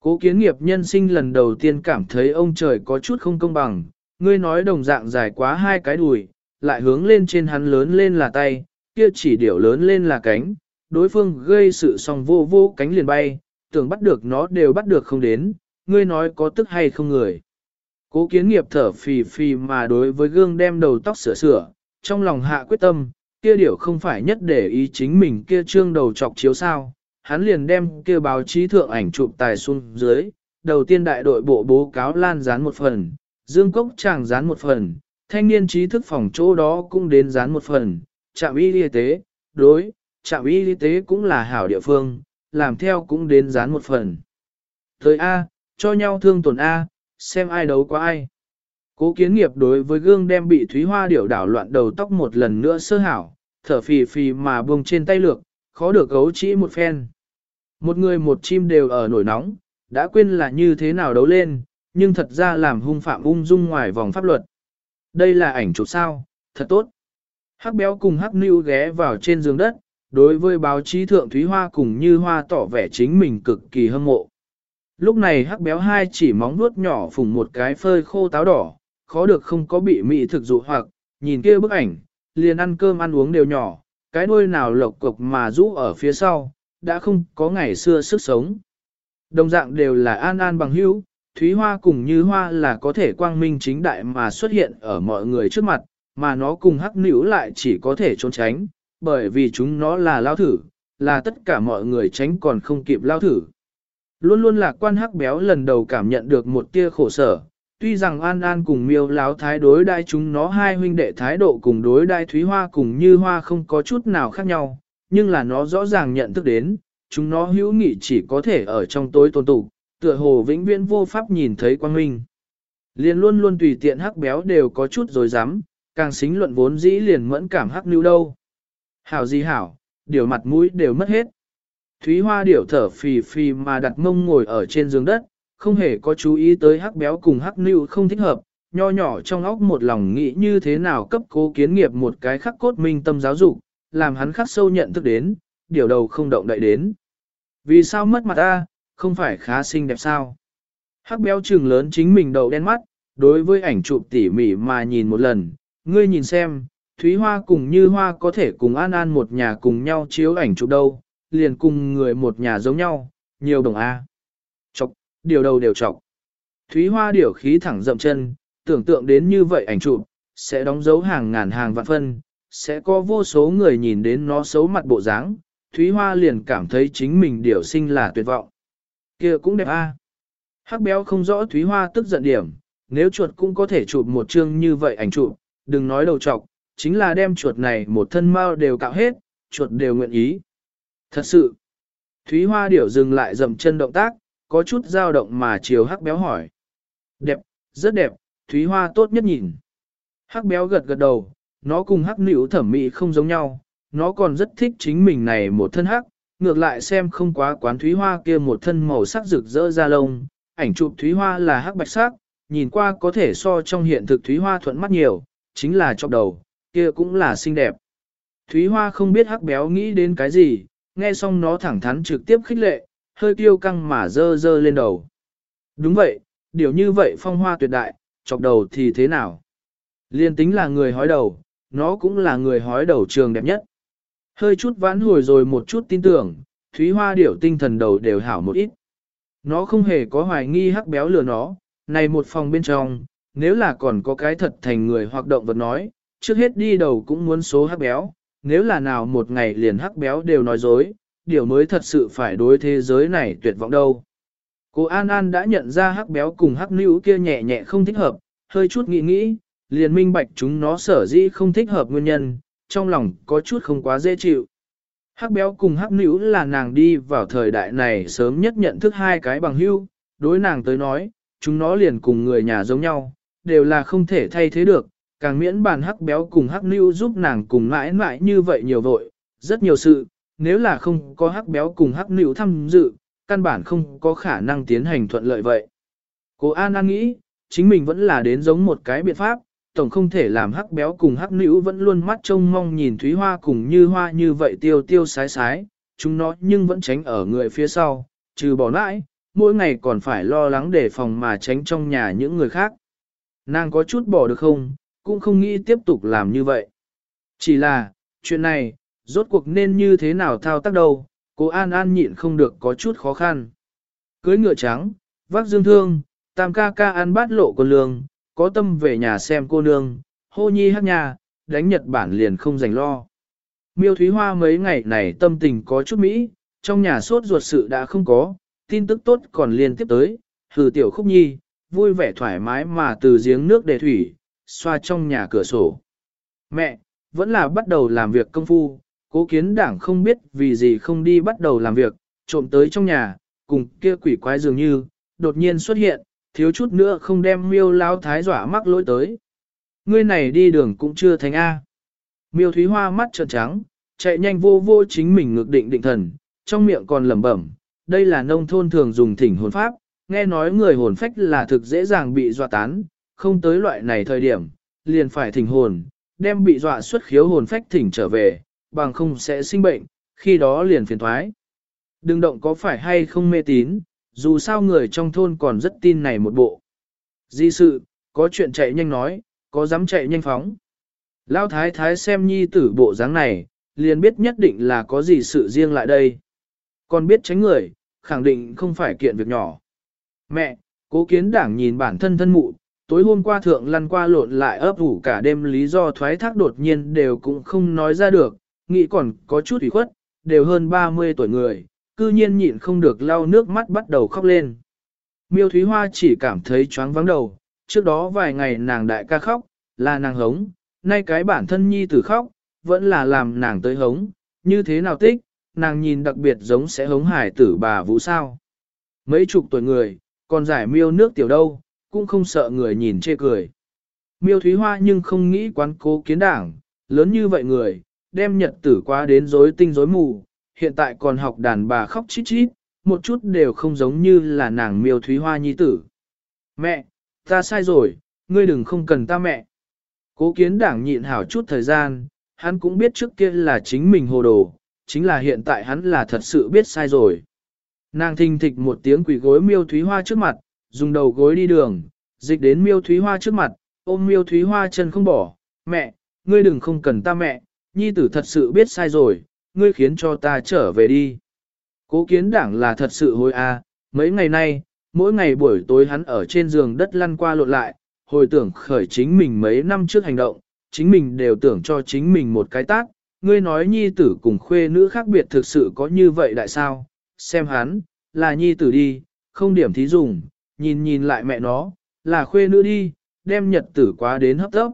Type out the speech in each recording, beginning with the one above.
Cố kiến nghiệp nhân sinh lần đầu tiên cảm thấy ông trời có chút không công bằng, ngươi nói đồng dạng dài quá hai cái đùi, lại hướng lên trên hắn lớn lên là tay, kia chỉ điểu lớn lên là cánh, đối phương gây sự song vô vô cánh liền bay, tưởng bắt được nó đều bắt được không đến, ngươi nói có tức hay không người. Cố kiến nghiệp thở phì phì mà đối với gương đem đầu tóc sửa sửa, trong lòng hạ quyết tâm, kia điểu không phải nhất để ý chính mình kia trương đầu chọc chiếu sao, hắn liền đem kia báo chí thượng ảnh chụp tài xuống dưới, đầu tiên đại đội bộ bố cáo lan dán một phần, dương cốc chàng dán một phần, thanh niên trí thức phòng chỗ đó cũng đến dán một phần, trạm y y tế, đối, trạm y y tế cũng là hảo địa phương, làm theo cũng đến dán một phần. Thời A, cho nhau thương tổn A, xem ai đấu qua ai. Cố kiến nghiệp đối với gương đem bị Thúy Hoa điểu đảo loạn đầu tóc một lần nữa sơ hảo, thở phì phì mà buông trên tay lược, khó được gấu chỉ một phen. Một người một chim đều ở nổi nóng, đã quên là như thế nào đấu lên, nhưng thật ra làm hung phạm ung dung ngoài vòng pháp luật. Đây là ảnh chụp sao, thật tốt. Hắc béo cùng hắc nưu ghé vào trên giường đất, đối với báo chí thượng Thúy Hoa cùng như Hoa tỏ vẻ chính mình cực kỳ hâm mộ. Lúc này hắc béo hai chỉ móng nuốt nhỏ phùng một cái phơi khô táo đỏ, khó được không có bị mị thực dụ hoặc, nhìn kia bức ảnh, liền ăn cơm ăn uống đều nhỏ, cái đuôi nào lộc cục mà rũ ở phía sau, đã không có ngày xưa sức sống. Đồng dạng đều là an an bằng hữu, Thúy Hoa cùng Như Hoa là có thể quang minh chính đại mà xuất hiện ở mọi người trước mặt, mà nó cùng hắc nữ lại chỉ có thể trốn tránh, bởi vì chúng nó là lao thử, là tất cả mọi người tránh còn không kịp lao thử. Luôn luôn là quan hắc béo lần đầu cảm nhận được một tia khổ sở, tuy rằng An An cùng miêu láo thái đối đai chúng nó hai huynh đệ thái độ cùng đối đai Thúy Hoa cùng Như Hoa không có chút nào khác nhau, nhưng là nó rõ ràng nhận thức đến, chúng nó hữu nghị chỉ có thể ở trong tối tồn tụ, tựa hồ vĩnh viễn vô pháp nhìn thấy quang minh. Liền luôn luôn tùy tiện hắc béo đều có chút rồi dám, càng xính luận vốn dĩ liền mẫn cảm hắc lưu đâu. Hảo gì hảo, điều mặt mũi đều mất hết. Thúy Hoa điểu thở phì phì mà đặt mông ngồi ở trên giường đất, không hề có chú ý tới hắc béo cùng hắc lưu không thích hợp, nho nhỏ trong óc một lòng nghĩ như thế nào cấp cố kiến nghiệp một cái khắc cốt minh tâm giáo dục, làm hắn khắc sâu nhận thức đến, điều đầu không động đậy đến. Vì sao mất mặt ta, không phải khá xinh đẹp sao? Hắc béo trừng lớn chính mình đầu đen mắt, đối với ảnh chụp tỉ mỉ mà nhìn một lần, ngươi nhìn xem, Thúy Hoa cùng Như Hoa có thể cùng An An một nhà cùng nhau chiếu ảnh chụp đâu, liền cùng người một nhà giống nhau, nhiều đồng A. Chọc, điều đầu đều chọc. Thúy Hoa điểu khí thẳng dậm chân, tưởng tượng đến như vậy ảnh chụp, sẽ đóng dấu hàng ngàn hàng vạn phân, sẽ có vô số người nhìn đến nó xấu mặt bộ dáng, Thúy Hoa liền cảm thấy chính mình điểu sinh là tuyệt vọng. kia cũng đẹp a. Hắc béo không rõ Thúy Hoa tức giận điểm, nếu chuột cũng có thể chụp một chương như vậy ảnh chụp, đừng nói đầu trọc, chính là đem chuột này một thân mau đều cạo hết, chuột đều nguyện ý. Thật sự, Thúy Hoa điểu dừng lại dậm chân động tác, có chút dao động mà chiều hắc béo hỏi. Đẹp, rất đẹp, Thúy Hoa tốt nhất nhìn. Hắc béo gật gật đầu, nó cùng hắc nữ thẩm mỹ không giống nhau, nó còn rất thích chính mình này một thân hắc, ngược lại xem không quá quán Thúy Hoa kia một thân màu sắc rực rỡ ra lông, ảnh chụp Thúy Hoa là hắc bạch sắc, nhìn qua có thể so trong hiện thực Thúy Hoa thuận mắt nhiều, chính là chọc đầu, kia cũng là xinh đẹp. Thúy Hoa không biết hắc béo nghĩ đến cái gì, nghe xong nó thẳng thắn trực tiếp khích lệ, hơi tiêu căng mà dơ dơ lên đầu. Đúng vậy, điều như vậy phong hoa tuyệt đại, chọc đầu thì thế nào? Liên tính là người hói đầu, nó cũng là người hói đầu trường đẹp nhất. Hơi chút vãn hồi rồi một chút tin tưởng, Thúy Hoa điểu tinh thần đầu đều hảo một ít. Nó không hề có hoài nghi hắc béo lừa nó, này một phòng bên trong, nếu là còn có cái thật thành người hoặc động vật nói, trước hết đi đầu cũng muốn số hắc béo, nếu là nào một ngày liền hắc béo đều nói dối, điều mới thật sự phải đối thế giới này tuyệt vọng đâu. Cô An An đã nhận ra hắc béo cùng hắc nữ kia nhẹ nhẹ không thích hợp, hơi chút nghĩ nghĩ, liền minh bạch chúng nó sở dĩ không thích hợp nguyên nhân, trong lòng có chút không quá dễ chịu. Hắc béo cùng hắc nữ là nàng đi vào thời đại này sớm nhất nhận thức hai cái bằng hữu, đối nàng tới nói, chúng nó liền cùng người nhà giống nhau, đều là không thể thay thế được, càng miễn bàn hắc béo cùng hắc nữ giúp nàng cùng mãi mãi như vậy nhiều vội, rất nhiều sự, nếu là không có hắc béo cùng hắc nữ tham dự, căn bản không có khả năng tiến hành thuận lợi vậy. Cô An An nghĩ, chính mình vẫn là đến giống một cái biện pháp, tổng không thể làm hắc béo cùng hắc nữ vẫn luôn mắt trông mong nhìn Thúy Hoa cùng như hoa như vậy tiêu tiêu sái sái, chúng nó nhưng vẫn tránh ở người phía sau, trừ bỏ nãi, mỗi ngày còn phải lo lắng để phòng mà tránh trong nhà những người khác. Nàng có chút bỏ được không, cũng không nghĩ tiếp tục làm như vậy. Chỉ là, chuyện này, rốt cuộc nên như thế nào thao tác đâu, cô An An nhịn không được có chút khó khăn. Cưới ngựa trắng, vác dương thương, tam ca ca ăn bát lộ con lương, có tâm về nhà xem cô nương, hô nhi hát nhà, đánh Nhật Bản liền không dành lo. Miêu Thúy Hoa mấy ngày này tâm tình có chút Mỹ, trong nhà sốt ruột sự đã không có, tin tức tốt còn liên tiếp tới, hừ tiểu khúc nhi, vui vẻ thoải mái mà từ giếng nước để thủy, xoa trong nhà cửa sổ. Mẹ, vẫn là bắt đầu làm việc công phu, cố kiến đảng không biết vì gì không đi bắt đầu làm việc, trộm tới trong nhà, cùng kia quỷ quái dường như, đột nhiên xuất hiện, thiếu chút nữa không đem miêu lao thái dọa mắc lỗi tới. Ngươi này đi đường cũng chưa thành A. Miêu Thúy Hoa mắt trợn trắng, chạy nhanh vô vô chính mình ngược định định thần, trong miệng còn lẩm bẩm, đây là nông thôn thường dùng thỉnh hồn pháp, nghe nói người hồn phách là thực dễ dàng bị dọa tán, không tới loại này thời điểm, liền phải thỉnh hồn, đem bị dọa xuất khiếu hồn phách thỉnh trở về, bằng không sẽ sinh bệnh, khi đó liền phiền thoái. Đừng động có phải hay không mê tín, dù sao người trong thôn còn rất tin này một bộ. Di sự, có chuyện chạy nhanh nói, có dám chạy nhanh phóng. Lão thái thái xem nhi tử bộ dáng này, liền biết nhất định là có gì sự riêng lại đây. Còn biết tránh người, khẳng định không phải kiện việc nhỏ. Mẹ, cố kiến đảng nhìn bản thân thân mụ, tối hôm qua thượng lăn qua lộn lại ấp ủ cả đêm lý do thoái thác đột nhiên đều cũng không nói ra được, nghĩ còn có chút ủy khuất, đều hơn 30 tuổi người, cư nhiên nhịn không được lau nước mắt bắt đầu khóc lên. Miêu Thúy Hoa chỉ cảm thấy choáng vắng đầu, trước đó vài ngày nàng đại ca khóc, là nàng hống, nay cái bản thân nhi tử khóc, vẫn là làm nàng tới hống, như thế nào tích, nàng nhìn đặc biệt giống sẽ hống hải tử bà vũ sao. Mấy chục tuổi người, còn giải miêu nước tiểu đâu, cũng không sợ người nhìn chê cười. Miêu Thúy Hoa nhưng không nghĩ quán cố kiến đảng, lớn như vậy người, đem nhật tử qua đến rối tinh rối mù, hiện tại còn học đàn bà khóc chít chít, một chút đều không giống như là nàng miêu Thúy Hoa nhi tử. Mẹ, ta sai rồi, ngươi đừng không cần ta mẹ. Cố kiến đảng nhịn hảo chút thời gian, hắn cũng biết trước kia là chính mình hồ đồ, chính là hiện tại hắn là thật sự biết sai rồi. Nàng thình thịch một tiếng quỷ gối miêu thúy hoa trước mặt, dùng đầu gối đi đường, dịch đến miêu thúy hoa trước mặt, ôm miêu thúy hoa chân không bỏ, mẹ, ngươi đừng không cần ta mẹ, nhi tử thật sự biết sai rồi, ngươi khiến cho ta trở về đi. Cố kiến đảng là thật sự hối a, mấy ngày nay, mỗi ngày buổi tối hắn ở trên giường đất lăn qua lộn lại, hồi tưởng khởi chính mình mấy năm trước hành động, chính mình đều tưởng cho chính mình một cái tác, ngươi nói nhi tử cùng khuê nữ khác biệt thực sự có như vậy đại sao, xem hắn, là nhi tử đi, không điểm thí dùng, nhìn nhìn lại mẹ nó, là khuê nữ đi, đem nhật tử quá đến hấp tốc.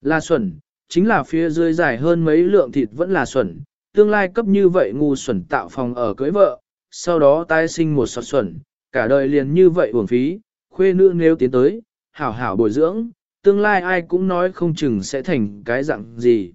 Là xuẩn, chính là phía dưới dài hơn mấy lượng thịt vẫn là xuẩn, tương lai cấp như vậy ngu xuẩn tạo phòng ở cưới vợ, sau đó tái sinh một sọt xuẩn, cả đời liền như vậy uổng phí, khuê nữ nếu tiến tới, hảo hảo bồi dưỡng, tương lai ai cũng nói không chừng sẽ thành cái dạng gì.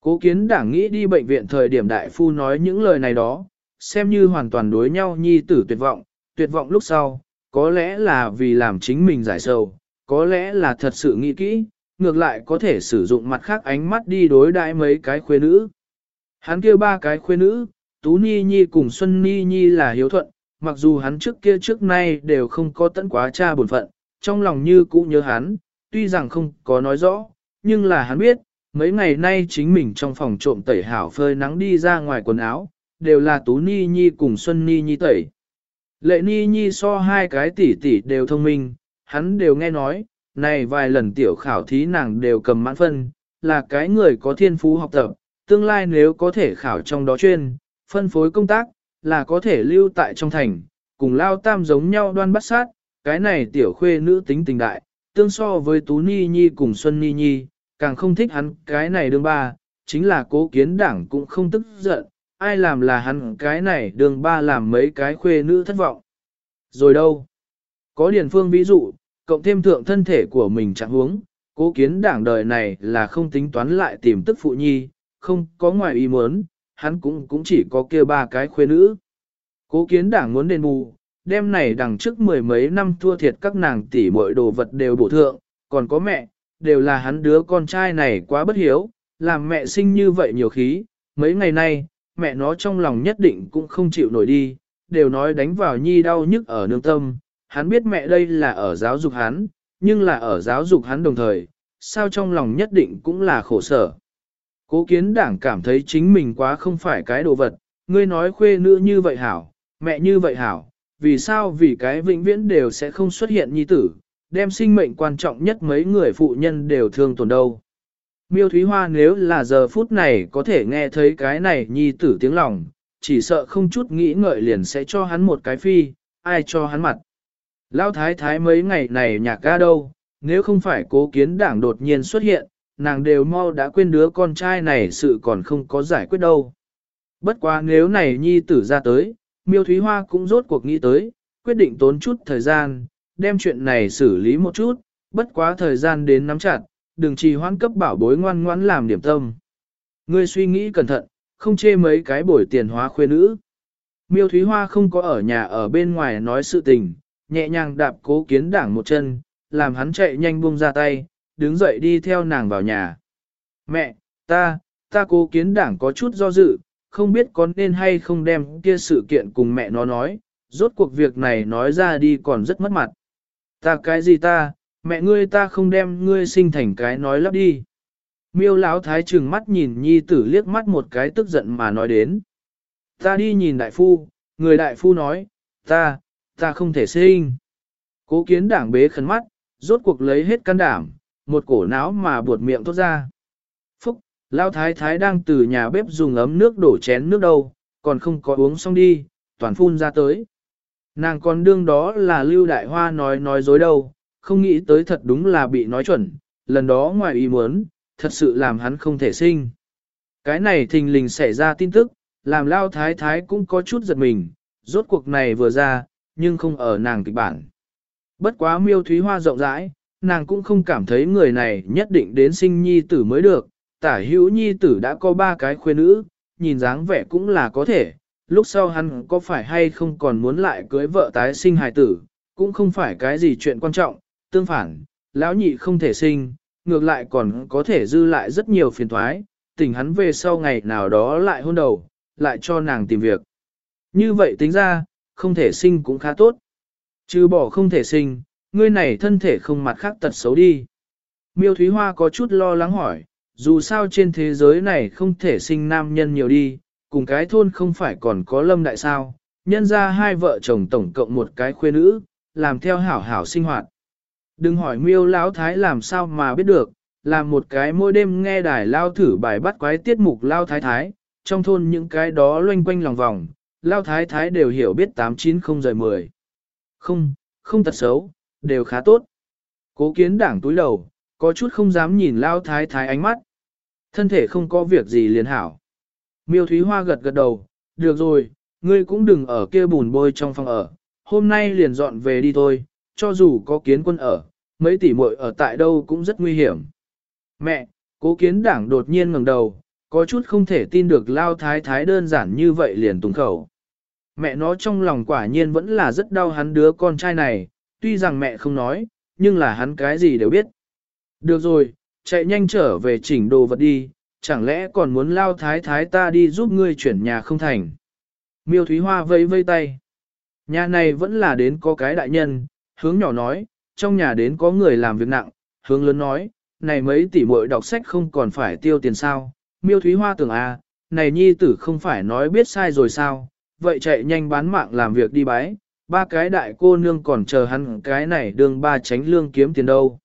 Cố kiến đảng nghĩ đi bệnh viện thời điểm đại phu nói những lời này đó, xem như hoàn toàn đối nhau nhi tử tuyệt vọng, tuyệt vọng lúc sau, có lẽ là vì làm chính mình giải sầu, có lẽ là thật sự nghĩ kỹ, ngược lại có thể sử dụng mặt khác ánh mắt đi đối đãi mấy cái khuê nữ. Hắn kia ba cái khuê nữ, Tú Ni Nhi cùng Xuân Ni Nhi là hiếu thuận, mặc dù hắn trước kia trước nay đều không có tận quá cha buồn phận, trong lòng như cũ nhớ hắn, tuy rằng không có nói rõ, nhưng là hắn biết, mấy ngày nay chính mình trong phòng trộm tẩy hảo phơi nắng đi ra ngoài quần áo, đều là Tú Ni Nhi cùng Xuân Ni Nhi tẩy. Lệ Ni Nhi so hai cái tỷ tỷ đều thông minh, hắn đều nghe nói, này vài lần tiểu khảo thí nàng đều cầm mãn phân, là cái người có thiên phú học tập, tương lai nếu có thể khảo trong đó chuyên, phân phối công tác, là có thể lưu tại trong thành, cùng lao tam giống nhau đoan bắt sát, cái này tiểu khuê nữ tính tình đại, tương so với Tú Ni Nhi cùng Xuân Ni Nhi, càng không thích hắn cái này đương ba, chính là cố kiến đảng cũng không tức giận, ai làm là hắn cái này đường ba làm mấy cái khuê nữ thất vọng. Rồi đâu? Có điển phương ví dụ, cộng thêm thượng thân thể của mình chẳng huống, cố kiến đảng đời này là không tính toán lại tìm tức phụ nhi, không có ngoài ý muốn, hắn cũng cũng chỉ có kia ba cái khuê nữ. Cố kiến đảng muốn đền bù, đêm này đằng trước mười mấy năm thua thiệt các nàng tỷ mọi đồ vật đều bổ thượng, còn có mẹ, đều là hắn đứa con trai này quá bất hiếu, làm mẹ sinh như vậy nhiều khí, mấy ngày nay, mẹ nó trong lòng nhất định cũng không chịu nổi đi, đều nói đánh vào nhi đau nhức ở nương tâm, hắn biết mẹ đây là ở giáo dục hắn, nhưng là ở giáo dục hắn đồng thời, sao trong lòng nhất định cũng là khổ sở. Cố kiến đảng cảm thấy chính mình quá không phải cái đồ vật, ngươi nói khuê nữ như vậy hảo, mẹ như vậy hảo, vì sao vì cái vĩnh viễn đều sẽ không xuất hiện nhi tử, đem sinh mệnh quan trọng nhất mấy người phụ nhân đều thương tổn đâu. Miêu Thúy Hoa nếu là giờ phút này có thể nghe thấy cái này nhi tử tiếng lòng, chỉ sợ không chút nghĩ ngợi liền sẽ cho hắn một cái phi, ai cho hắn mặt. Lão thái thái mấy ngày này nhạc ga đâu, nếu không phải cố kiến đảng đột nhiên xuất hiện, nàng đều mau đã quên đứa con trai này sự còn không có giải quyết đâu. Bất quá nếu này nhi tử ra tới, miêu thúy hoa cũng rốt cuộc nghĩ tới, quyết định tốn chút thời gian, đem chuyện này xử lý một chút, bất quá thời gian đến nắm chặt, đừng trì hoãn cấp bảo bối ngoan ngoãn làm điểm tâm. Ngươi suy nghĩ cẩn thận, không chê mấy cái bổi tiền hóa khuê nữ. Miêu Thúy Hoa không có ở nhà ở bên ngoài nói sự tình, nhẹ nhàng đạp cố kiến đảng một chân, làm hắn chạy nhanh buông ra tay, đứng dậy đi theo nàng vào nhà. Mẹ, ta, ta cố kiến đảng có chút do dự, không biết có nên hay không đem kia sự kiện cùng mẹ nó nói, rốt cuộc việc này nói ra đi còn rất mất mặt. Ta cái gì ta, mẹ ngươi ta không đem ngươi sinh thành cái nói lắp đi. Miêu lão thái trừng mắt nhìn nhi tử liếc mắt một cái tức giận mà nói đến. Ta đi nhìn đại phu, người đại phu nói, ta, ta không thể sinh. Cố kiến đảng bế khẩn mắt, rốt cuộc lấy hết can đảm, một cổ não mà buột miệng thốt ra. Phúc, lao thái thái đang từ nhà bếp dùng ấm nước đổ chén nước đâu, còn không có uống xong đi, toàn phun ra tới. Nàng còn đương đó là lưu đại hoa nói nói dối đâu, không nghĩ tới thật đúng là bị nói chuẩn, lần đó ngoài ý muốn, thật sự làm hắn không thể sinh. Cái này thình lình xảy ra tin tức, làm lao thái thái cũng có chút giật mình, rốt cuộc này vừa ra, nhưng không ở nàng kịch bản. Bất quá miêu thúy hoa rộng rãi, nàng cũng không cảm thấy người này nhất định đến sinh nhi tử mới được, tả hữu nhi tử đã có ba cái khuê nữ, nhìn dáng vẻ cũng là có thể, lúc sau hắn có phải hay không còn muốn lại cưới vợ tái sinh hài tử, cũng không phải cái gì chuyện quan trọng, tương phản, lão nhị không thể sinh, ngược lại còn có thể dư lại rất nhiều phiền thoái, tỉnh hắn về sau ngày nào đó lại hôn đầu, lại cho nàng tìm việc. Như vậy tính ra, không thể sinh cũng khá tốt. Chứ bỏ không thể sinh, ngươi này thân thể không mặt khác tật xấu đi. Miêu Thúy Hoa có chút lo lắng hỏi, dù sao trên thế giới này không thể sinh nam nhân nhiều đi, cùng cái thôn không phải còn có lâm đại sao, nhân ra hai vợ chồng tổng cộng một cái khuê nữ, làm theo hảo hảo sinh hoạt. Đừng hỏi miêu lão thái làm sao mà biết được, làm một cái mỗi đêm nghe đài lao thử bài bắt quái tiết mục lao thái thái, trong thôn những cái đó loanh quanh lòng vòng, lao thái thái đều hiểu biết 890 rời 10. Không, không thật xấu, đều khá tốt. Cố kiến đảng túi đầu, có chút không dám nhìn lao thái thái ánh mắt. Thân thể không có việc gì liền hảo. Miêu Thúy Hoa gật gật đầu, được rồi, ngươi cũng đừng ở kia bùn bôi trong phòng ở, hôm nay liền dọn về đi thôi, cho dù có kiến quân ở, mấy tỷ muội ở tại đâu cũng rất nguy hiểm. Mẹ, cố kiến đảng đột nhiên ngẩng đầu, có chút không thể tin được lao thái thái đơn giản như vậy liền tùng khẩu. Mẹ nó trong lòng quả nhiên vẫn là rất đau hắn đứa con trai này, tuy rằng mẹ không nói, nhưng là hắn cái gì đều biết. Được rồi, chạy nhanh trở về chỉnh đồ vật đi, chẳng lẽ còn muốn lao thái thái ta đi giúp ngươi chuyển nhà không thành. Miêu Thúy Hoa vây vây tay. Nhà này vẫn là đến có cái đại nhân, hướng nhỏ nói, trong nhà đến có người làm việc nặng, hướng lớn nói, này mấy tỷ muội đọc sách không còn phải tiêu tiền sao. Miêu Thúy Hoa tưởng à, này nhi tử không phải nói biết sai rồi sao, vậy chạy nhanh bán mạng làm việc đi bái, ba cái đại cô nương còn chờ hắn cái này đường ba tránh lương kiếm tiền đâu.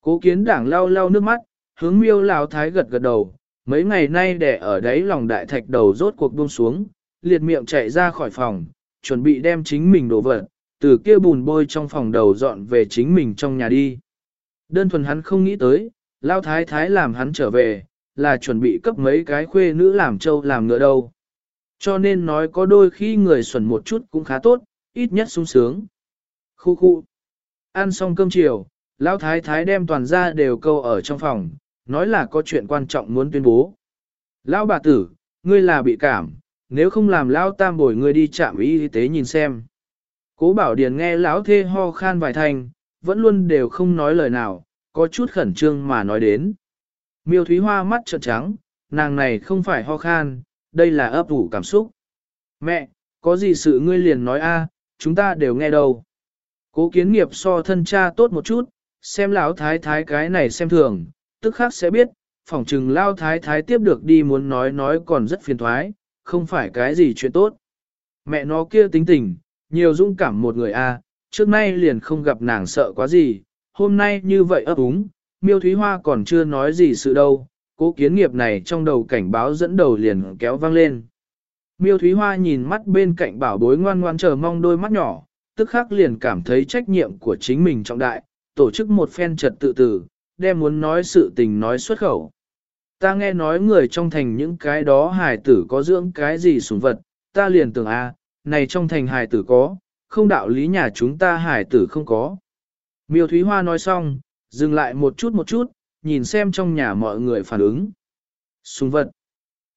Cố kiến đảng lau lau nước mắt, hướng miêu lão thái gật gật đầu, mấy ngày nay để ở đấy lòng đại thạch đầu rốt cuộc buông xuống, liệt miệng chạy ra khỏi phòng, chuẩn bị đem chính mình đổ vật, từ kia bùn bôi trong phòng đầu dọn về chính mình trong nhà đi. Đơn thuần hắn không nghĩ tới, lao thái thái làm hắn trở về, là chuẩn bị cấp mấy cái khuê nữ làm trâu làm ngựa đâu. Cho nên nói có đôi khi người xuẩn một chút cũng khá tốt, ít nhất sung sướng. Khu khu. Ăn xong cơm chiều, lão thái thái đem toàn ra đều câu ở trong phòng, nói là có chuyện quan trọng muốn tuyên bố. Lão bà tử, ngươi là bị cảm, nếu không làm lão tam bồi ngươi đi chạm y tế nhìn xem. Cố bảo điền nghe lão thê ho khan vài thành, vẫn luôn đều không nói lời nào, có chút khẩn trương mà nói đến. Miêu Thúy Hoa mắt trợn trắng, nàng này không phải ho khan, đây là ấp ủ cảm xúc. Mẹ, có gì sự ngươi liền nói a, chúng ta đều nghe đâu. Cố kiến nghiệp so thân cha tốt một chút, xem lão thái thái cái này xem thường, tức khác sẽ biết, phỏng chừng lao thái thái tiếp được đi muốn nói nói còn rất phiền thoái, không phải cái gì chuyện tốt. Mẹ nó kia tính tình, nhiều dũng cảm một người a, trước nay liền không gặp nàng sợ quá gì, hôm nay như vậy ấp úng, miêu thúy hoa còn chưa nói gì sự đâu, cố kiến nghiệp này trong đầu cảnh báo dẫn đầu liền kéo vang lên. Miêu Thúy Hoa nhìn mắt bên cạnh bảo bối ngoan ngoan chờ mong đôi mắt nhỏ, tức khắc liền cảm thấy trách nhiệm của chính mình trọng đại, tổ chức một phen trật tự tử, đem muốn nói sự tình nói xuất khẩu. Ta nghe nói người trong thành những cái đó hài tử có dưỡng cái gì sủng vật, ta liền tưởng a, này trong thành hài tử có, không đạo lý nhà chúng ta hài tử không có. Miêu Thúy Hoa nói xong, dừng lại một chút một chút, nhìn xem trong nhà mọi người phản ứng. Sùng vật.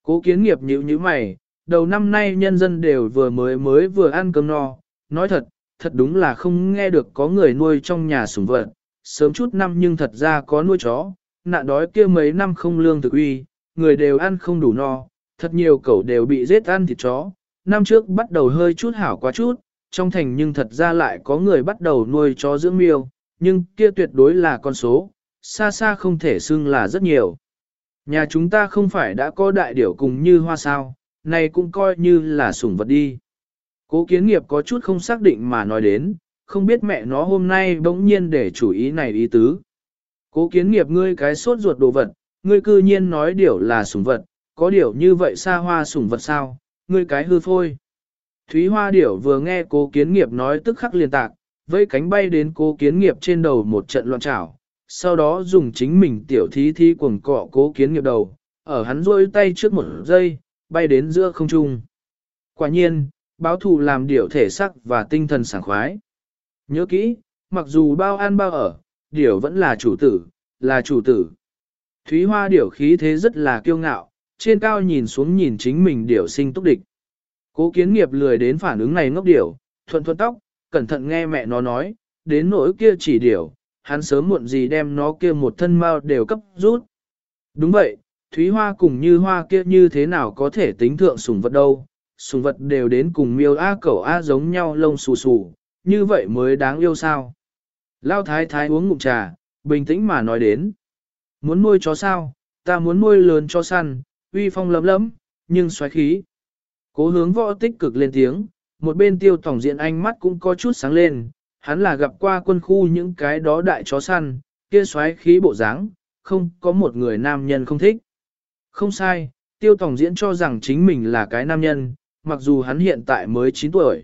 Cố kiến nghiệp nhíu nhíu mày, đầu năm nay nhân dân đều vừa mới mới vừa ăn cơm no, nói thật, thật đúng là không nghe được có người nuôi trong nhà sủng vật, sớm chút năm nhưng thật ra có nuôi chó, nạn đói kia mấy năm không lương thực uy, người đều ăn không đủ no, thật nhiều cẩu đều bị giết ăn thịt chó, năm trước bắt đầu hơi chút hảo quá chút, trong thành nhưng thật ra lại có người bắt đầu nuôi chó dưỡng miêu, nhưng kia tuyệt đối là con số, xa xa không thể xưng là rất nhiều. Nhà chúng ta không phải đã có đại điểu cùng như hoa sao, này cũng coi như là sủng vật đi. Cố kiến nghiệp có chút không xác định mà nói đến, không biết mẹ nó hôm nay bỗng nhiên để chủ ý này ý tứ. Cố kiến nghiệp ngươi cái sốt ruột đồ vật, ngươi cư nhiên nói điều là sủng vật, có điều như vậy xa hoa sủng vật sao, ngươi cái hư phôi. Thúy hoa điểu vừa nghe cố kiến nghiệp nói tức khắc liền tạc, với cánh bay đến cố kiến nghiệp trên đầu một trận loạn trảo, sau đó dùng chính mình tiểu thí thí cuồng cọ cố kiến nghiệp đầu, ở hắn rôi tay trước một giây, bay đến giữa không trung. Quả nhiên, báo thù làm điểu thể sắc và tinh thần sảng khoái. Nhớ kỹ, mặc dù bao ăn bao ở, điểu vẫn là chủ tử, là chủ tử. Thúy hoa điểu khí thế rất là kiêu ngạo, trên cao nhìn xuống nhìn chính mình điểu sinh túc địch. Cố kiến nghiệp lười đến phản ứng này ngốc điểu, thuận thuận tóc, cẩn thận nghe mẹ nó nói, đến nỗi kia chỉ điểu, hắn sớm muộn gì đem nó kia một thân mau đều cấp rút. Đúng vậy, Thúy Hoa cùng như hoa kia như thế nào có thể tính thượng sùng vật đâu, sùng vật đều đến cùng miêu A cẩu A giống nhau lông xù xù, như vậy mới đáng yêu sao. Lao thái thái uống ngụm trà, bình tĩnh mà nói đến. Muốn nuôi chó sao, ta muốn nuôi lớn cho săn, uy phong lấm lấm, nhưng xoáy khí. Cố hướng võ tích cực lên tiếng, một bên tiêu tổng diện ánh mắt cũng có chút sáng lên, hắn là gặp qua quân khu những cái đó đại chó săn, kia xoáy khí bộ dáng, không có một người nam nhân không thích. Không sai, tiêu tổng diễn cho rằng chính mình là cái nam nhân, mặc dù hắn hiện tại mới 9 tuổi.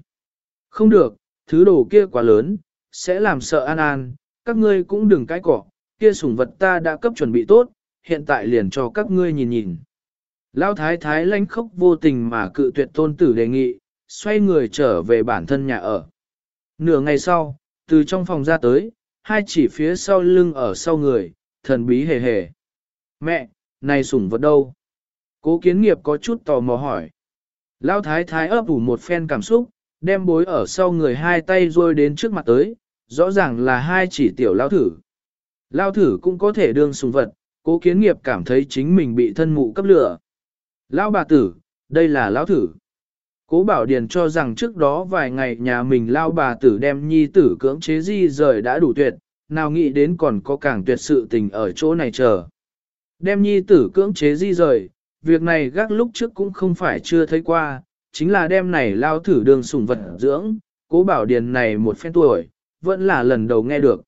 Không được, thứ đồ kia quá lớn, sẽ làm sợ an an, các ngươi cũng đừng cái cỏ, kia sủng vật ta đã cấp chuẩn bị tốt, hiện tại liền cho các ngươi nhìn nhìn. Lão thái thái lanh khốc vô tình mà cự tuyệt tôn tử đề nghị, xoay người trở về bản thân nhà ở. Nửa ngày sau, từ trong phòng ra tới, hai chỉ phía sau lưng ở sau người, thần bí hề hề. Mẹ, này sủng vật đâu? Cố kiến nghiệp có chút tò mò hỏi. Lão thái thái ấp ủ một phen cảm xúc, đem bối ở sau người hai tay rôi đến trước mặt tới, rõ ràng là hai chỉ tiểu lao thử. Lao thử cũng có thể đương sùng vật, cố kiến nghiệp cảm thấy chính mình bị thân mụ cấp lửa. Lao bà tử, đây là lao thử. Cố Bảo Điền cho rằng trước đó vài ngày nhà mình lao bà tử đem nhi tử cưỡng chế di rời đã đủ tuyệt, nào nghĩ đến còn có càng tuyệt sự tình ở chỗ này chờ. Đem nhi tử cưỡng chế di rời, việc này gác lúc trước cũng không phải chưa thấy qua, chính là đem này lao thử đường sủng vật dưỡng, cố Bảo Điền này một phen tuổi, vẫn là lần đầu nghe được.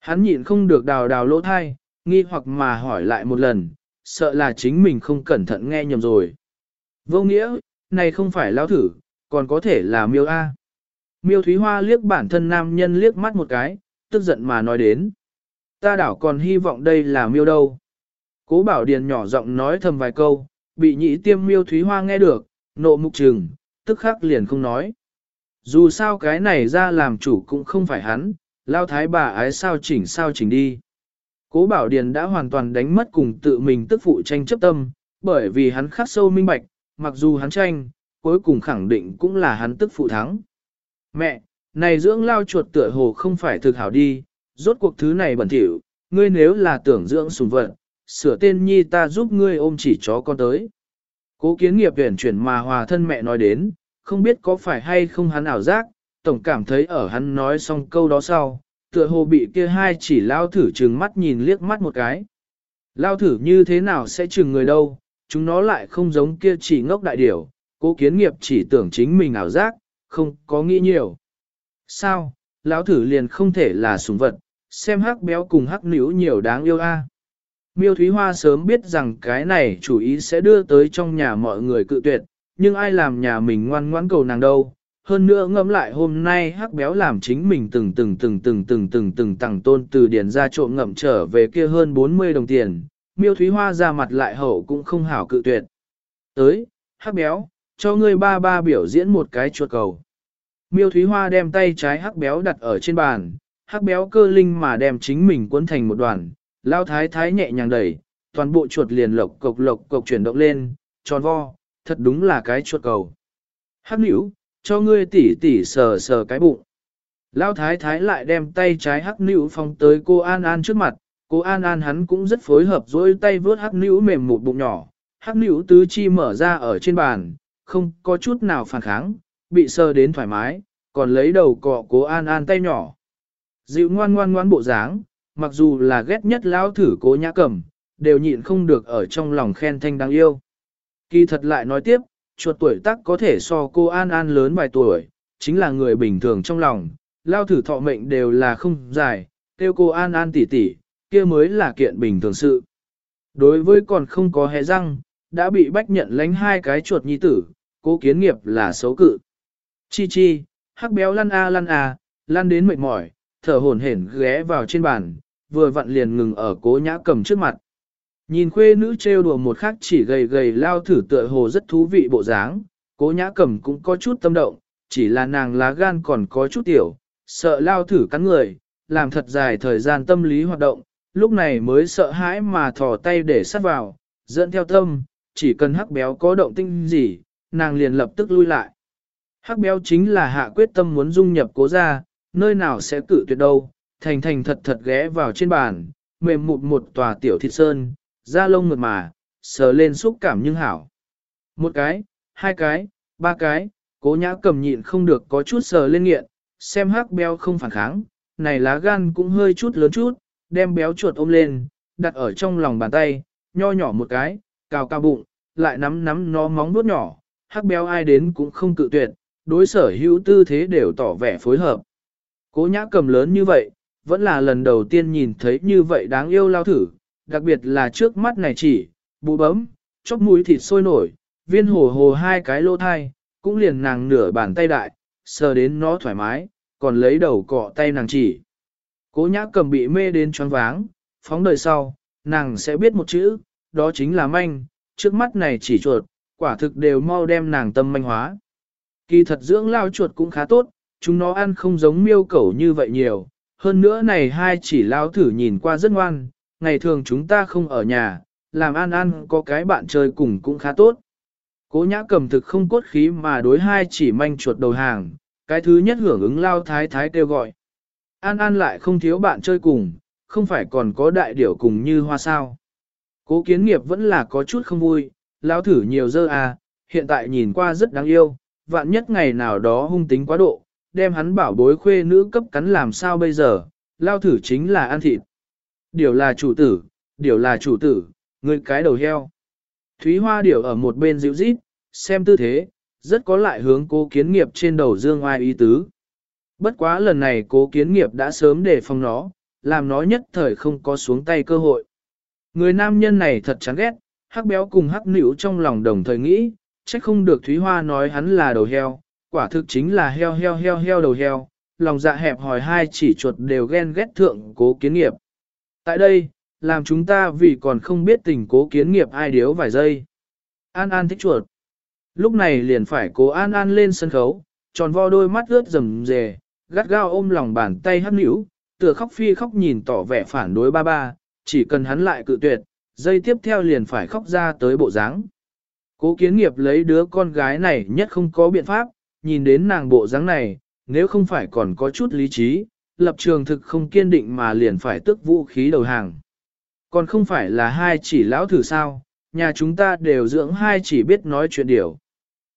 Hắn nhịn không được đào đào lỗ thai, nghi hoặc mà hỏi lại một lần, sợ là chính mình không cẩn thận nghe nhầm rồi. Vô nghĩa, này không phải lao thử, còn có thể là miêu A. Miêu Thúy Hoa liếc bản thân nam nhân liếc mắt một cái, tức giận mà nói đến. Ta đảo còn hy vọng đây là miêu đâu. Cố bảo điền nhỏ giọng nói thầm vài câu, bị nhị tiêm miêu Thúy Hoa nghe được, nộ mục trừng, tức khắc liền không nói. Dù sao cái này ra làm chủ cũng không phải hắn, lao thái bà ái sao chỉnh sao chỉnh đi. Cố Bảo Điền đã hoàn toàn đánh mất cùng tự mình tức phụ tranh chấp tâm, bởi vì hắn khắc sâu minh bạch, mặc dù hắn tranh, cuối cùng khẳng định cũng là hắn tức phụ thắng. Mẹ, này dưỡng lao chuột tựa hồ không phải thực hảo đi, rốt cuộc thứ này bẩn thỉu, ngươi nếu là tưởng dưỡng sùng vật, sửa tên nhi ta giúp ngươi ôm chỉ chó con tới. Cố kiến nghiệp tuyển chuyển mà hòa thân mẹ nói đến, không biết có phải hay không hắn ảo giác, tổng cảm thấy ở hắn nói xong câu đó sau, tựa hồ bị kia hai chỉ lao thử trừng mắt nhìn liếc mắt một cái. Lao thử như thế nào sẽ chừng người đâu, chúng nó lại không giống kia chỉ ngốc đại điểu, cố kiến nghiệp chỉ tưởng chính mình ảo giác, không có nghĩ nhiều. Sao, lão thử liền không thể là súng vật, xem hắc béo cùng hắc nữ nhiều đáng yêu a. Miêu Thúy Hoa sớm biết rằng cái này chủ ý sẽ đưa tới trong nhà mọi người cự tuyệt, nhưng ai làm nhà mình ngoan ngoãn cầu nàng đâu. Hơn nữa ngẫm lại hôm nay hắc béo làm chính mình từng từng từng từng từng từng từng tặng tôn từ điển ra trộm ngậm trở về kia hơn 40 đồng tiền, miêu Thúy Hoa ra mặt lại hậu cũng không hảo cự tuyệt. Tới, hắc béo, cho ngươi ba ba biểu diễn một cái chuột cầu. Miêu Thúy Hoa đem tay trái hắc béo đặt ở trên bàn, hắc béo cơ linh mà đem chính mình cuốn thành một đoàn, lao thái thái nhẹ nhàng đẩy, toàn bộ chuột liền lộc cộc lộc cộc chuyển động lên, tròn vo, thật đúng là cái chuột cầu. Hắc nữ, cho ngươi tỉ tỉ sờ sờ cái bụng. Lao thái thái lại đem tay trái hắc nữ phong tới cô An An trước mặt, cô An An hắn cũng rất phối hợp dối tay vớt hắc nữ mềm một bụng nhỏ, hắc nữ tứ chi mở ra ở trên bàn, không có chút nào phản kháng, bị sờ đến thoải mái, còn lấy đầu cọ cố An An tay nhỏ. Dịu ngoan ngoan ngoan bộ dáng, mặc dù là ghét nhất lão thử cố nhã cầm, đều nhịn không được ở trong lòng khen thanh đáng yêu. Kỳ thật lại nói tiếp, chuột tuổi tác có thể so cô An An lớn vài tuổi, chính là người bình thường trong lòng, lao thử thọ mệnh đều là không dài, tiêu cô An An tỉ tỉ, kia mới là kiện bình thường sự. Đối với còn không có hé răng, đã bị bách nhận lánh hai cái chuột nhi tử, cố kiến nghiệp là xấu cự. Chi chi, hắc béo lăn a lăn a, lăn đến mệt mỏi, thở hổn hển ghé vào trên bàn, vừa vặn liền ngừng ở cố nhã cầm trước mặt. Nhìn khuê nữ trêu đùa một khắc chỉ gầy gầy lao thử tựa hồ rất thú vị bộ dáng, cố nhã cầm cũng có chút tâm động, chỉ là nàng lá gan còn có chút tiểu, sợ lao thử cắn người, làm thật dài thời gian tâm lý hoạt động, lúc này mới sợ hãi mà thò tay để sát vào, dẫn theo tâm, chỉ cần hắc béo có động tinh gì, nàng liền lập tức lui lại. Hắc béo chính là hạ quyết tâm muốn dung nhập cố ra, nơi nào sẽ cử tuyệt đâu, thành thành thật thật ghé vào trên bàn, mềm mụt một tòa tiểu thịt sơn, da lông mượt mà, sờ lên xúc cảm nhưng hảo. Một cái, hai cái, ba cái, cố nhã cầm nhịn không được có chút sờ lên nghiện, xem hắc béo không phản kháng, này lá gan cũng hơi chút lớn chút, đem béo chuột ôm lên, đặt ở trong lòng bàn tay, nho nhỏ một cái, cào cao bụng, lại nắm nắm nó móng vuốt nhỏ, hắc béo ai đến cũng không cự tuyệt, đối sở hữu tư thế đều tỏ vẻ phối hợp. Cố nhã cầm lớn như vậy, vẫn là lần đầu tiên nhìn thấy như vậy đáng yêu lao thử, đặc biệt là trước mắt này chỉ, bụ bấm, chóc mũi thịt sôi nổi, viên hồ hồ hai cái lô thai, cũng liền nàng nửa bàn tay đại, sờ đến nó thoải mái, còn lấy đầu cọ tay nàng chỉ. Cố nhã cầm bị mê đến choáng váng, phóng đời sau, nàng sẽ biết một chữ, đó chính là manh, trước mắt này chỉ chuột, quả thực đều mau đem nàng tâm manh hóa. Kỳ thật dưỡng lao chuột cũng khá tốt, chúng nó ăn không giống miêu cẩu như vậy nhiều, hơn nữa này hai chỉ lao thử nhìn qua rất ngoan, ngày thường chúng ta không ở nhà, làm an an có cái bạn chơi cùng cũng khá tốt. Cố nhã cầm thực không cốt khí mà đối hai chỉ manh chuột đầu hàng, cái thứ nhất hưởng ứng lao thái thái kêu gọi. An An lại không thiếu bạn chơi cùng, không phải còn có đại điểu cùng như hoa sao. Cố kiến nghiệp vẫn là có chút không vui, lao thử nhiều dơ à, hiện tại nhìn qua rất đáng yêu, vạn nhất ngày nào đó hung tính quá độ, đem hắn bảo bối khuê nữ cấp cắn làm sao bây giờ, lao thử chính là ăn thịt. Điều là chủ tử, điều là chủ tử, người cái đầu heo. Thúy hoa điều ở một bên dịu rít, xem tư thế, rất có lại hướng cố kiến nghiệp trên đầu dương ai ý tứ. Bất quá lần này cố kiến nghiệp đã sớm để phòng nó, làm nó nhất thời không có xuống tay cơ hội. Người nam nhân này thật chán ghét, hắc béo cùng hắc nữ trong lòng đồng thời nghĩ, chắc không được Thúy Hoa nói hắn là đầu heo, quả thực chính là heo heo heo heo đầu heo, lòng dạ hẹp hỏi hai chỉ chuột đều ghen ghét thượng cố kiến nghiệp. Tại đây, làm chúng ta vì còn không biết tình cố kiến nghiệp ai điếu vài giây. An An thích chuột. Lúc này liền phải cố An An lên sân khấu, tròn vo đôi mắt ướt rầm rề, gắt gao ôm lòng bàn tay hắt nữ, tựa khóc phi khóc nhìn tỏ vẻ phản đối ba ba, chỉ cần hắn lại cự tuyệt, dây tiếp theo liền phải khóc ra tới bộ dáng. Cố kiến nghiệp lấy đứa con gái này nhất không có biện pháp, nhìn đến nàng bộ dáng này, nếu không phải còn có chút lý trí, lập trường thực không kiên định mà liền phải tức vũ khí đầu hàng. Còn không phải là hai chỉ lão thử sao, nhà chúng ta đều dưỡng hai chỉ biết nói chuyện điều.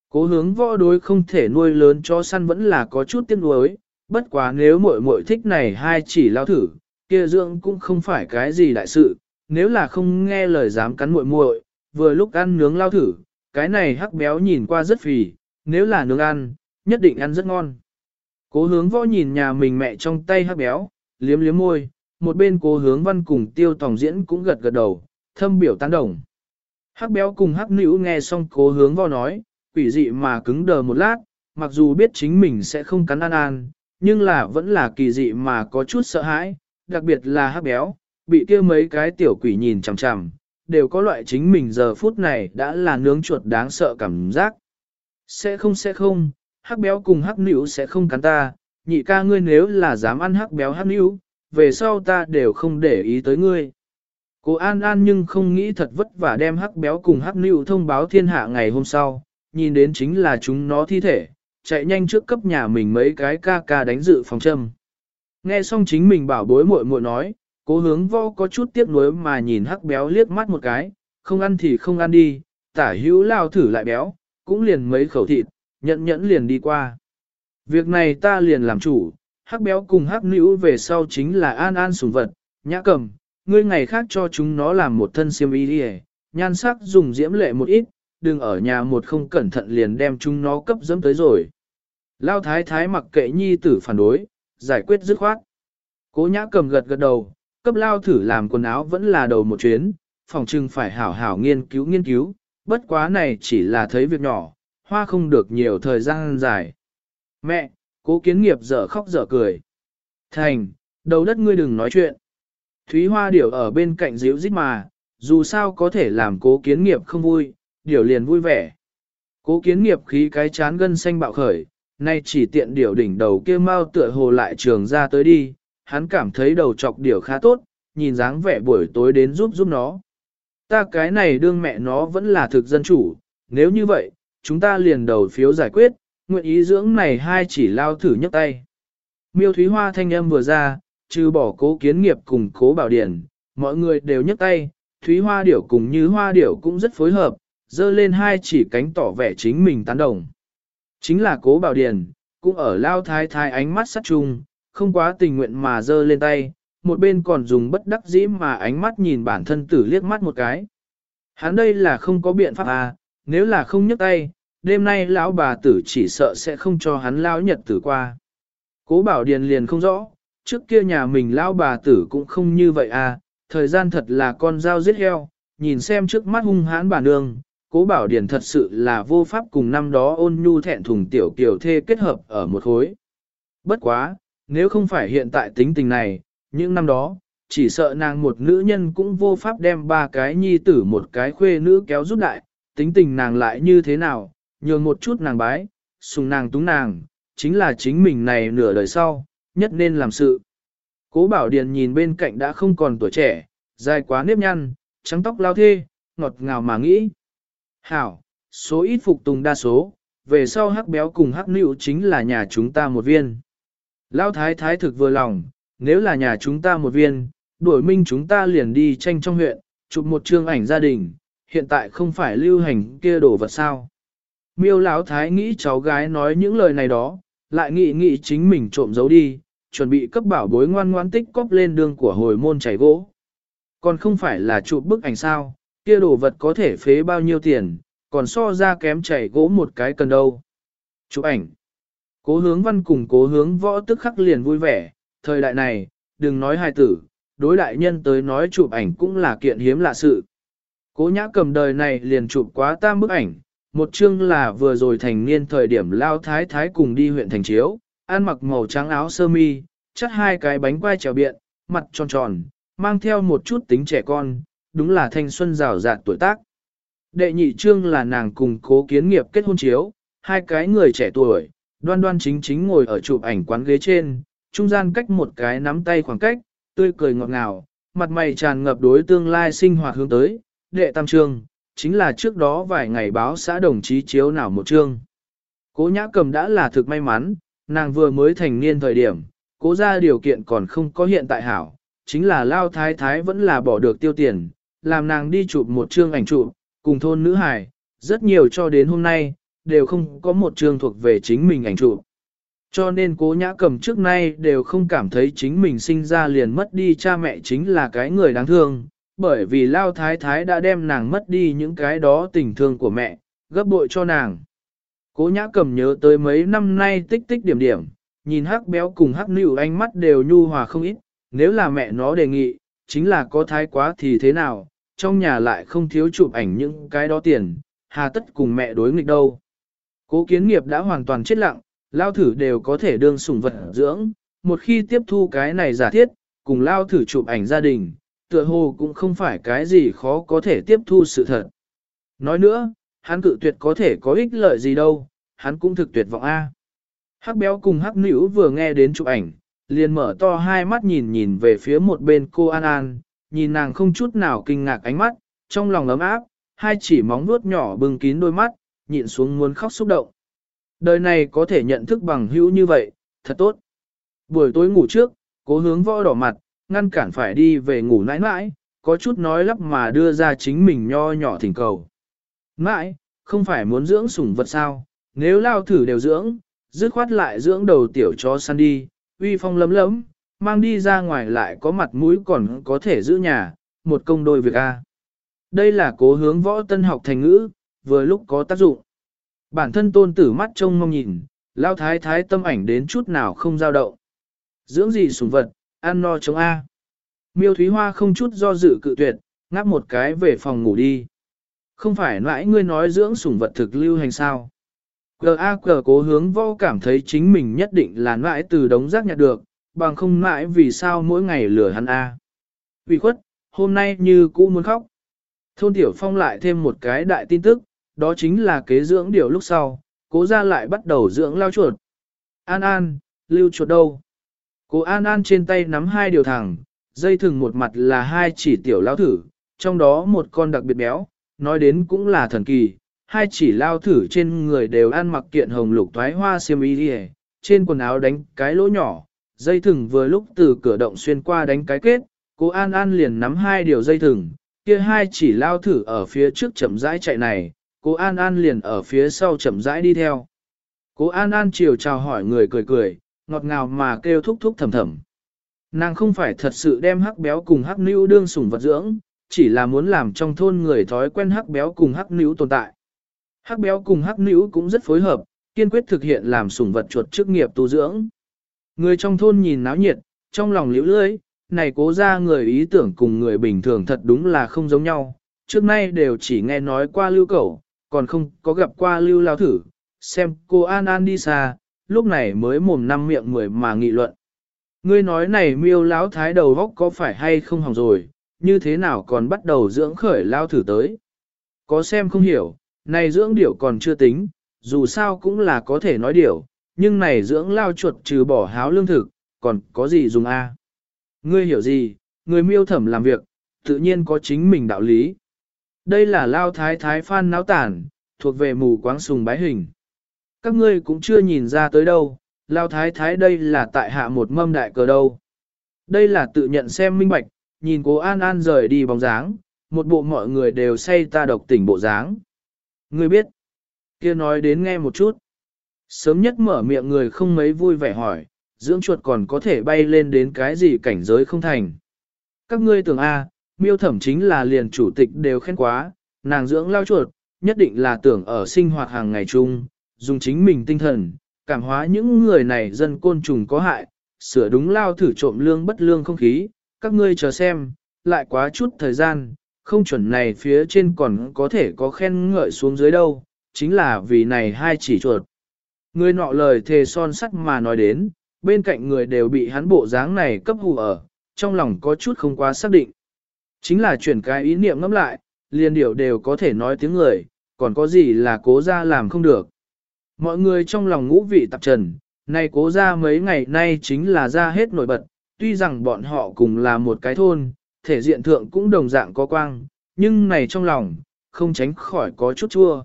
Cố hướng võ đối không thể nuôi lớn cho săn vẫn là có chút tiếc nuối, bất quá nếu muội muội thích này hai chỉ lao thử, kia dưỡng cũng không phải cái gì đại sự, nếu là không nghe lời dám cắn muội muội, vừa lúc ăn nướng lao thử, cái này hắc béo nhìn qua rất phì, nếu là nướng ăn, nhất định ăn rất ngon. Cố hướng võ nhìn nhà mình mẹ trong tay hắc béo, liếm liếm môi, một bên cố hướng văn cùng tiêu tòng diễn cũng gật gật đầu, thâm biểu tán đồng. Hắc béo cùng hắc nữ nghe xong cố hướng võ nói, quỷ dị mà cứng đờ một lát, mặc dù biết chính mình sẽ không cắn ăn an, nhưng là vẫn là kỳ dị mà có chút sợ hãi, đặc biệt là hắc béo, bị kia mấy cái tiểu quỷ nhìn chằm chằm, đều có loại chính mình giờ phút này đã là nướng chuột đáng sợ cảm giác. Sẽ không sẽ không, hắc béo cùng hắc nữ sẽ không cắn ta, nhị ca ngươi nếu là dám ăn hắc béo hắc nữ, về sau ta đều không để ý tới ngươi. Cô An An nhưng không nghĩ thật vất vả đem hắc béo cùng hắc nữ thông báo thiên hạ ngày hôm sau, nhìn đến chính là chúng nó thi thể, chạy nhanh trước cấp nhà mình mấy cái ca ca đánh dự phòng châm. Nghe xong chính mình bảo bối muội muội nói, cố hướng vô có chút tiếc nuối mà nhìn hắc béo liếc mắt một cái, không ăn thì không ăn đi, tả hữu lao thử lại béo, cũng liền mấy khẩu thịt, nhẫn nhẫn liền đi qua. Việc này ta liền làm chủ, hắc béo cùng hắc nữ về sau chính là an an sùng vật, nhã cầm, ngươi ngày khác cho chúng nó làm một thân xiêm y đi nhan sắc dùng diễm lệ một ít, đừng ở nhà một không cẩn thận liền đem chúng nó cấp dẫm tới rồi. Lao thái thái mặc kệ nhi tử phản đối, giải quyết dứt khoát. Cố nhã cầm gật gật đầu, cấp lao thử làm quần áo vẫn là đầu một chuyến, phòng trưng phải hảo hảo nghiên cứu nghiên cứu, bất quá này chỉ là thấy việc nhỏ, hoa không được nhiều thời gian dài. Mẹ, cố kiến nghiệp dở khóc dở cười. Thành, đầu đất ngươi đừng nói chuyện. Thúy hoa điểu ở bên cạnh díu dít mà, dù sao có thể làm cố kiến nghiệp không vui, điểu liền vui vẻ. Cố kiến nghiệp khí cái chán gân xanh bạo khởi, nay chỉ tiện điểu đỉnh đầu kia mau tựa hồ lại trường ra tới đi, hắn cảm thấy đầu chọc điểu khá tốt, nhìn dáng vẻ buổi tối đến giúp giúp nó. Ta cái này đương mẹ nó vẫn là thực dân chủ, nếu như vậy, chúng ta liền đầu phiếu giải quyết, nguyện ý dưỡng này hai chỉ lao thử nhấc tay. Miêu Thúy Hoa thanh âm vừa ra, trừ bỏ cố kiến nghiệp cùng cố bảo điển, mọi người đều nhấc tay, Thúy Hoa điểu cùng như Hoa điểu cũng rất phối hợp, dơ lên hai chỉ cánh tỏ vẻ chính mình tán đồng. Chính là cố bảo điển, cũng ở lao thái thái ánh mắt sắt chung, không quá tình nguyện mà dơ lên tay, một bên còn dùng bất đắc dĩ mà ánh mắt nhìn bản thân tử liếc mắt một cái. Hắn đây là không có biện pháp à, nếu là không nhấc tay, đêm nay lão bà tử chỉ sợ sẽ không cho hắn lão nhật tử qua. Cố bảo điền liền không rõ, trước kia nhà mình lão bà tử cũng không như vậy à, thời gian thật là con dao giết heo, nhìn xem trước mắt hung hãn bà nương, cố bảo điền thật sự là vô pháp cùng năm đó ôn nhu thẹn thùng tiểu kiều thê kết hợp ở một khối. Bất quá, nếu không phải hiện tại tính tình này, những năm đó, chỉ sợ nàng một nữ nhân cũng vô pháp đem ba cái nhi tử một cái khuê nữ kéo rút đại, tính tình nàng lại như thế nào, nhường một chút nàng bái, sùng nàng túng nàng, chính là chính mình này nửa đời sau, nhất nên làm sự. Cố Bảo Điền nhìn bên cạnh đã không còn tuổi trẻ, dài quá nếp nhăn, trắng tóc lao thê, ngọt ngào mà nghĩ. Hảo, số ít phục tùng đa số, về sau hắc béo cùng hắc nữ chính là nhà chúng ta một viên. Lao thái thái thực vừa lòng, nếu là nhà chúng ta một viên, đuổi minh chúng ta liền đi tranh trong huyện, chụp một chương ảnh gia đình, hiện tại không phải lưu hành kia đổ vật sao. Miêu Lão thái nghĩ cháu gái nói những lời này đó, lại nghĩ nghĩ chính mình trộm giấu đi, chuẩn bị cấp bảo bối ngoan ngoan tích cóp lên đường của hồi môn chảy gỗ. Còn không phải là chụp bức ảnh sao, kia đồ vật có thể phế bao nhiêu tiền, còn so ra kém chảy gỗ một cái cần đâu. Chụp ảnh. Cố hướng văn cùng cố hướng võ tức khắc liền vui vẻ, thời đại này, đừng nói hài tử, đối đại nhân tới nói chụp ảnh cũng là kiện hiếm lạ sự. Cố nhã cầm đời này liền chụp quá tam bức ảnh, một chương là vừa rồi thành niên thời điểm lao thái thái cùng đi huyện thành chiếu, ăn mặc màu trắng áo sơ mi, chắt hai cái bánh quai trèo biện, mặt tròn tròn, mang theo một chút tính trẻ con, đúng là thanh xuân rào rạt tuổi tác. Đệ nhị trương là nàng cùng cố kiến nghiệp kết hôn chiếu, hai cái người trẻ tuổi, đoan đoan chính chính ngồi ở chụp ảnh quán ghế trên, trung gian cách một cái nắm tay khoảng cách, tươi cười ngọt ngào, mặt mày tràn ngập đối tương lai sinh hoạt hướng tới, đệ tam trương, chính là trước đó vài ngày báo xã đồng chí chiếu nào một trương, Cố nhã cầm đã là thực may mắn, nàng vừa mới thành niên thời điểm, cố ra điều kiện còn không có hiện tại hảo, chính là lao thái thái vẫn là bỏ được tiêu tiền, làm nàng đi chụp một chương ảnh chụp, cùng thôn nữ hải, rất nhiều cho đến hôm nay, đều không có một trương thuộc về chính mình ảnh chụp. Cho nên cố nhã cầm trước nay đều không cảm thấy chính mình sinh ra liền mất đi cha mẹ chính là cái người đáng thương, bởi vì lao thái thái đã đem nàng mất đi những cái đó tình thương của mẹ, gấp bội cho nàng. Cố nhã cầm nhớ tới mấy năm nay tích tích điểm điểm, nhìn hắc béo cùng hắc nịu ánh mắt đều nhu hòa không ít, nếu là mẹ nó đề nghị, chính là có thái quá thì thế nào, trong nhà lại không thiếu chụp ảnh những cái đó tiền, hà tất cùng mẹ đối nghịch đâu. Cố kiến nghiệp đã hoàn toàn chết lặng, lao thử đều có thể đương sủng vật dưỡng, một khi tiếp thu cái này giả thiết, cùng lao thử chụp ảnh gia đình, tựa hồ cũng không phải cái gì khó có thể tiếp thu sự thật. Nói nữa, hắn cự tuyệt có thể có ích lợi gì đâu, hắn cũng thực tuyệt vọng A. Hắc béo cùng hắc nữ vừa nghe đến chụp ảnh, liền mở to hai mắt nhìn nhìn về phía một bên cô An An, nhìn nàng không chút nào kinh ngạc ánh mắt, trong lòng ấm áp, hai chỉ móng nuốt nhỏ bưng kín đôi mắt, nhịn xuống muốn khóc xúc động. Đời này có thể nhận thức bằng hữu như vậy, thật tốt. Buổi tối ngủ trước, cố hướng võ đỏ mặt, ngăn cản phải đi về ngủ nãi nãi, có chút nói lắp mà đưa ra chính mình nho nhỏ thỉnh cầu. Nãi, không phải muốn dưỡng sủng vật sao, nếu lao thử đều dưỡng, dứt khoát lại dưỡng đầu tiểu chó săn đi, uy phong lấm lấm, mang đi ra ngoài lại có mặt mũi còn có thể giữ nhà, một công đôi việc A. Đây là cố hướng võ tân học thành ngữ, vừa lúc có tác dụng. Bản thân tôn tử mắt trông mong nhìn, lao thái thái tâm ảnh đến chút nào không dao động. Dưỡng gì sủng vật, ăn no chống A. Miêu Thúy Hoa không chút do dự cự tuyệt, ngáp một cái về phòng ngủ đi. Không phải nãi ngươi nói dưỡng sủng vật thực lưu hành sao. G.A. G cố hướng vô cảm thấy chính mình nhất định là nãi từ đống rác nhặt được, bằng không nãi vì sao mỗi ngày lửa hắn A. Vì khuất, hôm nay như cũ muốn khóc. Thôn Tiểu Phong lại thêm một cái đại tin tức, đó chính là kế dưỡng điều lúc sau, cố ra lại bắt đầu dưỡng lao chuột. An An, lưu chuột đâu? Cố An An trên tay nắm hai điều thẳng, dây thừng một mặt là hai chỉ tiểu lao thử, trong đó một con đặc biệt béo, nói đến cũng là thần kỳ, hai chỉ lao thử trên người đều ăn mặc kiện hồng lục thoái hoa xiêm y đi trên quần áo đánh cái lỗ nhỏ, dây thừng vừa lúc từ cửa động xuyên qua đánh cái kết, cố An An liền nắm hai điều dây thừng, kia hai chỉ lao thử ở phía trước chậm rãi chạy này, cố An An liền ở phía sau chậm rãi đi theo. Cố An An chiều chào hỏi người cười cười, ngọt ngào mà kêu thúc thúc thầm thầm. Nàng không phải thật sự đem hắc béo cùng hắc nữ đương sủng vật dưỡng, chỉ là muốn làm trong thôn người thói quen hắc béo cùng hắc nữ tồn tại. Hắc béo cùng hắc nữ cũng rất phối hợp, kiên quyết thực hiện làm sủng vật chuột chức nghiệp tu dưỡng. Người trong thôn nhìn náo nhiệt, trong lòng liễu lưỡi, này cố ra người ý tưởng cùng người bình thường thật đúng là không giống nhau. Trước nay đều chỉ nghe nói qua lưu cầu còn không có gặp qua lưu lao thử, xem cô An An đi xa, lúc này mới mồm năm miệng mười mà nghị luận. Ngươi nói này miêu lão thái đầu góc có phải hay không hỏng rồi, như thế nào còn bắt đầu dưỡng khởi lao thử tới. Có xem không hiểu, này dưỡng điểu còn chưa tính, dù sao cũng là có thể nói điểu, nhưng này dưỡng lao chuột trừ bỏ háo lương thực, còn có gì dùng a? Ngươi hiểu gì, người miêu thẩm làm việc, tự nhiên có chính mình đạo lý. Đây là lao thái thái phan náo tản, thuộc về mù quáng sùng bái hình. Các ngươi cũng chưa nhìn ra tới đâu, lao thái thái đây là tại hạ một mâm đại cờ đâu. Đây là tự nhận xem minh bạch, nhìn cố An An rời đi bóng dáng, một bộ mọi người đều say ta độc tỉnh bộ dáng. Ngươi biết, kia nói đến nghe một chút. Sớm nhất mở miệng người không mấy vui vẻ hỏi, dưỡng chuột còn có thể bay lên đến cái gì cảnh giới không thành. Các ngươi tưởng A, miêu thẩm chính là liền chủ tịch đều khen quá, nàng dưỡng lao chuột, nhất định là tưởng ở sinh hoạt hàng ngày chung, dùng chính mình tinh thần, cảm hóa những người này dân côn trùng có hại, sửa đúng lao thử trộm lương bất lương không khí, các ngươi chờ xem, lại quá chút thời gian, không chuẩn này phía trên còn có thể có khen ngợi xuống dưới đâu, chính là vì này hai chỉ chuột. Người nọ lời thề son sắt mà nói đến, bên cạnh người đều bị hắn bộ dáng này cấp hù ở, trong lòng có chút không quá xác định. Chính là chuyển cái ý niệm ngẫm lại, liền điệu đều có thể nói tiếng người, còn có gì là cố ra làm không được. Mọi người trong lòng ngũ vị tạp trần, nay cố ra mấy ngày nay chính là ra hết nổi bật, tuy rằng bọn họ cùng là một cái thôn, thể diện thượng cũng đồng dạng có quang, nhưng này trong lòng, không tránh khỏi có chút chua.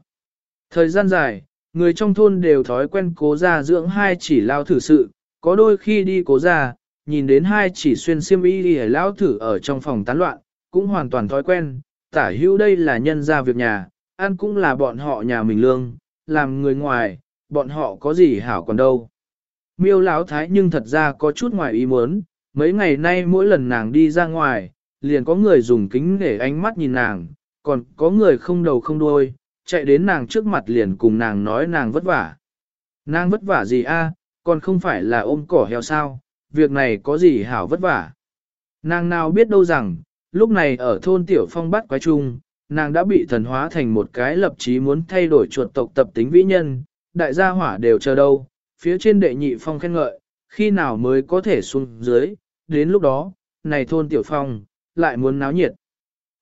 Thời gian dài, người trong thôn đều thói quen cố ra dưỡng hai chỉ lao thử sự, có đôi khi đi cố ra, nhìn đến hai chỉ xuyên xiêm y đi lao thử ở trong phòng tán loạn, cũng hoàn toàn thói quen, tả hữu đây là nhân ra việc nhà, ăn cũng là bọn họ nhà mình lương, làm người ngoài, bọn họ có gì hảo còn đâu. Miêu Lão thái nhưng thật ra có chút ngoài ý muốn, mấy ngày nay mỗi lần nàng đi ra ngoài, liền có người dùng kính để ánh mắt nhìn nàng, còn có người không đầu không đuôi, chạy đến nàng trước mặt liền cùng nàng nói nàng vất vả. Nàng vất vả gì a? còn không phải là ôm cỏ heo sao, việc này có gì hảo vất vả. Nàng nào biết đâu rằng, lúc này ở thôn Tiểu Phong bắt quái trung, nàng đã bị thần hóa thành một cái lập chí muốn thay đổi chuột tộc tập tính vĩ nhân, đại gia hỏa đều chờ đâu, phía trên đệ nhị phong khen ngợi, khi nào mới có thể xuống dưới, đến lúc đó, này thôn Tiểu Phong, lại muốn náo nhiệt.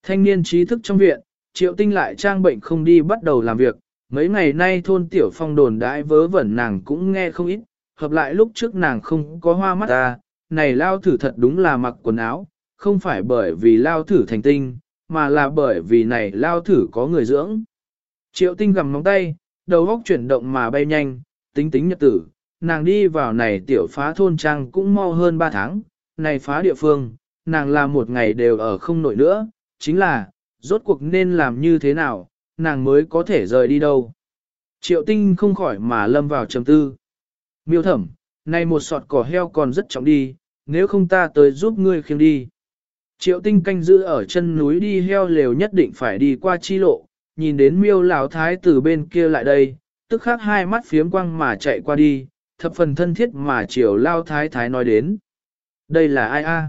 Thanh niên trí thức trong viện, triệu tinh lại trang bệnh không đi bắt đầu làm việc, mấy ngày nay thôn Tiểu Phong đồn đãi vớ vẩn nàng cũng nghe không ít, hợp lại lúc trước nàng không có hoa mắt ta, này lao thử thật đúng là mặc quần áo, không phải bởi vì lao thử thành tinh, mà là bởi vì này lao thử có người dưỡng. Triệu tinh gầm móng tay, đầu góc chuyển động mà bay nhanh, tính tính nhật tử, nàng đi vào này tiểu phá thôn trang cũng mau hơn 3 tháng, này phá địa phương, nàng làm một ngày đều ở không nổi nữa, chính là, rốt cuộc nên làm như thế nào, nàng mới có thể rời đi đâu. Triệu tinh không khỏi mà lâm vào trầm tư. Miêu thẩm, này một sọt cỏ heo còn rất trọng đi, nếu không ta tới giúp ngươi khiêng đi. Triệu tinh canh giữ ở chân núi đi heo lều nhất định phải đi qua chi lộ, nhìn đến miêu lão thái từ bên kia lại đây, tức khắc hai mắt phiếm quăng mà chạy qua đi, thập phần thân thiết mà Triệu lao thái thái nói đến. Đây là ai a?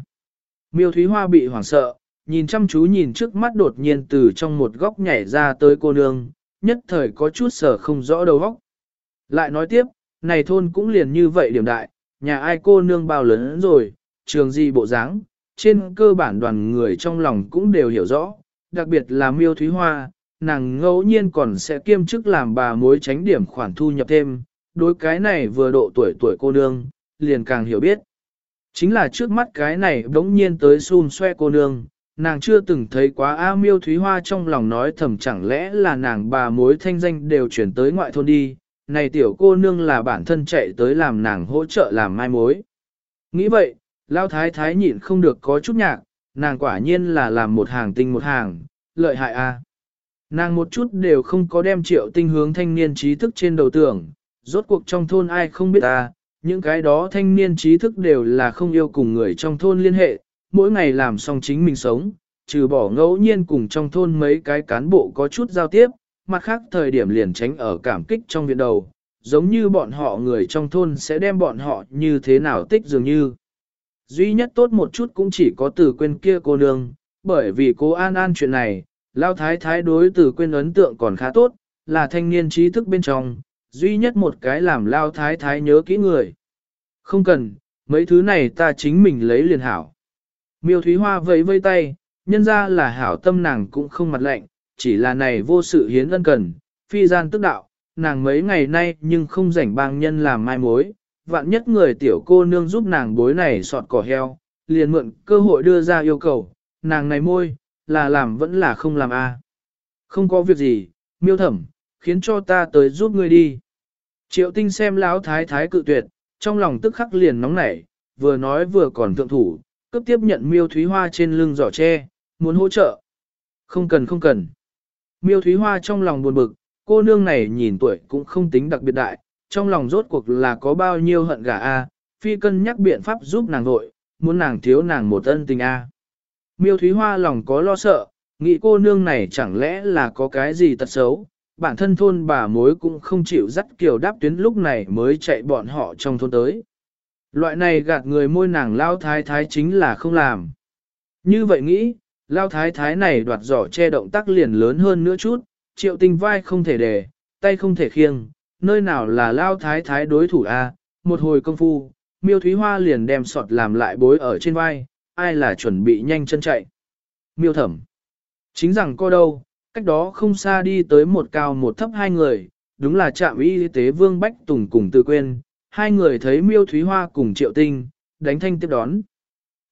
Miêu Thúy Hoa bị hoảng sợ, nhìn chăm chú nhìn trước mắt đột nhiên từ trong một góc nhảy ra tới cô nương, nhất thời có chút sở không rõ đầu óc. Lại nói tiếp, này thôn cũng liền như vậy điểm đại, nhà ai cô nương bao lớn rồi, trường gì bộ dáng, trên cơ bản đoàn người trong lòng cũng đều hiểu rõ, đặc biệt là miêu thúy hoa, nàng ngẫu nhiên còn sẽ kiêm chức làm bà mối tránh điểm khoản thu nhập thêm, đối cái này vừa độ tuổi tuổi cô nương, liền càng hiểu biết. Chính là trước mắt cái này đống nhiên tới xun xoe cô nương, nàng chưa từng thấy quá A miêu thúy hoa trong lòng nói thầm chẳng lẽ là nàng bà mối thanh danh đều chuyển tới ngoại thôn đi, này tiểu cô nương là bản thân chạy tới làm nàng hỗ trợ làm mai mối. Nghĩ vậy, lao thái thái nhịn không được có chút nhạc, nàng quả nhiên là làm một hàng tinh một hàng, lợi hại a. Nàng một chút đều không có đem triệu tinh hướng thanh niên trí thức trên đầu tưởng, rốt cuộc trong thôn ai không biết ta, những cái đó thanh niên trí thức đều là không yêu cùng người trong thôn liên hệ, mỗi ngày làm xong chính mình sống, trừ bỏ ngẫu nhiên cùng trong thôn mấy cái cán bộ có chút giao tiếp, mặt khác thời điểm liền tránh ở cảm kích trong viện đầu, giống như bọn họ người trong thôn sẽ đem bọn họ như thế nào tích dường như. Duy nhất tốt một chút cũng chỉ có từ quên kia cô nương, bởi vì cô An An chuyện này, Lao Thái Thái đối từ quên ấn tượng còn khá tốt, là thanh niên trí thức bên trong, duy nhất một cái làm Lao Thái Thái nhớ kỹ người. Không cần, mấy thứ này ta chính mình lấy liền hảo. Miêu Thúy Hoa vẫy vây tay, nhân ra là hảo tâm nàng cũng không mặt lạnh, chỉ là này vô sự hiến ân cần, phi gian tức đạo, nàng mấy ngày nay nhưng không rảnh bang nhân làm mai mối, vạn nhất người tiểu cô nương giúp nàng bối này sọt cỏ heo, liền mượn cơ hội đưa ra yêu cầu, nàng này môi, là làm vẫn là không làm a. À? Không có việc gì, miêu thẩm, khiến cho ta tới giúp ngươi đi. Triệu tinh xem lão thái thái cự tuyệt, trong lòng tức khắc liền nóng nảy, vừa nói vừa còn thượng thủ, cấp tiếp nhận miêu thúy hoa trên lưng giỏ tre, muốn hỗ trợ. Không cần không cần. Miêu Thúy Hoa trong lòng buồn bực, cô nương này nhìn tuổi cũng không tính đặc biệt đại, trong lòng rốt cuộc là có bao nhiêu hận gà a, phi cân nhắc biện pháp giúp nàng vội, muốn nàng thiếu nàng một ân tình a. Miêu Thúy Hoa lòng có lo sợ, nghĩ cô nương này chẳng lẽ là có cái gì tật xấu, bản thân thôn bà mối cũng không chịu dắt kiều đáp tuyến lúc này mới chạy bọn họ trong thôn tới. Loại này gạt người môi nàng lao thái thái chính là không làm. Như vậy nghĩ, Lao thái thái này đoạt giỏ che động tác liền lớn hơn nữa chút, triệu tinh vai không thể để, tay không thể khiêng, nơi nào là lao thái thái đối thủ a một hồi công phu, miêu thúy hoa liền đem sọt làm lại bối ở trên vai, ai là chuẩn bị nhanh chân chạy. Miêu thẩm. Chính rằng có đâu, cách đó không xa đi tới một cao một thấp hai người, đúng là trạm y tế Vương Bách Tùng cùng Từ Quên, hai người thấy miêu thúy hoa cùng triệu tinh, đánh thanh tiếp đón.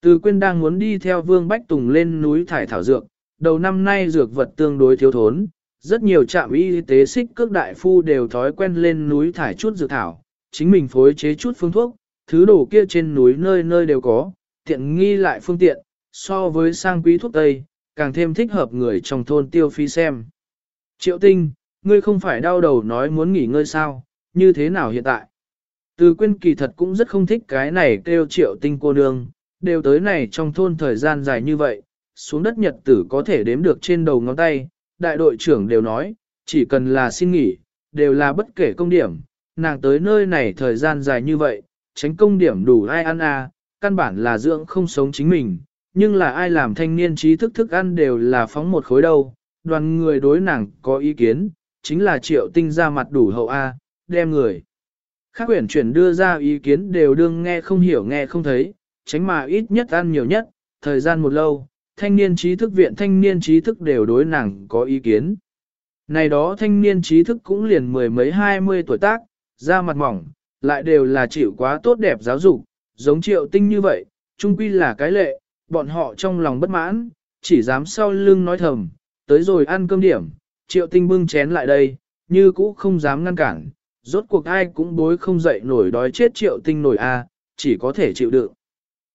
Từ quyên đang muốn đi theo Vương Bách Tùng lên núi thải thảo dược, đầu năm nay dược vật tương đối thiếu thốn, rất nhiều trạm y tế xích cước đại phu đều thói quen lên núi thải chút dược thảo, chính mình phối chế chút phương thuốc, thứ đồ kia trên núi nơi nơi đều có, tiện nghi lại phương tiện, so với sang quý thuốc Tây, càng thêm thích hợp người trong thôn tiêu phí xem. Triệu tinh, ngươi không phải đau đầu nói muốn nghỉ ngơi sao, như thế nào hiện tại? Từ quyên kỳ thật cũng rất không thích cái này kêu triệu tinh cô nương, đều tới này trong thôn thời gian dài như vậy, xuống đất nhật tử có thể đếm được trên đầu ngón tay, đại đội trưởng đều nói, chỉ cần là xin nghỉ, đều là bất kể công điểm, nàng tới nơi này thời gian dài như vậy, tránh công điểm đủ ai ăn à, căn bản là dưỡng không sống chính mình, nhưng là ai làm thanh niên trí thức thức ăn đều là phóng một khối đâu, đoàn người đối nàng có ý kiến, chính là triệu tinh ra mặt đủ hậu A, đem người. Khác quyển chuyển đưa ra ý kiến đều đương nghe không hiểu nghe không thấy, tránh mà ít nhất ăn nhiều nhất, thời gian một lâu, thanh niên trí thức viện thanh niên trí thức đều đối nàng có ý kiến. Này đó thanh niên trí thức cũng liền mười mấy hai mươi tuổi tác, da mặt mỏng, lại đều là chịu quá tốt đẹp giáo dục, giống triệu tinh như vậy, trung quy là cái lệ, bọn họ trong lòng bất mãn, chỉ dám sau lưng nói thầm, tới rồi ăn cơm điểm, triệu tinh bưng chén lại đây, như cũ không dám ngăn cản, rốt cuộc ai cũng bối không dậy nổi đói chết triệu tinh nổi a, chỉ có thể chịu đựng.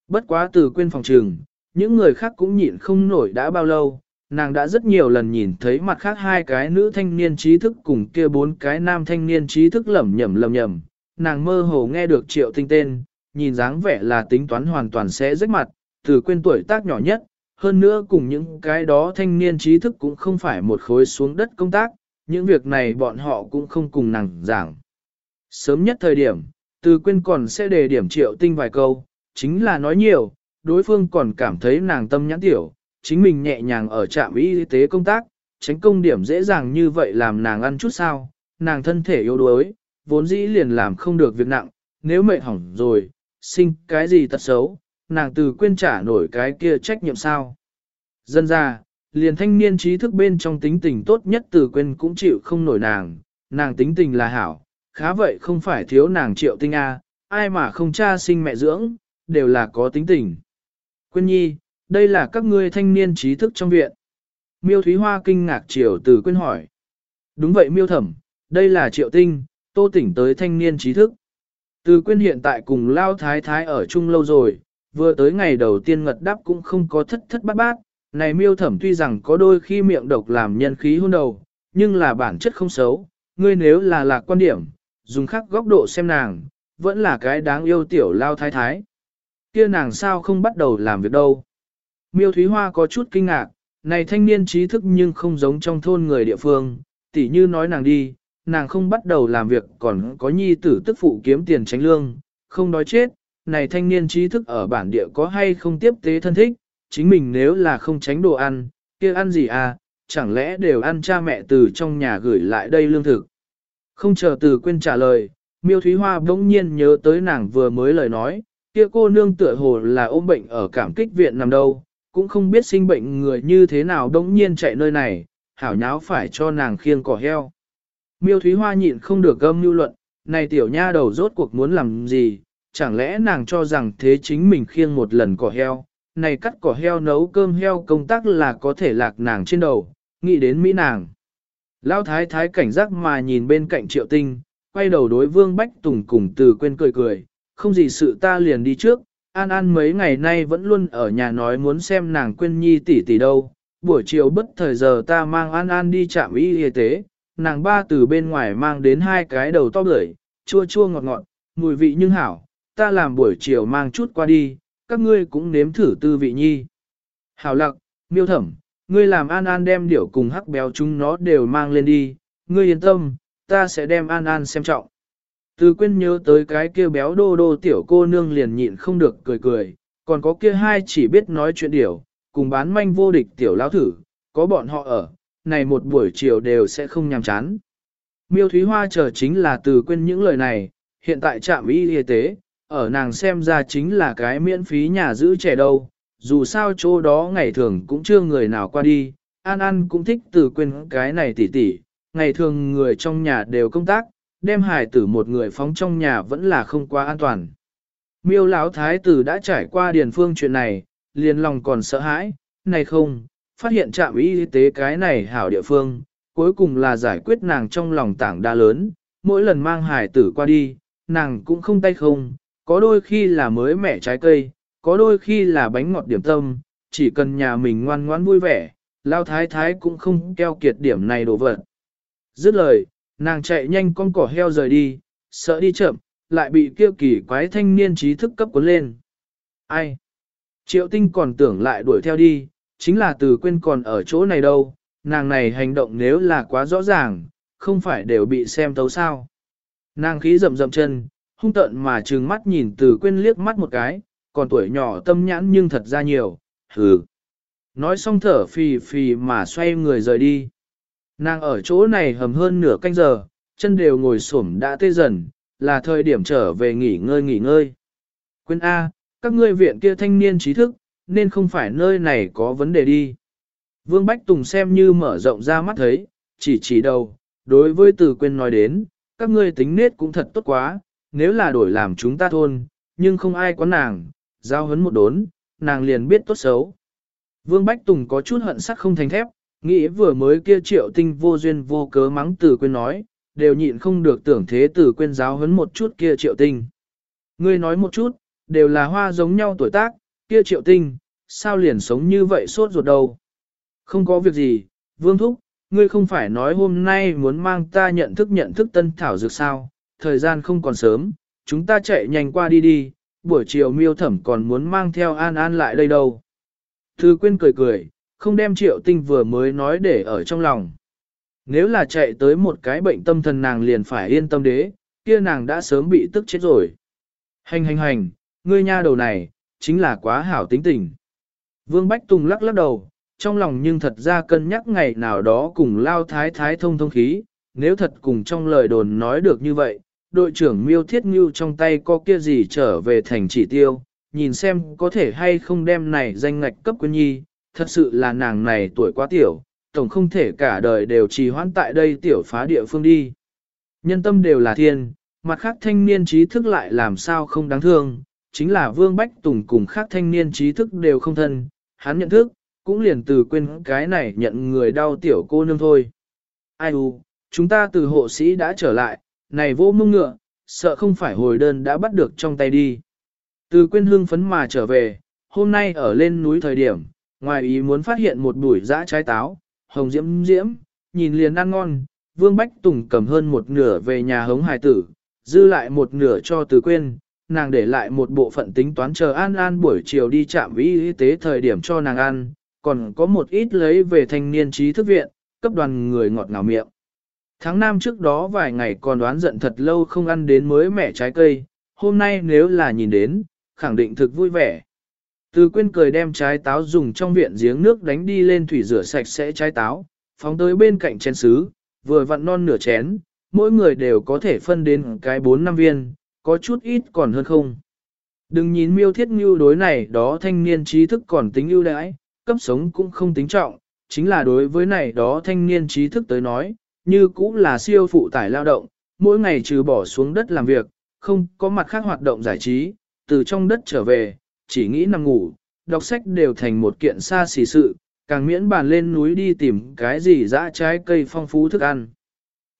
Bất quá từ quên phòng trường, những người khác cũng nhịn không nổi đã bao lâu, nàng đã rất nhiều lần nhìn thấy mặt khác hai cái nữ thanh niên trí thức cùng kia bốn cái nam thanh niên trí thức lẩm nhẩm lẩm nhẩm, nàng mơ hồ nghe được triệu tinh tên, nhìn dáng vẻ là tính toán hoàn toàn sẽ rách mặt, từ quên tuổi tác nhỏ nhất, hơn nữa cùng những cái đó thanh niên trí thức cũng không phải một khối xuống đất công tác, những việc này bọn họ cũng không cùng nàng giảng. Sớm nhất thời điểm, từ quên còn sẽ đề điểm triệu tinh vài câu, chính là nói nhiều, đối phương còn cảm thấy nàng tâm nhãn tiểu, chính mình nhẹ nhàng ở trạm y tế công tác, tránh công điểm dễ dàng như vậy làm nàng ăn chút sao, nàng thân thể yếu đuối, vốn dĩ liền làm không được việc nặng, nếu mệt hỏng rồi, sinh cái gì tật xấu, nàng từ quên trả nổi cái kia trách nhiệm sao. Dân ra, liền thanh niên trí thức bên trong tính tình tốt nhất từ quên cũng chịu không nổi nàng, nàng tính tình là hảo, khá vậy không phải thiếu nàng triệu tinh A, ai mà không cha sinh mẹ dưỡng, đều là có tính tình. Quyên nhi, đây là các ngươi thanh niên trí thức trong viện. Miêu Thúy Hoa kinh ngạc chiều từ Quyên hỏi. Đúng vậy miêu thẩm, đây là triệu tinh, tô tỉnh tới thanh niên trí thức. Từ quyên hiện tại cùng lao thái thái ở chung lâu rồi, vừa tới ngày đầu tiên ngật đáp cũng không có thất thất bát bát, này miêu thẩm tuy rằng có đôi khi miệng độc làm nhân khí hôn đầu, nhưng là bản chất không xấu, ngươi nếu là lạc quan điểm, dùng khác góc độ xem nàng, vẫn là cái đáng yêu tiểu lao thái thái. Kia nàng sao không bắt đầu làm việc đâu. Miêu Thúy Hoa có chút kinh ngạc, này thanh niên trí thức nhưng không giống trong thôn người địa phương, tỉ như nói nàng đi, nàng không bắt đầu làm việc còn có nhi tử tức phụ kiếm tiền tránh lương, không đói chết, này thanh niên trí thức ở bản địa có hay không tiếp tế thân thích, chính mình nếu là không tránh đồ ăn, kia ăn gì à, chẳng lẽ đều ăn cha mẹ từ trong nhà gửi lại đây lương thực. Không chờ từ quên trả lời, miêu Thúy Hoa bỗng nhiên nhớ tới nàng vừa mới lời nói, kia cô nương tựa hồ là ôm bệnh ở cảm kích viện nằm đâu, cũng không biết sinh bệnh người như thế nào đống nhiên chạy nơi này, hảo nháo phải cho nàng khiêng cỏ heo. Miêu Thúy Hoa nhịn không được gâm lưu luận, này tiểu nha đầu rốt cuộc muốn làm gì, chẳng lẽ nàng cho rằng thế chính mình khiêng một lần cỏ heo, này cắt cỏ heo nấu cơm heo công tác là có thể lạc nàng trên đầu, nghĩ đến Mỹ nàng. Lão thái thái cảnh giác mà nhìn bên cạnh triệu tinh, quay đầu đối vương Bách Tùng cùng từ quên cười cười, không gì sự ta liền đi trước, An An mấy ngày nay vẫn luôn ở nhà nói muốn xem nàng quên nhi tỷ tỷ đâu, buổi chiều bất thời giờ ta mang An An đi trạm y y tế, nàng ba từ bên ngoài mang đến hai cái đầu to bưởi, chua chua ngọt ngọt, mùi vị nhưng hảo, ta làm buổi chiều mang chút qua đi, các ngươi cũng nếm thử tư vị nhi. Hảo lặc, miêu thẩm, ngươi làm An An đem điểu cùng hắc béo chúng nó đều mang lên đi, ngươi yên tâm, ta sẽ đem An An xem trọng. Từ quên nhớ tới cái kia béo đô đô tiểu cô nương liền nhịn không được cười cười, còn có kia hai chỉ biết nói chuyện điểu, cùng bán manh vô địch tiểu lão thử, có bọn họ ở, này một buổi chiều đều sẽ không nhàm chán. Miêu Thúy Hoa chờ chính là từ quên những lời này, hiện tại trạm y y tế, ở nàng xem ra chính là cái miễn phí nhà giữ trẻ đâu, dù sao chỗ đó ngày thường cũng chưa người nào qua đi, An An cũng thích từ quên cái này tỉ tỉ, ngày thường người trong nhà đều công tác, đem hài tử một người phóng trong nhà vẫn là không quá an toàn. Miêu lão thái tử đã trải qua điền phương chuyện này, liền lòng còn sợ hãi, này không, phát hiện trạm y tế cái này hảo địa phương, cuối cùng là giải quyết nàng trong lòng tảng đa lớn, mỗi lần mang hài tử qua đi, nàng cũng không tay không, có đôi khi là mới mẻ trái cây, có đôi khi là bánh ngọt điểm tâm, chỉ cần nhà mình ngoan ngoãn vui vẻ, lao thái thái cũng không keo kiệt điểm này đồ vật. Dứt lời, nàng chạy nhanh con cỏ heo rời đi, sợ đi chậm, lại bị kia kỳ quái thanh niên trí thức cấp cuốn lên. Ai? Triệu tinh còn tưởng lại đuổi theo đi, chính là từ quên còn ở chỗ này đâu, nàng này hành động nếu là quá rõ ràng, không phải đều bị xem tấu sao. Nàng khí rậm rậm chân, hung tợn mà trừng mắt nhìn từ quên liếc mắt một cái, còn tuổi nhỏ tâm nhãn nhưng thật ra nhiều, hừ. Nói xong thở phì phì mà xoay người rời đi. Nàng ở chỗ này hầm hơn nửa canh giờ, chân đều ngồi xổm đã tê dần, là thời điểm trở về nghỉ ngơi nghỉ ngơi. Quên A, các ngươi viện kia thanh niên trí thức, nên không phải nơi này có vấn đề đi. Vương Bách Tùng xem như mở rộng ra mắt thấy, chỉ chỉ đầu, đối với từ quên nói đến, các ngươi tính nết cũng thật tốt quá, nếu là đổi làm chúng ta thôn, nhưng không ai có nàng, giao hấn một đốn, nàng liền biết tốt xấu. Vương Bách Tùng có chút hận sắc không thành thép, nghĩ vừa mới kia triệu tinh vô duyên vô cớ mắng Tử quên nói, đều nhịn không được tưởng thế Tử quên giáo hấn một chút kia triệu tinh. Ngươi nói một chút, đều là hoa giống nhau tuổi tác, kia triệu tinh, sao liền sống như vậy sốt ruột đầu. Không có việc gì, Vương Thúc, ngươi không phải nói hôm nay muốn mang ta nhận thức nhận thức tân thảo dược sao, thời gian không còn sớm, chúng ta chạy nhanh qua đi đi, buổi chiều miêu thẩm còn muốn mang theo An An lại đây đâu. Thư quên cười cười, không đem triệu tinh vừa mới nói để ở trong lòng. Nếu là chạy tới một cái bệnh tâm thần nàng liền phải yên tâm đế, kia nàng đã sớm bị tức chết rồi. Hành hành hành, ngươi nha đầu này, chính là quá hảo tính tình. Vương Bách Tùng lắc lắc đầu, trong lòng nhưng thật ra cân nhắc ngày nào đó cùng lao thái thái thông thông khí, nếu thật cùng trong lời đồn nói được như vậy, đội trưởng miêu thiết ngưu trong tay có kia gì trở về thành chỉ tiêu, nhìn xem có thể hay không đem này danh ngạch cấp quân nhi, thật sự là nàng này tuổi quá tiểu, tổng không thể cả đời đều trì hoãn tại đây tiểu phá địa phương đi. Nhân tâm đều là thiên, mặt khác thanh niên trí thức lại làm sao không đáng thương, chính là Vương Bách Tùng cùng khác thanh niên trí thức đều không thân, hắn nhận thức, cũng liền từ quên cái này nhận người đau tiểu cô nương thôi. Ai u, chúng ta từ hộ sĩ đã trở lại, này vô mông ngựa, sợ không phải hồi đơn đã bắt được trong tay đi. Từ quên hương phấn mà trở về, hôm nay ở lên núi thời điểm, ngoài ý muốn phát hiện một bụi dã trái táo, hồng diễm diễm, nhìn liền ăn ngon, Vương Bách Tùng cầm hơn một nửa về nhà hống hài tử, dư lại một nửa cho từ quên, nàng để lại một bộ phận tính toán chờ An An buổi chiều đi chạm y tế thời điểm cho nàng ăn, còn có một ít lấy về thanh niên trí thức viện, cấp đoàn người ngọt ngào miệng. Tháng năm trước đó vài ngày còn đoán giận thật lâu không ăn đến mới mẻ trái cây, hôm nay nếu là nhìn đến, khẳng định thực vui vẻ. Từ quên cười đem trái táo dùng trong viện giếng nước đánh đi lên thủy rửa sạch sẽ trái táo, phóng tới bên cạnh chén sứ, vừa vặn non nửa chén, mỗi người đều có thể phân đến cái 4 năm viên, có chút ít còn hơn không. Đừng nhìn miêu thiết ngưu đối này đó thanh niên trí thức còn tính ưu đãi, cấp sống cũng không tính trọng, chính là đối với này đó thanh niên trí thức tới nói, như cũng là siêu phụ tải lao động, mỗi ngày trừ bỏ xuống đất làm việc, không có mặt khác hoạt động giải trí, từ trong đất trở về, chỉ nghĩ nằm ngủ, đọc sách đều thành một kiện xa xỉ sự, càng miễn bàn lên núi đi tìm cái gì dã trái cây phong phú thức ăn.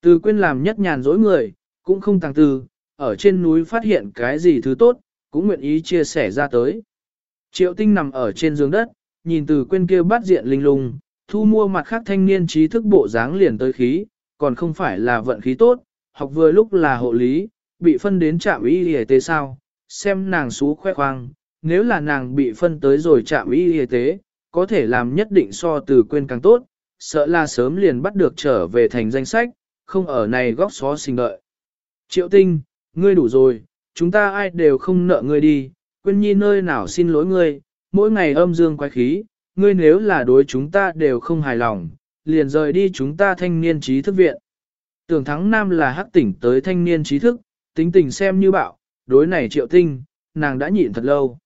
Từ quên làm nhất nhàn dối người, cũng không tăng tư, ở trên núi phát hiện cái gì thứ tốt, cũng nguyện ý chia sẻ ra tới. Triệu tinh nằm ở trên giường đất, nhìn từ quên kia bắt diện linh lung, thu mua mặt khác thanh niên trí thức bộ dáng liền tới khí, còn không phải là vận khí tốt, học vừa lúc là hộ lý, bị phân đến trạm y y tế sao, xem nàng xú khoe khoang, nếu là nàng bị phân tới rồi chạm y y tế, có thể làm nhất định so từ quên càng tốt, sợ là sớm liền bắt được trở về thành danh sách, không ở này góc xó sinh đợi. Triệu tinh, ngươi đủ rồi, chúng ta ai đều không nợ ngươi đi, quên nhi nơi nào xin lỗi ngươi, mỗi ngày âm dương quái khí, ngươi nếu là đối chúng ta đều không hài lòng, liền rời đi chúng ta thanh niên trí thức viện. Tưởng thắng nam là hắc tỉnh tới thanh niên trí thức, tính tình xem như bạo, đối này triệu tinh, nàng đã nhịn thật lâu.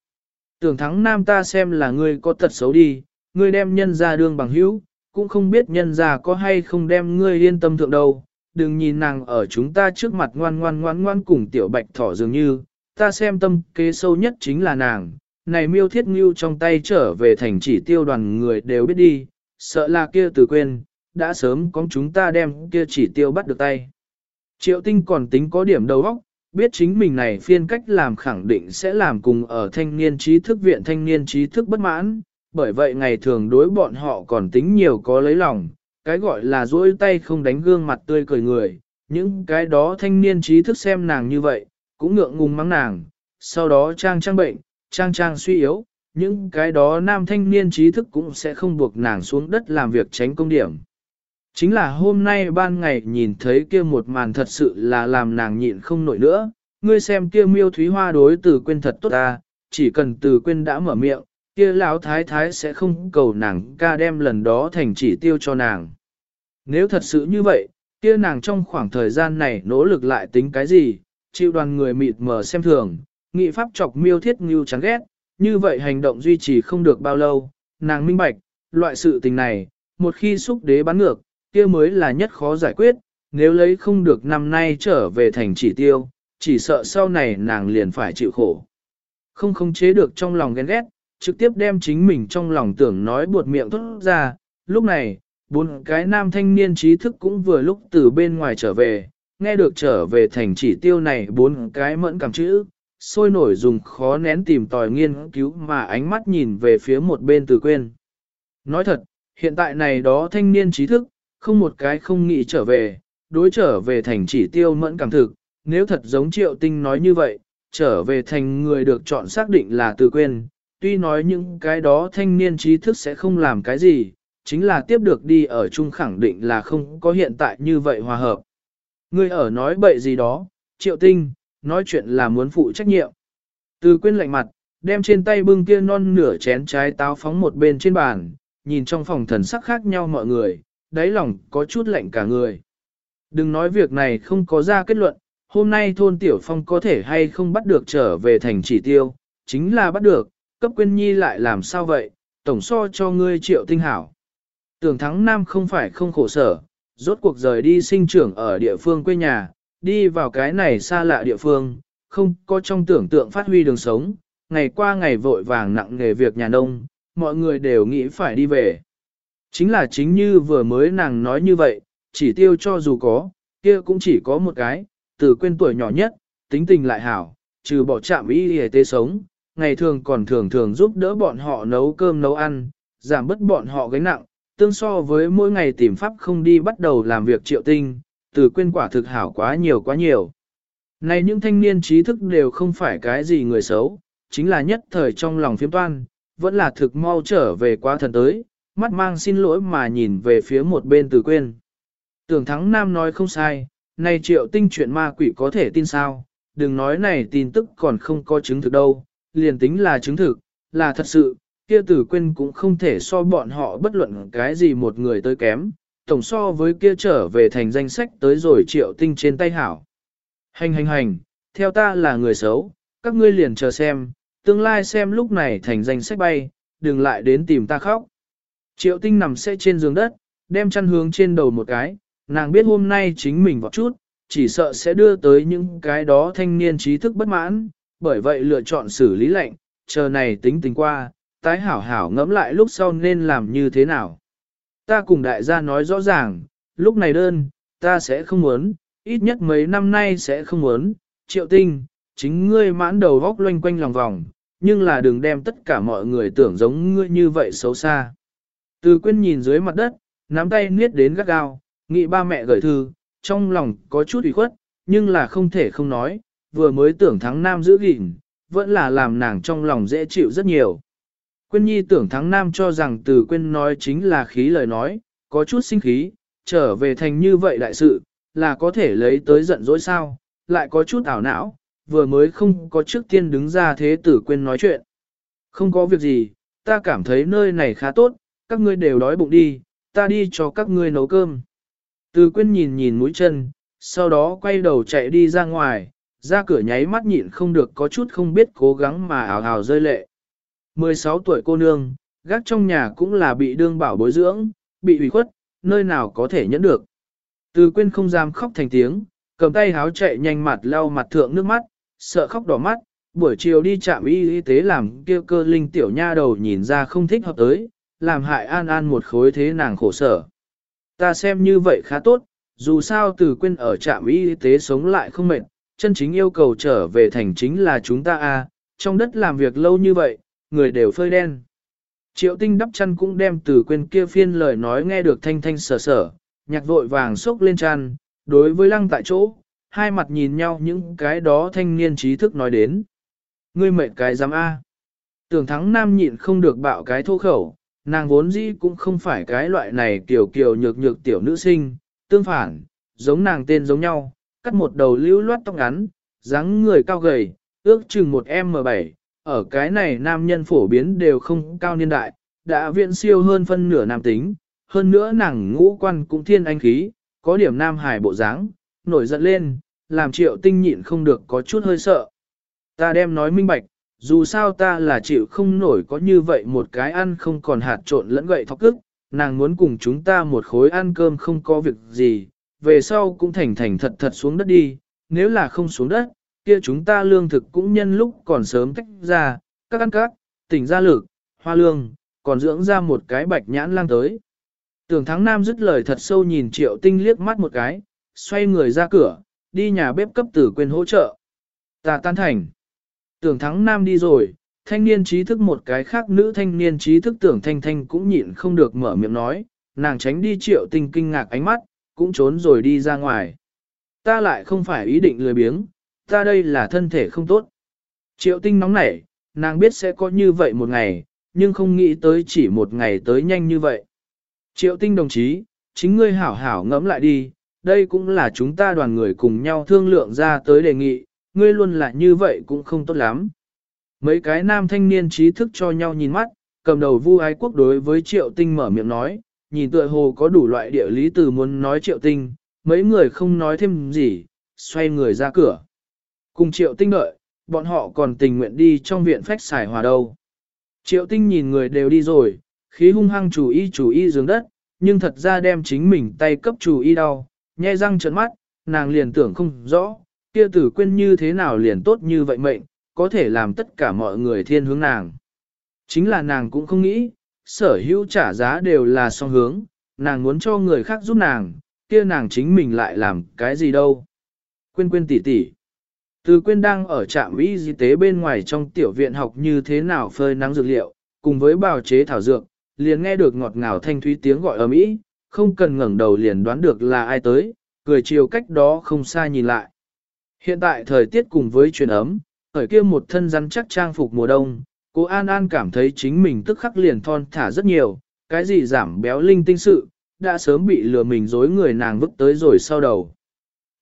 Tưởng thắng nam ta xem là ngươi có tật xấu đi, ngươi đem nhân ra đương bằng hữu, cũng không biết nhân ra có hay không đem ngươi yên tâm thượng đâu. Đừng nhìn nàng ở chúng ta trước mặt ngoan ngoan ngoan ngoan cùng tiểu bạch thỏ dường như, ta xem tâm kế sâu nhất chính là nàng, này miêu thiết ngưu trong tay trở về thành chỉ tiêu đoàn người đều biết đi, sợ là kia từ quên, đã sớm có chúng ta đem kia chỉ tiêu bắt được tay. Triệu tinh còn tính có điểm đầu óc, biết chính mình này phiên cách làm khẳng định sẽ làm cùng ở thanh niên trí thức viện thanh niên trí thức bất mãn, bởi vậy ngày thường đối bọn họ còn tính nhiều có lấy lòng, cái gọi là dỗi tay không đánh gương mặt tươi cười người, những cái đó thanh niên trí thức xem nàng như vậy, cũng ngượng ngùng mắng nàng, sau đó trang trang bệnh, trang trang suy yếu, những cái đó nam thanh niên trí thức cũng sẽ không buộc nàng xuống đất làm việc tránh công điểm. Chính là hôm nay ban ngày nhìn thấy kia một màn thật sự là làm nàng nhịn không nổi nữa, ngươi xem kia miêu thúy hoa đối từ quên thật tốt ta, chỉ cần từ quên đã mở miệng, kia lão thái thái sẽ không cầu nàng ca đem lần đó thành chỉ tiêu cho nàng. Nếu thật sự như vậy, kia nàng trong khoảng thời gian này nỗ lực lại tính cái gì, chịu đoàn người mịt mờ xem thường, nghị pháp chọc miêu thiết ngưu chán ghét, như vậy hành động duy trì không được bao lâu, nàng minh bạch, loại sự tình này, một khi xúc đế bắn ngược, kia mới là nhất khó giải quyết, nếu lấy không được năm nay trở về thành chỉ tiêu, chỉ sợ sau này nàng liền phải chịu khổ. Không khống chế được trong lòng ghen ghét, trực tiếp đem chính mình trong lòng tưởng nói buột miệng thốt ra, lúc này, bốn cái nam thanh niên trí thức cũng vừa lúc từ bên ngoài trở về, nghe được trở về thành chỉ tiêu này bốn cái mẫn cảm chữ, sôi nổi dùng khó nén tìm tòi nghiên cứu mà ánh mắt nhìn về phía một bên từ quên. Nói thật, hiện tại này đó thanh niên trí thức, không một cái không nghĩ trở về, đối trở về thành chỉ tiêu mẫn cảm thực, nếu thật giống triệu tinh nói như vậy, trở về thành người được chọn xác định là từ quên, tuy nói những cái đó thanh niên trí thức sẽ không làm cái gì, chính là tiếp được đi ở chung khẳng định là không có hiện tại như vậy hòa hợp. Người ở nói bậy gì đó, triệu tinh, nói chuyện là muốn phụ trách nhiệm. Từ quên lạnh mặt, đem trên tay bưng kia non nửa chén trái táo phóng một bên trên bàn, nhìn trong phòng thần sắc khác nhau mọi người, đáy lòng có chút lạnh cả người. Đừng nói việc này không có ra kết luận, hôm nay thôn Tiểu Phong có thể hay không bắt được trở về thành chỉ tiêu, chính là bắt được, cấp quyên nhi lại làm sao vậy, tổng so cho ngươi triệu tinh hảo. Tưởng thắng nam không phải không khổ sở, rốt cuộc rời đi sinh trưởng ở địa phương quê nhà, đi vào cái này xa lạ địa phương, không có trong tưởng tượng phát huy đường sống, ngày qua ngày vội vàng nặng nghề việc nhà nông, mọi người đều nghĩ phải đi về. Chính là chính như vừa mới nàng nói như vậy, chỉ tiêu cho dù có, kia cũng chỉ có một cái, từ quên tuổi nhỏ nhất, tính tình lại hảo, trừ bỏ chạm y y tế sống, ngày thường còn thường thường giúp đỡ bọn họ nấu cơm nấu ăn, giảm bớt bọn họ gánh nặng, tương so với mỗi ngày tìm pháp không đi bắt đầu làm việc triệu tinh, từ quên quả thực hảo quá nhiều quá nhiều. Này những thanh niên trí thức đều không phải cái gì người xấu, chính là nhất thời trong lòng phiếm toan, vẫn là thực mau trở về quá thần tới, mắt mang xin lỗi mà nhìn về phía một bên từ quên. Tưởng thắng nam nói không sai, này triệu tinh chuyện ma quỷ có thể tin sao, đừng nói này tin tức còn không có chứng thực đâu, liền tính là chứng thực, là thật sự, kia tử quên cũng không thể so bọn họ bất luận cái gì một người tới kém, tổng so với kia trở về thành danh sách tới rồi triệu tinh trên tay hảo. Hành hành hành, theo ta là người xấu, các ngươi liền chờ xem, tương lai xem lúc này thành danh sách bay, đừng lại đến tìm ta khóc. Triệu tinh nằm sẽ trên giường đất, đem chăn hướng trên đầu một cái, nàng biết hôm nay chính mình vọt chút, chỉ sợ sẽ đưa tới những cái đó thanh niên trí thức bất mãn, bởi vậy lựa chọn xử lý lệnh, chờ này tính tình qua, tái hảo hảo ngẫm lại lúc sau nên làm như thế nào. Ta cùng đại gia nói rõ ràng, lúc này đơn, ta sẽ không muốn, ít nhất mấy năm nay sẽ không muốn, triệu tinh, chính ngươi mãn đầu góc loanh quanh lòng vòng, nhưng là đừng đem tất cả mọi người tưởng giống ngươi như vậy xấu xa. Từ quên nhìn dưới mặt đất, nắm tay niết đến gắt gao, nghĩ ba mẹ gửi thư, trong lòng có chút ủy khuất, nhưng là không thể không nói, vừa mới tưởng thắng nam giữ gìn, vẫn là làm nàng trong lòng dễ chịu rất nhiều. Quyên nhi tưởng thắng nam cho rằng từ quên nói chính là khí lời nói, có chút sinh khí, trở về thành như vậy đại sự, là có thể lấy tới giận dỗi sao, lại có chút ảo não, vừa mới không có trước tiên đứng ra thế tử quên nói chuyện. Không có việc gì, ta cảm thấy nơi này khá tốt, các ngươi đều đói bụng đi, ta đi cho các ngươi nấu cơm. Từ Quyên nhìn nhìn mũi chân, sau đó quay đầu chạy đi ra ngoài, ra cửa nháy mắt nhịn không được có chút không biết cố gắng mà ảo ảo rơi lệ. 16 tuổi cô nương, gác trong nhà cũng là bị đương bảo bối dưỡng, bị ủy khuất, nơi nào có thể nhẫn được. Từ Quyên không dám khóc thành tiếng, cầm tay háo chạy nhanh mặt lau mặt thượng nước mắt, sợ khóc đỏ mắt, buổi chiều đi trạm y y tế làm kia cơ linh tiểu nha đầu nhìn ra không thích hợp tới, làm hại an an một khối thế nàng khổ sở. Ta xem như vậy khá tốt, dù sao từ quên ở trạm y tế sống lại không mệt, chân chính yêu cầu trở về thành chính là chúng ta a trong đất làm việc lâu như vậy, người đều phơi đen. Triệu tinh đắp chăn cũng đem từ quên kia phiên lời nói nghe được thanh thanh sở sở, nhạc vội vàng sốc lên chăn, đối với lăng tại chỗ, hai mặt nhìn nhau những cái đó thanh niên trí thức nói đến. Ngươi mệt cái giám A. Tưởng thắng nam nhịn không được bạo cái thô khẩu, nàng vốn dĩ cũng không phải cái loại này kiểu kiểu nhược nhược tiểu nữ sinh, tương phản, giống nàng tên giống nhau, cắt một đầu lưu loát tóc ngắn, dáng người cao gầy, ước chừng một M7, ở cái này nam nhân phổ biến đều không cao niên đại, đã viện siêu hơn phân nửa nam tính, hơn nữa nàng ngũ quan cũng thiên anh khí, có điểm nam hải bộ dáng, nổi giận lên, làm triệu tinh nhịn không được có chút hơi sợ. Ta đem nói minh bạch, dù sao ta là chịu không nổi có như vậy một cái ăn không còn hạt trộn lẫn gậy thóc cức, nàng muốn cùng chúng ta một khối ăn cơm không có việc gì, về sau cũng thành thành thật thật xuống đất đi, nếu là không xuống đất, kia chúng ta lương thực cũng nhân lúc còn sớm tách ra, các ăn các, tỉnh ra lực, hoa lương, còn dưỡng ra một cái bạch nhãn lang tới. Tưởng thắng nam dứt lời thật sâu nhìn triệu tinh liếc mắt một cái, xoay người ra cửa, đi nhà bếp cấp tử quên hỗ trợ. Ta tan thành. Tưởng thắng nam đi rồi, thanh niên trí thức một cái khác nữ thanh niên trí thức tưởng thanh thanh cũng nhịn không được mở miệng nói, nàng tránh đi triệu tinh kinh ngạc ánh mắt, cũng trốn rồi đi ra ngoài. Ta lại không phải ý định lười biếng, ta đây là thân thể không tốt. Triệu tinh nóng nảy, nàng biết sẽ có như vậy một ngày, nhưng không nghĩ tới chỉ một ngày tới nhanh như vậy. Triệu tinh đồng chí, chính ngươi hảo hảo ngẫm lại đi, đây cũng là chúng ta đoàn người cùng nhau thương lượng ra tới đề nghị, ngươi luôn là như vậy cũng không tốt lắm. Mấy cái nam thanh niên trí thức cho nhau nhìn mắt, cầm đầu vu ái quốc đối với triệu tinh mở miệng nói, nhìn tựa hồ có đủ loại địa lý từ muốn nói triệu tinh, mấy người không nói thêm gì, xoay người ra cửa. Cùng triệu tinh đợi, bọn họ còn tình nguyện đi trong viện phách xài hòa đâu. Triệu tinh nhìn người đều đi rồi, khí hung hăng chủ y chủ y giường đất, nhưng thật ra đem chính mình tay cấp chủ y đau, nhai răng trợn mắt, nàng liền tưởng không rõ, kia tử quên như thế nào liền tốt như vậy mệnh, có thể làm tất cả mọi người thiên hướng nàng. Chính là nàng cũng không nghĩ, sở hữu trả giá đều là song hướng, nàng muốn cho người khác giúp nàng, kia nàng chính mình lại làm cái gì đâu. Quên quên tỉ tỉ. Từ quên đang ở trạm y tế bên ngoài trong tiểu viện học như thế nào phơi nắng dược liệu, cùng với bào chế thảo dược, liền nghe được ngọt ngào thanh thúy tiếng gọi ầm ĩ, không cần ngẩng đầu liền đoán được là ai tới, cười chiều cách đó không xa nhìn lại. Hiện tại thời tiết cùng với truyền ấm, ở kia một thân rắn chắc trang phục mùa đông, cô An An cảm thấy chính mình tức khắc liền thon thả rất nhiều, cái gì giảm béo linh tinh sự, đã sớm bị lừa mình dối người nàng vứt tới rồi sau đầu.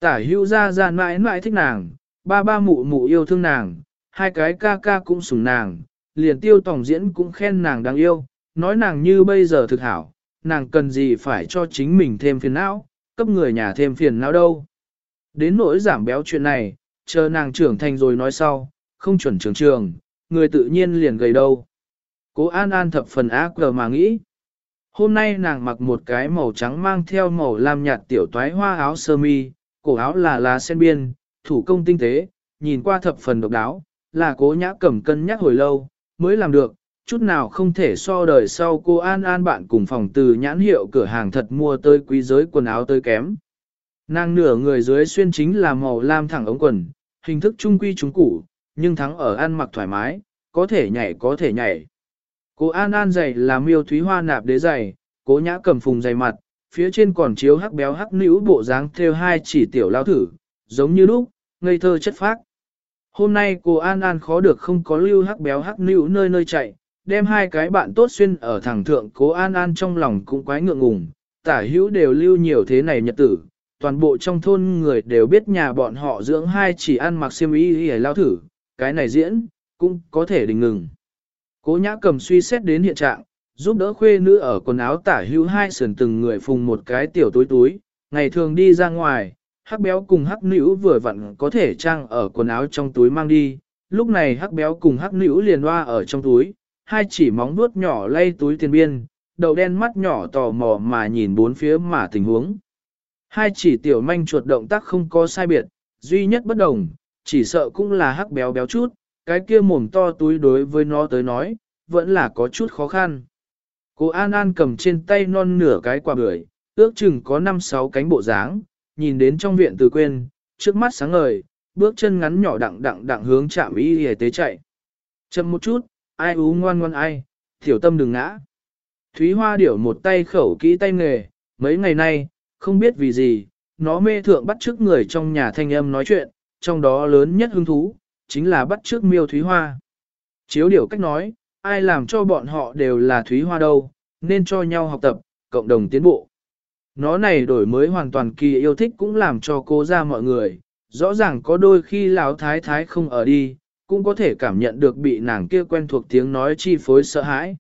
Tả hữu ra ra mãi mãi thích nàng, ba ba mụ mụ yêu thương nàng, hai cái ca ca cũng sủng nàng, liền tiêu tổng diễn cũng khen nàng đáng yêu, nói nàng như bây giờ thực hảo, nàng cần gì phải cho chính mình thêm phiền não, cấp người nhà thêm phiền não đâu. Đến nỗi giảm béo chuyện này, chờ nàng trưởng thành rồi nói sau, không chuẩn trường trường, người tự nhiên liền gầy đâu. Cố An An thập phần ác cờ mà nghĩ. Hôm nay nàng mặc một cái màu trắng mang theo màu lam nhạt tiểu toái hoa áo sơ mi, cổ áo là lá sen biên, thủ công tinh tế, nhìn qua thập phần độc đáo, là cố nhã cẩm cân nhắc hồi lâu, mới làm được, chút nào không thể so đời sau cô An An bạn cùng phòng từ nhãn hiệu cửa hàng thật mua tới quý giới quần áo tới kém. Nàng nửa người dưới xuyên chính là màu lam thẳng ống quần, hình thức trung quy trung củ, nhưng thắng ở ăn mặc thoải mái, có thể nhảy có thể nhảy. Cô An An giày là miêu thúy hoa nạp đế giày, cố nhã cầm phùng giày mặt, phía trên còn chiếu hắc béo hắc nữ bộ dáng theo hai chỉ tiểu lao thử, giống như lúc, ngây thơ chất phác. Hôm nay cô An An khó được không có lưu hắc béo hắc nữ nơi nơi chạy, đem hai cái bạn tốt xuyên ở thẳng thượng cố An An trong lòng cũng quái ngượng ngùng, tả hữu đều lưu nhiều thế này nhật tử, toàn bộ trong thôn người đều biết nhà bọn họ dưỡng hai chỉ ăn mặc xiêm y y lao thử, cái này diễn, cũng có thể đình ngừng. Cố nhã cầm suy xét đến hiện trạng, giúp đỡ khuê nữ ở quần áo tả hữu hai sườn từng người phùng một cái tiểu túi túi, ngày thường đi ra ngoài, hắc béo cùng hắc nữ vừa vặn có thể trang ở quần áo trong túi mang đi, lúc này hắc béo cùng hắc nữ liền hoa ở trong túi, hai chỉ móng vuốt nhỏ lay túi tiền biên, đầu đen mắt nhỏ tò mò mà nhìn bốn phía mà tình huống. Hai chỉ tiểu manh chuột động tác không có sai biệt, duy nhất bất đồng, chỉ sợ cũng là hắc béo béo chút, cái kia mồm to túi đối với nó tới nói, vẫn là có chút khó khăn. Cô An An cầm trên tay non nửa cái quả bưởi, ước chừng có 5-6 cánh bộ dáng, nhìn đến trong viện từ quên, trước mắt sáng ngời, bước chân ngắn nhỏ đặng đặng đặng hướng chạm y y tế chạy. Chậm một chút, ai ú ngoan ngoan ai, Tiểu tâm đừng ngã. Thúy Hoa điểu một tay khẩu kỹ tay nghề, mấy ngày nay, không biết vì gì, nó mê thượng bắt trước người trong nhà thanh âm nói chuyện, trong đó lớn nhất hứng thú, chính là bắt trước miêu Thúy Hoa. Chiếu điểu cách nói, ai làm cho bọn họ đều là Thúy Hoa đâu, nên cho nhau học tập, cộng đồng tiến bộ. Nó này đổi mới hoàn toàn kỳ yêu thích cũng làm cho cô ra mọi người, rõ ràng có đôi khi lão thái thái không ở đi, cũng có thể cảm nhận được bị nàng kia quen thuộc tiếng nói chi phối sợ hãi.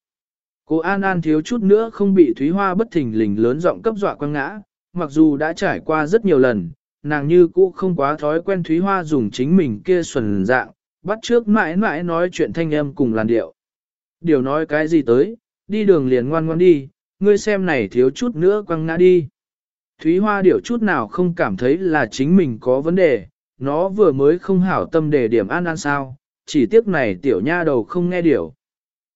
Cô An An thiếu chút nữa không bị Thúy Hoa bất thình lình lớn giọng cấp dọa quăng ngã, mặc dù đã trải qua rất nhiều lần, nàng như cũ không quá thói quen Thúy Hoa dùng chính mình kia xuẩn dạng, bắt trước mãi mãi nói chuyện thanh âm cùng làn điệu. Điều nói cái gì tới, đi đường liền ngoan ngoan đi, ngươi xem này thiếu chút nữa quăng ngã đi. Thúy Hoa điểu chút nào không cảm thấy là chính mình có vấn đề, nó vừa mới không hảo tâm đề điểm an an sao, chỉ tiếc này tiểu nha đầu không nghe điểu.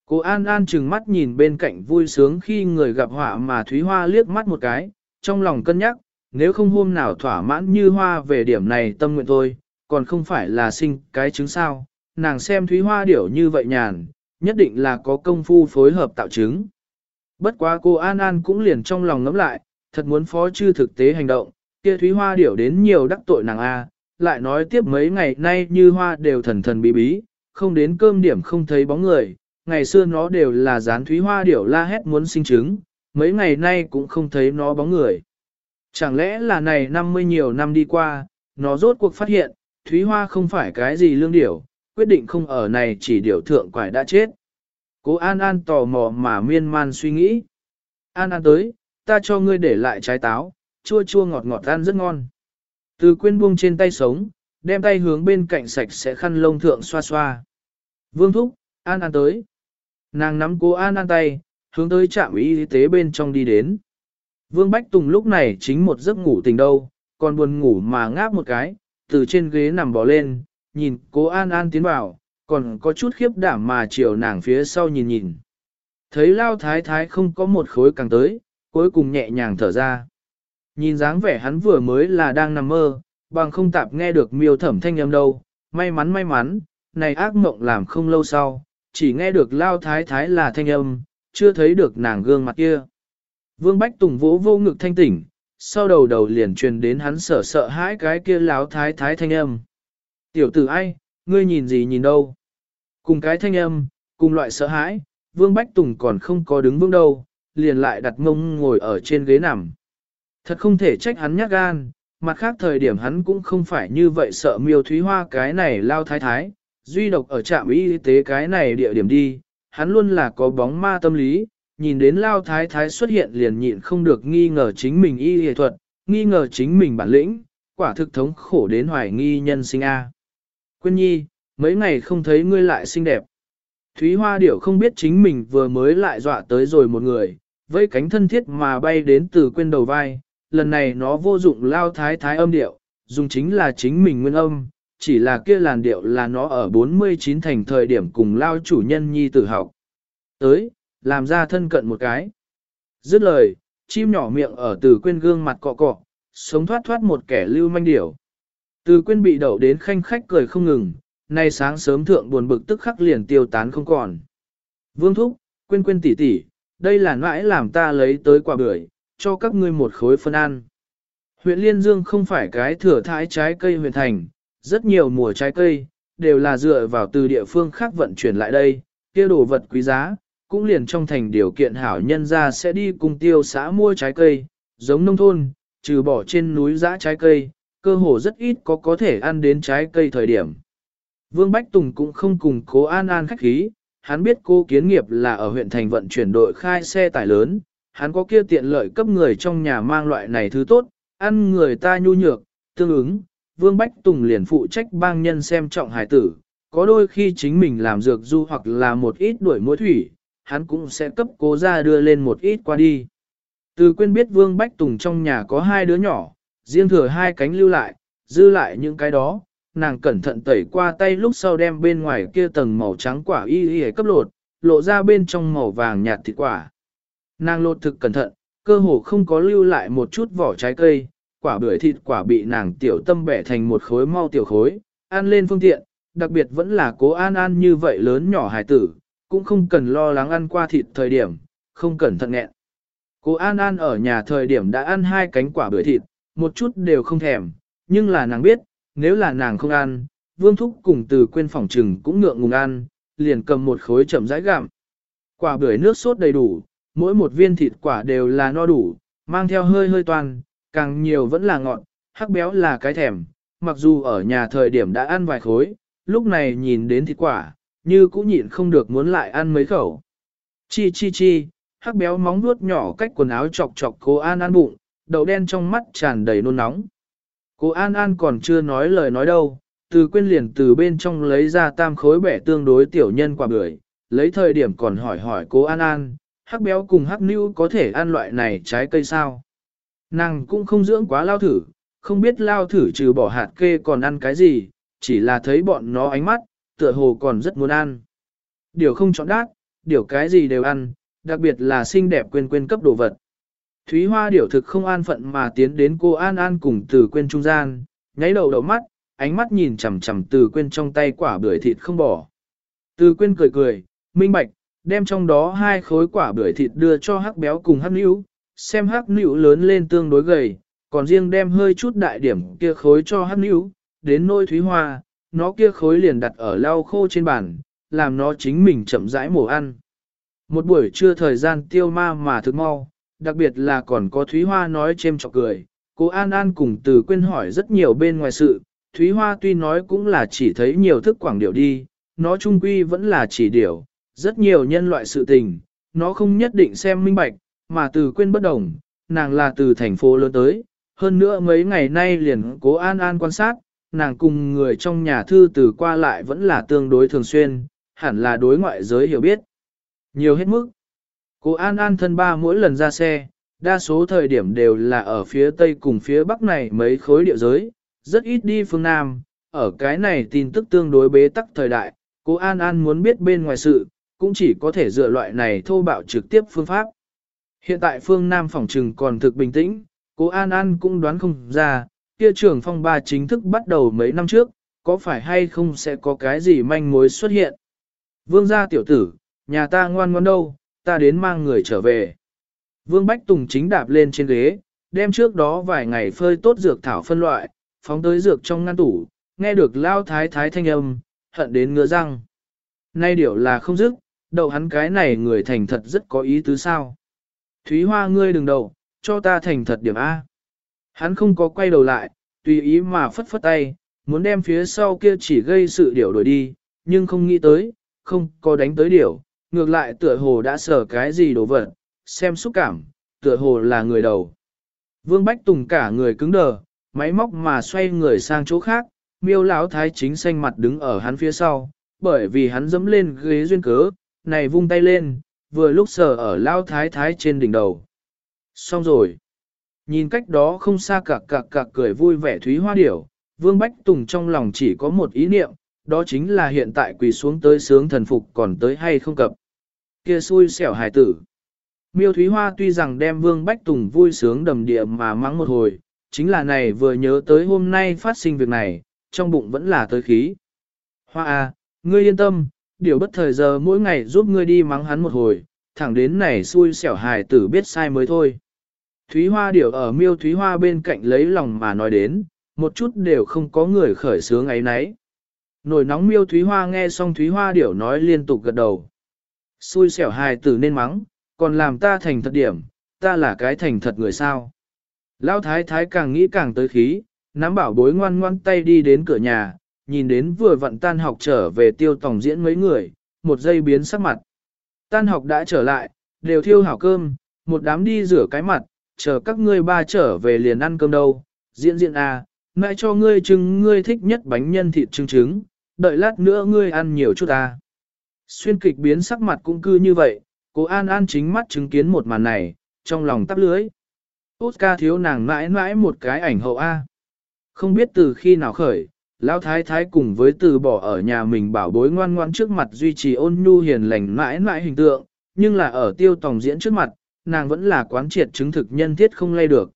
Cô An An chừng mắt nhìn bên cạnh vui sướng khi người gặp họa mà Thúy Hoa liếc mắt một cái, trong lòng cân nhắc, nếu không hôm nào thỏa mãn như Hoa về điểm này tâm nguyện thôi, còn không phải là sinh cái trứng sao, nàng xem Thúy Hoa điểu như vậy nhàn, nhất định là có công phu phối hợp tạo trứng Bất quá cô An An cũng liền trong lòng ngẫm lại, thật muốn phó chư thực tế hành động, kia Thúy Hoa điểu đến nhiều đắc tội nàng A, lại nói tiếp mấy ngày nay như Hoa đều thần thần bí bí, không đến cơm điểm không thấy bóng người, ngày xưa nó đều là dán Thúy Hoa điểu la hét muốn sinh trứng, mấy ngày nay cũng không thấy nó bóng người. Chẳng lẽ là này năm mươi nhiều năm đi qua, nó rốt cuộc phát hiện, Thúy Hoa không phải cái gì lương điểu, quyết định không ở này chỉ điều thượng quải đã chết. Cố An An tò mò mà miên man suy nghĩ. An An tới, ta cho ngươi để lại trái táo, chua chua ngọt ngọt ăn rất ngon. Từ quyên buông trên tay sống, đem tay hướng bên cạnh sạch sẽ khăn lông thượng xoa xoa. Vương thúc, An An tới. Nàng nắm cố An An tay, hướng tới trạm y tế bên trong đi đến. Vương Bách Tùng lúc này chính một giấc ngủ tỉnh đâu, còn buồn ngủ mà ngáp một cái, từ trên ghế nằm bò lên, nhìn cố An An tiến vào, còn có chút khiếp đảm mà chiều nàng phía sau nhìn nhìn. Thấy lao thái thái không có một khối càng tới, cuối cùng nhẹ nhàng thở ra. Nhìn dáng vẻ hắn vừa mới là đang nằm mơ, bằng không tạp nghe được miêu thẩm thanh âm đâu, may mắn may mắn, này ác mộng làm không lâu sau, chỉ nghe được lao thái thái là thanh âm, chưa thấy được nàng gương mặt kia. Vương Bách Tùng vỗ vô ngực thanh tỉnh, sau đầu đầu liền truyền đến hắn sợ sợ hãi cái kia láo thái thái thanh âm. Tiểu tử ai, ngươi nhìn gì nhìn đâu? Cùng cái thanh âm, cùng loại sợ hãi, Vương Bách Tùng còn không có đứng vững đâu, liền lại đặt mông ngồi ở trên ghế nằm. Thật không thể trách hắn nhát gan, mặt khác thời điểm hắn cũng không phải như vậy sợ miêu thúy hoa cái này lao thái thái, duy độc ở trạm y tế cái này địa điểm đi, hắn luôn là có bóng ma tâm lý, nhìn đến lao thái thái xuất hiện liền nhịn không được nghi ngờ chính mình y y thuật, nghi ngờ chính mình bản lĩnh, quả thực thống khổ đến hoài nghi nhân sinh A. Quyên nhi, mấy ngày không thấy ngươi lại xinh đẹp. Thúy Hoa Điểu không biết chính mình vừa mới lại dọa tới rồi một người, với cánh thân thiết mà bay đến từ quên đầu vai, lần này nó vô dụng lao thái thái âm điệu, dùng chính là chính mình nguyên âm, chỉ là kia làn điệu là nó ở 49 thành thời điểm cùng lao chủ nhân nhi tử học. Tới, làm ra thân cận một cái. Dứt lời, chim nhỏ miệng ở từ quên gương mặt cọ cọ, sống thoát thoát một kẻ lưu manh điểu. Từ quên bị đậu đến khanh khách cười không ngừng, nay sáng sớm thượng buồn bực tức khắc liền tiêu tán không còn. Vương thúc, quên quên tỉ tỉ, đây là nãi làm ta lấy tới quả bưởi, cho các ngươi một khối phân ăn. Huyện Liên Dương không phải cái thừa thái trái cây huyện thành, rất nhiều mùa trái cây, đều là dựa vào từ địa phương khác vận chuyển lại đây, kia đồ vật quý giá, cũng liền trong thành điều kiện hảo nhân ra sẽ đi cùng tiêu xã mua trái cây, giống nông thôn, trừ bỏ trên núi giã trái cây, cơ hồ rất ít có có thể ăn đến trái cây thời điểm. Vương Bách Tùng cũng không cùng cố an an khách khí, hắn biết cô kiến nghiệp là ở huyện thành vận chuyển đội khai xe tải lớn, hắn có kia tiện lợi cấp người trong nhà mang loại này thứ tốt, ăn người ta nhu nhược, tương ứng, Vương Bách Tùng liền phụ trách bang nhân xem trọng hải tử, có đôi khi chính mình làm dược du hoặc là một ít đuổi mối thủy, hắn cũng sẽ cấp cố ra đưa lên một ít qua đi. Từ quên biết Vương Bách Tùng trong nhà có hai đứa nhỏ, riêng thừa hai cánh lưu lại, dư lại những cái đó, nàng cẩn thận tẩy qua tay lúc sau đem bên ngoài kia tầng màu trắng quả y y cấp lột, lộ ra bên trong màu vàng nhạt thịt quả. Nàng lột thực cẩn thận, cơ hồ không có lưu lại một chút vỏ trái cây, quả bưởi thịt quả bị nàng tiểu tâm bẻ thành một khối mau tiểu khối, ăn lên phương tiện, đặc biệt vẫn là cố an an như vậy lớn nhỏ hài tử, cũng không cần lo lắng ăn qua thịt thời điểm, không cần thận nghẹn. Cố An An ở nhà thời điểm đã ăn hai cánh quả bưởi thịt, một chút đều không thèm, nhưng là nàng biết, nếu là nàng không ăn, Vương Thúc cùng từ quên phòng trừng cũng ngượng ngùng ăn, liền cầm một khối chậm rãi gặm. Quả bưởi nước sốt đầy đủ, mỗi một viên thịt quả đều là no đủ, mang theo hơi hơi toàn, càng nhiều vẫn là ngọt, hắc béo là cái thèm, mặc dù ở nhà thời điểm đã ăn vài khối, lúc này nhìn đến thịt quả, như cũng nhịn không được muốn lại ăn mấy khẩu. Chi chi chi, hắc béo móng vuốt nhỏ cách quần áo chọc chọc cô An An bụng, đầu đen trong mắt tràn đầy nôn nóng. Cô An An còn chưa nói lời nói đâu, từ quên liền từ bên trong lấy ra tam khối bẻ tương đối tiểu nhân quả bưởi, lấy thời điểm còn hỏi hỏi cô An An, hắc béo cùng hắc nữ có thể ăn loại này trái cây sao? Nàng cũng không dưỡng quá lao thử, không biết lao thử trừ bỏ hạt kê còn ăn cái gì, chỉ là thấy bọn nó ánh mắt, tựa hồ còn rất muốn ăn. Điều không chọn đát, điều cái gì đều ăn, đặc biệt là xinh đẹp quên quên cấp đồ vật. Thúy Hoa điều thực không an phận mà tiến đến cô An An cùng từ quên trung gian, nháy đầu đầu mắt, ánh mắt nhìn chằm chằm từ quên trong tay quả bưởi thịt không bỏ. Từ quên cười cười, minh bạch, đem trong đó hai khối quả bưởi thịt đưa cho hắc béo cùng hắc níu, xem hắc nữ lớn lên tương đối gầy, còn riêng đem hơi chút đại điểm kia khối cho hắc nữ, đến nôi Thúy Hoa, nó kia khối liền đặt ở lau khô trên bàn, làm nó chính mình chậm rãi mổ ăn. Một buổi trưa thời gian tiêu ma mà thức mau, đặc biệt là còn có Thúy Hoa nói chêm chọc cười. Cô An An cùng từ quên hỏi rất nhiều bên ngoài sự, Thúy Hoa tuy nói cũng là chỉ thấy nhiều thức quảng điệu đi, nó trung quy vẫn là chỉ điệu, rất nhiều nhân loại sự tình, nó không nhất định xem minh bạch, mà từ quên bất đồng, nàng là từ thành phố lớn tới, hơn nữa mấy ngày nay liền cố An An quan sát, nàng cùng người trong nhà thư từ qua lại vẫn là tương đối thường xuyên, hẳn là đối ngoại giới hiểu biết. Nhiều hết mức. Cố An An thân ba mỗi lần ra xe, đa số thời điểm đều là ở phía tây cùng phía bắc này mấy khối địa giới, rất ít đi phương Nam. Ở cái này tin tức tương đối bế tắc thời đại, cô An An muốn biết bên ngoài sự, cũng chỉ có thể dựa loại này thô bạo trực tiếp phương pháp. Hiện tại phương Nam phòng trừng còn thực bình tĩnh, cô An An cũng đoán không ra, kia trưởng phong ba chính thức bắt đầu mấy năm trước, có phải hay không sẽ có cái gì manh mối xuất hiện. Vương gia tiểu tử, nhà ta ngoan ngoan đâu, ta đến mang người trở về. Vương Bách Tùng chính đạp lên trên ghế, đem trước đó vài ngày phơi tốt dược thảo phân loại, phóng tới dược trong ngăn tủ, nghe được lao thái thái thanh âm, hận đến ngứa răng. Nay điều là không dứt, đậu hắn cái này người thành thật rất có ý tứ sao. Thúy Hoa ngươi đừng đầu, cho ta thành thật điểm A. Hắn không có quay đầu lại, tùy ý mà phất phất tay, muốn đem phía sau kia chỉ gây sự điểu đổi đi, nhưng không nghĩ tới, không có đánh tới điểu, ngược lại tựa hồ đã sở cái gì đồ vật, xem xúc cảm, tựa hồ là người đầu. Vương Bách Tùng cả người cứng đờ, máy móc mà xoay người sang chỗ khác, miêu lão thái chính xanh mặt đứng ở hắn phía sau, bởi vì hắn dẫm lên ghế duyên cớ, này vung tay lên, vừa lúc sờ ở lao thái thái trên đỉnh đầu. Xong rồi. Nhìn cách đó không xa cạc cạc cạc cười vui vẻ thúy hoa điểu, Vương Bách Tùng trong lòng chỉ có một ý niệm, đó chính là hiện tại quỳ xuống tới sướng thần phục còn tới hay không cập. Kia xui xẻo hài tử. Miêu Thúy Hoa tuy rằng đem Vương Bách Tùng vui sướng đầm địa mà mắng một hồi, chính là này vừa nhớ tới hôm nay phát sinh việc này, trong bụng vẫn là tới khí. Hoa à, ngươi yên tâm, điều bất thời giờ mỗi ngày giúp ngươi đi mắng hắn một hồi, thẳng đến này xui xẻo hài tử biết sai mới thôi. Thúy Hoa điều ở miêu Thúy Hoa bên cạnh lấy lòng mà nói đến, một chút đều không có người khởi sướng ấy nấy. Nổi nóng miêu Thúy Hoa nghe xong Thúy Hoa điểu nói liên tục gật đầu. Xui xẻo hài tử nên mắng, còn làm ta thành thật điểm, ta là cái thành thật người sao. Lão thái thái càng nghĩ càng tới khí, nắm bảo bối ngoan ngoan tay đi đến cửa nhà, nhìn đến vừa vận tan học trở về tiêu tổng diễn mấy người, một giây biến sắc mặt. Tan học đã trở lại, đều thiêu hảo cơm, một đám đi rửa cái mặt, chờ các ngươi ba trở về liền ăn cơm đâu. Diễn diễn à, mẹ cho ngươi trứng ngươi thích nhất bánh nhân thịt trứng trứng, đợi lát nữa ngươi ăn nhiều chút à. Xuyên kịch biến sắc mặt cũng cư như vậy, cô An An chính mắt chứng kiến một màn này, trong lòng tắp lưới. Oscar thiếu nàng mãi mãi một cái ảnh hậu A. Không biết từ khi nào khởi, Lão Thái Thái cùng với từ bỏ ở nhà mình bảo bối ngoan ngoan trước mặt duy trì ôn nhu hiền lành mãi mãi hình tượng, nhưng là ở tiêu tòng diễn trước mặt, nàng vẫn là quán triệt chứng thực nhân thiết không lay được.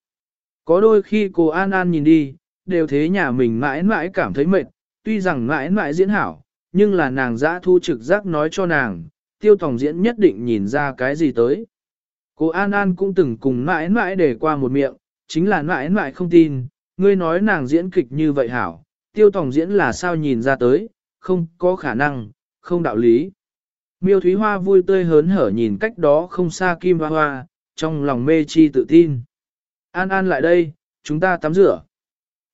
Có đôi khi cô An An nhìn đi, đều thế nhà mình mãi mãi cảm thấy mệt, tuy rằng mãi mãi diễn hảo, nhưng là nàng giã thu trực giác nói cho nàng, tiêu tòng diễn nhất định nhìn ra cái gì tới. Cô An An cũng từng cùng mãi mãi để qua một miệng, chính là mãi mãi không tin, ngươi nói nàng diễn kịch như vậy hảo, tiêu tòng diễn là sao nhìn ra tới, không có khả năng, không đạo lý. Miêu Thúy Hoa vui tươi hớn hở nhìn cách đó không xa Kim Hoa Hoa, trong lòng mê chi tự tin. An An lại đây, chúng ta tắm rửa.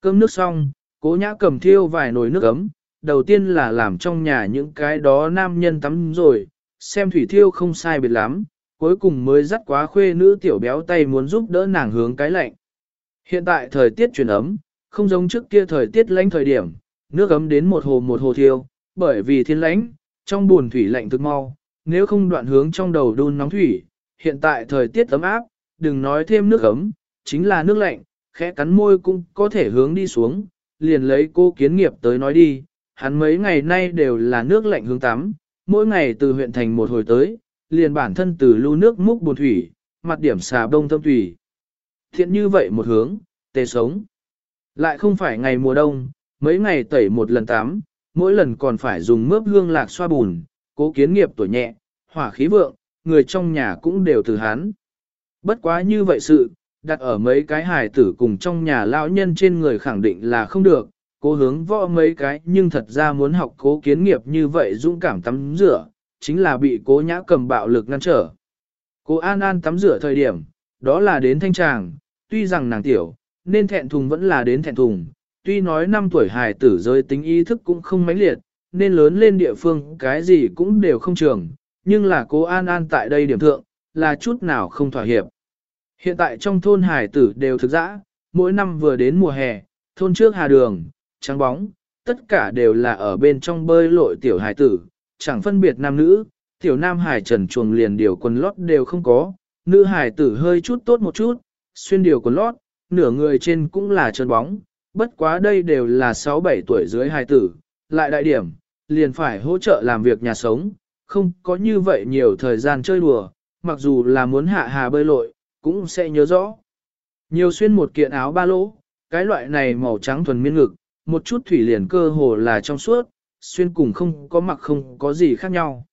Cơm nước xong, cố nhã cầm thiêu vài nồi nước ấm, đầu tiên là làm trong nhà những cái đó nam nhân tắm rồi, xem thủy thiêu không sai biệt lắm, cuối cùng mới dắt quá khuê nữ tiểu béo tay muốn giúp đỡ nàng hướng cái lạnh. Hiện tại thời tiết chuyển ấm, không giống trước kia thời tiết lạnh thời điểm, nước ấm đến một hồ một hồ thiêu, bởi vì thiên lãnh, trong buồn thủy lạnh thực mau, nếu không đoạn hướng trong đầu đun nóng thủy, hiện tại thời tiết ấm áp, đừng nói thêm nước ấm, chính là nước lạnh, khẽ cắn môi cũng có thể hướng đi xuống, liền lấy cô kiến nghiệp tới nói đi, hắn mấy ngày nay đều là nước lạnh hướng tắm, mỗi ngày từ huyện thành một hồi tới, liền bản thân từ lưu nước múc buồn thủy, mặt điểm xà bông thâm thủy. Thiện như vậy một hướng, tề sống. Lại không phải ngày mùa đông, mấy ngày tẩy một lần tắm, mỗi lần còn phải dùng mướp hương lạc xoa bùn, cố kiến nghiệp tuổi nhẹ, hỏa khí vượng, người trong nhà cũng đều từ hắn. Bất quá như vậy sự, đặt ở mấy cái hài tử cùng trong nhà lão nhân trên người khẳng định là không được, cố hướng võ mấy cái nhưng thật ra muốn học cố kiến nghiệp như vậy dũng cảm tắm rửa, chính là bị cố nhã cầm bạo lực ngăn trở. Cố An An tắm rửa thời điểm, đó là đến thanh tràng, tuy rằng nàng tiểu, nên thẹn thùng vẫn là đến thẹn thùng, tuy nói năm tuổi hài tử giới tính ý thức cũng không mãnh liệt, nên lớn lên địa phương cái gì cũng đều không trường, nhưng là cố An An tại đây điểm thượng, là chút nào không thỏa hiệp. Hiện tại trong thôn hải tử đều thực dã, mỗi năm vừa đến mùa hè, thôn trước hà đường, trắng bóng, tất cả đều là ở bên trong bơi lội tiểu hải tử, chẳng phân biệt nam nữ, tiểu nam hải trần chuồng liền điều quần lót đều không có, nữ hải tử hơi chút tốt một chút, xuyên điều quần lót, nửa người trên cũng là trơn bóng, bất quá đây đều là 6-7 tuổi dưới hai tử, lại đại điểm, liền phải hỗ trợ làm việc nhà sống, không có như vậy nhiều thời gian chơi đùa, mặc dù là muốn hạ hà bơi lội, cũng sẽ nhớ rõ. Nhiều xuyên một kiện áo ba lỗ, cái loại này màu trắng thuần miên ngực, một chút thủy liền cơ hồ là trong suốt, xuyên cùng không có mặc không có gì khác nhau.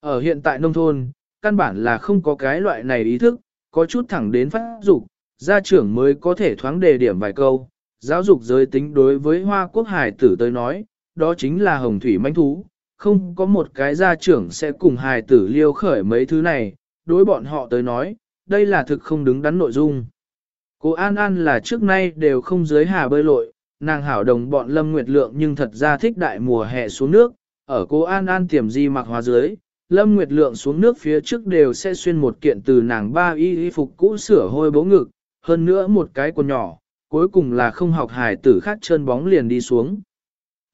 Ở hiện tại nông thôn, căn bản là không có cái loại này ý thức, có chút thẳng đến phát dục, gia trưởng mới có thể thoáng đề điểm vài câu. Giáo dục giới tính đối với Hoa Quốc Hải tử tới nói, đó chính là hồng thủy manh thú, không có một cái gia trưởng sẽ cùng hài tử liêu khởi mấy thứ này, đối bọn họ tới nói, đây là thực không đứng đắn nội dung. Cô An An là trước nay đều không dưới hà bơi lội, nàng hảo đồng bọn Lâm Nguyệt Lượng nhưng thật ra thích đại mùa hè xuống nước, ở cô An An tiềm di mặc hóa dưới, Lâm Nguyệt Lượng xuống nước phía trước đều sẽ xuyên một kiện từ nàng ba y y phục cũ sửa hôi bố ngực, hơn nữa một cái quần nhỏ, cuối cùng là không học hài tử khác trơn bóng liền đi xuống.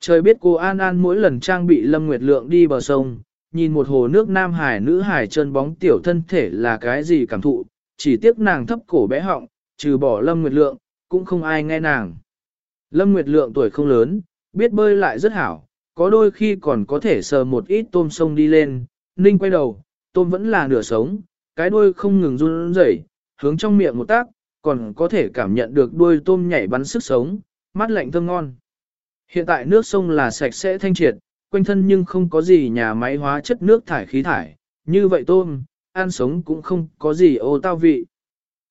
Trời biết cô An An mỗi lần trang bị Lâm Nguyệt Lượng đi bờ sông, nhìn một hồ nước nam hải nữ hải trơn bóng tiểu thân thể là cái gì cảm thụ, chỉ tiếc nàng thấp cổ bé họng, trừ bỏ Lâm Nguyệt Lượng, cũng không ai nghe nàng. Lâm Nguyệt Lượng tuổi không lớn, biết bơi lại rất hảo, có đôi khi còn có thể sờ một ít tôm sông đi lên, ninh quay đầu, tôm vẫn là nửa sống, cái đuôi không ngừng run rẩy, hướng trong miệng một tác, còn có thể cảm nhận được đuôi tôm nhảy bắn sức sống, mắt lạnh thơm ngon. Hiện tại nước sông là sạch sẽ thanh triệt, quanh thân nhưng không có gì nhà máy hóa chất nước thải khí thải, như vậy tôm, ăn sống cũng không có gì ô tao vị.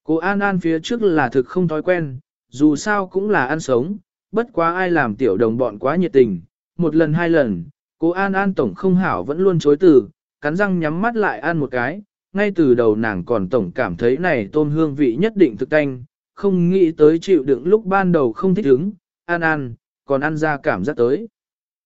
Cô An An phía trước là thực không thói quen, dù sao cũng là ăn sống, bất quá ai làm tiểu đồng bọn quá nhiệt tình, một lần hai lần, cô An An tổng không hảo vẫn luôn chối từ, cắn răng nhắm mắt lại ăn một cái, ngay từ đầu nàng còn tổng cảm thấy này tôm hương vị nhất định thực canh, không nghĩ tới chịu đựng lúc ban đầu không thích ứng, ăn ăn còn ăn ra cảm giác tới.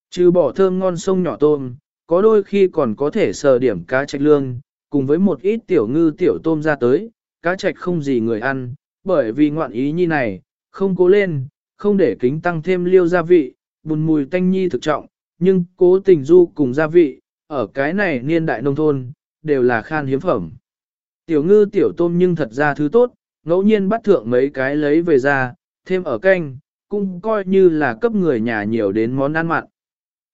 Trừ bỏ thơm ngon sông nhỏ tôm, có đôi khi còn có thể sờ điểm cá trạch lương, cùng với một ít tiểu ngư tiểu tôm ra tới, cá trạch không gì người ăn, bởi vì ngoạn ý như này, không cố lên, không để kính tăng thêm liêu gia vị, bùn mùi tanh nhi thực trọng, nhưng cố tình du cùng gia vị, ở cái này niên đại nông thôn, đều là khan hiếm phẩm. Tiểu ngư tiểu tôm nhưng thật ra thứ tốt, ngẫu nhiên bắt thượng mấy cái lấy về ra, thêm ở canh, cũng coi như là cấp người nhà nhiều đến món ăn mặn.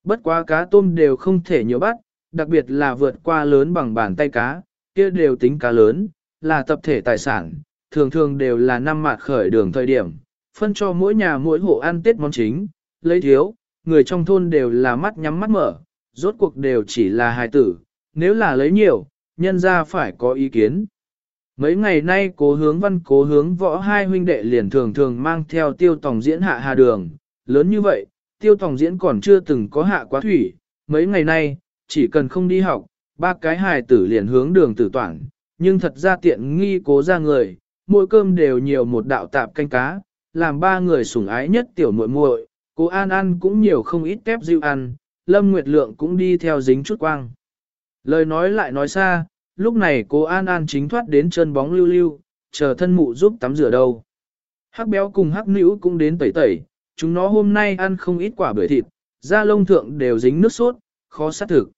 Bất quá cá tôm đều không thể nhiều bắt, đặc biệt là vượt qua lớn bằng bàn tay cá, kia đều tính cá lớn, là tập thể tài sản, thường thường đều là năm mạt khởi đường thời điểm, phân cho mỗi nhà mỗi hộ ăn tết món chính, lấy thiếu, người trong thôn đều là mắt nhắm mắt mở, rốt cuộc đều chỉ là hài tử, nếu là lấy nhiều, nhân ra phải có ý kiến. Mấy ngày nay cố hướng văn cố hướng võ hai huynh đệ liền thường thường mang theo tiêu tòng diễn hạ hà đường, lớn như vậy, tiêu tòng diễn còn chưa từng có hạ quá thủy, mấy ngày nay, chỉ cần không đi học, ba cái hài tử liền hướng đường tử toàn, nhưng thật ra tiện nghi cố ra người, mỗi cơm đều nhiều một đạo tạp canh cá, làm ba người sủng ái nhất tiểu muội muội, cố An An cũng nhiều không ít tép dịu ăn, Lâm Nguyệt Lượng cũng đi theo dính chút quang. Lời nói lại nói xa, lúc này cô An An chính thoát đến chân bóng lưu lưu, chờ thân mụ giúp tắm rửa đâu. Hắc béo cùng hắc nữ cũng đến tẩy tẩy, chúng nó hôm nay ăn không ít quả bưởi thịt, da lông thượng đều dính nước sốt, khó sát thực.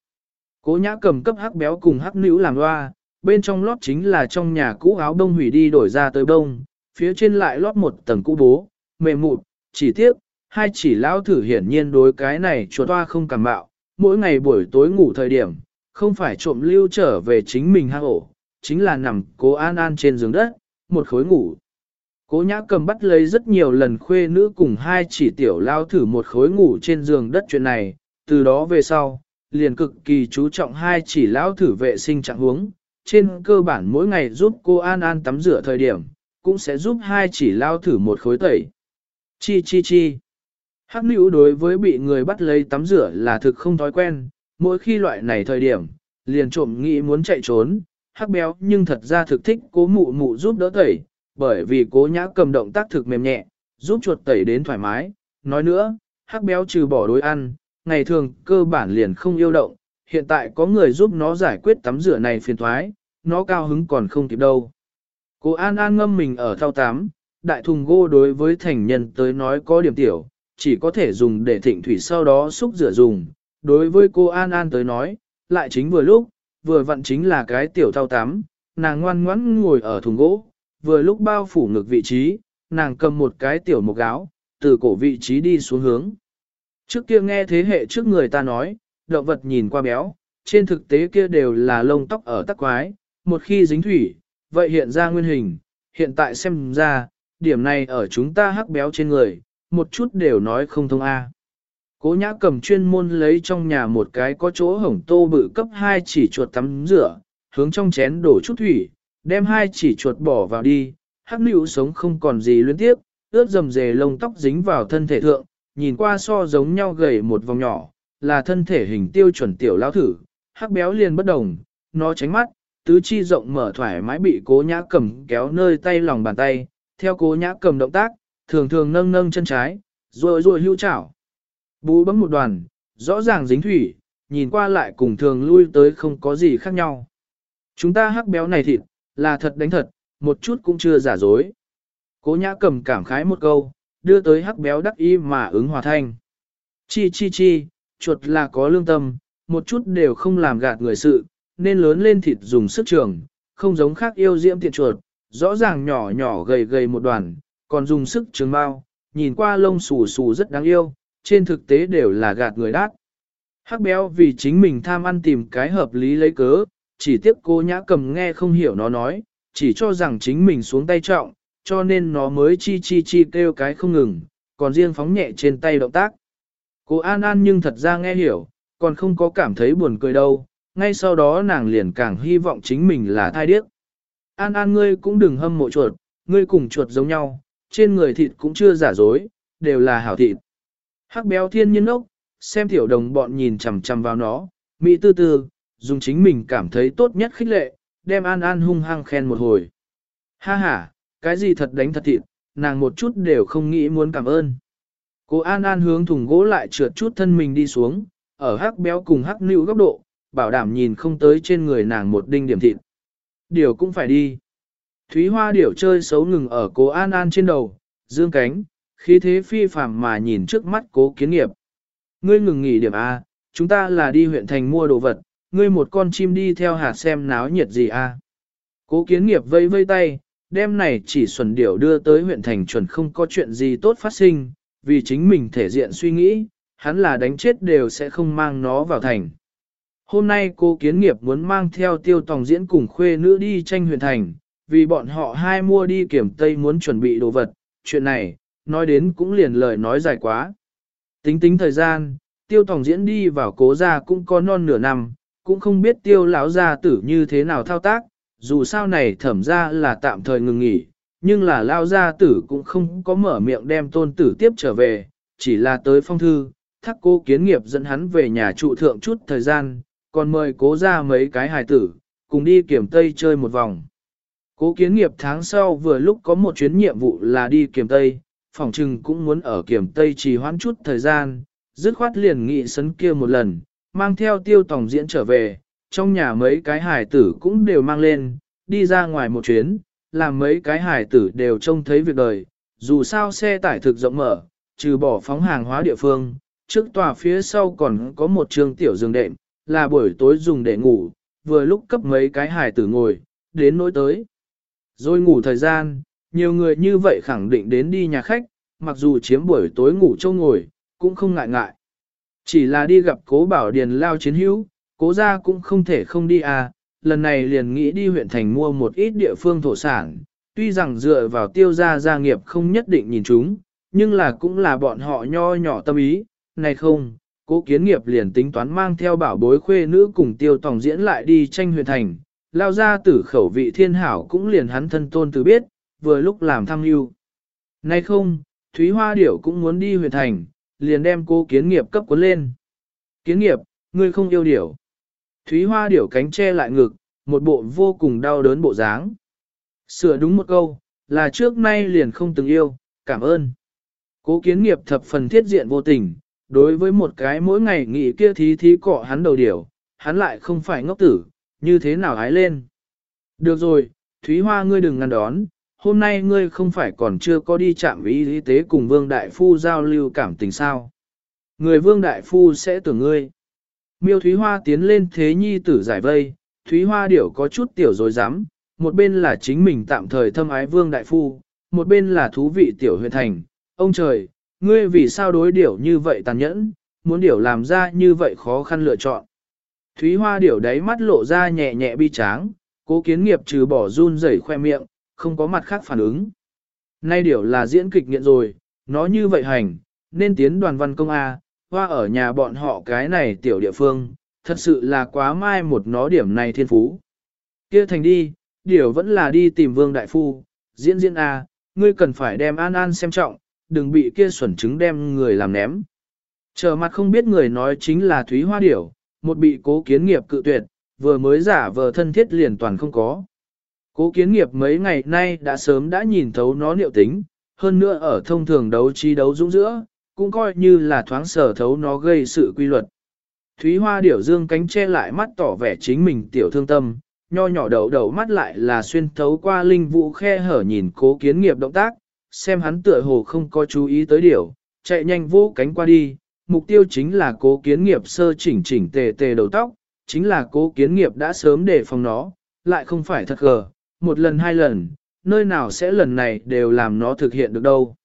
Cố nhã cầm cấp hắc béo cùng hắc nữ làm loa, bên trong lót chính là trong nhà cũ áo đông hủy đi đổi ra tới bông, phía trên lại lót một tầng cũ bố, mềm mụt, chỉ tiếc, hai chỉ lão thử hiển nhiên đối cái này chuột toa không cảm bạo, mỗi ngày buổi tối ngủ thời điểm, không phải trộm lưu trở về chính mình hang ổ, chính là nằm cố an an trên giường đất, một khối ngủ. Cố nhã cầm bắt lấy rất nhiều lần khuê nữ cùng hai chỉ tiểu lao thử một khối ngủ trên giường đất chuyện này, từ đó về sau, liền cực kỳ chú trọng hai chỉ lão thử vệ sinh trạng huống, trên cơ bản mỗi ngày giúp cô An An tắm rửa thời điểm, cũng sẽ giúp hai chỉ lao thử một khối tẩy. Chi chi chi. Hắc nữ đối với bị người bắt lấy tắm rửa là thực không thói quen, mỗi khi loại này thời điểm, liền trộm nghĩ muốn chạy trốn, hắc béo nhưng thật ra thực thích cố mụ mụ giúp đỡ tẩy, bởi vì cố nhã cầm động tác thực mềm nhẹ, giúp chuột tẩy đến thoải mái. Nói nữa, hắc béo trừ bỏ đối ăn, ngày thường cơ bản liền không yêu động, hiện tại có người giúp nó giải quyết tắm rửa này phiền thoái, nó cao hứng còn không kịp đâu. Cô An An ngâm mình ở thao tám, đại thùng gô đối với thành nhân tới nói có điểm tiểu, chỉ có thể dùng để thịnh thủy sau đó xúc rửa dùng. Đối với cô An An tới nói, lại chính vừa lúc, vừa vặn chính là cái tiểu thao tám, nàng ngoan ngoãn ngồi ở thùng gỗ, vừa lúc bao phủ ngực vị trí, nàng cầm một cái tiểu mộc gáo, từ cổ vị trí đi xuống hướng. Trước kia nghe thế hệ trước người ta nói, động vật nhìn qua béo, trên thực tế kia đều là lông tóc ở tắc quái, một khi dính thủy, vậy hiện ra nguyên hình, hiện tại xem ra, điểm này ở chúng ta hắc béo trên người, một chút đều nói không thông A. Cố nhã cầm chuyên môn lấy trong nhà một cái có chỗ hổng tô bự cấp hai chỉ chuột tắm rửa, hướng trong chén đổ chút thủy, đem hai chỉ chuột bỏ vào đi, hắc nữ sống không còn gì luyến tiếp, ướt dầm dề lông tóc dính vào thân thể thượng, nhìn qua so giống nhau gầy một vòng nhỏ, là thân thể hình tiêu chuẩn tiểu lao thử, hắc béo liền bất đồng, nó tránh mắt, tứ chi rộng mở thoải mái bị cố nhã cầm kéo nơi tay lòng bàn tay, theo cố nhã cầm động tác, thường thường nâng nâng chân trái, rồi rồi hưu chảo. Bú bấm một đoàn, rõ ràng dính thủy, nhìn qua lại cùng thường lui tới không có gì khác nhau. Chúng ta hắc béo này thịt, là thật đánh thật, một chút cũng chưa giả dối. Cố nhã cầm cảm khái một câu, đưa tới hắc béo đắc y mà ứng hòa thanh. Chi chi chi, chuột là có lương tâm, một chút đều không làm gạt người sự, nên lớn lên thịt dùng sức trường, không giống khác yêu diễm tiện chuột, rõ ràng nhỏ nhỏ gầy gầy một đoàn, còn dùng sức trường bao, nhìn qua lông xù xù rất đáng yêu, trên thực tế đều là gạt người đát. Hắc béo vì chính mình tham ăn tìm cái hợp lý lấy cớ, chỉ tiếc cô nhã cầm nghe không hiểu nó nói, chỉ cho rằng chính mình xuống tay trọng, cho nên nó mới chi chi chi kêu cái không ngừng, còn riêng phóng nhẹ trên tay động tác. Cô An An nhưng thật ra nghe hiểu, còn không có cảm thấy buồn cười đâu, ngay sau đó nàng liền càng hy vọng chính mình là thai điếc. An An ngươi cũng đừng hâm mộ chuột, ngươi cùng chuột giống nhau, trên người thịt cũng chưa giả dối, đều là hảo thịt. Hắc béo thiên nhiên ốc, xem tiểu đồng bọn nhìn chằm chằm vào nó, mỹ tư tư, dùng chính mình cảm thấy tốt nhất khích lệ, đem An An hung hăng khen một hồi. Ha ha, cái gì thật đánh thật thịt, nàng một chút đều không nghĩ muốn cảm ơn. Cô An An hướng thùng gỗ lại trượt chút thân mình đi xuống, ở hắc béo cùng hắc nữu góc độ, bảo đảm nhìn không tới trên người nàng một đinh điểm thịt. Điều cũng phải đi. Thúy hoa điểu chơi xấu ngừng ở cố An An trên đầu, dương cánh, khí thế phi phàm mà nhìn trước mắt cố kiến nghiệp. Ngươi ngừng nghỉ điểm A, chúng ta là đi huyện thành mua đồ vật, ngươi một con chim đi theo hạt xem náo nhiệt gì A. Cố kiến nghiệp vây vây tay, đêm này chỉ xuẩn điểu đưa tới huyện thành chuẩn không có chuyện gì tốt phát sinh, vì chính mình thể diện suy nghĩ, hắn là đánh chết đều sẽ không mang nó vào thành. Hôm nay cô kiến nghiệp muốn mang theo tiêu tòng diễn cùng khuê nữ đi tranh huyện thành, vì bọn họ hai mua đi kiểm tây muốn chuẩn bị đồ vật, chuyện này, nói đến cũng liền lời nói dài quá. Tính tính thời gian, tiêu tòng diễn đi vào cố gia cũng có non nửa năm, cũng không biết tiêu lão gia tử như thế nào thao tác, dù sao này thẩm ra là tạm thời ngừng nghỉ, nhưng là lao gia tử cũng không có mở miệng đem tôn tử tiếp trở về, chỉ là tới phong thư, thắc cố kiến nghiệp dẫn hắn về nhà trụ thượng chút thời gian, còn mời cố ra mấy cái hài tử, cùng đi kiểm Tây chơi một vòng. Cố kiến nghiệp tháng sau vừa lúc có một chuyến nhiệm vụ là đi kiểm Tây, Phỏng trừng cũng muốn ở kiểm Tây trì hoãn chút thời gian, dứt khoát liền nghị sấn kia một lần, mang theo tiêu tổng diễn trở về, trong nhà mấy cái Hải tử cũng đều mang lên, đi ra ngoài một chuyến, làm mấy cái Hải tử đều trông thấy việc đời, dù sao xe tải thực rộng mở, trừ bỏ phóng hàng hóa địa phương, trước tòa phía sau còn có một trường tiểu giường đệm, là buổi tối dùng để ngủ, vừa lúc cấp mấy cái Hải tử ngồi, đến nỗi tới. Rồi ngủ thời gian, nhiều người như vậy khẳng định đến đi nhà khách, mặc dù chiếm buổi tối ngủ châu ngồi, cũng không ngại ngại. Chỉ là đi gặp cố bảo điền lao chiến hữu, cố ra cũng không thể không đi à, lần này liền nghĩ đi huyện thành mua một ít địa phương thổ sản, tuy rằng dựa vào tiêu gia gia nghiệp không nhất định nhìn chúng, nhưng là cũng là bọn họ nho nhỏ tâm ý, này không, cố kiến nghiệp liền tính toán mang theo bảo bối khuê nữ cùng tiêu tòng diễn lại đi tranh huyện thành, lao ra tử khẩu vị thiên hảo cũng liền hắn thân tôn từ biết, vừa lúc làm thăm mưu. nay không, Thúy Hoa Điểu cũng muốn đi huyện thành, liền đem cô kiến nghiệp cấp cuốn lên. Kiến nghiệp, ngươi không yêu điểu. Thúy Hoa Điểu cánh che lại ngực, một bộ vô cùng đau đớn bộ dáng. Sửa đúng một câu, là trước nay liền không từng yêu, cảm ơn. Cố kiến nghiệp thập phần thiết diện vô tình, đối với một cái mỗi ngày nghỉ kia thí thí cọ hắn đầu điểu, hắn lại không phải ngốc tử, như thế nào hái lên. Được rồi, Thúy Hoa ngươi đừng ngăn đón, hôm nay ngươi không phải còn chưa có đi chạm với y tế cùng Vương Đại Phu giao lưu cảm tình sao. Người Vương Đại Phu sẽ tưởng ngươi. Miêu Thúy Hoa tiến lên thế nhi tử giải vây, Thúy Hoa điểu có chút tiểu rồi dám, một bên là chính mình tạm thời thâm ái Vương Đại Phu, một bên là thú vị tiểu huyện thành. Ông trời, ngươi vì sao đối điểu như vậy tàn nhẫn, muốn điểu làm ra như vậy khó khăn lựa chọn. Thúy Hoa điểu đáy mắt lộ ra nhẹ nhẹ bi tráng, cố kiến nghiệp trừ bỏ run rẩy khoe miệng, không có mặt khác phản ứng. Nay điểu là diễn kịch nghiện rồi, nó như vậy hành, nên tiến đoàn văn công A, hoa ở nhà bọn họ cái này tiểu địa phương, thật sự là quá mai một nó điểm này thiên phú. kia thành đi, điểu vẫn là đi tìm vương đại phu, diễn diễn A, ngươi cần phải đem an an xem trọng, đừng bị kia xuẩn trứng đem người làm ném. Chờ mặt không biết người nói chính là Thúy Hoa Điểu, một bị cố kiến nghiệp cự tuyệt, vừa mới giả vờ thân thiết liền toàn không có. Cố kiến nghiệp mấy ngày nay đã sớm đã nhìn thấu nó liệu tính, hơn nữa ở thông thường đấu trí đấu dũng giữa, cũng coi như là thoáng sở thấu nó gây sự quy luật. Thúy hoa điểu dương cánh che lại mắt tỏ vẻ chính mình tiểu thương tâm, nho nhỏ đầu đầu mắt lại là xuyên thấu qua linh vũ khe hở nhìn cố kiến nghiệp động tác, xem hắn tựa hồ không có chú ý tới điểu, chạy nhanh vô cánh qua đi, mục tiêu chính là cố kiến nghiệp sơ chỉnh chỉnh tề tề đầu tóc, chính là cố kiến nghiệp đã sớm đề phòng nó, lại không phải thật gờ, một lần hai lần, nơi nào sẽ lần này đều làm nó thực hiện được đâu.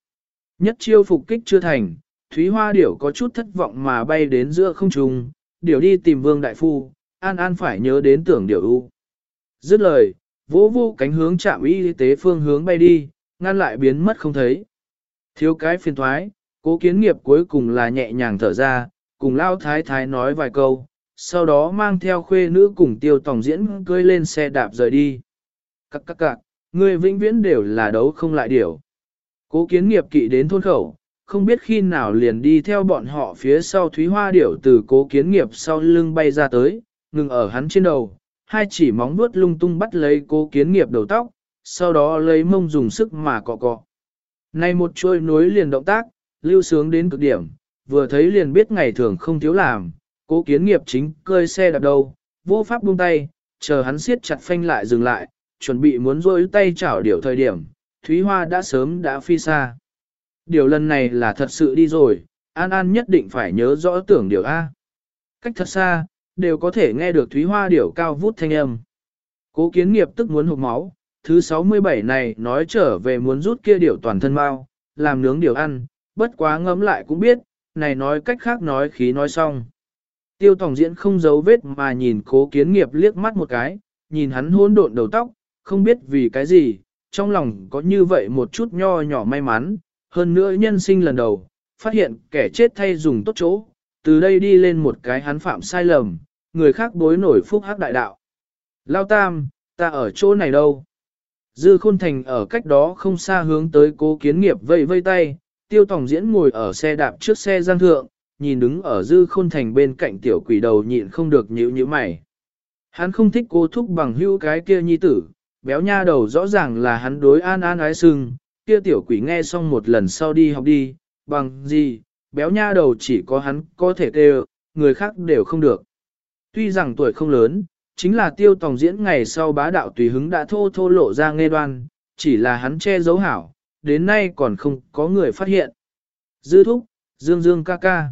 Nhất chiêu phục kích chưa thành, Thúy Hoa Điểu có chút thất vọng mà bay đến giữa không trung, Điểu đi tìm Vương Đại Phu, An An phải nhớ đến tưởng Điểu U. Dứt lời, vỗ vô cánh hướng chạm y tế phương hướng bay đi, ngăn lại biến mất không thấy. Thiếu cái phiền thoái, cố kiến nghiệp cuối cùng là nhẹ nhàng thở ra, cùng lao thái thái nói vài câu, sau đó mang theo khuê nữ cùng tiêu tòng diễn cưới lên xe đạp rời đi. Các các các, người vĩnh viễn đều là đấu không lại điều. Cố kiến nghiệp kỵ đến thôn khẩu, không biết khi nào liền đi theo bọn họ phía sau thúy hoa điểu từ cố kiến nghiệp sau lưng bay ra tới, ngừng ở hắn trên đầu, hai chỉ móng vuốt lung tung bắt lấy cố kiến nghiệp đầu tóc, sau đó lấy mông dùng sức mà cọ cọ. Này một trôi nối liền động tác, lưu sướng đến cực điểm, vừa thấy liền biết ngày thường không thiếu làm, cố kiến nghiệp chính cơi xe đạp đầu, vô pháp buông tay, chờ hắn siết chặt phanh lại dừng lại, chuẩn bị muốn rôi tay chảo điều thời điểm, Thúy Hoa đã sớm đã phi xa. Điều lần này là thật sự đi rồi, An An nhất định phải nhớ rõ tưởng điều A. Cách thật xa, đều có thể nghe được Thúy Hoa điều cao vút thanh âm. Cố kiến nghiệp tức muốn hụt máu, thứ 67 này nói trở về muốn rút kia điều toàn thân mau, làm nướng điều ăn, bất quá ngấm lại cũng biết, này nói cách khác nói khí nói xong. Tiêu tổng diễn không giấu vết mà nhìn cố kiến nghiệp liếc mắt một cái, nhìn hắn hỗn độn đầu tóc, không biết vì cái gì, trong lòng có như vậy một chút nho nhỏ may mắn, hơn nữa nhân sinh lần đầu, phát hiện kẻ chết thay dùng tốt chỗ, từ đây đi lên một cái hắn phạm sai lầm, người khác bối nổi phúc hắc đại đạo. Lao tam, ta ở chỗ này đâu? Dư khôn thành ở cách đó không xa hướng tới cố kiến nghiệp vây vây tay, tiêu tổng diễn ngồi ở xe đạp trước xe giang thượng, nhìn đứng ở dư khôn thành bên cạnh tiểu quỷ đầu nhịn không được nhíu nhíu mày. Hắn không thích cô thúc bằng hữu cái kia nhi tử, béo nha đầu rõ ràng là hắn đối an an ái sưng, kia tiểu quỷ nghe xong một lần sau đi học đi, bằng gì, béo nha đầu chỉ có hắn có thể kêu, người khác đều không được. Tuy rằng tuổi không lớn, chính là tiêu tòng diễn ngày sau bá đạo tùy hứng đã thô thô lộ ra nghe đoan, chỉ là hắn che giấu hảo, đến nay còn không có người phát hiện. Dư thúc, dương dương ca ca.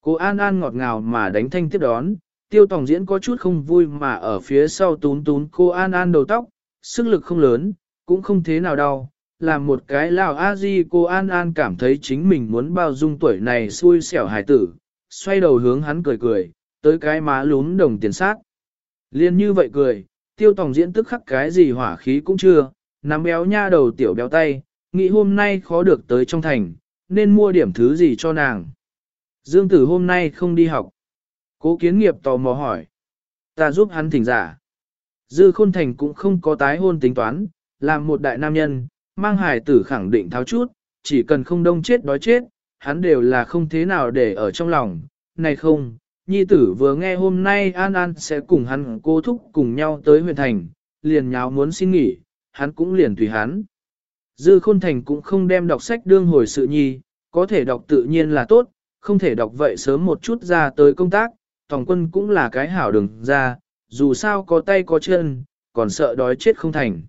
Cô An An ngọt ngào mà đánh thanh tiếp đón, tiêu tòng diễn có chút không vui mà ở phía sau tún tún cô An An đầu tóc, sức lực không lớn, cũng không thế nào đau. Làm một cái lào a di cô An An cảm thấy chính mình muốn bao dung tuổi này xui xẻo hài tử, xoay đầu hướng hắn cười cười, tới cái má lún đồng tiền sát. Liên như vậy cười, tiêu tòng diễn tức khắc cái gì hỏa khí cũng chưa, nắm béo nha đầu tiểu béo tay, nghĩ hôm nay khó được tới trong thành, nên mua điểm thứ gì cho nàng. Dương tử hôm nay không đi học. Cố kiến nghiệp tò mò hỏi. Ta giúp hắn thỉnh giả. Dư khôn thành cũng không có tái hôn tính toán, làm một đại nam nhân, mang hài tử khẳng định tháo chút, chỉ cần không đông chết đói chết, hắn đều là không thế nào để ở trong lòng. Này không, nhi tử vừa nghe hôm nay An An sẽ cùng hắn cô thúc cùng nhau tới huyện thành, liền nháo muốn xin nghỉ, hắn cũng liền tùy hắn. Dư khôn thành cũng không đem đọc sách đương hồi sự nhi, có thể đọc tự nhiên là tốt, không thể đọc vậy sớm một chút ra tới công tác, Tòng quân cũng là cái hảo đường ra, dù sao có tay có chân, còn sợ đói chết không thành.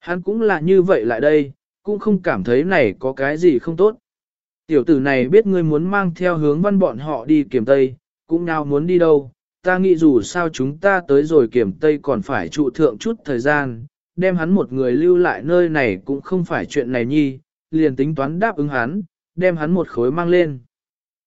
Hắn cũng là như vậy lại đây, cũng không cảm thấy này có cái gì không tốt. Tiểu tử này biết ngươi muốn mang theo hướng văn bọn họ đi kiểm Tây, cũng nào muốn đi đâu, ta nghĩ dù sao chúng ta tới rồi kiểm Tây còn phải trụ thượng chút thời gian, đem hắn một người lưu lại nơi này cũng không phải chuyện này nhi, liền tính toán đáp ứng hắn, đem hắn một khối mang lên.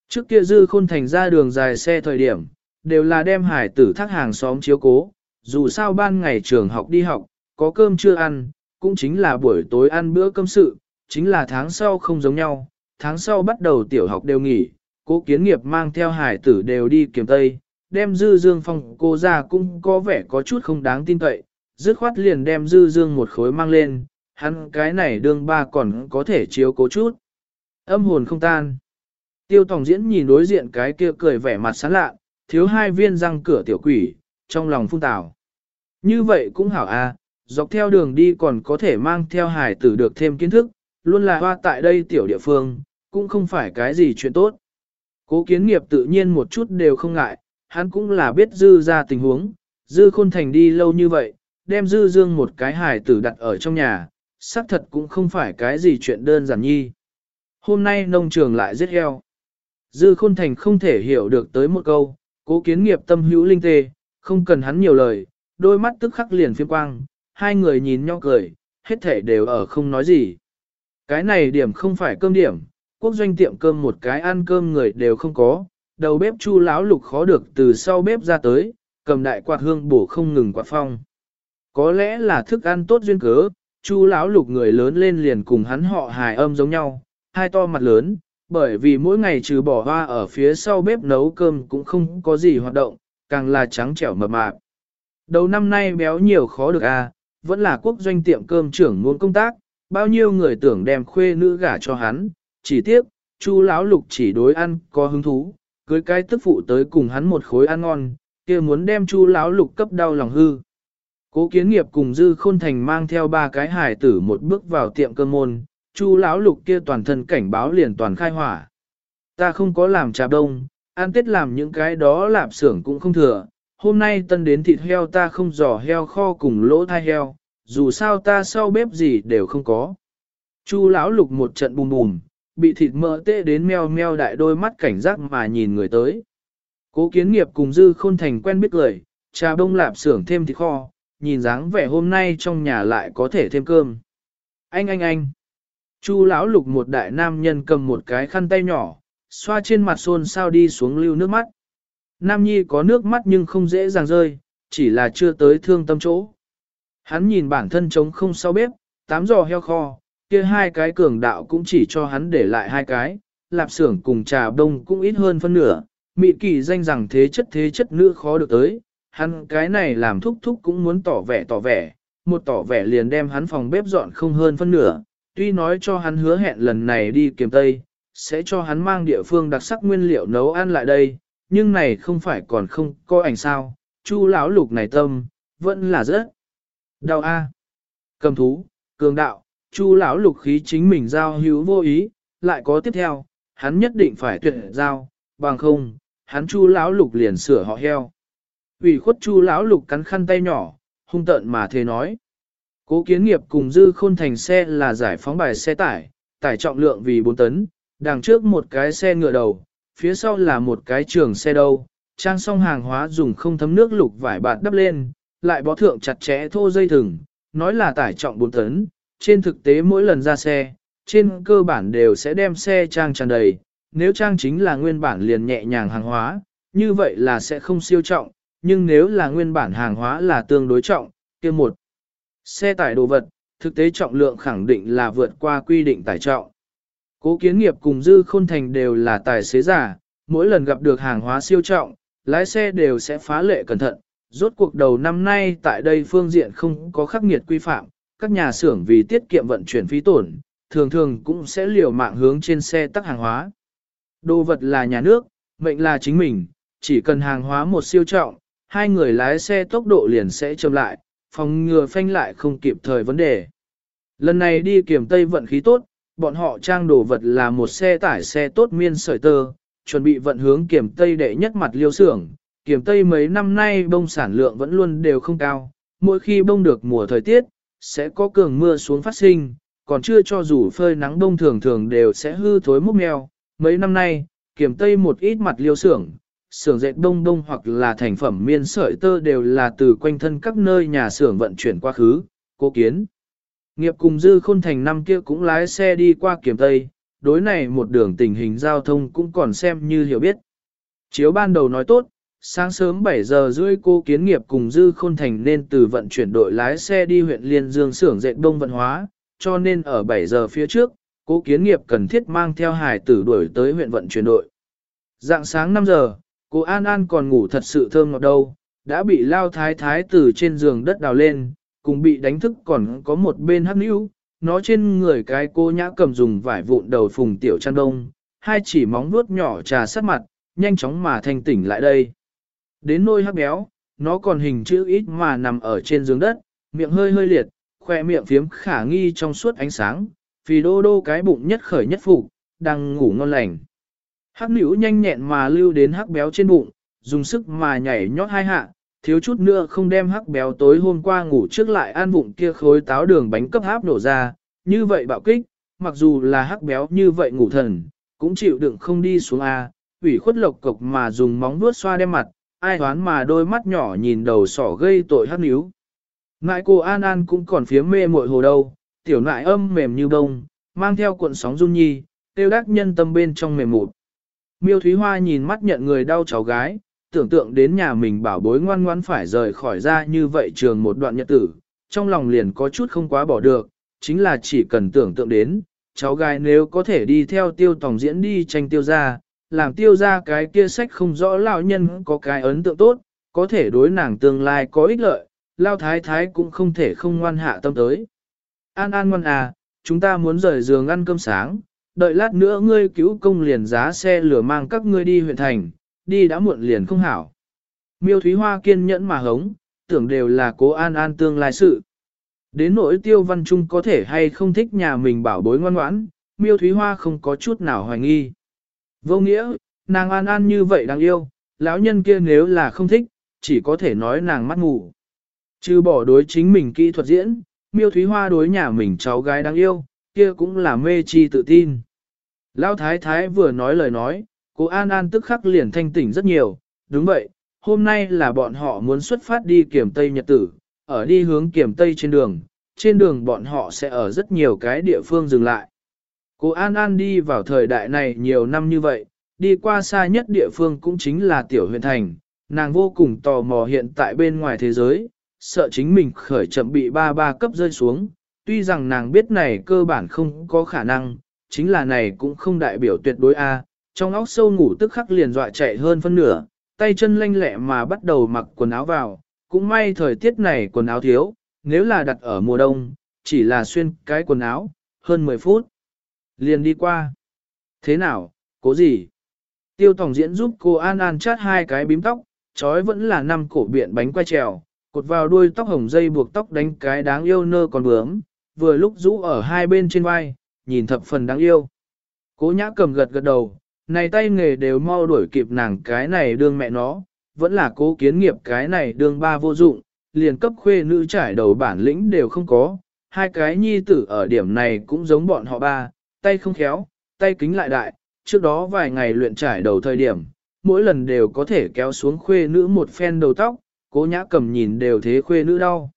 Trước kia dư khôn thành ra đường dài xe thời điểm, đều là đem hải tử thác hàng xóm chiếu cố, dù sao ban ngày trường học đi học, có cơm chưa ăn, cũng chính là buổi tối ăn bữa cơm sự, chính là tháng sau không giống nhau, tháng sau bắt đầu tiểu học đều nghỉ, cố kiến nghiệp mang theo hải tử đều đi kiểm tây, đem dư dương phong cô ra cũng có vẻ có chút không đáng tin cậy, dứt khoát liền đem dư dương một khối mang lên, hắn cái này đương ba còn có thể chiếu cố chút. Âm hồn không tan. Tiêu Tòng Diễn nhìn đối diện cái kia cười vẻ mặt sán lạ, thiếu hai viên răng cửa tiểu quỷ, trong lòng phun tảo Như vậy cũng hảo a, à, dọc theo đường đi còn có thể mang theo hải tử được thêm kiến thức, luôn là hoa tại đây tiểu địa phương, cũng không phải cái gì chuyện tốt. Cố kiến nghiệp tự nhiên một chút đều không ngại, hắn cũng là biết dư ra tình huống, dư khôn thành đi lâu như vậy, đem dư dương một cái hải tử đặt ở trong nhà, xác thật cũng không phải cái gì chuyện đơn giản nhi. Hôm nay nông trường lại giết heo. Dư khôn thành không thể hiểu được tới một câu, cố kiến nghiệp tâm hữu linh tê, không cần hắn nhiều lời, đôi mắt tức khắc liền phiếm quang, hai người nhìn nhau cười, hết thể đều ở không nói gì. Cái này điểm không phải cơm điểm, quốc doanh tiệm cơm một cái ăn cơm người đều không có, đầu bếp chu lão lục khó được từ sau bếp ra tới, cầm đại quạt hương bổ không ngừng quạt phong. Có lẽ là thức ăn tốt duyên cớ, chu lão lục người lớn lên liền cùng hắn họ hài âm giống nhau, hai to mặt lớn, bởi vì mỗi ngày trừ bỏ hoa ở phía sau bếp nấu cơm cũng không có gì hoạt động, càng là trắng trẻo mập mạp. Đầu năm nay béo nhiều khó được a, à, vẫn là quốc doanh tiệm cơm trưởng muốn công tác, bao nhiêu người tưởng đem khuê nữ gả cho hắn, chỉ tiếc, Chu lão lục chỉ đối ăn có hứng thú, cưới cái tức phụ tới cùng hắn một khối ăn ngon, kia muốn đem Chu lão lục cấp đau lòng hư. Cố Kiến Nghiệp cùng Dư Khôn Thành mang theo ba cái hải tử một bước vào tiệm cơm môn, Chu lão lục kia toàn thân cảnh báo liền toàn khai hỏa. Ta không có làm trà đông, ăn tết làm những cái đó lạp xưởng cũng không thừa. Hôm nay tân đến thịt heo ta không giò heo kho cùng lỗ thai heo, dù sao ta sau bếp gì đều không có. Chu lão lục một trận bùm bùm, bị thịt mỡ tê đến meo meo đại đôi mắt cảnh giác mà nhìn người tới. Cố kiến nghiệp cùng dư khôn thành quen biết lời, trà đông lạp xưởng thêm thịt kho, nhìn dáng vẻ hôm nay trong nhà lại có thể thêm cơm. Anh anh anh. Chu lão lục một đại nam nhân cầm một cái khăn tay nhỏ, xoa trên mặt xôn sao đi xuống lưu nước mắt. Nam nhi có nước mắt nhưng không dễ dàng rơi, chỉ là chưa tới thương tâm chỗ. Hắn nhìn bản thân trống không sau bếp, tám giò heo kho, kia hai cái cường đạo cũng chỉ cho hắn để lại hai cái, lạp xưởng cùng trà đông cũng ít hơn phân nửa, Mị kỳ danh rằng thế chất thế chất nữ khó được tới, hắn cái này làm thúc thúc cũng muốn tỏ vẻ tỏ vẻ, một tỏ vẻ liền đem hắn phòng bếp dọn không hơn phân nửa, tuy nói cho hắn hứa hẹn lần này đi kiếm Tây, sẽ cho hắn mang địa phương đặc sắc nguyên liệu nấu ăn lại đây, nhưng này không phải còn không có ảnh sao, chu lão lục này tâm, vẫn là rất đau a. Cầm thú, cường đạo, chu lão lục khí chính mình giao hữu vô ý, lại có tiếp theo, hắn nhất định phải tuyệt giao, bằng không, hắn chu lão lục liền sửa họ heo. Ủy khuất chu lão lục cắn khăn tay nhỏ, hung tợn mà thế nói. Cố kiến nghiệp cùng dư khôn thành xe là giải phóng bài xe tải, tải trọng lượng vì 4 tấn, đằng trước một cái xe ngựa đầu, phía sau là một cái trường xe đâu, trang xong hàng hóa dùng không thấm nước lục vải bạt đắp lên, lại bó thượng chặt chẽ thô dây thừng, nói là tải trọng 4 tấn, trên thực tế mỗi lần ra xe, trên cơ bản đều sẽ đem xe trang tràn đầy, nếu trang chính là nguyên bản liền nhẹ nhàng hàng hóa, như vậy là sẽ không siêu trọng, nhưng nếu là nguyên bản hàng hóa là tương đối trọng, kia một xe tải đồ vật, thực tế trọng lượng khẳng định là vượt qua quy định tải trọng. Cố kiến nghiệp cùng dư khôn thành đều là tài xế giả, mỗi lần gặp được hàng hóa siêu trọng, lái xe đều sẽ phá lệ cẩn thận. Rốt cuộc đầu năm nay tại đây phương diện không có khắc nghiệt quy phạm, các nhà xưởng vì tiết kiệm vận chuyển phí tổn, thường thường cũng sẽ liều mạng hướng trên xe tắc hàng hóa. Đồ vật là nhà nước, mệnh là chính mình, chỉ cần hàng hóa một siêu trọng, hai người lái xe tốc độ liền sẽ chậm lại, phòng ngừa phanh lại không kịp thời vấn đề. Lần này đi kiểm Tây vận khí tốt, bọn họ trang đồ vật là một xe tải xe tốt miên sợi tơ, chuẩn bị vận hướng kiểm Tây đệ nhất mặt liêu xưởng. Kiểm Tây mấy năm nay bông sản lượng vẫn luôn đều không cao, mỗi khi bông được mùa thời tiết, sẽ có cường mưa xuống phát sinh, còn chưa cho dù phơi nắng bông thường thường đều sẽ hư thối mốc mèo. Mấy năm nay, kiểm Tây một ít mặt liêu xưởng, xưởng dệt đông đông hoặc là thành phẩm miên sợi tơ đều là từ quanh thân các nơi nhà xưởng vận chuyển qua khứ, cố kiến. Nghiệp cùng dư khôn thành năm kia cũng lái xe đi qua kiểm Tây, đối này một đường tình hình giao thông cũng còn xem như hiểu biết. Chiếu ban đầu nói tốt, sáng sớm 7 giờ rưỡi cô kiến nghiệp cùng dư khôn thành nên từ vận chuyển đội lái xe đi huyện Liên Dương xưởng dệt đông vận hóa, cho nên ở 7 giờ phía trước, cố kiến nghiệp cần thiết mang theo hải tử đuổi tới huyện vận chuyển đội. Dạng sáng 5 giờ, cô An An còn ngủ thật sự thơm ngọt đâu, đã bị lao thái thái từ trên giường đất đào lên, cùng bị đánh thức còn có một bên hắc níu, nó trên người cái cô nhã cầm dùng vải vụn đầu phùng tiểu chăn đông, hai chỉ móng vuốt nhỏ trà sát mặt, nhanh chóng mà thanh tỉnh lại đây. Đến nôi hắc béo, nó còn hình chữ ít mà nằm ở trên giường đất, miệng hơi hơi liệt, khoe miệng phiếm khả nghi trong suốt ánh sáng, vì đô đô cái bụng nhất khởi nhất phục, đang ngủ ngon lành. Hắc nữ nhanh nhẹn mà lưu đến hắc béo trên bụng, dùng sức mà nhảy nhót hai hạ, thiếu chút nữa không đem hắc béo tối hôm qua ngủ trước lại an bụng kia khối táo đường bánh cấp háp nổ ra, như vậy bạo kích, mặc dù là hắc béo như vậy ngủ thần, cũng chịu đựng không đi xuống A, ủy khuất lộc cộc mà dùng móng vuốt xoa đem mặt, ai hoán mà đôi mắt nhỏ nhìn đầu sỏ gây tội hắc níu. Ngại cô An An cũng còn phía mê muội hồ đâu, tiểu nại âm mềm như bông, mang theo cuộn sóng run nhi, tiêu đắc nhân tâm bên trong mềm mụt. Miêu Thúy Hoa nhìn mắt nhận người đau cháu gái, tưởng tượng đến nhà mình bảo bối ngoan ngoan phải rời khỏi ra như vậy trường một đoạn nhật tử, trong lòng liền có chút không quá bỏ được, chính là chỉ cần tưởng tượng đến, cháu gái nếu có thể đi theo tiêu tổng diễn đi tranh tiêu ra, làm tiêu ra cái kia sách không rõ lão nhân có cái ấn tượng tốt, có thể đối nàng tương lai có ích lợi, lao thái thái cũng không thể không ngoan hạ tâm tới. An an ngoan à, chúng ta muốn rời giường ăn cơm sáng, đợi lát nữa ngươi cứu công liền giá xe lửa mang các ngươi đi huyện thành, đi đã muộn liền không hảo. Miêu Thúy Hoa kiên nhẫn mà hống, tưởng đều là cố an an tương lai sự. Đến nỗi tiêu văn trung có thể hay không thích nhà mình bảo bối ngoan ngoãn, miêu Thúy Hoa không có chút nào hoài nghi. Vô nghĩa, nàng an an như vậy đáng yêu, lão nhân kia nếu là không thích, chỉ có thể nói nàng mắt ngủ. Chứ bỏ đối chính mình kỹ thuật diễn, miêu Thúy Hoa đối nhà mình cháu gái đáng yêu, kia cũng là mê chi tự tin. Lão Thái Thái vừa nói lời nói, Cô An An tức khắc liền thanh tỉnh rất nhiều, đúng vậy, hôm nay là bọn họ muốn xuất phát đi kiểm Tây Nhật Tử, ở đi hướng kiểm Tây trên đường, trên đường bọn họ sẽ ở rất nhiều cái địa phương dừng lại. Cô An An đi vào thời đại này nhiều năm như vậy, đi qua xa nhất địa phương cũng chính là tiểu huyện thành, nàng vô cùng tò mò hiện tại bên ngoài thế giới, sợ chính mình khởi chậm bị ba ba cấp rơi xuống, tuy rằng nàng biết này cơ bản không có khả năng, chính là này cũng không đại biểu tuyệt đối A, trong óc sâu ngủ tức khắc liền dọa chạy hơn phân nửa, tay chân lanh lẹ mà bắt đầu mặc quần áo vào, cũng may thời tiết này quần áo thiếu, nếu là đặt ở mùa đông, chỉ là xuyên cái quần áo, hơn 10 phút. Liền đi qua. Thế nào, cố gì? Tiêu tổng diễn giúp cô An An chát hai cái bím tóc, trói vẫn là năm cổ biện bánh quay trèo, cột vào đuôi tóc hồng dây buộc tóc đánh cái đáng yêu nơ còn bướm, vừa lúc rũ ở hai bên trên vai, nhìn thập phần đáng yêu. Cố nhã cầm gật gật đầu, này tay nghề đều mau đuổi kịp nàng cái này đương mẹ nó, vẫn là cố kiến nghiệp cái này đương ba vô dụng, liền cấp khuê nữ trải đầu bản lĩnh đều không có, hai cái nhi tử ở điểm này cũng giống bọn họ ba, tay không khéo, tay kính lại đại, trước đó vài ngày luyện trải đầu thời điểm, mỗi lần đều có thể kéo xuống khuê nữ một phen đầu tóc, cố nhã cầm nhìn đều thế khuê nữ đau.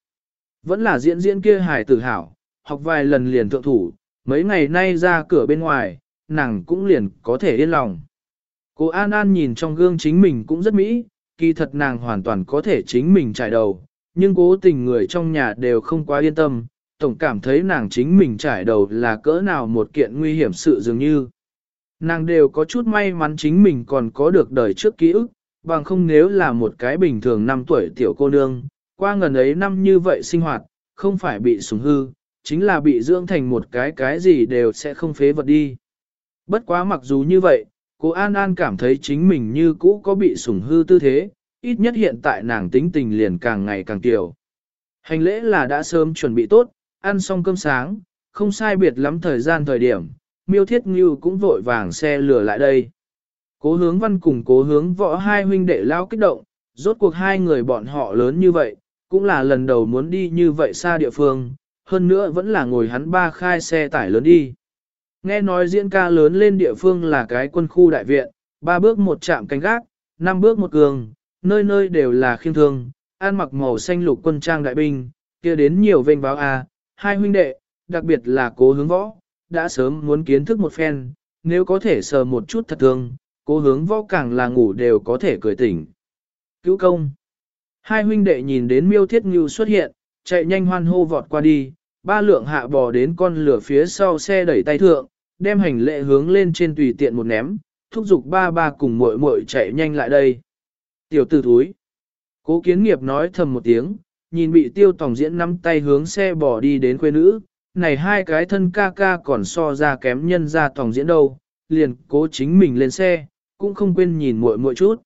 Vẫn là diễn diễn kia hài tử hảo, học vài lần liền thượng thủ, mấy ngày nay ra cửa bên ngoài, nàng cũng liền có thể yên lòng. Cô An An nhìn trong gương chính mình cũng rất mỹ, kỳ thật nàng hoàn toàn có thể chính mình trải đầu, nhưng cố tình người trong nhà đều không quá yên tâm, tổng cảm thấy nàng chính mình trải đầu là cỡ nào một kiện nguy hiểm sự dường như. Nàng đều có chút may mắn chính mình còn có được đời trước ký ức, bằng không nếu là một cái bình thường năm tuổi tiểu cô nương, qua ngần ấy năm như vậy sinh hoạt, không phải bị sủng hư, chính là bị dưỡng thành một cái cái gì đều sẽ không phế vật đi. Bất quá mặc dù như vậy, cô An An cảm thấy chính mình như cũ có bị sủng hư tư thế, ít nhất hiện tại nàng tính tình liền càng ngày càng tiểu. Hành lễ là đã sớm chuẩn bị tốt, ăn xong cơm sáng, không sai biệt lắm thời gian thời điểm, miêu thiết ngưu cũng vội vàng xe lửa lại đây. Cố hướng văn cùng cố hướng võ hai huynh đệ lao kích động, rốt cuộc hai người bọn họ lớn như vậy, cũng là lần đầu muốn đi như vậy xa địa phương, hơn nữa vẫn là ngồi hắn ba khai xe tải lớn đi. Nghe nói diễn ca lớn lên địa phương là cái quân khu đại viện, ba bước một chạm canh gác, năm bước một cường, nơi nơi đều là khiêm thương, an mặc màu xanh lục quân trang đại binh, kia đến nhiều vênh báo a, hai huynh đệ, đặc biệt là cố hướng võ, đã sớm muốn kiến thức một phen, nếu có thể sờ một chút thật thương, cố hướng võ càng là ngủ đều có thể cười tỉnh. Cứu công. Hai huynh đệ nhìn đến miêu thiết ngưu xuất hiện, chạy nhanh hoan hô vọt qua đi, ba lượng hạ bò đến con lửa phía sau xe đẩy tay thượng, đem hành lệ hướng lên trên tùy tiện một ném, thúc giục ba ba cùng muội muội chạy nhanh lại đây. Tiểu tử thúi. Cố kiến nghiệp nói thầm một tiếng, nhìn bị tiêu tòng diễn nắm tay hướng xe bò đi đến quê nữ, này hai cái thân ca ca còn so ra kém nhân ra tòng diễn đâu, liền cố chính mình lên xe, cũng không quên nhìn muội muội chút.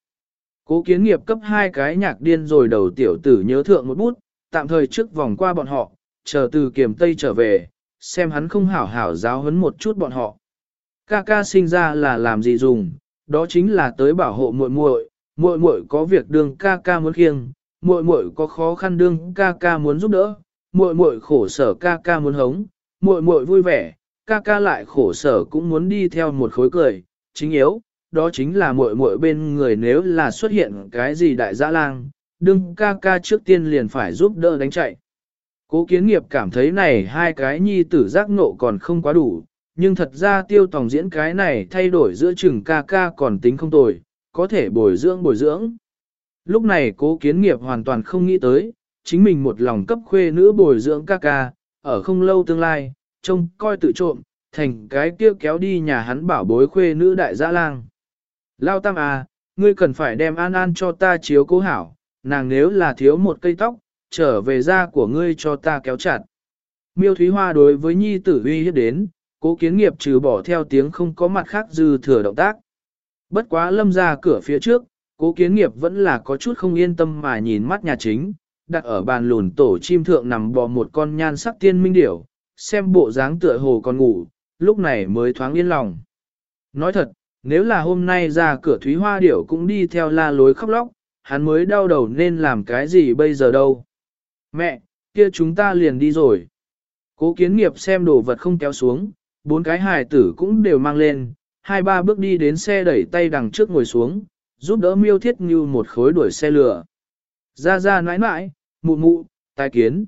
Cố kiến nghiệp cấp hai cái nhạc điên rồi đầu tiểu tử nhớ thượng một bút, tạm thời trước vòng qua bọn họ, chờ từ kiềm tây trở về, xem hắn không hảo hảo giáo huấn một chút bọn họ. Ca ca sinh ra là làm gì dùng, đó chính là tới bảo hộ muội muội, muội muội có việc đương ca ca muốn khiêng, muội muội có khó khăn đương ca ca muốn giúp đỡ, muội muội khổ sở ca ca muốn hống, muội muội vui vẻ, ca ca lại khổ sở cũng muốn đi theo một khối cười, chính yếu, đó chính là muội muội bên người nếu là xuất hiện cái gì đại dã lang, đương ca ca trước tiên liền phải giúp đỡ đánh chạy. Cố kiến nghiệp cảm thấy này hai cái nhi tử giác nộ còn không quá đủ, nhưng thật ra tiêu tòng diễn cái này thay đổi giữa chừng ca ca còn tính không tồi, có thể bồi dưỡng bồi dưỡng. Lúc này cố kiến nghiệp hoàn toàn không nghĩ tới, chính mình một lòng cấp khuê nữ bồi dưỡng ca ca, ở không lâu tương lai, trông coi tự trộm, thành cái kia kéo đi nhà hắn bảo bối khuê nữ đại dã lang. Lao tam à, ngươi cần phải đem an an cho ta chiếu cố hảo, nàng nếu là thiếu một cây tóc, trở về da của ngươi cho ta kéo chặt. Miêu Thúy Hoa đối với nhi tử uy hiếp đến, cố kiến nghiệp trừ bỏ theo tiếng không có mặt khác dư thừa động tác. Bất quá lâm ra cửa phía trước, cố kiến nghiệp vẫn là có chút không yên tâm mà nhìn mắt nhà chính, đặt ở bàn lùn tổ chim thượng nằm bò một con nhan sắc tiên minh điểu, xem bộ dáng tựa hồ còn ngủ, lúc này mới thoáng yên lòng. Nói thật, nếu là hôm nay ra cửa Thúy Hoa điểu cũng đi theo la lối khóc lóc, hắn mới đau đầu nên làm cái gì bây giờ đâu. Mẹ, kia chúng ta liền đi rồi. Cố kiến nghiệp xem đồ vật không kéo xuống, bốn cái hài tử cũng đều mang lên, hai ba bước đi đến xe đẩy tay đằng trước ngồi xuống, giúp đỡ miêu thiết như một khối đuổi xe lửa. Ra ra nãi nãi, mụ mụ, tai kiến.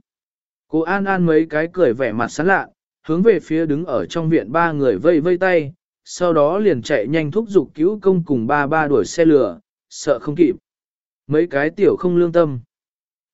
Cô An An mấy cái cười vẻ mặt sán lạ, hướng về phía đứng ở trong viện ba người vây vây tay, sau đó liền chạy nhanh thúc giục cứu công cùng ba ba đuổi xe lửa, sợ không kịp. Mấy cái tiểu không lương tâm.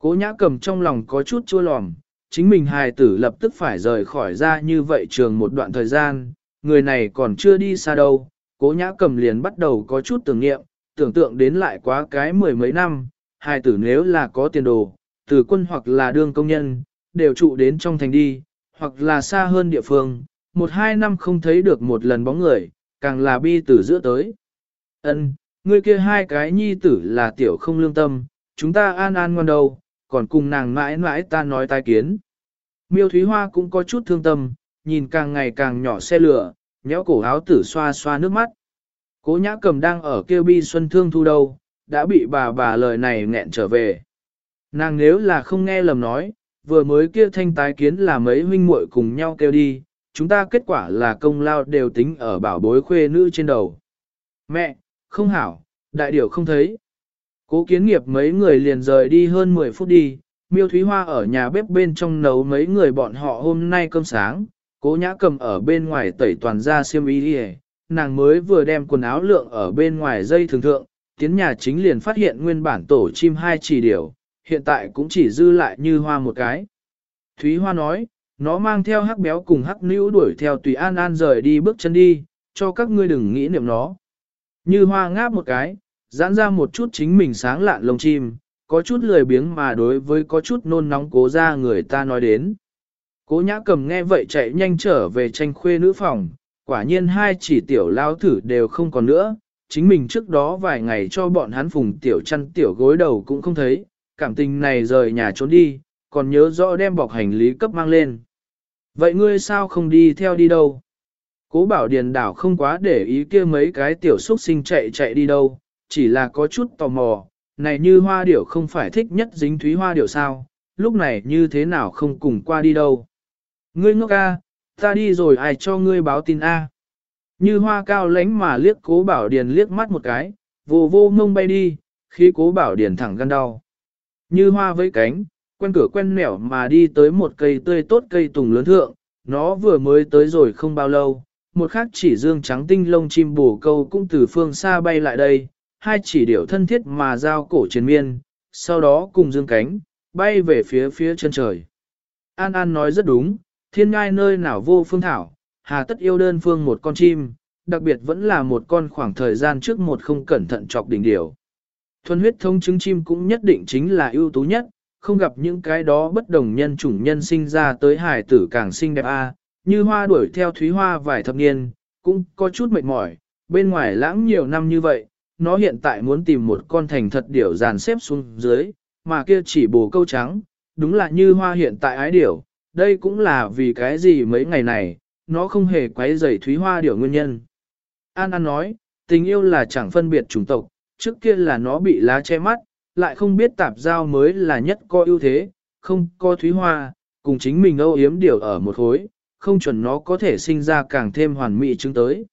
Cố nhã cầm trong lòng có chút chua lòm, chính mình hài tử lập tức phải rời khỏi ra như vậy trường một đoạn thời gian, người này còn chưa đi xa đâu, cố nhã cầm liền bắt đầu có chút tưởng niệm, tưởng tượng đến lại quá cái mười mấy năm, hai tử nếu là có tiền đồ, từ quân hoặc là đương công nhân, đều trụ đến trong thành đi, hoặc là xa hơn địa phương, một hai năm không thấy được một lần bóng người, càng là bi tử giữa tới. Ân, người kia hai cái nhi tử là tiểu không lương tâm, chúng ta an an ngoan đầu, còn cùng nàng mãi mãi ta nói tai kiến. Miêu Thúy Hoa cũng có chút thương tâm, nhìn càng ngày càng nhỏ xe lửa, nhéo cổ áo tử xoa xoa nước mắt. Cố nhã cầm đang ở kêu bi xuân thương thu đâu, đã bị bà bà lời này nghẹn trở về. Nàng nếu là không nghe lầm nói, vừa mới kia thanh tái kiến là mấy huynh muội cùng nhau kêu đi, chúng ta kết quả là công lao đều tính ở bảo bối khuê nữ trên đầu. Mẹ, không hảo, đại điểu không thấy. Cố kiến nghiệp mấy người liền rời đi hơn 10 phút đi, miêu thúy hoa ở nhà bếp bên trong nấu mấy người bọn họ hôm nay cơm sáng, cố nhã cầm ở bên ngoài tẩy toàn ra xiêm y đi nàng mới vừa đem quần áo lượng ở bên ngoài dây thường thượng, tiến nhà chính liền phát hiện nguyên bản tổ chim hai chỉ điều. hiện tại cũng chỉ dư lại như hoa một cái. Thúy Hoa nói, nó mang theo hắc béo cùng hắc nữ đuổi theo tùy an an rời đi bước chân đi, cho các ngươi đừng nghĩ niệm nó. Như hoa ngáp một cái, giãn ra một chút chính mình sáng lạn lông chim, có chút lười biếng mà đối với có chút nôn nóng cố ra người ta nói đến. Cố nhã cầm nghe vậy chạy nhanh trở về tranh khuê nữ phòng, quả nhiên hai chỉ tiểu lao thử đều không còn nữa, chính mình trước đó vài ngày cho bọn hắn phùng tiểu chăn tiểu gối đầu cũng không thấy, cảm tình này rời nhà trốn đi, còn nhớ rõ đem bọc hành lý cấp mang lên. Vậy ngươi sao không đi theo đi đâu? Cố bảo điền đảo không quá để ý kia mấy cái tiểu xuất sinh chạy chạy đi đâu, chỉ là có chút tò mò, này như hoa điểu không phải thích nhất dính thúy hoa điểu sao, lúc này như thế nào không cùng qua đi đâu. Ngươi ngốc a, ta đi rồi ai cho ngươi báo tin a? Như hoa cao lánh mà liếc cố bảo điền liếc mắt một cái, vô vô ngông bay đi, khi cố bảo điền thẳng gan đau. Như hoa với cánh, quen cửa quen nẻo mà đi tới một cây tươi tốt cây tùng lớn thượng, nó vừa mới tới rồi không bao lâu, một khắc chỉ dương trắng tinh lông chim bổ câu cũng từ phương xa bay lại đây, hai chỉ điểu thân thiết mà giao cổ trên miên, sau đó cùng dương cánh, bay về phía phía chân trời. An An nói rất đúng, thiên ngai nơi nào vô phương thảo, hà tất yêu đơn phương một con chim, đặc biệt vẫn là một con khoảng thời gian trước một không cẩn thận chọc đỉnh điểu. Thuần huyết thông chứng chim cũng nhất định chính là ưu tú nhất, không gặp những cái đó bất đồng nhân chủng nhân sinh ra tới hải tử càng xinh đẹp a như hoa đuổi theo thúy hoa vài thập niên, cũng có chút mệt mỏi, bên ngoài lãng nhiều năm như vậy, nó hiện tại muốn tìm một con thành thật điểu dàn xếp xuống dưới, mà kia chỉ bồ câu trắng, đúng là như hoa hiện tại ái điểu, đây cũng là vì cái gì mấy ngày này, nó không hề quấy rầy thúy hoa điểu nguyên nhân. An An nói, tình yêu là chẳng phân biệt chủng tộc, trước kia là nó bị lá che mắt, lại không biết tạp giao mới là nhất có ưu thế, không có thúy hoa, cùng chính mình âu yếm điều ở một khối, không chuẩn nó có thể sinh ra càng thêm hoàn mỹ chứng tới.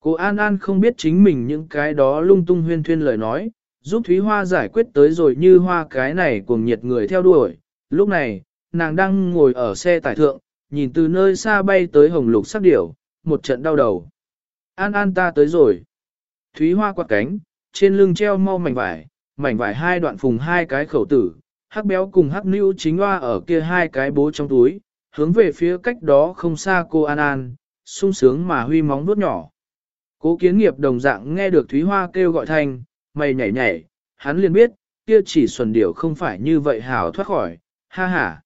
Cô An An không biết chính mình những cái đó lung tung huyên thuyên lời nói, giúp Thúy Hoa giải quyết tới rồi như hoa cái này cùng nhiệt người theo đuổi. Lúc này, nàng đang ngồi ở xe tải thượng, nhìn từ nơi xa bay tới hồng lục sắc điểu, một trận đau đầu. An An ta tới rồi. Thúy Hoa quạt cánh, trên lưng treo mau mảnh vải, mảnh vải hai đoạn phùng hai cái khẩu tử, hắc béo cùng hắc nữ chính hoa ở kia hai cái bố trong túi, hướng về phía cách đó không xa cô An An, sung sướng mà huy móng vuốt nhỏ. Cố kiến nghiệp đồng dạng nghe được Thúy Hoa kêu gọi thanh, mày nhảy nhảy, hắn liền biết, kia chỉ xuẩn điểu không phải như vậy hảo thoát khỏi, ha ha.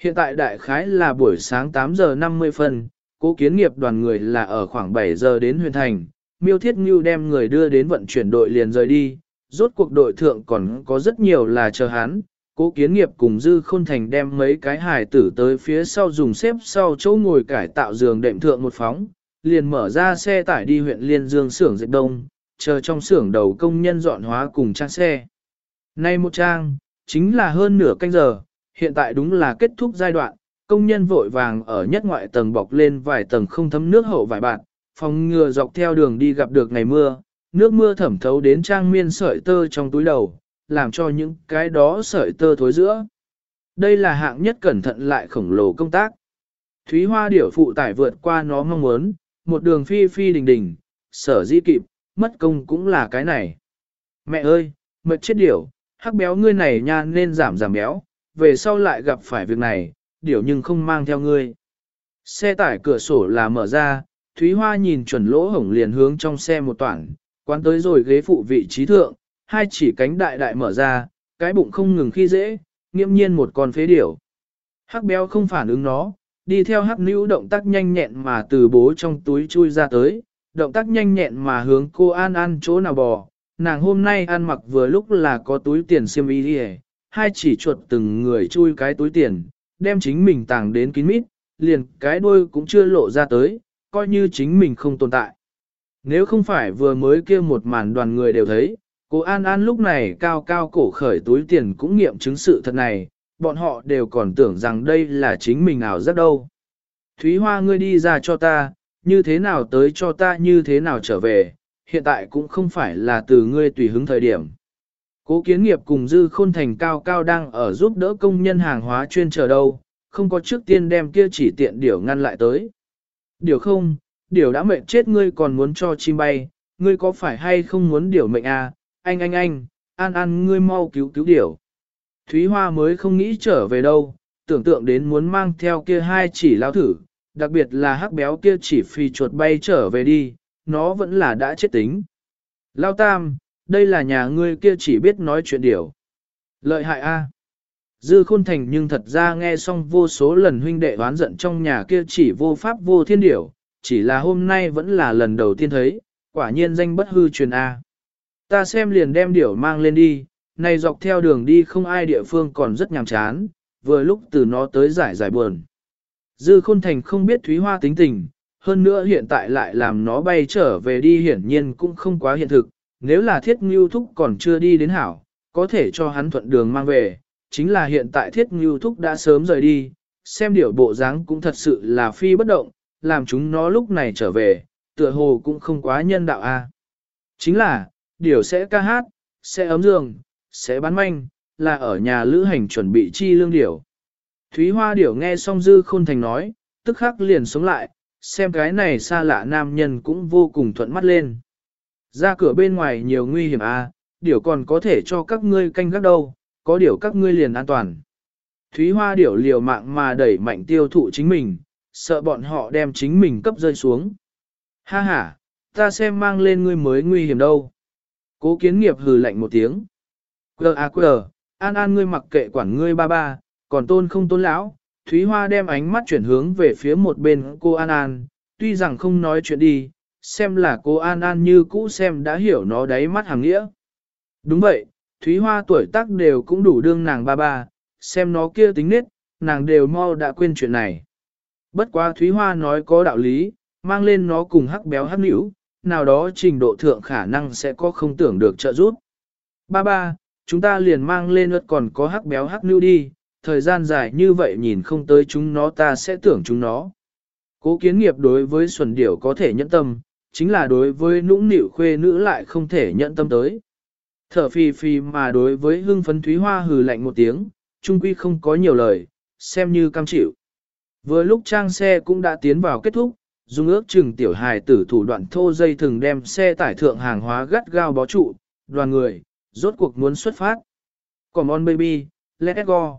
Hiện tại đại khái là buổi sáng 8 giờ 50 phân, cố kiến nghiệp đoàn người là ở khoảng 7 giờ đến huyền thành, miêu thiết ngưu đem người đưa đến vận chuyển đội liền rời đi, rốt cuộc đội thượng còn có rất nhiều là chờ hắn. Cố kiến nghiệp cùng Dư Khôn Thành đem mấy cái hài tử tới phía sau dùng xếp sau chỗ ngồi cải tạo giường đệm thượng một phóng, liền mở ra xe tải đi huyện Liên Dương xưởng dệt đông, chờ trong xưởng đầu công nhân dọn hóa cùng trang xe. Nay một trang, chính là hơn nửa canh giờ, hiện tại đúng là kết thúc giai đoạn, công nhân vội vàng ở nhất ngoại tầng bọc lên vài tầng không thấm nước hậu vài bạn, phòng ngừa dọc theo đường đi gặp được ngày mưa, nước mưa thẩm thấu đến trang miên sợi tơ trong túi đầu, làm cho những cái đó sợi tơ thối giữa. Đây là hạng nhất cẩn thận lại khổng lồ công tác. Thúy hoa điểu phụ tải vượt qua nó mong muốn, một đường phi phi đình đình, sở di kịp, mất công cũng là cái này. Mẹ ơi, mệt chết điểu, hắc béo ngươi này nha nên giảm giảm béo, về sau lại gặp phải việc này, điểu nhưng không mang theo ngươi. Xe tải cửa sổ là mở ra, Thúy Hoa nhìn chuẩn lỗ hổng liền hướng trong xe một toảng, quán tới rồi ghế phụ vị trí thượng, hai chỉ cánh đại đại mở ra, cái bụng không ngừng khi dễ, nghiêm nhiên một con phế điểu. Hắc béo không phản ứng nó, đi theo hắc nữ động tác nhanh nhẹn mà từ bố trong túi chui ra tới, động tác nhanh nhẹn mà hướng cô An An chỗ nào bò. Nàng hôm nay ăn mặc vừa lúc là có túi tiền xiêm y đi hai chỉ chuột từng người chui cái túi tiền, đem chính mình tàng đến kín mít, liền cái đuôi cũng chưa lộ ra tới, coi như chính mình không tồn tại. Nếu không phải vừa mới kia một màn đoàn người đều thấy, cô An An lúc này cao cao cổ khởi túi tiền cũng nghiệm chứng sự thật này, bọn họ đều còn tưởng rằng đây là chính mình nào rất đâu. Thúy Hoa ngươi đi ra cho ta, như thế nào tới cho ta như thế nào trở về, hiện tại cũng không phải là từ ngươi tùy hứng thời điểm. Cố kiến nghiệp cùng dư khôn thành cao cao đang ở giúp đỡ công nhân hàng hóa chuyên chờ đâu, không có trước tiên đem kia chỉ tiện điều ngăn lại tới. Điều không, điều đã mệnh chết ngươi còn muốn cho chim bay, ngươi có phải hay không muốn điều mệnh à, anh anh anh, an an ngươi mau cứu cứu điều. Thúy Hoa mới không nghĩ trở về đâu, tưởng tượng đến muốn mang theo kia hai chỉ lao thử, đặc biệt là hắc béo kia chỉ phi chuột bay trở về đi, nó vẫn là đã chết tính. Lao tam, đây là nhà ngươi kia chỉ biết nói chuyện điều. Lợi hại a. Dư khôn thành nhưng thật ra nghe xong vô số lần huynh đệ oán giận trong nhà kia chỉ vô pháp vô thiên điểu, chỉ là hôm nay vẫn là lần đầu tiên thấy, quả nhiên danh bất hư truyền A. Ta xem liền đem điểu mang lên đi, này dọc theo đường đi không ai địa phương còn rất nhàm chán, vừa lúc từ nó tới giải giải buồn. Dư khôn thành không biết Thúy Hoa tính tình, hơn nữa hiện tại lại làm nó bay trở về đi hiển nhiên cũng không quá hiện thực, nếu là thiết ngưu thúc còn chưa đi đến hảo, có thể cho hắn thuận đường mang về, chính là hiện tại thiết ngưu thúc đã sớm rời đi, xem điểu bộ dáng cũng thật sự là phi bất động, làm chúng nó lúc này trở về, tựa hồ cũng không quá nhân đạo a. Chính là, điểu sẽ ca hát, sẽ ấm giường, sẽ bán manh, là ở nhà lữ hành chuẩn bị chi lương điểu. Thúy Hoa điểu nghe xong dư khôn thành nói, tức khắc liền sống lại, xem cái này xa lạ nam nhân cũng vô cùng thuận mắt lên. Ra cửa bên ngoài nhiều nguy hiểm à, điểu còn có thể cho các ngươi canh gác đâu, có điểu các ngươi liền an toàn. Thúy Hoa điểu liều mạng mà đẩy mạnh tiêu thụ chính mình, sợ bọn họ đem chính mình cấp rơi xuống. Ha ha, ta xem mang lên ngươi mới nguy hiểm đâu. Cố kiến nghiệp hừ lạnh một tiếng. Quờ à quờ, an an ngươi mặc kệ quản ngươi ba ba, còn tôn không tôn lão. Thúy Hoa đem ánh mắt chuyển hướng về phía một bên cô An An, tuy rằng không nói chuyện đi, xem là cô An An như cũ xem đã hiểu nó đáy mắt hàng nghĩa. Đúng vậy, Thúy Hoa tuổi tác đều cũng đủ đương nàng ba ba, xem nó kia tính nết, nàng đều mau đã quên chuyện này. Bất quá Thúy Hoa nói có đạo lý, mang lên nó cùng hắc béo hắc nữ, nào đó trình độ thượng khả năng sẽ có không tưởng được trợ giúp. Ba ba, chúng ta liền mang lên ớt còn có hắc béo hắc nưu đi, thời gian dài như vậy nhìn không tới chúng nó ta sẽ tưởng chúng nó. Cố kiến nghiệp đối với xuẩn điểu có thể nhẫn tâm, chính là đối với nũng nịu khuê nữ lại không thể nhẫn tâm tới. Thở phì phì mà đối với hưng phấn thúy hoa hừ lạnh một tiếng, trung quy không có nhiều lời, xem như cam chịu. Vừa lúc trang xe cũng đã tiến vào kết thúc, dùng ước chừng tiểu hài tử thủ đoạn thô dây thường đem xe tải thượng hàng hóa gắt gao bó trụ, đoàn người, rốt cuộc muốn xuất phát. Còn on baby, let's go.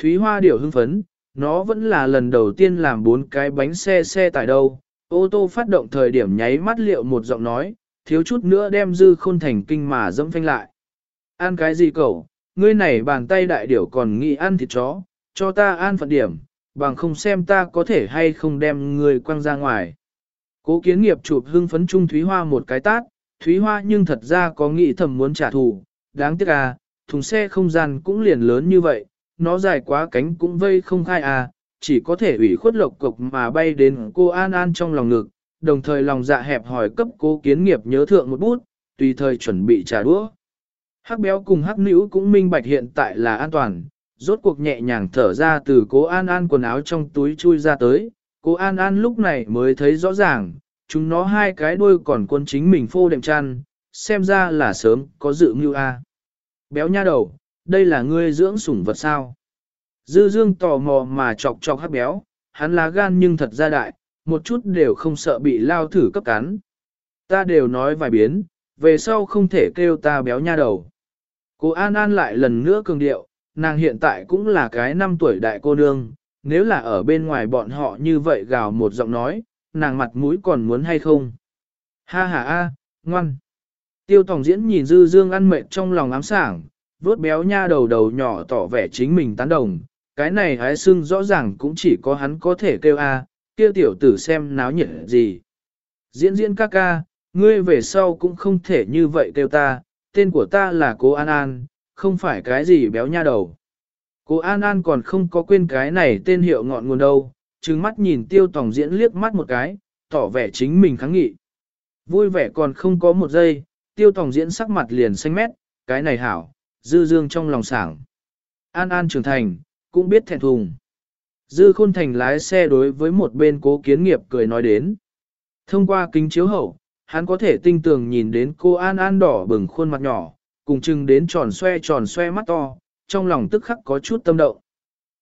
Thúy Hoa điểu hưng phấn, nó vẫn là lần đầu tiên làm bốn cái bánh xe xe tải đâu. Ô tô phát động thời điểm nháy mắt liệu một giọng nói, thiếu chút nữa đem dư khôn thành kinh mà dẫm phanh lại. Ăn cái gì cậu, ngươi này bàn tay đại điểu còn nghĩ ăn thịt chó, cho ta ăn phận điểm, bằng không xem ta có thể hay không đem người quăng ra ngoài. Cố kiến nghiệp chụp hưng phấn trung Thúy Hoa một cái tát, Thúy Hoa nhưng thật ra có nghĩ thầm muốn trả thù, đáng tiếc à, thùng xe không gian cũng liền lớn như vậy, nó dài quá cánh cũng vây không khai à, chỉ có thể ủy khuất lộc cục mà bay đến cô An An trong lòng ngực, đồng thời lòng dạ hẹp hỏi cấp cố kiến nghiệp nhớ thượng một bút, tùy thời chuẩn bị trả đũa. Hắc béo cùng hắc nữ cũng minh bạch hiện tại là an toàn, rốt cuộc nhẹ nhàng thở ra từ cố An An quần áo trong túi chui ra tới, cố An An lúc này mới thấy rõ ràng, chúng nó hai cái đuôi còn quân chính mình phô đệm chăn, xem ra là sớm có dự mưu a. Béo nha đầu, đây là ngươi dưỡng sủng vật sao? Dư dương tò mò mà chọc chọc hắc béo, hắn lá gan nhưng thật ra đại, một chút đều không sợ bị lao thử cấp cắn. Ta đều nói vài biến, về sau không thể kêu ta béo nha đầu. Cô An An lại lần nữa cường điệu, nàng hiện tại cũng là cái năm tuổi đại cô nương, nếu là ở bên ngoài bọn họ như vậy gào một giọng nói, nàng mặt mũi còn muốn hay không. Ha ha a, ngoan. Tiêu Tòng Diễn nhìn Dư Dương ăn mệt trong lòng ám sảng, vốt béo nha đầu đầu nhỏ tỏ vẻ chính mình tán đồng. Cái này hái xưng rõ ràng cũng chỉ có hắn có thể kêu a, kia tiểu tử xem náo nhiệt gì. Diễn diễn ca ca, ngươi về sau cũng không thể như vậy kêu ta, tên của ta là cố An An, không phải cái gì béo nha đầu. Cố An An còn không có quên cái này tên hiệu ngọn nguồn đâu, trừng mắt nhìn tiêu tổng diễn liếc mắt một cái, tỏ vẻ chính mình kháng nghị. Vui vẻ còn không có một giây, tiêu tổng diễn sắc mặt liền xanh mét, cái này hảo, dư dương trong lòng sảng. An An trưởng thành, cũng biết thẹn thùng. Dư khôn thành lái xe đối với một bên cố kiến nghiệp cười nói đến. Thông qua kính chiếu hậu, hắn có thể tinh tường nhìn đến cô An An đỏ bừng khuôn mặt nhỏ, cùng chừng đến tròn xoe tròn xoe mắt to, trong lòng tức khắc có chút tâm động.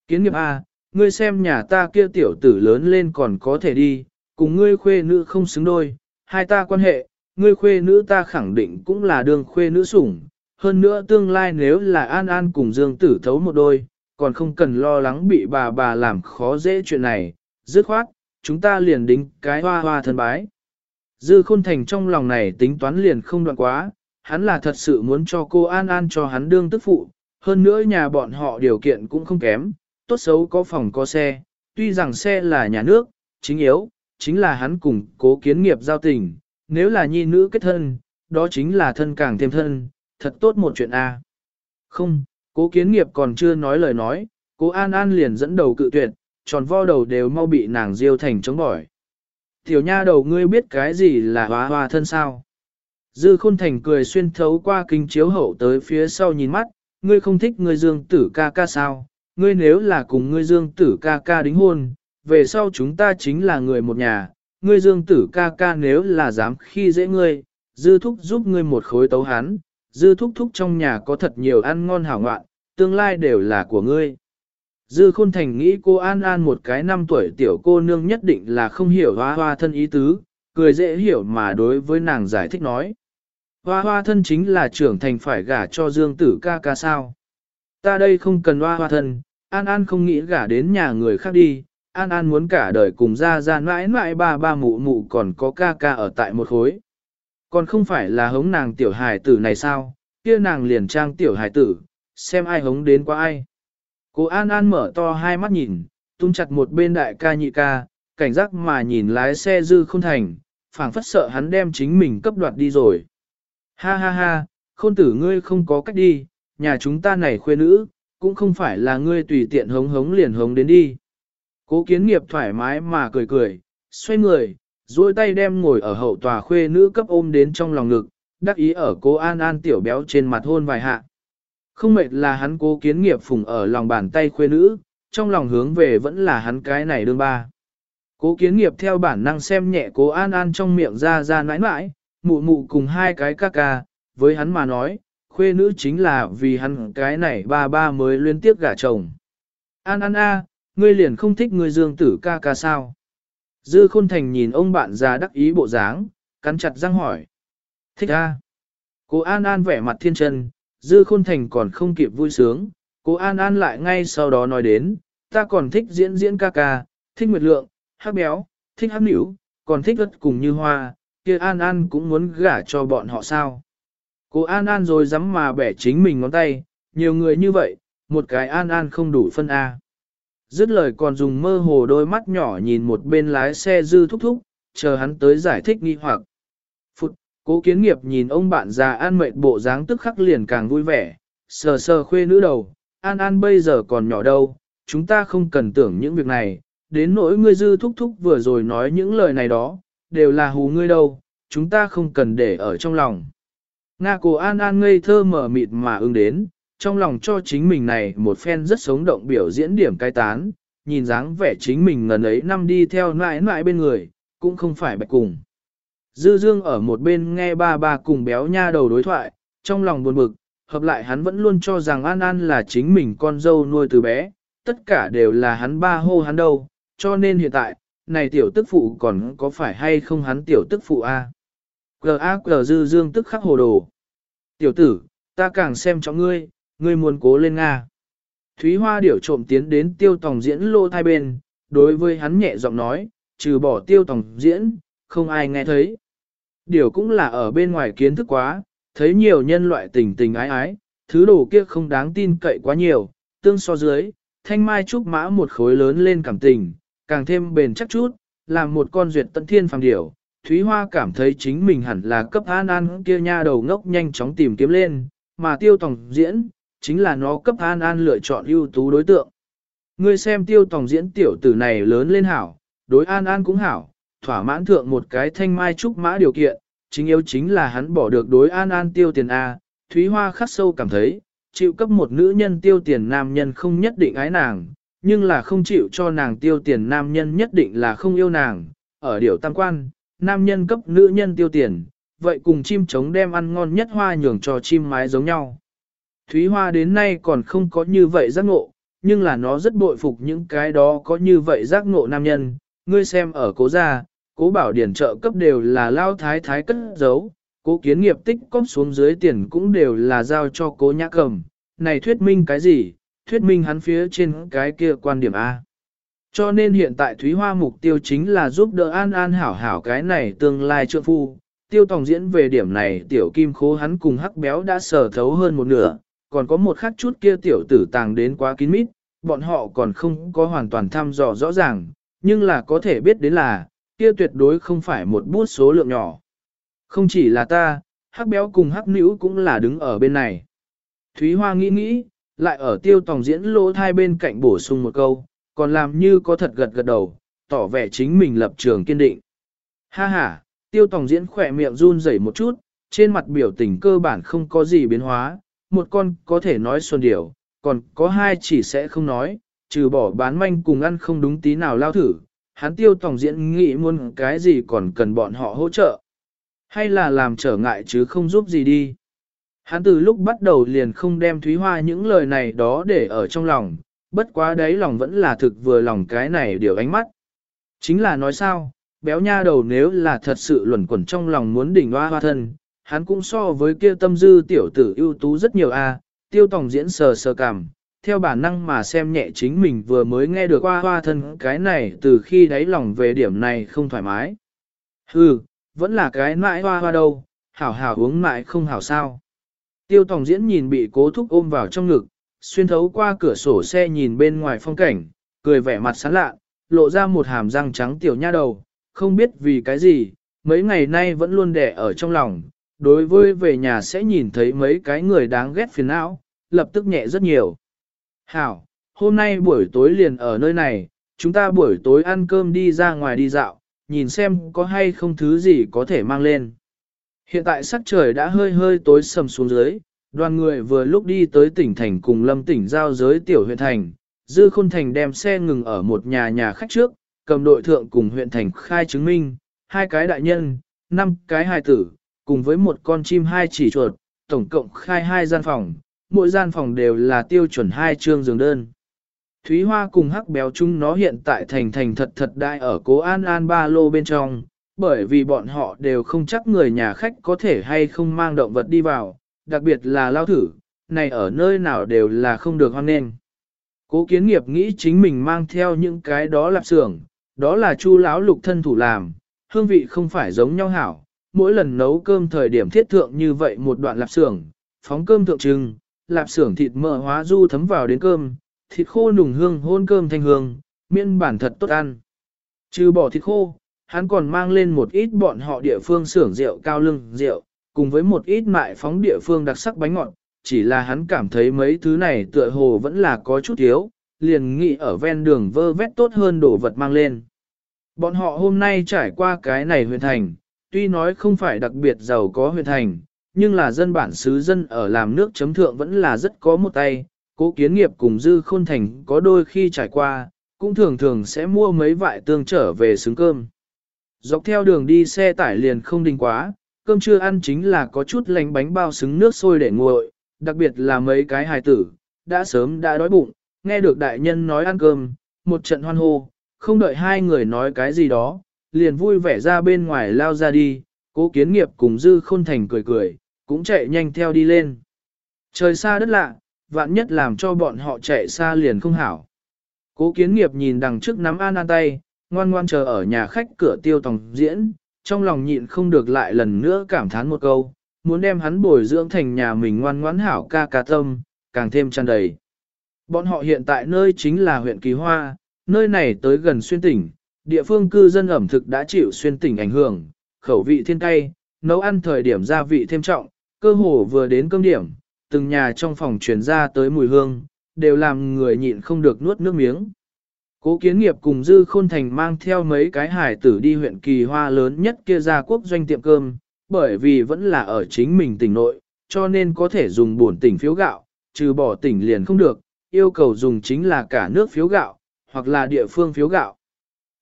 Kiến nghiệp A, ngươi xem nhà ta kia tiểu tử lớn lên còn có thể đi, cùng ngươi khuê nữ không xứng đôi, hai ta quan hệ, ngươi khuê nữ ta khẳng định cũng là đường khuê nữ sủng, hơn nữa tương lai nếu là An An cùng Dương Tử thấu một đôi, còn không cần lo lắng bị bà bà làm khó dễ chuyện này, dứt khoát, chúng ta liền đính cái hoa hoa thân bái. Dư khôn thành trong lòng này tính toán liền không đoạn quá, hắn là thật sự muốn cho cô An An cho hắn đương tức phụ, hơn nữa nhà bọn họ điều kiện cũng không kém, tốt xấu có phòng có xe, tuy rằng xe là nhà nước, chính yếu, chính là hắn cùng cố kiến nghiệp giao tình, nếu là nhi nữ kết thân, đó chính là thân càng thêm thân, thật tốt một chuyện A. Không, cố kiến nghiệp còn chưa nói lời nói, cố An An liền dẫn đầu cự tuyệt, tròn vo đầu đều mau bị nàng diêu thành chống bỏi. Tiểu nha đầu ngươi biết cái gì là hóa hoa thân sao? Dư khôn thành cười xuyên thấu qua kinh chiếu hậu tới phía sau nhìn mắt, ngươi không thích ngươi dương tử ca ca sao? Ngươi nếu là cùng ngươi dương tử ca ca đính hôn, về sau chúng ta chính là người một nhà, ngươi dương tử ca ca nếu là dám khi dễ ngươi, dư thúc giúp ngươi một khối tấu hán, dư thúc thúc trong nhà có thật nhiều ăn ngon hảo ngoạn, tương lai đều là của ngươi. Dư khôn thành nghĩ cô An An một cái năm tuổi tiểu cô nương nhất định là không hiểu hoa hoa thân ý tứ, cười dễ hiểu mà đối với nàng giải thích nói. Hoa hoa thân chính là trưởng thành phải gả cho dương tử ca ca sao. Ta đây không cần hoa hoa thân, An An không nghĩ gả đến nhà người khác đi, An An muốn cả đời cùng ra ra mãi mãi ba ba mụ mụ còn có ca ca ở tại một khối. Còn không phải là hống nàng tiểu hài tử này sao, kia nàng liền trang tiểu hài tử, xem ai hống đến qua ai. Cô An An mở to hai mắt nhìn, tung chặt một bên đại ca nhị ca, cảnh giác mà nhìn lái xe dư không thành, phảng phất sợ hắn đem chính mình cấp đoạt đi rồi. Ha ha ha, khôn tử ngươi không có cách đi, nhà chúng ta này khuê nữ, cũng không phải là ngươi tùy tiện hống hống liền hống đến đi. Cố kiến nghiệp thoải mái mà cười cười, xoay người, duỗi tay đem ngồi ở hậu tòa khuê nữ cấp ôm đến trong lòng ngực, đắc ý ở cố an an tiểu béo trên mặt hôn vài hạ. Không mệt là hắn cố kiến nghiệp phùng ở lòng bàn tay khuê nữ, trong lòng hướng về vẫn là hắn cái này đương ba. Cố kiến nghiệp theo bản năng xem nhẹ cố an an trong miệng ra ra nãi nãi, mụ mụ cùng hai cái ca ca, với hắn mà nói, khuê nữ chính là vì hắn cái này ba ba mới liên tiếp gả chồng. An an a, ngươi liền không thích ngươi dương tử ca ca sao? Dư khôn thành nhìn ông bạn già đắc ý bộ dáng, cắn chặt răng hỏi. Thích a. Cô An An vẻ mặt thiên chân, dư khôn thành còn không kịp vui sướng, cô An An lại ngay sau đó nói đến, ta còn thích diễn diễn ca ca, thích nguyệt lượng, hát béo, thích hắc nữ, còn thích ớt cùng như hoa, kia An An cũng muốn gả cho bọn họ sao. Cô An An rồi dám mà bẻ chính mình ngón tay, nhiều người như vậy, một cái An An không đủ phân A. Dứt lời còn dùng mơ hồ đôi mắt nhỏ nhìn một bên lái xe dư thúc thúc, chờ hắn tới giải thích nghi hoặc. Phút, cố kiến nghiệp nhìn ông bạn già an mệt bộ dáng tức khắc liền càng vui vẻ, sờ sờ khuê nữ đầu, an an bây giờ còn nhỏ đâu, chúng ta không cần tưởng những việc này, đến nỗi ngươi dư thúc thúc vừa rồi nói những lời này đó, đều là hù ngươi đâu, chúng ta không cần để ở trong lòng. Nga cô an an ngây thơ mở mịt mà ứng đến, trong lòng cho chính mình này một phen rất sống động biểu diễn điểm cai tán, nhìn dáng vẻ chính mình ngần ấy năm đi theo nãi nãi bên người, cũng không phải bạch cùng. Dư Dương ở một bên nghe ba ba cùng béo nha đầu đối thoại, trong lòng buồn bực, hợp lại hắn vẫn luôn cho rằng An An là chính mình con dâu nuôi từ bé, tất cả đều là hắn ba hô hắn đâu, cho nên hiện tại, này tiểu tức phụ còn có phải hay không hắn tiểu tức phụ a? A cờ dư dương tức khắc hồ đồ. Tiểu tử, ta càng xem cho ngươi, ngươi muốn cố lên Nga. Thúy Hoa điểu trộm tiến đến tiêu tòng diễn lô thai bên, đối với hắn nhẹ giọng nói, trừ bỏ tiêu tòng diễn, không ai nghe thấy. Điều cũng là ở bên ngoài kiến thức quá, thấy nhiều nhân loại tình tình ái ái, thứ đồ kia không đáng tin cậy quá nhiều, tương so dưới, thanh mai trúc mã một khối lớn lên cảm tình, càng thêm bền chắc chút, làm một con duyệt tận thiên phàm điểu. Thúy Hoa cảm thấy chính mình hẳn là cấp an an kia nha đầu ngốc nhanh chóng tìm kiếm lên, mà tiêu tòng diễn, chính là nó cấp an an lựa chọn ưu tú đối tượng. Ngươi xem tiêu tòng diễn tiểu tử này lớn lên hảo, đối an an cũng hảo, thỏa mãn thượng một cái thanh mai trúc mã điều kiện, chính yếu chính là hắn bỏ được đối an an tiêu tiền A, Thúy Hoa khắc sâu cảm thấy, chịu cấp một nữ nhân tiêu tiền nam nhân không nhất định ái nàng, nhưng là không chịu cho nàng tiêu tiền nam nhân nhất định là không yêu nàng. Ở điều tam quan, nam nhân cấp nữ nhân tiêu tiền, vậy cùng chim trống đem ăn ngon nhất hoa nhường cho chim mái giống nhau. Thúy Hoa đến nay còn không có như vậy giác ngộ, nhưng là nó rất bội phục những cái đó có như vậy giác ngộ nam nhân. Ngươi xem ở cố gia, cố bảo điển trợ cấp đều là lao thái thái cất giấu, cố kiến nghiệp tích cóp xuống dưới tiền cũng đều là giao cho cố nhã cầm. Này thuyết minh cái gì? Thuyết minh hắn phía trên cái kia quan điểm A. Cho nên hiện tại Thúy Hoa mục tiêu chính là giúp đỡ An An hảo hảo cái này tương lai trượng phu. Tiêu Tòng diễn về điểm này tiểu kim khố hắn cùng hắc béo đã sở thấu hơn một nửa, còn có một khắc chút kia tiểu tử tàng đến quá kín mít, bọn họ còn không có hoàn toàn thăm dò rõ ràng, nhưng là có thể biết đến là, kia tuyệt đối không phải một bút số lượng nhỏ. Không chỉ là ta, hắc béo cùng hắc nữ cũng là đứng ở bên này. Thúy Hoa nghĩ nghĩ, lại ở tiêu tòng diễn lỗ thai bên cạnh bổ sung một câu, còn làm như có thật gật gật đầu, tỏ vẻ chính mình lập trường kiên định. Ha ha, tiêu tòng diễn khỏe miệng run rẩy một chút, trên mặt biểu tình cơ bản không có gì biến hóa, một con có thể nói xuân điểu, còn có hai chỉ sẽ không nói, trừ bỏ bán manh cùng ăn không đúng tí nào lao thử, hắn tiêu tòng diễn nghĩ muốn cái gì còn cần bọn họ hỗ trợ. Hay là làm trở ngại chứ không giúp gì đi. Hắn từ lúc bắt đầu liền không đem Thúy Hoa những lời này đó để ở trong lòng, bất quá đấy lòng vẫn là thực vừa lòng cái này điều ánh mắt. Chính là nói sao, béo nha đầu nếu là thật sự luẩn quẩn trong lòng muốn đỉnh hoa hoa thân, hắn cũng so với kia tâm dư tiểu tử ưu tú rất nhiều a. tiêu tổng diễn sờ sờ cảm, theo bản năng mà xem nhẹ chính mình vừa mới nghe được hoa hoa thân cái này từ khi đáy lòng về điểm này không thoải mái. Hừ, vẫn là cái mãi hoa hoa đâu, hảo hảo uống mãi không hảo sao. Tiêu tổng diễn nhìn bị cố thúc ôm vào trong ngực, xuyên thấu qua cửa sổ xe nhìn bên ngoài phong cảnh, cười vẻ mặt sán lạ, lộ ra một hàm răng trắng tiểu nha đầu, không biết vì cái gì, mấy ngày nay vẫn luôn đẻ ở trong lòng, đối với về nhà sẽ nhìn thấy mấy cái người đáng ghét phiền não, lập tức nhẹ rất nhiều. Hảo, hôm nay buổi tối liền ở nơi này, chúng ta buổi tối ăn cơm đi ra ngoài đi dạo, nhìn xem có hay không thứ gì có thể mang lên. Hiện tại sắc trời đã hơi hơi tối sầm xuống dưới, đoàn người vừa lúc đi tới tỉnh thành cùng lâm tỉnh giao giới tiểu huyện thành, dư khôn thành đem xe ngừng ở một nhà nhà khách trước, cầm đội thượng cùng huyện thành khai chứng minh, hai cái đại nhân, năm cái hài tử, cùng với một con chim hai chỉ chuột, tổng cộng khai hai gian phòng, mỗi gian phòng đều là tiêu chuẩn hai chương giường đơn. Thúy Hoa cùng hắc béo chúng nó hiện tại thành thành thật thật đại ở cố an an ba lô bên trong, bởi vì bọn họ đều không chắc người nhà khách có thể hay không mang động vật đi vào, đặc biệt là lao thử, này ở nơi nào đều là không được hoan nên. Cố kiến nghiệp nghĩ chính mình mang theo những cái đó lạp xưởng, đó là chu lão lục thân thủ làm, hương vị không phải giống nhau hảo, mỗi lần nấu cơm thời điểm thiết thượng như vậy một đoạn lạp xưởng, phóng cơm thượng trưng, lạp xưởng thịt mỡ hóa du thấm vào đến cơm, thịt khô nùng hương hôn cơm thanh hương, miên bản thật tốt ăn. Trừ bỏ thịt khô, hắn còn mang lên một ít bọn họ địa phương xưởng rượu cao lưng rượu, cùng với một ít mại phóng địa phương đặc sắc bánh ngọt, chỉ là hắn cảm thấy mấy thứ này tựa hồ vẫn là có chút thiếu, liền nghĩ ở ven đường vơ vét tốt hơn đồ vật mang lên. Bọn họ hôm nay trải qua cái này huyện thành, tuy nói không phải đặc biệt giàu có huyện thành, nhưng là dân bản xứ dân ở làm nước chấm thượng vẫn là rất có một tay, cố kiến nghiệp cùng dư khôn thành có đôi khi trải qua, cũng thường thường sẽ mua mấy vại tương trở về xứng cơm. Dọc theo đường đi xe tải liền không đình quá, cơm trưa ăn chính là có chút lánh bánh bao xứng nước sôi để nguội, đặc biệt là mấy cái hài tử, đã sớm đã đói bụng, nghe được đại nhân nói ăn cơm, một trận hoan hô, không đợi hai người nói cái gì đó, liền vui vẻ ra bên ngoài lao ra đi, cố kiến nghiệp cùng dư khôn thành cười cười, cũng chạy nhanh theo đi lên. Trời xa đất lạ, vạn nhất làm cho bọn họ chạy xa liền không hảo. Cố kiến nghiệp nhìn đằng trước nắm an an tay, ngoan ngoan chờ ở nhà khách cửa tiêu tòng diễn, trong lòng nhịn không được lại lần nữa cảm thán một câu, muốn đem hắn bồi dưỡng thành nhà mình ngoan ngoãn hảo ca ca tâm, càng thêm tràn đầy. Bọn họ hiện tại nơi chính là huyện Kỳ Hoa, nơi này tới gần xuyên tỉnh, địa phương cư dân ẩm thực đã chịu xuyên tỉnh ảnh hưởng, khẩu vị thiên cay, nấu ăn thời điểm gia vị thêm trọng, cơ hồ vừa đến cơm điểm, từng nhà trong phòng truyền ra tới mùi hương, đều làm người nhịn không được nuốt nước miếng. Cố kiến nghiệp cùng Dư Khôn Thành mang theo mấy cái hải tử đi huyện kỳ hoa lớn nhất kia ra quốc doanh tiệm cơm, bởi vì vẫn là ở chính mình tỉnh nội, cho nên có thể dùng buồn tỉnh phiếu gạo, trừ bỏ tỉnh liền không được, yêu cầu dùng chính là cả nước phiếu gạo, hoặc là địa phương phiếu gạo.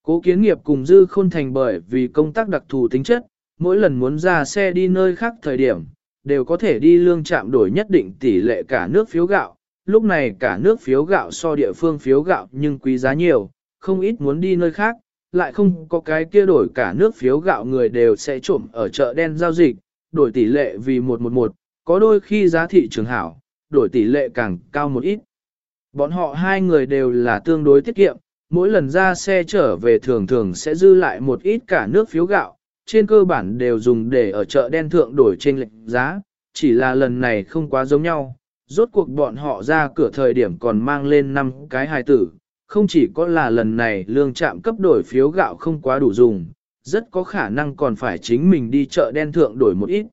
Cố kiến nghiệp cùng Dư Khôn Thành bởi vì công tác đặc thù tính chất, mỗi lần muốn ra xe đi nơi khác thời điểm, đều có thể đi lương trạm đổi nhất định tỷ lệ cả nước phiếu gạo. Lúc này cả nước phiếu gạo so địa phương phiếu gạo nhưng quý giá nhiều, không ít muốn đi nơi khác, lại không có cái kia đổi cả nước phiếu gạo người đều sẽ trộm ở chợ đen giao dịch, đổi tỷ lệ vì 111, có đôi khi giá thị trường hảo, đổi tỷ lệ càng cao một ít. Bọn họ hai người đều là tương đối tiết kiệm, mỗi lần ra xe trở về thường thường sẽ dư lại một ít cả nước phiếu gạo, trên cơ bản đều dùng để ở chợ đen thượng đổi trên lệnh giá, chỉ là lần này không quá giống nhau. Rốt cuộc bọn họ ra cửa thời điểm còn mang lên 5 cái hài tử, không chỉ có là lần này lương trạm cấp đổi phiếu gạo không quá đủ dùng, rất có khả năng còn phải chính mình đi chợ đen thượng đổi một ít.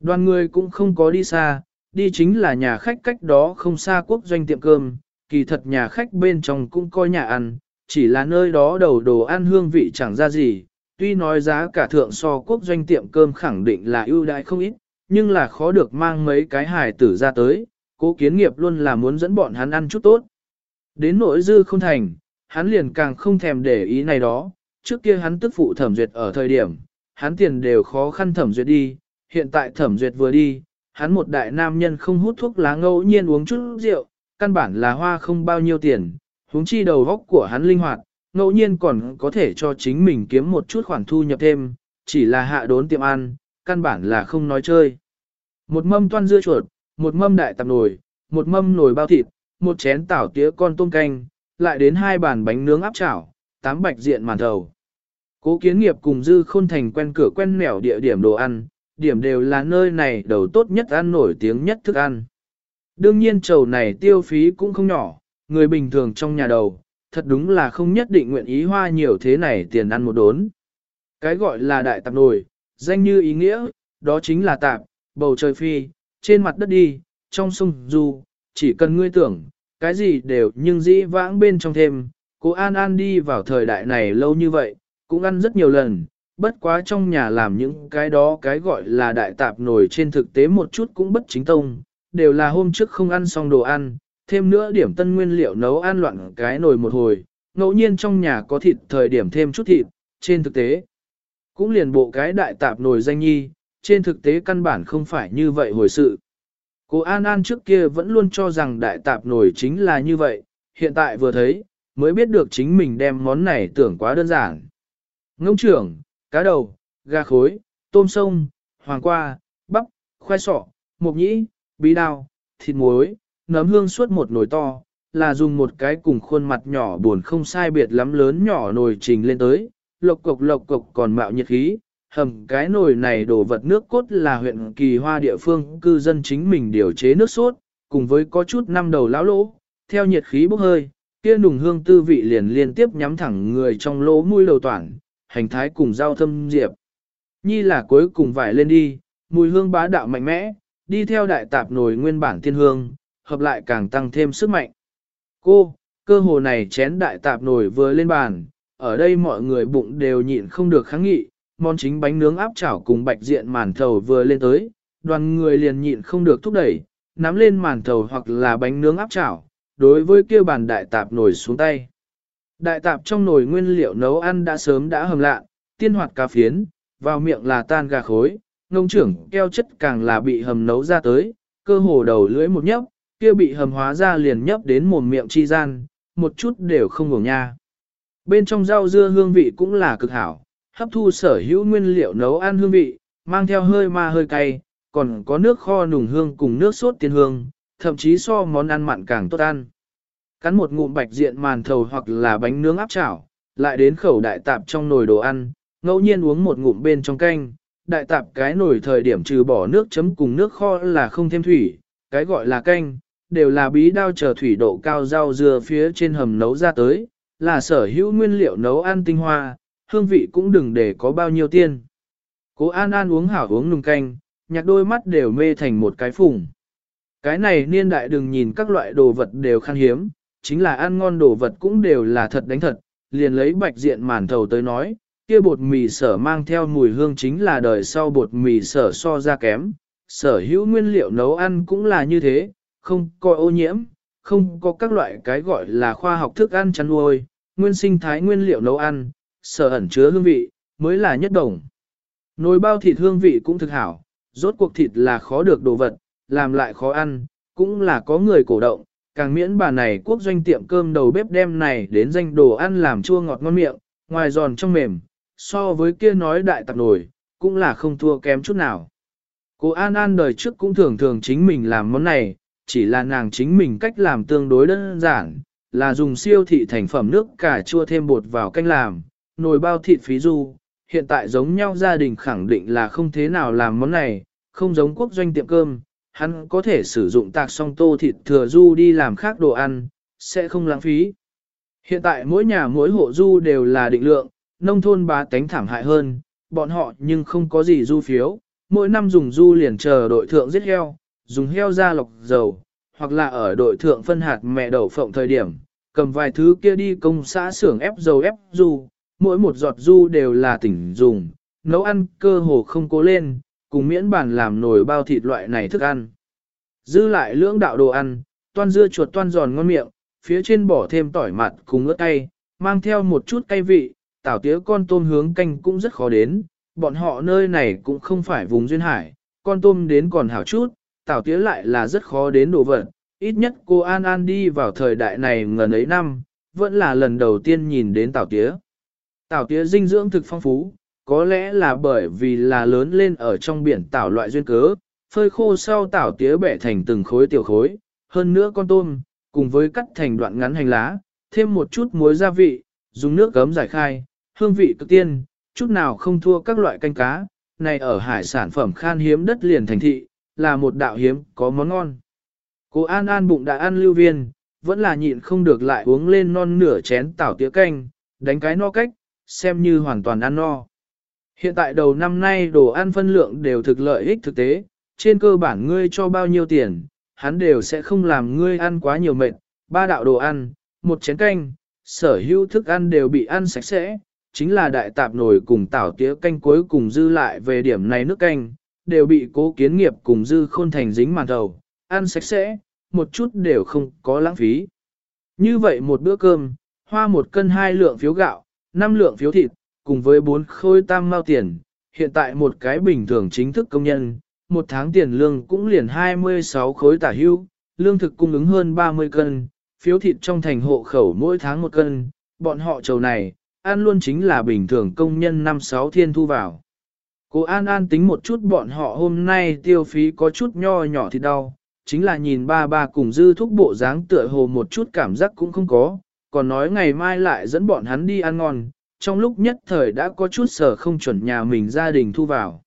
Đoàn người cũng không có đi xa, đi chính là nhà khách cách đó không xa quốc doanh tiệm cơm, kỳ thật nhà khách bên trong cũng có nhà ăn, chỉ là nơi đó đầu đồ ăn hương vị chẳng ra gì, tuy nói giá cả thượng so quốc doanh tiệm cơm khẳng định là ưu đãi không ít, nhưng là khó được mang mấy cái hài tử ra tới, cố kiến nghiệp luôn là muốn dẫn bọn hắn ăn chút tốt. Đến nỗi dư không thành, hắn liền càng không thèm để ý này đó, trước kia hắn tức phụ thẩm duyệt ở thời điểm, hắn tiền đều khó khăn thẩm duyệt đi, hiện tại thẩm duyệt vừa đi, hắn một đại nam nhân không hút thuốc lá ngẫu nhiên uống chút rượu, căn bản là hoa không bao nhiêu tiền, huống chi đầu góc của hắn linh hoạt, ngẫu nhiên còn có thể cho chính mình kiếm một chút khoản thu nhập thêm, chỉ là hạ đốn tiệm ăn, căn bản là không nói chơi. Một mâm toan dưa chuột, một mâm đại tạp nồi, một mâm nồi bao thịt, một chén tảo tía con tôm canh, lại đến hai bàn bánh nướng áp chảo, tám bạch diện màn thầu. Cố kiến nghiệp cùng dư khôn thành quen cửa quen nẻo địa điểm đồ ăn, điểm đều là nơi này đầu tốt nhất ăn nổi tiếng nhất thức ăn. Đương nhiên chầu này tiêu phí cũng không nhỏ, người bình thường trong nhà đầu, thật đúng là không nhất định nguyện ý hoa nhiều thế này tiền ăn một đốn. Cái gọi là đại tạp nồi, danh như ý nghĩa, đó chính là tạp, bầu trời phi, trên mặt đất đi, trong sông dù chỉ cần ngươi tưởng, cái gì đều nhưng dĩ vãng bên trong thêm, cô An An đi vào thời đại này lâu như vậy, cũng ăn rất nhiều lần, bất quá trong nhà làm những cái đó cái gọi là đại tạp nổi trên thực tế một chút cũng bất chính tông, đều là hôm trước không ăn xong đồ ăn, thêm nữa điểm tân nguyên liệu nấu ăn loạn cái nồi một hồi, ngẫu nhiên trong nhà có thịt thời điểm thêm chút thịt, trên thực tế. Cũng liền bộ cái đại tạp nồi danh nhi, trên thực tế căn bản không phải như vậy hồi sự. Cô An An trước kia vẫn luôn cho rằng đại tạp nổi chính là như vậy, hiện tại vừa thấy, mới biết được chính mình đem món này tưởng quá đơn giản. Ngông trưởng, cá đầu, gà khối, tôm sông, hoàng qua, bắp, khoai sọ, mộc nhĩ, bí đao, thịt muối, nấm hương suốt một nồi to, là dùng một cái cùng khuôn mặt nhỏ buồn không sai biệt lắm lớn nhỏ nồi trình lên tới, lộc cục lộc cục còn mạo nhiệt khí, hầm cái nồi này đổ vật nước cốt là huyện kỳ hoa địa phương cư dân chính mình điều chế nước sốt, cùng với có chút năm đầu lão lỗ, theo nhiệt khí bốc hơi, kia nùng hương tư vị liền liên tiếp nhắm thẳng người trong lỗ mũi đầu toàn hành thái cùng rau thâm diệp. Nhi là cuối cùng vải lên đi, mùi hương bá đạo mạnh mẽ, đi theo đại tạp nồi nguyên bản thiên hương, hợp lại càng tăng thêm sức mạnh. Cô, cơ hồ này chén đại tạp nồi vừa lên bàn, ở đây mọi người bụng đều nhịn không được kháng nghị, món chính bánh nướng áp chảo cùng bạch diện màn thầu vừa lên tới, đoàn người liền nhịn không được thúc đẩy, nắm lên màn thầu hoặc là bánh nướng áp chảo, đối với kia bàn đại tạp nổi xuống tay. Đại tạp trong nồi nguyên liệu nấu ăn đã sớm đã hầm lạ, tiên hoạt cà phiến, vào miệng là tan gà khối, ngông trưởng keo chất càng là bị hầm nấu ra tới, cơ hồ đầu lưỡi một nhấp, kia bị hầm hóa ra liền nhấp đến mồm miệng chi gian, một chút đều không ngủ nha. Bên trong rau dưa hương vị cũng là cực hảo, hấp thu sở hữu nguyên liệu nấu ăn hương vị, mang theo hơi ma hơi cay, còn có nước kho nùng hương cùng nước sốt tiên hương, thậm chí so món ăn mặn càng tốt ăn. Cắn một ngụm bạch diện màn thầu hoặc là bánh nướng áp chảo, lại đến khẩu đại tạp trong nồi đồ ăn, ngẫu nhiên uống một ngụm bên trong canh, đại tạp cái nồi thời điểm trừ bỏ nước chấm cùng nước kho là không thêm thủy, cái gọi là canh, đều là bí đao chờ thủy độ cao rau dưa phía trên hầm nấu ra tới, là sở hữu nguyên liệu nấu ăn tinh hoa, hương vị cũng đừng để có bao nhiêu tiên. Cố An An uống hảo uống nùng canh, nhạc đôi mắt đều mê thành một cái phùng. Cái này niên đại đừng nhìn các loại đồ vật đều khan hiếm, chính là ăn ngon đồ vật cũng đều là thật đánh thật, liền lấy bạch diện màn thầu tới nói, kia bột mì sở mang theo mùi hương chính là đời sau bột mì sở so ra kém, sở hữu nguyên liệu nấu ăn cũng là như thế, không có ô nhiễm, không có các loại cái gọi là khoa học thức ăn chăn nuôi, nguyên sinh thái nguyên liệu nấu ăn, sở ẩn chứa hương vị, mới là nhất đồng. Nồi bao thịt hương vị cũng thực hảo, rốt cuộc thịt là khó được đồ vật, làm lại khó ăn, cũng là có người cổ động, càng miễn bà này quốc doanh tiệm cơm đầu bếp đem này đến danh đồ ăn làm chua ngọt ngon miệng, ngoài giòn trong mềm, so với kia nói đại tạp nổi, cũng là không thua kém chút nào. Cô An An đời trước cũng thường thường chính mình làm món này, chỉ là nàng chính mình cách làm tương đối đơn giản, là dùng siêu thị thành phẩm nước cà chua thêm bột vào canh làm, nồi bao thịt phí du, hiện tại giống nhau gia đình khẳng định là không thế nào làm món này, không giống quốc doanh tiệm cơm, hắn có thể sử dụng tạc song tô thịt thừa du đi làm khác đồ ăn, sẽ không lãng phí. Hiện tại mỗi nhà mỗi hộ du đều là định lượng, nông thôn bá tánh thảm hại hơn, bọn họ nhưng không có gì du phiếu, mỗi năm dùng du liền chờ đội thượng giết heo, dùng heo ra lọc dầu, hoặc là ở đội thượng phân hạt mẹ đậu phộng thời điểm, cầm vài thứ kia đi công xã xưởng ép dầu ép du, mỗi một giọt du đều là tỉnh dùng, nấu ăn cơ hồ không cố lên, cùng miễn bản làm nồi bao thịt loại này thức ăn. Dư lại lưỡng đạo đồ ăn, toan dưa chuột toan giòn ngon miệng, phía trên bỏ thêm tỏi mặt cùng ớt cay, mang theo một chút cay vị, tảo tía con tôm hướng canh cũng rất khó đến, bọn họ nơi này cũng không phải vùng duyên hải, con tôm đến còn hảo chút, tảo tía lại là rất khó đến đồ vật, ít nhất cô An An đi vào thời đại này ngần ấy năm, vẫn là lần đầu tiên nhìn đến tảo tía. Tảo tía dinh dưỡng thực phong phú, có lẽ là bởi vì là lớn lên ở trong biển tảo loại duyên cớ, phơi khô sau tảo tía bẻ thành từng khối tiểu khối, hơn nữa con tôm, cùng với cắt thành đoạn ngắn hành lá, thêm một chút muối gia vị, dùng nước gấm giải khai, hương vị cực tiên, chút nào không thua các loại canh cá, này ở hải sản phẩm khan hiếm đất liền thành thị, là một đạo hiếm có món ngon. Cô An An bụng đã ăn lưu viên, vẫn là nhịn không được lại uống lên non nửa chén tảo tía canh, đánh cái no cách, xem như hoàn toàn ăn no. Hiện tại đầu năm nay đồ ăn phân lượng đều thực lợi ích thực tế, trên cơ bản ngươi cho bao nhiêu tiền, hắn đều sẽ không làm ngươi ăn quá nhiều mệt, ba đạo đồ ăn, một chén canh, sở hữu thức ăn đều bị ăn sạch sẽ, chính là đại tạp nổi cùng tảo tía canh cuối cùng dư lại về điểm này nước canh, đều bị cố kiến nghiệp cùng dư khôn thành dính màn đầu, ăn sạch sẽ, một chút đều không có lãng phí. Như vậy một bữa cơm, hoa một cân hai lượng phiếu gạo, năm lượng phiếu thịt, cùng với bốn khôi tam mao tiền, hiện tại một cái bình thường chính thức công nhân, một tháng tiền lương cũng liền 26 khối tả hưu, lương thực cung ứng hơn 30 cân, phiếu thịt trong thành hộ khẩu mỗi tháng một cân, bọn họ trầu này, ăn luôn chính là bình thường công nhân năm sáu thiên thu vào. Cô An An tính một chút bọn họ hôm nay tiêu phí có chút nho nhỏ thì đau, chính là nhìn ba ba cùng dư thúc bộ dáng tựa hồ một chút cảm giác cũng không có, còn nói ngày mai lại dẫn bọn hắn đi ăn ngon, trong lúc nhất thời đã có chút sở không chuẩn nhà mình gia đình thu vào.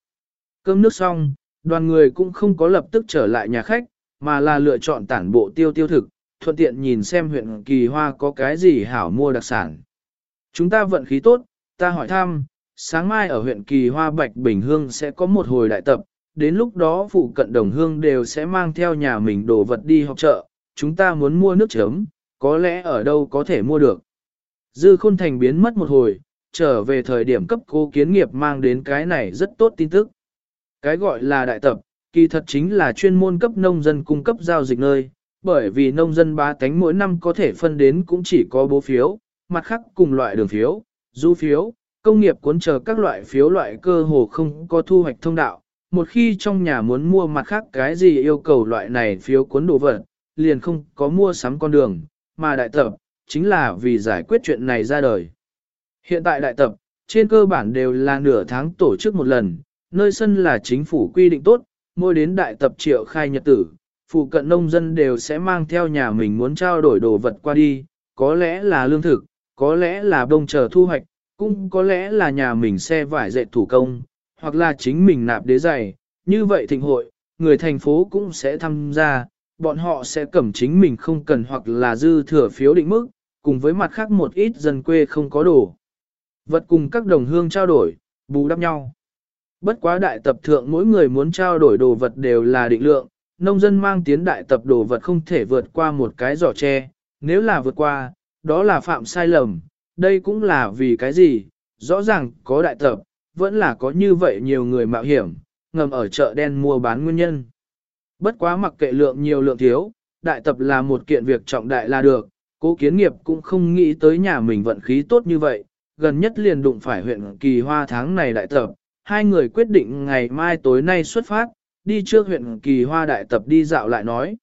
Cơm nước xong, đoàn người cũng không có lập tức trở lại nhà khách, mà là lựa chọn tản bộ tiêu tiêu thực, thuận tiện nhìn xem huyện kỳ hoa có cái gì hảo mua đặc sản. Chúng ta vận khí tốt, ta hỏi thăm, sáng mai ở huyện kỳ hoa Bạch Bình Hương sẽ có một hồi đại tập, đến lúc đó phụ cận đồng hương đều sẽ mang theo nhà mình đồ vật đi học chợ, chúng ta muốn mua nước chấm, có lẽ ở đâu có thể mua được. Dư khôn thành biến mất một hồi, trở về thời điểm cấp cô kiến nghiệp mang đến cái này rất tốt tin tức. Cái gọi là đại tập, kỳ thật chính là chuyên môn cấp nông dân cung cấp giao dịch nơi, bởi vì nông dân ba tánh mỗi năm có thể phân đến cũng chỉ có bố phiếu, mặt khác cùng loại đường phiếu, du phiếu, công nghiệp cuốn chờ các loại phiếu loại cơ hồ không có thu hoạch thông đạo. Một khi trong nhà muốn mua mặt khác cái gì yêu cầu loại này phiếu cuốn đồ vật, liền không có mua sắm con đường, mà đại tập, chính là vì giải quyết chuyện này ra đời. Hiện tại đại tập, trên cơ bản đều là nửa tháng tổ chức một lần, nơi sân là chính phủ quy định tốt, mỗi đến đại tập triệu khai nhật tử, phụ cận nông dân đều sẽ mang theo nhà mình muốn trao đổi đồ vật qua đi, có lẽ là lương thực, có lẽ là đông chờ thu hoạch, cũng có lẽ là nhà mình xe vải dệt thủ công, hoặc là chính mình nạp đế giày, như vậy thịnh hội, người thành phố cũng sẽ tham gia, bọn họ sẽ cầm chính mình không cần hoặc là dư thừa phiếu định mức, cùng với mặt khác một ít dân quê không có đồ. Vật cùng các đồng hương trao đổi, bù đắp nhau. Bất quá đại tập thượng mỗi người muốn trao đổi đồ vật đều là định lượng, nông dân mang tiến đại tập đồ vật không thể vượt qua một cái giỏ tre, nếu là vượt qua, đó là phạm sai lầm, đây cũng là vì cái gì, rõ ràng có đại tập, vẫn là có như vậy nhiều người mạo hiểm, ngầm ở chợ đen mua bán nguyên nhân. Bất quá mặc kệ lượng nhiều lượng thiếu, đại tập là một kiện việc trọng đại là được, cố kiến nghiệp cũng không nghĩ tới nhà mình vận khí tốt như vậy, gần nhất liền đụng phải huyện kỳ hoa tháng này đại tập, hai người quyết định ngày mai tối nay xuất phát, đi trước huyện kỳ hoa đại tập đi dạo lại nói.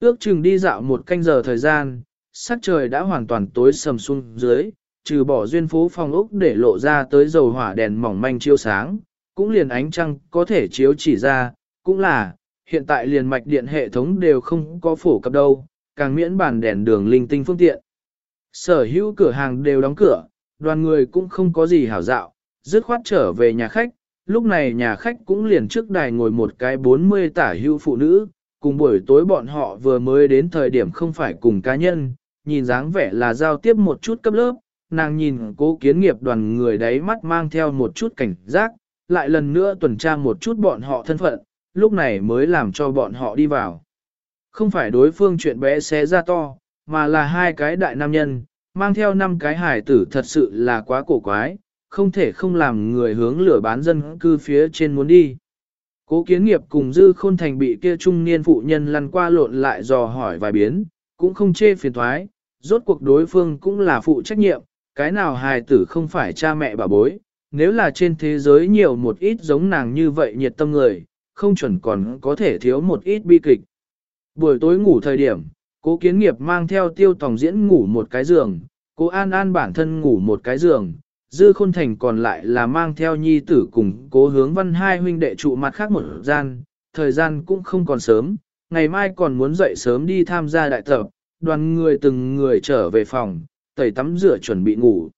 Ước chừng đi dạo một canh giờ thời gian, sắc trời đã hoàn toàn tối sầm xuống dưới, trừ bỏ duyên phố phòng ốc để lộ ra tới dầu hỏa đèn mỏng manh chiếu sáng, cũng liền ánh trăng có thể chiếu chỉ ra, cũng là, hiện tại liền mạch điện hệ thống đều không có phổ cập đâu, càng miễn bản đèn đường linh tinh phương tiện. Sở hữu cửa hàng đều đóng cửa, đoàn người cũng không có gì hảo dạo, dứt khoát trở về nhà khách, lúc này nhà khách cũng liền trước đài ngồi một cái 40 tả hữu phụ nữ, cùng buổi tối bọn họ vừa mới đến thời điểm không phải cùng cá nhân, nhìn dáng vẻ là giao tiếp một chút cấp lớp, nàng nhìn cố kiến nghiệp đoàn người đấy mắt mang theo một chút cảnh giác, lại lần nữa tuần tra một chút bọn họ thân phận, lúc này mới làm cho bọn họ đi vào. Không phải đối phương chuyện bé xé ra to, mà là hai cái đại nam nhân, mang theo năm cái hải tử thật sự là quá cổ quái, không thể không làm người hướng lửa bán dân cư phía trên muốn đi. Cố kiến nghiệp cùng dư khôn thành bị kia trung niên phụ nhân lăn qua lộn lại dò hỏi vài biến, cũng không chê phiền thoái, rốt cuộc đối phương cũng là phụ trách nhiệm, cái nào hài tử không phải cha mẹ bà bối, nếu là trên thế giới nhiều một ít giống nàng như vậy nhiệt tâm người, không chuẩn còn có thể thiếu một ít bi kịch. Buổi tối ngủ thời điểm, cố kiến nghiệp mang theo tiêu tòng diễn ngủ một cái giường, cố an an bản thân ngủ một cái giường, dư khôn thành còn lại là mang theo nhi tử cùng cố hướng văn hai huynh đệ trụ mặt khác một gian, thời gian cũng không còn sớm, ngày mai còn muốn dậy sớm đi tham gia đại tập, đoàn người từng người trở về phòng, tẩy tắm rửa chuẩn bị ngủ.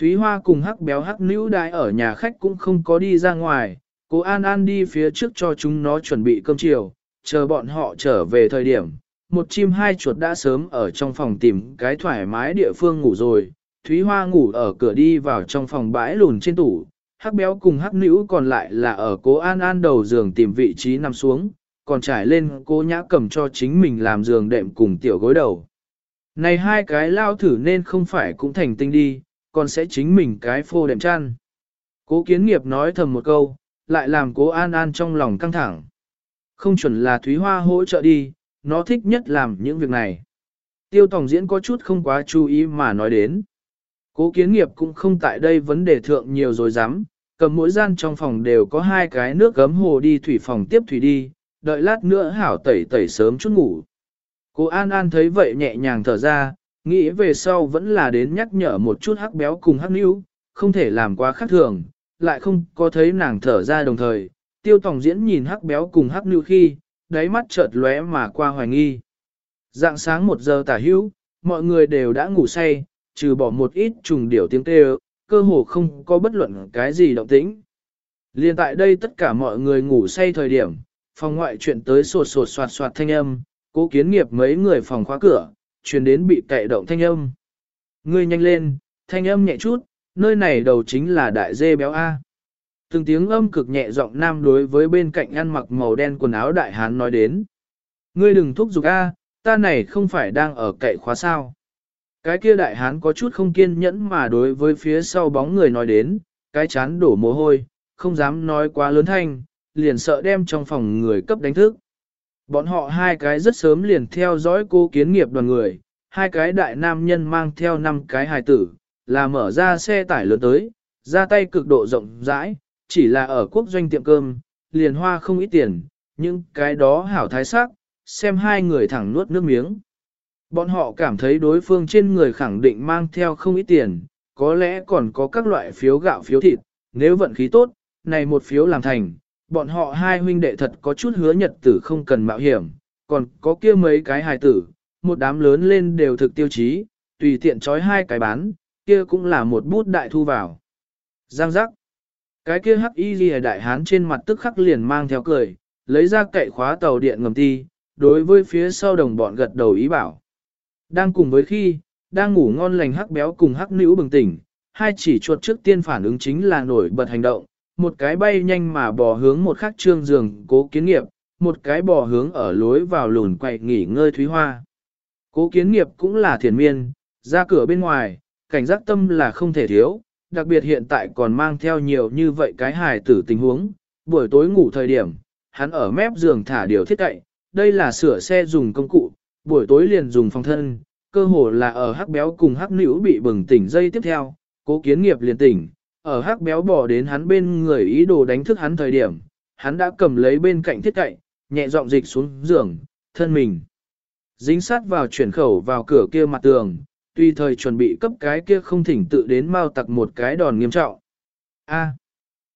Thúy Hoa cùng hắc béo hắc nữ đại ở nhà khách cũng không có đi ra ngoài, cố An An đi phía trước cho chúng nó chuẩn bị cơm chiều, chờ bọn họ trở về thời điểm. Một chim hai chuột đã sớm ở trong phòng tìm cái thoải mái địa phương ngủ rồi, Thúy Hoa ngủ ở cửa đi vào trong phòng bãi lùn trên tủ, hắc béo cùng hắc nữ còn lại là ở cố An An đầu giường tìm vị trí nằm xuống, còn trải lên cố nhã cầm cho chính mình làm giường đệm cùng tiểu gối đầu. Này hai cái lao thử nên không phải cũng thành tinh đi, còn sẽ chính mình cái phô đệm chăn. Cố kiến nghiệp nói thầm một câu, lại làm cố an an trong lòng căng thẳng. Không chuẩn là Thúy Hoa hỗ trợ đi, nó thích nhất làm những việc này. Tiêu Tòng Diễn có chút không quá chú ý mà nói đến. Cố kiến nghiệp cũng không tại đây vấn đề thượng nhiều rồi dám, cầm mỗi gian trong phòng đều có hai cái nước gấm hồ đi thủy phòng tiếp thủy đi, đợi lát nữa hảo tẩy tẩy sớm chút ngủ. Cô An An thấy vậy nhẹ nhàng thở ra, nghĩ về sau vẫn là đến nhắc nhở một chút hắc béo cùng hắc níu, không thể làm quá khác thường, lại không có thấy nàng thở ra đồng thời. Tiêu Tòng Diễn nhìn hắc béo cùng hắc níu khi, đáy mắt chợt lóe mà qua hoài nghi. Dạng sáng một giờ tả hữu, mọi người đều đã ngủ say, trừ bỏ một ít trùng điểu tiếng kêu, cơ hồ không có bất luận cái gì động tĩnh. Liên tại đây tất cả mọi người ngủ say thời điểm, phòng ngoại chuyện tới sột sột soạt soạt thanh âm, cố kiến nghiệp mấy người phòng khóa cửa, truyền đến bị cậy động thanh âm. Ngươi nhanh lên, thanh âm nhẹ chút, nơi này đầu chính là đại dê béo A. Từng tiếng âm cực nhẹ giọng nam đối với bên cạnh ăn mặc màu đen quần áo đại hán nói đến. Ngươi đừng thúc giục A, ta này không phải đang ở cậy khóa sao. Cái kia đại hán có chút không kiên nhẫn mà đối với phía sau bóng người nói đến, cái chán đổ mồ hôi, không dám nói quá lớn thanh, liền sợ đem trong phòng người cấp đánh thức. Bọn họ hai cái rất sớm liền theo dõi cô kiến nghiệp đoàn người, hai cái đại nam nhân mang theo năm cái hài tử, là mở ra xe tải lớn tới, ra tay cực độ rộng rãi, chỉ là ở quốc doanh tiệm cơm, liền hoa không ít tiền, nhưng cái đó hảo thái sắc, xem hai người thẳng nuốt nước miếng. Bọn họ cảm thấy đối phương trên người khẳng định mang theo không ít tiền, có lẽ còn có các loại phiếu gạo phiếu thịt, nếu vận khí tốt, này một phiếu làm thành, bọn họ hai huynh đệ thật có chút hứa nhật tử không cần mạo hiểm, còn có kia mấy cái hài tử, một đám lớn lên đều thực tiêu chí, tùy tiện trói hai cái bán, kia cũng là một bút đại thu vào. Giang giác. Cái kia hắc y ghi đại hán trên mặt tức khắc liền mang theo cười, lấy ra cậy khóa tàu điện ngầm ti, đối với phía sau đồng bọn gật đầu ý bảo. Đang cùng với khi, đang ngủ ngon lành hắc béo cùng hắc nữ bừng tỉnh, hai chỉ chuột trước tiên phản ứng chính là nổi bật hành động, một cái bay nhanh mà bò hướng một khắc trương giường cố kiến nghiệp, một cái bò hướng ở lối vào lùn quậy nghỉ ngơi thúy hoa. Cố kiến nghiệp cũng là thiền miên, ra cửa bên ngoài, cảnh giác tâm là không thể thiếu, đặc biệt hiện tại còn mang theo nhiều như vậy cái hài tử tình huống, buổi tối ngủ thời điểm, hắn ở mép giường thả điều thiết cậy, đây là sửa xe dùng công cụ, buổi tối liền dùng phòng thân, cơ hồ là ở hắc béo cùng hắc nữ bị bừng tỉnh dây tiếp theo, cố kiến nghiệp liền tỉnh, ở hắc béo bỏ đến hắn bên người ý đồ đánh thức hắn thời điểm, hắn đã cầm lấy bên cạnh thiết cậy, nhẹ giọng dịch xuống giường, thân mình. Dính sát vào chuyển khẩu vào cửa kia mặt tường, tùy thời chuẩn bị cấp cái kia không thỉnh tự đến mau tặc một cái đòn nghiêm trọng. A.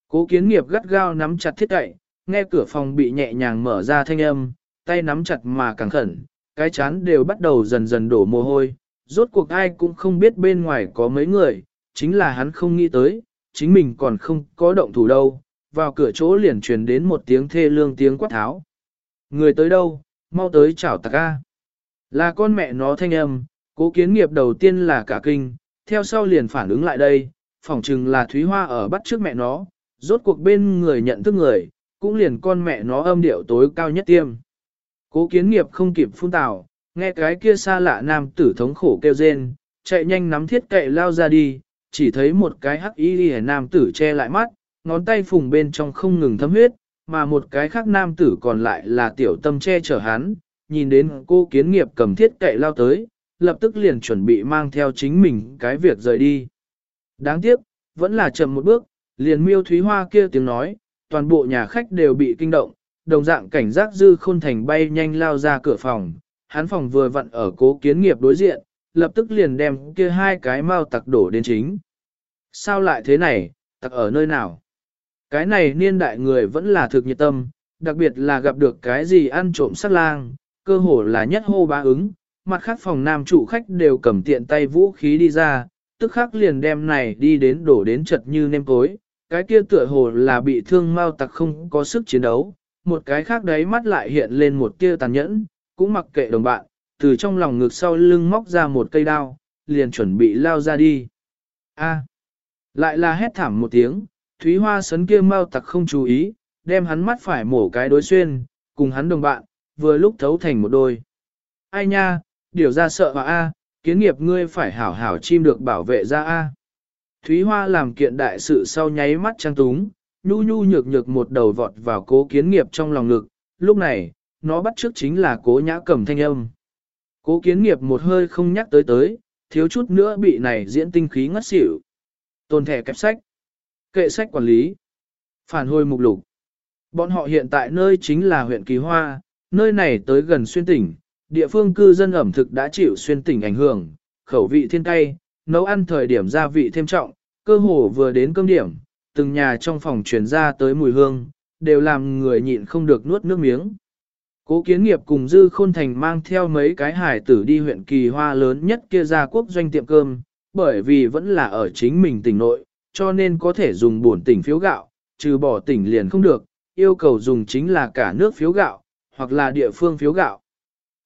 cố kiến nghiệp gắt gao nắm chặt thiết cậy, nghe cửa phòng bị nhẹ nhàng mở ra thanh âm, tay nắm chặt mà càng khẩn, cái chán đều bắt đầu dần dần đổ mồ hôi, rốt cuộc ai cũng không biết bên ngoài có mấy người, chính là hắn không nghĩ tới, chính mình còn không có động thủ đâu, vào cửa chỗ liền truyền đến một tiếng thê lương tiếng quát tháo. Người tới đâu, mau tới chào tạc ca. Là con mẹ nó thanh âm, cố kiến nghiệp đầu tiên là cả kinh, theo sau liền phản ứng lại đây, phỏng chừng là Thúy Hoa ở bắt trước mẹ nó, rốt cuộc bên người nhận thức người, cũng liền con mẹ nó âm điệu tối cao nhất tiêm. Cố kiến nghiệp không kịp phun tào, nghe cái kia xa lạ nam tử thống khổ kêu rên, chạy nhanh nắm thiết cậy lao ra đi, chỉ thấy một cái hắc y đi nam tử che lại mắt, ngón tay phùng bên trong không ngừng thấm huyết, mà một cái khác nam tử còn lại là tiểu tâm che chở hắn, nhìn đến cô kiến nghiệp cầm thiết cậy lao tới, lập tức liền chuẩn bị mang theo chính mình cái việc rời đi. Đáng tiếc, vẫn là chậm một bước, liền miêu thúy hoa kia tiếng nói, toàn bộ nhà khách đều bị kinh động, đồng dạng cảnh giác dư khôn thành bay nhanh lao ra cửa phòng, hắn phòng vừa vặn ở cố kiến nghiệp đối diện, lập tức liền đem kia hai cái mau tặc đổ đến chính. Sao lại thế này, tặc ở nơi nào? Cái này niên đại người vẫn là thực nhiệt tâm, đặc biệt là gặp được cái gì ăn trộm sát lang, cơ hồ là nhất hô ba ứng, mặt khác phòng nam chủ khách đều cầm tiện tay vũ khí đi ra, tức khắc liền đem này đi đến đổ đến chật như nêm cối, cái kia tựa hồ là bị thương mau tặc không có sức chiến đấu, một cái khác đấy mắt lại hiện lên một tia tàn nhẫn, cũng mặc kệ đồng bạn, từ trong lòng ngực sau lưng móc ra một cây đao, liền chuẩn bị lao ra đi. A. lại là hét thảm một tiếng, Thúy Hoa sấn kia mau tặc không chú ý, đem hắn mắt phải mổ cái đối xuyên, cùng hắn đồng bạn, vừa lúc thấu thành một đôi. Ai nha, điều ra sợ hòa A, kiến nghiệp ngươi phải hảo hảo chim được bảo vệ ra A. Thúy Hoa làm kiện đại sự sau nháy mắt trang túng, nhu nhu nhược nhược một đầu vọt vào cố kiến nghiệp trong lòng ngực, lúc này, nó bắt trước chính là cố nhã cầm thanh âm. Cố kiến nghiệp một hơi không nhắc tới tới, thiếu chút nữa bị này diễn tinh khí ngất xỉu. Tôn thẻ kẹp sách, kệ sách quản lý, phản hồi mục lục. Bọn họ hiện tại nơi chính là huyện Kỳ Hoa, nơi này tới gần xuyên tỉnh, địa phương cư dân ẩm thực đã chịu xuyên tỉnh ảnh hưởng, khẩu vị thiên cay, nấu ăn thời điểm gia vị thêm trọng, cơ hồ vừa đến cơm điểm, từng nhà trong phòng truyền ra tới mùi hương, đều làm người nhịn không được nuốt nước miếng. Cố kiến nghiệp cùng Dư Khôn Thành mang theo mấy cái hải tử đi huyện kỳ hoa lớn nhất kia ra quốc doanh tiệm cơm, bởi vì vẫn là ở chính mình tỉnh nội, cho nên có thể dùng buồn tỉnh phiếu gạo, trừ bỏ tỉnh liền không được, yêu cầu dùng chính là cả nước phiếu gạo, hoặc là địa phương phiếu gạo.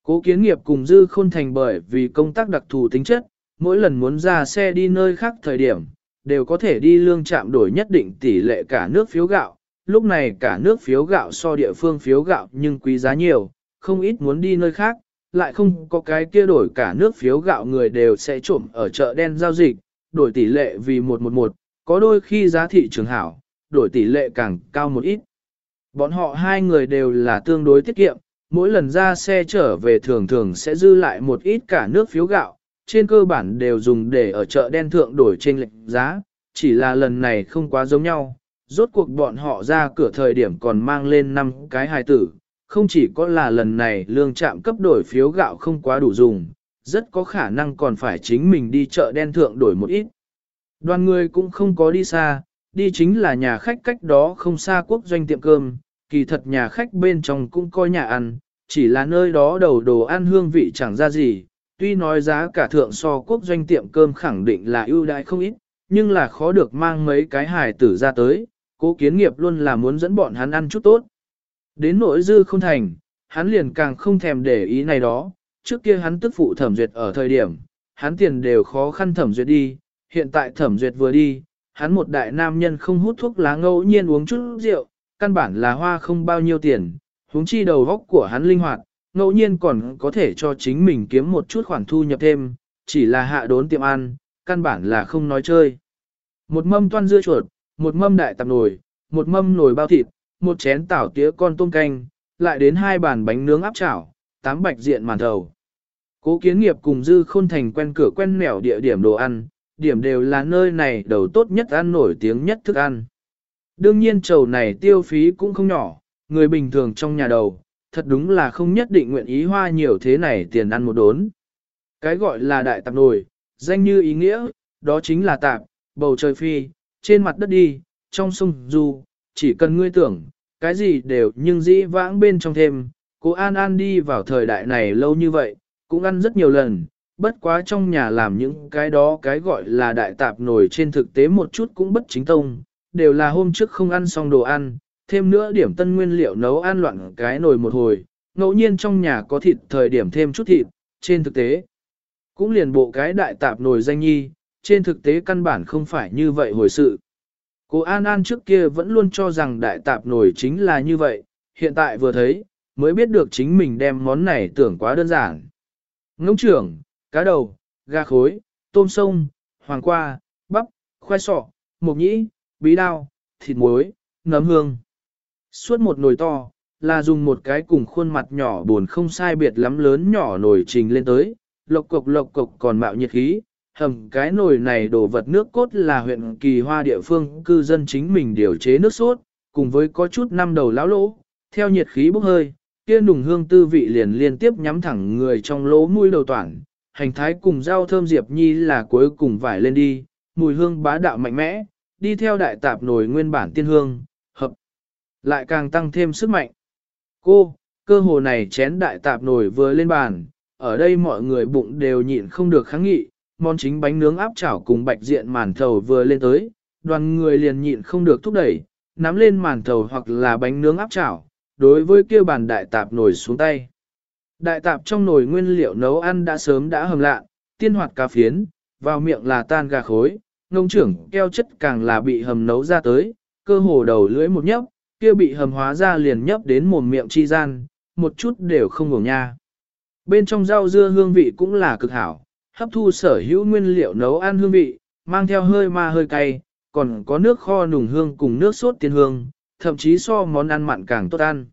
Cố kiến nghiệp cùng Dư Khôn Thành bởi vì công tác đặc thù tính chất, mỗi lần muốn ra xe đi nơi khác thời điểm, đều có thể đi lương trạm đổi nhất định tỷ lệ cả nước phiếu gạo. Lúc này cả nước phiếu gạo so địa phương phiếu gạo nhưng quý giá nhiều, không ít muốn đi nơi khác, lại không có cái kia đổi cả nước phiếu gạo người đều sẽ trộm ở chợ đen giao dịch, đổi tỷ lệ vì 111, có đôi khi giá thị trường hảo, đổi tỷ lệ càng cao một ít. Bọn họ hai người đều là tương đối tiết kiệm, mỗi lần ra xe trở về thường thường sẽ dư lại một ít cả nước phiếu gạo, trên cơ bản đều dùng để ở chợ đen thượng đổi trên lệnh giá, chỉ là lần này không quá giống nhau. Rốt cuộc bọn họ ra cửa thời điểm còn mang lên 5 cái hài tử, không chỉ có là lần này lương trạm cấp đổi phiếu gạo không quá đủ dùng, rất có khả năng còn phải chính mình đi chợ đen thượng đổi một ít. Đoàn người cũng không có đi xa, đi chính là nhà khách cách đó không xa quốc doanh tiệm cơm, kỳ thật nhà khách bên trong cũng có nhà ăn, chỉ là nơi đó đầu đồ ăn hương vị chẳng ra gì, tuy nói giá cả thượng so quốc doanh tiệm cơm khẳng định là ưu đãi không ít, nhưng là khó được mang mấy cái hài tử ra tới, cố kiến nghiệp luôn là muốn dẫn bọn hắn ăn chút tốt. Đến nỗi dư không thành, hắn liền càng không thèm để ý này đó, trước kia hắn tức phụ thẩm duyệt ở thời điểm, hắn tiền đều khó khăn thẩm duyệt đi, hiện tại thẩm duyệt vừa đi, hắn một đại nam nhân không hút thuốc lá ngẫu nhiên uống chút rượu, căn bản là hoa không bao nhiêu tiền, huống chi đầu góc của hắn linh hoạt, ngẫu nhiên còn có thể cho chính mình kiếm một chút khoản thu nhập thêm, chỉ là hạ đốn tiệm ăn, căn bản là không nói chơi. Một mâm toan dưa chuột, một mâm đại tạp nồi, một mâm nồi bao thịt, một chén tảo tía con tôm canh, lại đến hai bàn bánh nướng áp chảo, tám bạch diện màn thầu. Cố kiến nghiệp cùng dư khôn thành quen cửa quen nẻo địa điểm đồ ăn, điểm đều là nơi này đầu tốt nhất ăn nổi tiếng nhất thức ăn. Đương nhiên trầu này tiêu phí cũng không nhỏ, người bình thường trong nhà đầu, thật đúng là không nhất định nguyện ý hoa nhiều thế này tiền ăn một đốn. Cái gọi là đại tạp nồi, danh như ý nghĩa, đó chính là tạp, bầu trời phi, trên mặt đất đi, trong sông du, chỉ cần ngươi tưởng, cái gì đều nhưng dĩ vãng bên trong thêm, cô An An đi vào thời đại này lâu như vậy, cũng ăn rất nhiều lần, bất quá trong nhà làm những cái đó cái gọi là đại tạp nổi trên thực tế một chút cũng bất chính tông, đều là hôm trước không ăn xong đồ ăn, thêm nữa điểm tân nguyên liệu nấu ăn loạn cái nồi một hồi, ngẫu nhiên trong nhà có thịt thời điểm thêm chút thịt, trên thực tế. Cũng liền bộ cái đại tạp nồi danh nhi, trên thực tế căn bản không phải như vậy hồi sự. Cô An An trước kia vẫn luôn cho rằng đại tạp nổi chính là như vậy, hiện tại vừa thấy, mới biết được chính mình đem món này tưởng quá đơn giản. Ngỗng trưởng, cá đầu, gà khối, tôm sông, hoàng qua, bắp, khoai sọ, mộc nhĩ, bí đao, thịt muối, nấm hương. Suốt một nồi to, là dùng một cái cùng khuôn mặt nhỏ buồn không sai biệt lắm lớn nhỏ nồi trình lên tới, lộc cục lộc cục còn mạo nhiệt khí, hầm cái nồi này đổ vật nước cốt là huyện kỳ hoa địa phương cư dân chính mình điều chế nước sốt, cùng với có chút năm đầu lão lỗ, theo nhiệt khí bốc hơi, kia nùng hương tư vị liền liên tiếp nhắm thẳng người trong lỗ mũi đầu toàn, hành thái cùng rau thơm diệp nhi là cuối cùng vải lên đi, mùi hương bá đạo mạnh mẽ, đi theo đại tạp nồi nguyên bản tiên hương, hợp, lại càng tăng thêm sức mạnh. Cô, cơ hồ này chén đại tạp nồi vừa lên bàn, ở đây mọi người bụng đều nhịn không được kháng nghị, món chính bánh nướng áp chảo cùng bạch diện màn thầu vừa lên tới, đoàn người liền nhịn không được thúc đẩy, nắm lên màn thầu hoặc là bánh nướng áp chảo, đối với kia bàn đại tạp nồi xuống tay. Đại tạp trong nồi nguyên liệu nấu ăn đã sớm đã hầm lạ, tiên hoạt cá phiến, vào miệng là tan gà khối, ngông trưởng keo chất càng là bị hầm nấu ra tới, cơ hồ đầu lưỡi một nhấp, kia bị hầm hóa ra liền nhấp đến mồm miệng chi gian, một chút đều không ngủ nha. Bên trong rau dưa hương vị cũng là cực hảo, hấp thu sở hữu nguyên liệu nấu ăn hương vị, mang theo hơi ma hơi cay, còn có nước kho nùng hương cùng nước sốt tiên hương, thậm chí so món ăn mặn càng tốt ăn.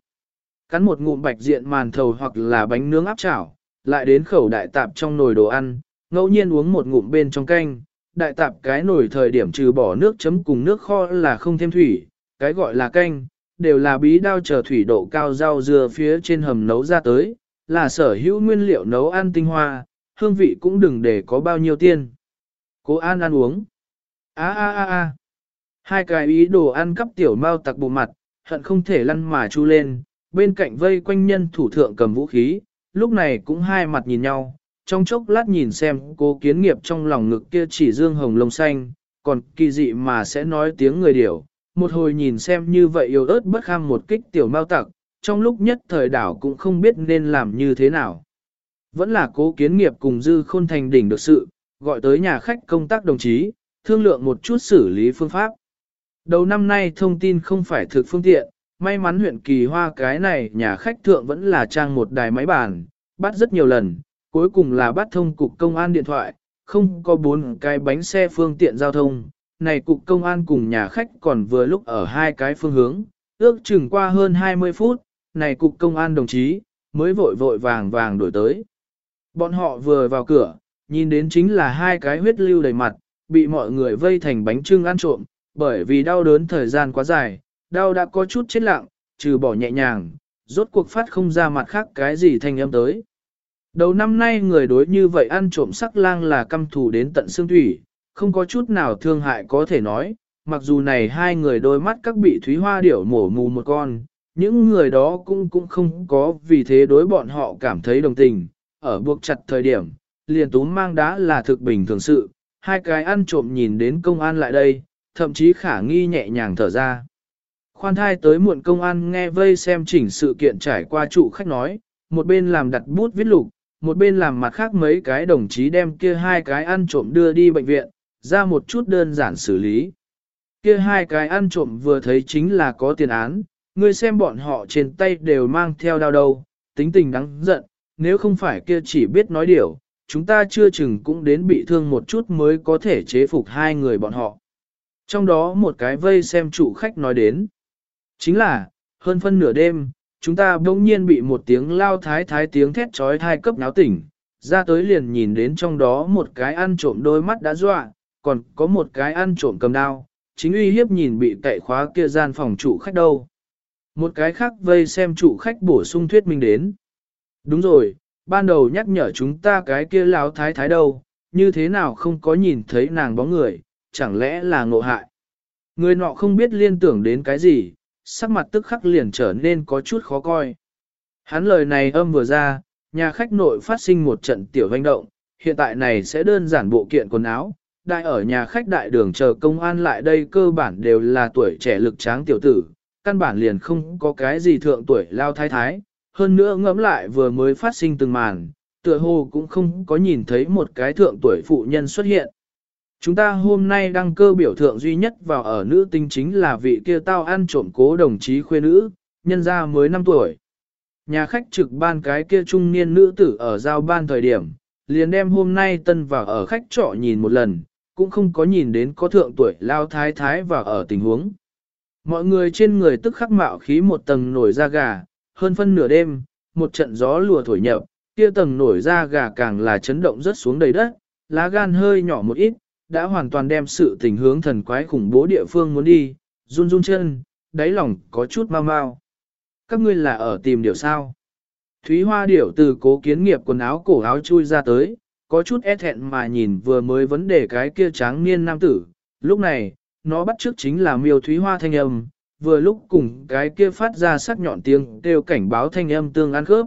Cắn một ngụm bạch diện màn thầu hoặc là bánh nướng áp chảo, lại đến khẩu đại tạp trong nồi đồ ăn, ngẫu nhiên uống một ngụm bên trong canh, đại tạp cái nổi thời điểm trừ bỏ nước chấm cùng nước kho là không thêm thủy, cái gọi là canh, đều là bí đao chờ thủy độ cao rau dưa phía trên hầm nấu ra tới, là sở hữu nguyên liệu nấu ăn tinh hoa, hương vị cũng đừng để có bao nhiêu tiên. Cố An ăn uống. a a a a Hai cái ý đồ ăn cắp tiểu mau tặc bộ mặt, hận không thể lăn mà chu lên, bên cạnh vây quanh nhân thủ thượng cầm vũ khí, lúc này cũng hai mặt nhìn nhau, trong chốc lát nhìn xem cô kiến nghiệp trong lòng ngực kia chỉ dương hồng lông xanh, còn kỳ dị mà sẽ nói tiếng người điểu, một hồi nhìn xem như vậy yêu ớt bất kham một kích tiểu mau tặc, trong lúc nhất thời đảo cũng không biết nên làm như thế nào. Vẫn là cố kiến nghiệp cùng dư khôn thành đỉnh được sự, gọi tới nhà khách công tác đồng chí, thương lượng một chút xử lý phương pháp. Đầu năm nay thông tin không phải thực phương tiện, may mắn huyện kỳ hoa cái này nhà khách thượng vẫn là trang một đài máy bàn, bắt rất nhiều lần, cuối cùng là bắt thông cục công an điện thoại, không có bốn cái bánh xe phương tiện giao thông. Này cục công an cùng nhà khách còn vừa lúc ở hai cái phương hướng, ước chừng qua hơn 20 phút, này cục công an đồng chí, mới vội vội vàng vàng đổi tới. Bọn họ vừa vào cửa, nhìn đến chính là hai cái huyết lưu đầy mặt, bị mọi người vây thành bánh trưng ăn trộm, bởi vì đau đớn thời gian quá dài, đau đã có chút chết lặng, trừ bỏ nhẹ nhàng, rốt cuộc phát không ra mặt khác cái gì thanh âm tới. Đầu năm nay người đối như vậy ăn trộm sắc lang là căm thù đến tận xương thủy, không có chút nào thương hại có thể nói, mặc dù này hai người đôi mắt các bị thúy hoa điểu mổ mù một con, những người đó cũng cũng không có vì thế đối bọn họ cảm thấy đồng tình, ở buộc chặt thời điểm, liền túm mang đá là thực bình thường sự, hai cái ăn trộm nhìn đến công an lại đây, thậm chí khả nghi nhẹ nhàng thở ra. Khoan thai tới muộn công an nghe vây xem chỉnh sự kiện trải qua trụ khách nói, một bên làm đặt bút viết lục, một bên làm mặt khác mấy cái đồng chí đem kia hai cái ăn trộm đưa đi bệnh viện, ra một chút đơn giản xử lý. Kia hai cái ăn trộm vừa thấy chính là có tiền án, ngươi xem bọn họ trên tay đều mang theo đau đầu, tính tình đáng giận, nếu không phải kia chỉ biết nói điều, chúng ta chưa chừng cũng đến bị thương một chút mới có thể chế phục hai người bọn họ. Trong đó một cái vây xem chủ khách nói đến, chính là, hơn phân nửa đêm, chúng ta bỗng nhiên bị một tiếng lao thái thái tiếng thét trói thai cấp náo tỉnh, ra tới liền nhìn đến trong đó một cái ăn trộm đôi mắt đã dọa, còn có một cái ăn trộm cầm đao, chính uy hiếp nhìn bị cậy khóa kia gian phòng chủ khách đâu. Một cái khác vây xem chủ khách bổ sung thuyết minh đến. Đúng rồi, ban đầu nhắc nhở chúng ta cái kia lão thái thái đâu, như thế nào không có nhìn thấy nàng bóng người, chẳng lẽ là ngộ hại. Người nọ không biết liên tưởng đến cái gì, sắc mặt tức khắc liền trở nên có chút khó coi. Hắn lời này âm vừa ra, nhà khách nội phát sinh một trận tiểu hành động, hiện tại này sẽ đơn giản bộ kiện quần áo, đại ở nhà khách đại đường chờ công an lại đây cơ bản đều là tuổi trẻ lực tráng tiểu tử, căn bản liền không có cái gì thượng tuổi lao thái thái, hơn nữa ngẫm lại vừa mới phát sinh từng màn, tựa hồ cũng không có nhìn thấy một cái thượng tuổi phụ nhân xuất hiện. Chúng ta hôm nay đăng cơ biểu thượng duy nhất vào ở nữ tinh chính là vị kia tao ăn trộm cố đồng chí khuê nữ, nhân gia mới 5 tuổi. Nhà khách trực ban cái kia trung niên nữ tử ở giao ban thời điểm, liền đem hôm nay tân vào ở khách trọ nhìn một lần, cũng không có nhìn đến có thượng tuổi lao thái thái vào ở tình huống. Mọi người trên người tức khắc mạo khí một tầng nổi da gà, hơn phân nửa đêm, một trận gió lùa thổi nhập, kia tầng nổi da gà càng là chấn động rất xuống đầy đất, lá gan hơi nhỏ một ít, đã hoàn toàn đem sự tình hướng thần quái khủng bố địa phương muốn đi, run run chân, đáy lòng có chút mau mau. Các ngươi là ở tìm điều sao? Thúy Hoa điểu từ cố kiến nghiệp quần áo cổ áo chui ra tới, có chút e thẹn mà nhìn vừa mới vấn đề cái kia tráng niên nam tử. Lúc này, nó bắt trước chính là miêu Thúy Hoa thanh âm, vừa lúc cùng cái kia phát ra sắc nhọn tiếng đều cảnh báo thanh âm tương ăn khớp.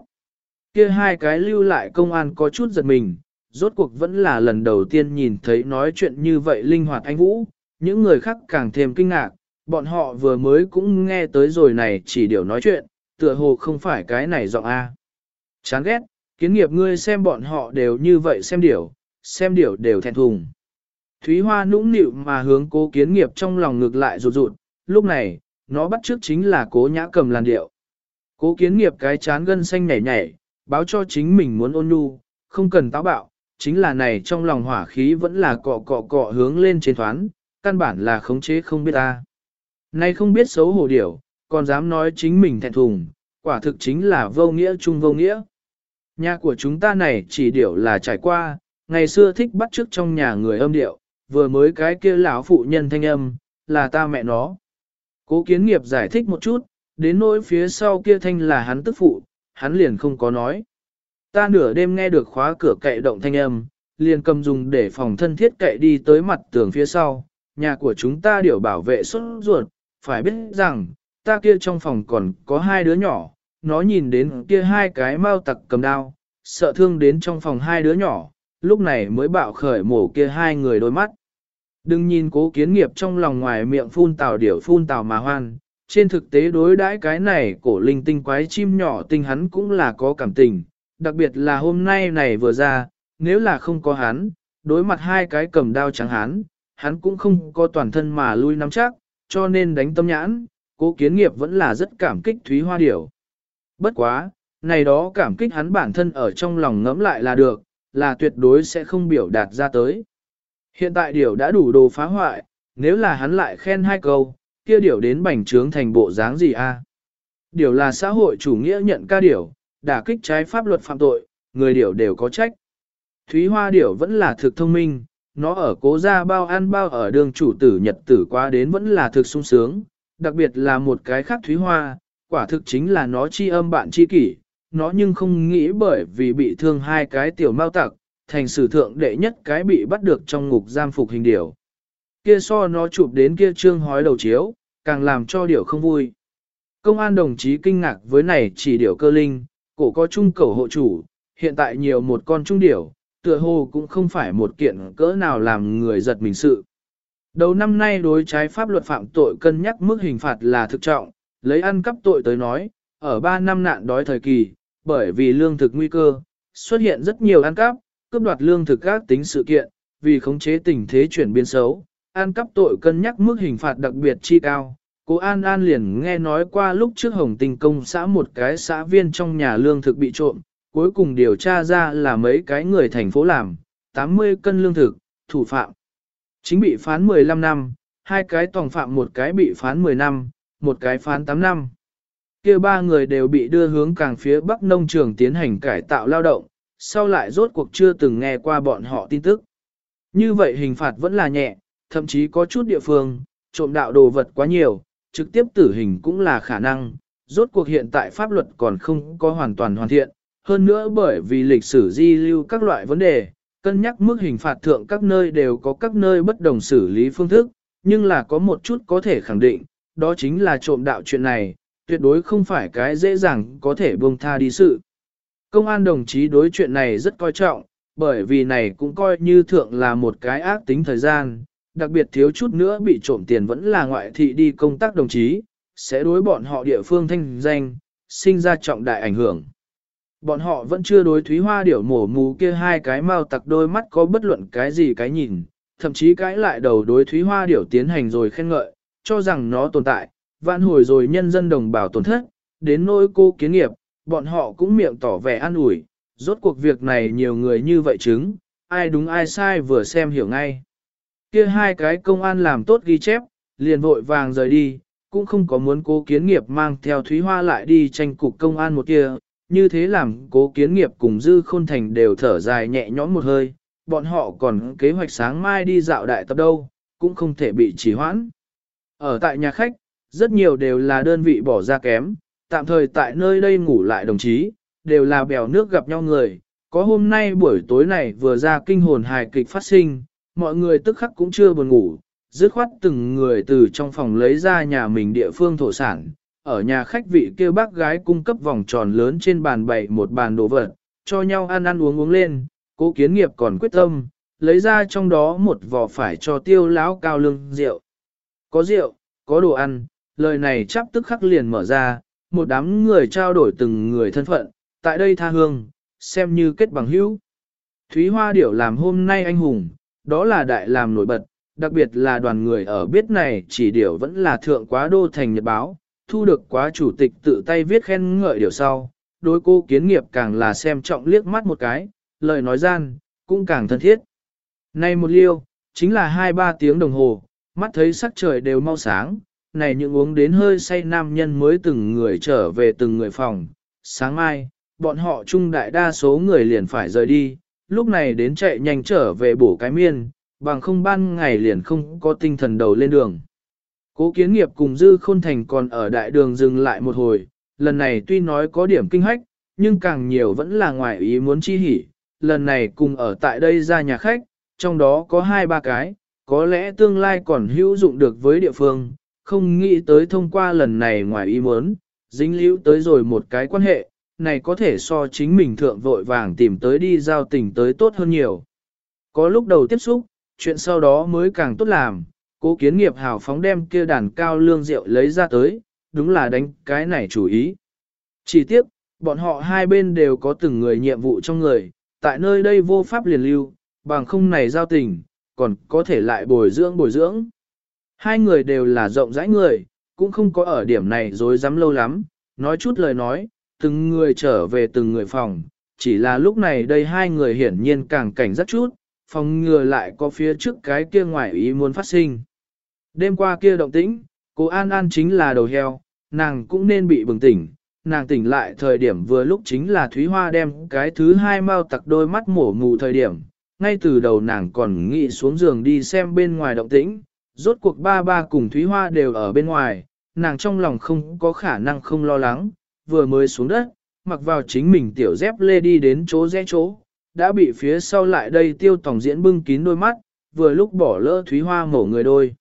Kia hai cái lưu lại công an có chút giật mình, rốt cuộc vẫn là lần đầu tiên nhìn thấy nói chuyện như vậy linh hoạt anh Vũ, những người khác càng thêm kinh ngạc, bọn họ vừa mới cũng nghe tới rồi này chỉ điều nói chuyện, tựa hồ không phải cái này giọng A. Chán ghét, kiến nghiệp ngươi xem bọn họ đều như vậy xem điểu, xem điểu đều thẹn thùng. Thúy Hoa nũng nịu mà hướng cố kiến nghiệp trong lòng ngược lại rụt rụt, lúc này, nó bắt trước chính là cố nhã cầm làn điệu. Cố kiến nghiệp cái chán gân xanh nhảy nhảy, báo cho chính mình muốn ôn nhu, không cần táo bạo, chính là này trong lòng hỏa khí vẫn là cọ cọ cọ hướng lên trên thoán, căn bản là khống chế không biết ta. Nay không biết xấu hổ điểu, còn dám nói chính mình thẹn thùng, quả thực chính là vô nghĩa chung vô nghĩa. Nhà của chúng ta này chỉ điểu là trải qua, ngày xưa thích bắt chước trong nhà người âm điệu, vừa mới cái kia lão phụ nhân thanh âm, là ta mẹ nó. Cố kiến nghiệp giải thích một chút, đến nỗi phía sau kia thanh là hắn tức phụ, hắn liền không có nói. Ta nửa đêm nghe được khóa cửa cậy động thanh âm, liền cầm dùng để phòng thân thiết cậy đi tới mặt tường phía sau, nhà của chúng ta điều bảo vệ xuất ruột, phải biết rằng, ta kia trong phòng còn có hai đứa nhỏ, nó nhìn đến kia hai cái mau tặc cầm đao, sợ thương đến trong phòng hai đứa nhỏ, lúc này mới bạo khởi mổ kia hai người đôi mắt. Đừng nhìn cố kiến nghiệp trong lòng ngoài miệng phun tào điểu phun tào mà hoan, trên thực tế đối đãi cái này cổ linh tinh quái chim nhỏ tinh hắn cũng là có cảm tình, đặc biệt là hôm nay này vừa ra, nếu là không có hắn, đối mặt hai cái cầm đao trắng hắn, hắn cũng không có toàn thân mà lui nắm chắc, cho nên đánh tâm nhãn, cố kiến nghiệp vẫn là rất cảm kích Thúy Hoa Điểu. Bất quá, này đó cảm kích hắn bản thân ở trong lòng ngẫm lại là được, là tuyệt đối sẽ không biểu đạt ra tới. Hiện tại Điểu đã đủ đồ phá hoại, nếu là hắn lại khen hai câu, kia Điểu đến bành trướng thành bộ dáng gì a? Điểu là xã hội chủ nghĩa nhận ca Điểu, đả kích trái pháp luật phạm tội, người Điểu đều có trách. Thúy Hoa Điểu vẫn là thực thông minh, nó ở cố gia bao ăn bao ở đường chủ tử nhật tử qua đến vẫn là thực sung sướng, đặc biệt là một cái khác Thúy Hoa, quả thực chính là nó chi âm bạn chi kỷ, nó nhưng không nghĩ bởi vì bị thương hai cái tiểu mau tặc, thành sử thượng đệ nhất cái bị bắt được trong ngục giam phục hình điểu. Kia so nó chụp đến kia trương hói đầu chiếu, càng làm cho điểu không vui. Công an đồng chí kinh ngạc với này chỉ điểu cơ linh, cổ có trung cầu hộ chủ, hiện tại nhiều một con trung điểu, tựa hồ cũng không phải một kiện cỡ nào làm người giật mình sự. Đầu năm nay đối trái pháp luật phạm tội cân nhắc mức hình phạt là thực trọng, lấy ăn cắp tội tới nói, ở 3 năm nạn đói thời kỳ, bởi vì lương thực nguy cơ, xuất hiện rất nhiều ăn cắp, cướp đoạt lương thực các tính sự kiện, vì khống chế tình thế chuyển biến xấu, ăn cắp tội cân nhắc mức hình phạt đặc biệt chi cao. Cố An An liền nghe nói qua lúc trước Hồng Tinh công xã một cái xã viên trong nhà lương thực bị trộm, cuối cùng điều tra ra là mấy cái người thành phố làm, 80 cân lương thực, thủ phạm. Chính bị phán 15 năm, hai cái tòng phạm một cái bị phán 10 năm, một cái phán 8 năm. kia ba người đều bị đưa hướng càng phía bắc nông trường tiến hành cải tạo lao động, sau lại rốt cuộc chưa từng nghe qua bọn họ tin tức. Như vậy hình phạt vẫn là nhẹ, thậm chí có chút địa phương, trộm đạo đồ vật quá nhiều, trực tiếp tử hình cũng là khả năng, rốt cuộc hiện tại pháp luật còn không có hoàn toàn hoàn thiện, hơn nữa bởi vì lịch sử di lưu các loại vấn đề, cân nhắc mức hình phạt thượng các nơi đều có các nơi bất đồng xử lý phương thức, nhưng là có một chút có thể khẳng định, đó chính là trộm đạo chuyện này, tuyệt đối không phải cái dễ dàng có thể buông tha đi sự. Công an đồng chí đối chuyện này rất coi trọng, bởi vì này cũng coi như thượng là một cái ác tính thời gian, đặc biệt thiếu chút nữa bị trộm tiền vẫn là ngoại thị đi công tác đồng chí, sẽ đối bọn họ địa phương thanh danh, sinh ra trọng đại ảnh hưởng. Bọn họ vẫn chưa đối Thúy Hoa điểu mổ mù kia hai cái mau tặc đôi mắt có bất luận cái gì cái nhìn, thậm chí cãi lại đầu đối Thúy Hoa điểu tiến hành rồi khen ngợi, cho rằng nó tồn tại, vạn hồi rồi nhân dân đồng bào tổn thất, đến nỗi cô kiến nghiệp, bọn họ cũng miệng tỏ vẻ an ủi, rốt cuộc việc này nhiều người như vậy chứng, ai đúng ai sai vừa xem hiểu ngay. Kia hai cái công an làm tốt ghi chép, liền vội vàng rời đi, cũng không có muốn cố kiến nghiệp mang theo Thúy Hoa lại đi tranh cục công an một kia, như thế làm cố kiến nghiệp cùng Dư Khôn Thành đều thở dài nhẹ nhõm một hơi, bọn họ còn kế hoạch sáng mai đi dạo đại tập đâu, cũng không thể bị trì hoãn. Ở tại nhà khách, rất nhiều đều là đơn vị bỏ ra kém, tạm thời tại nơi đây ngủ lại đồng chí, đều là bèo nước gặp nhau người, có hôm nay buổi tối này vừa ra kinh hồn hài kịch phát sinh, mọi người tức khắc cũng chưa buồn ngủ, dứt khoát từng người từ trong phòng lấy ra nhà mình địa phương thổ sản, ở nhà khách vị kêu bác gái cung cấp vòng tròn lớn trên bàn bày một bàn đồ vật, cho nhau ăn ăn uống uống lên, cố kiến nghiệp còn quyết tâm, lấy ra trong đó một vò phải cho tiêu lão cao lương rượu. Có rượu, có đồ ăn, lời này chắp tức khắc liền mở ra, một đám người trao đổi từng người thân phận, tại đây tha hương, xem như kết bằng hữu. Thúy Hoa Điểu làm hôm nay anh hùng, đó là đại làm nổi bật, đặc biệt là đoàn người ở biết này chỉ điều vẫn là thượng quá đô thành nhật báo, thu được quá chủ tịch tự tay viết khen ngợi điều sau, đối cô kiến nghiệp càng là xem trọng liếc mắt một cái, lời nói gian, cũng càng thân thiết. Này một liêu, chính là hai ba tiếng đồng hồ, mắt thấy sắc trời đều mau sáng, này những uống đến hơi say nam nhân mới từng người trở về từng người phòng. Sáng mai, bọn họ chung đại đa số người liền phải rời đi, lúc này đến chạy nhanh trở về bổ cái miên, bằng không ban ngày liền không có tinh thần đầu lên đường. Cố kiến nghiệp cùng Dư Khôn Thành còn ở đại đường dừng lại một hồi, lần này tuy nói có điểm kinh hách, nhưng càng nhiều vẫn là ngoài ý muốn chi hỉ. Lần này cùng ở tại đây ra nhà khách, trong đó có hai ba cái, có lẽ tương lai còn hữu dụng được với địa phương, không nghĩ tới thông qua lần này ngoài ý muốn, dính liễu tới rồi một cái quan hệ, này có thể so chính mình thượng vội vàng tìm tới đi giao tình tới tốt hơn nhiều. Có lúc đầu tiếp xúc, chuyện sau đó mới càng tốt làm, cố kiến nghiệp hào phóng đem kia đàn cao lương rượu lấy ra tới, đúng là đánh cái này chủ ý. Chỉ tiếc, bọn họ hai bên đều có từng người nhiệm vụ trong người, tại nơi đây vô pháp liền lưu, bằng không này giao tình, còn có thể lại bồi dưỡng bồi dưỡng. Hai người đều là rộng rãi người, cũng không có ở điểm này dối dám lâu lắm, nói chút lời nói, từng người trở về từng người phòng, chỉ là lúc này đây hai người hiển nhiên càng cảnh giác chút, phòng ngừa lại có phía trước cái kia ngoài ý muốn phát sinh. Đêm qua kia động tĩnh, cô An An chính là đầu heo, nàng cũng nên bị bừng tỉnh, nàng tỉnh lại thời điểm vừa lúc chính là Thúy Hoa đem cái thứ hai mau tặc đôi mắt mổ mù thời điểm, ngay từ đầu nàng còn nghĩ xuống giường đi xem bên ngoài động tĩnh, rốt cuộc ba ba cùng Thúy Hoa đều ở bên ngoài, nàng trong lòng không có khả năng không lo lắng, vừa mới xuống đất, mặc vào chính mình tiểu dép lê đi đến chỗ rẽ chỗ, đã bị phía sau lại đây tiêu tổng diễn bưng kín đôi mắt, vừa lúc bỏ lỡ Thúy Hoa mổ người đôi.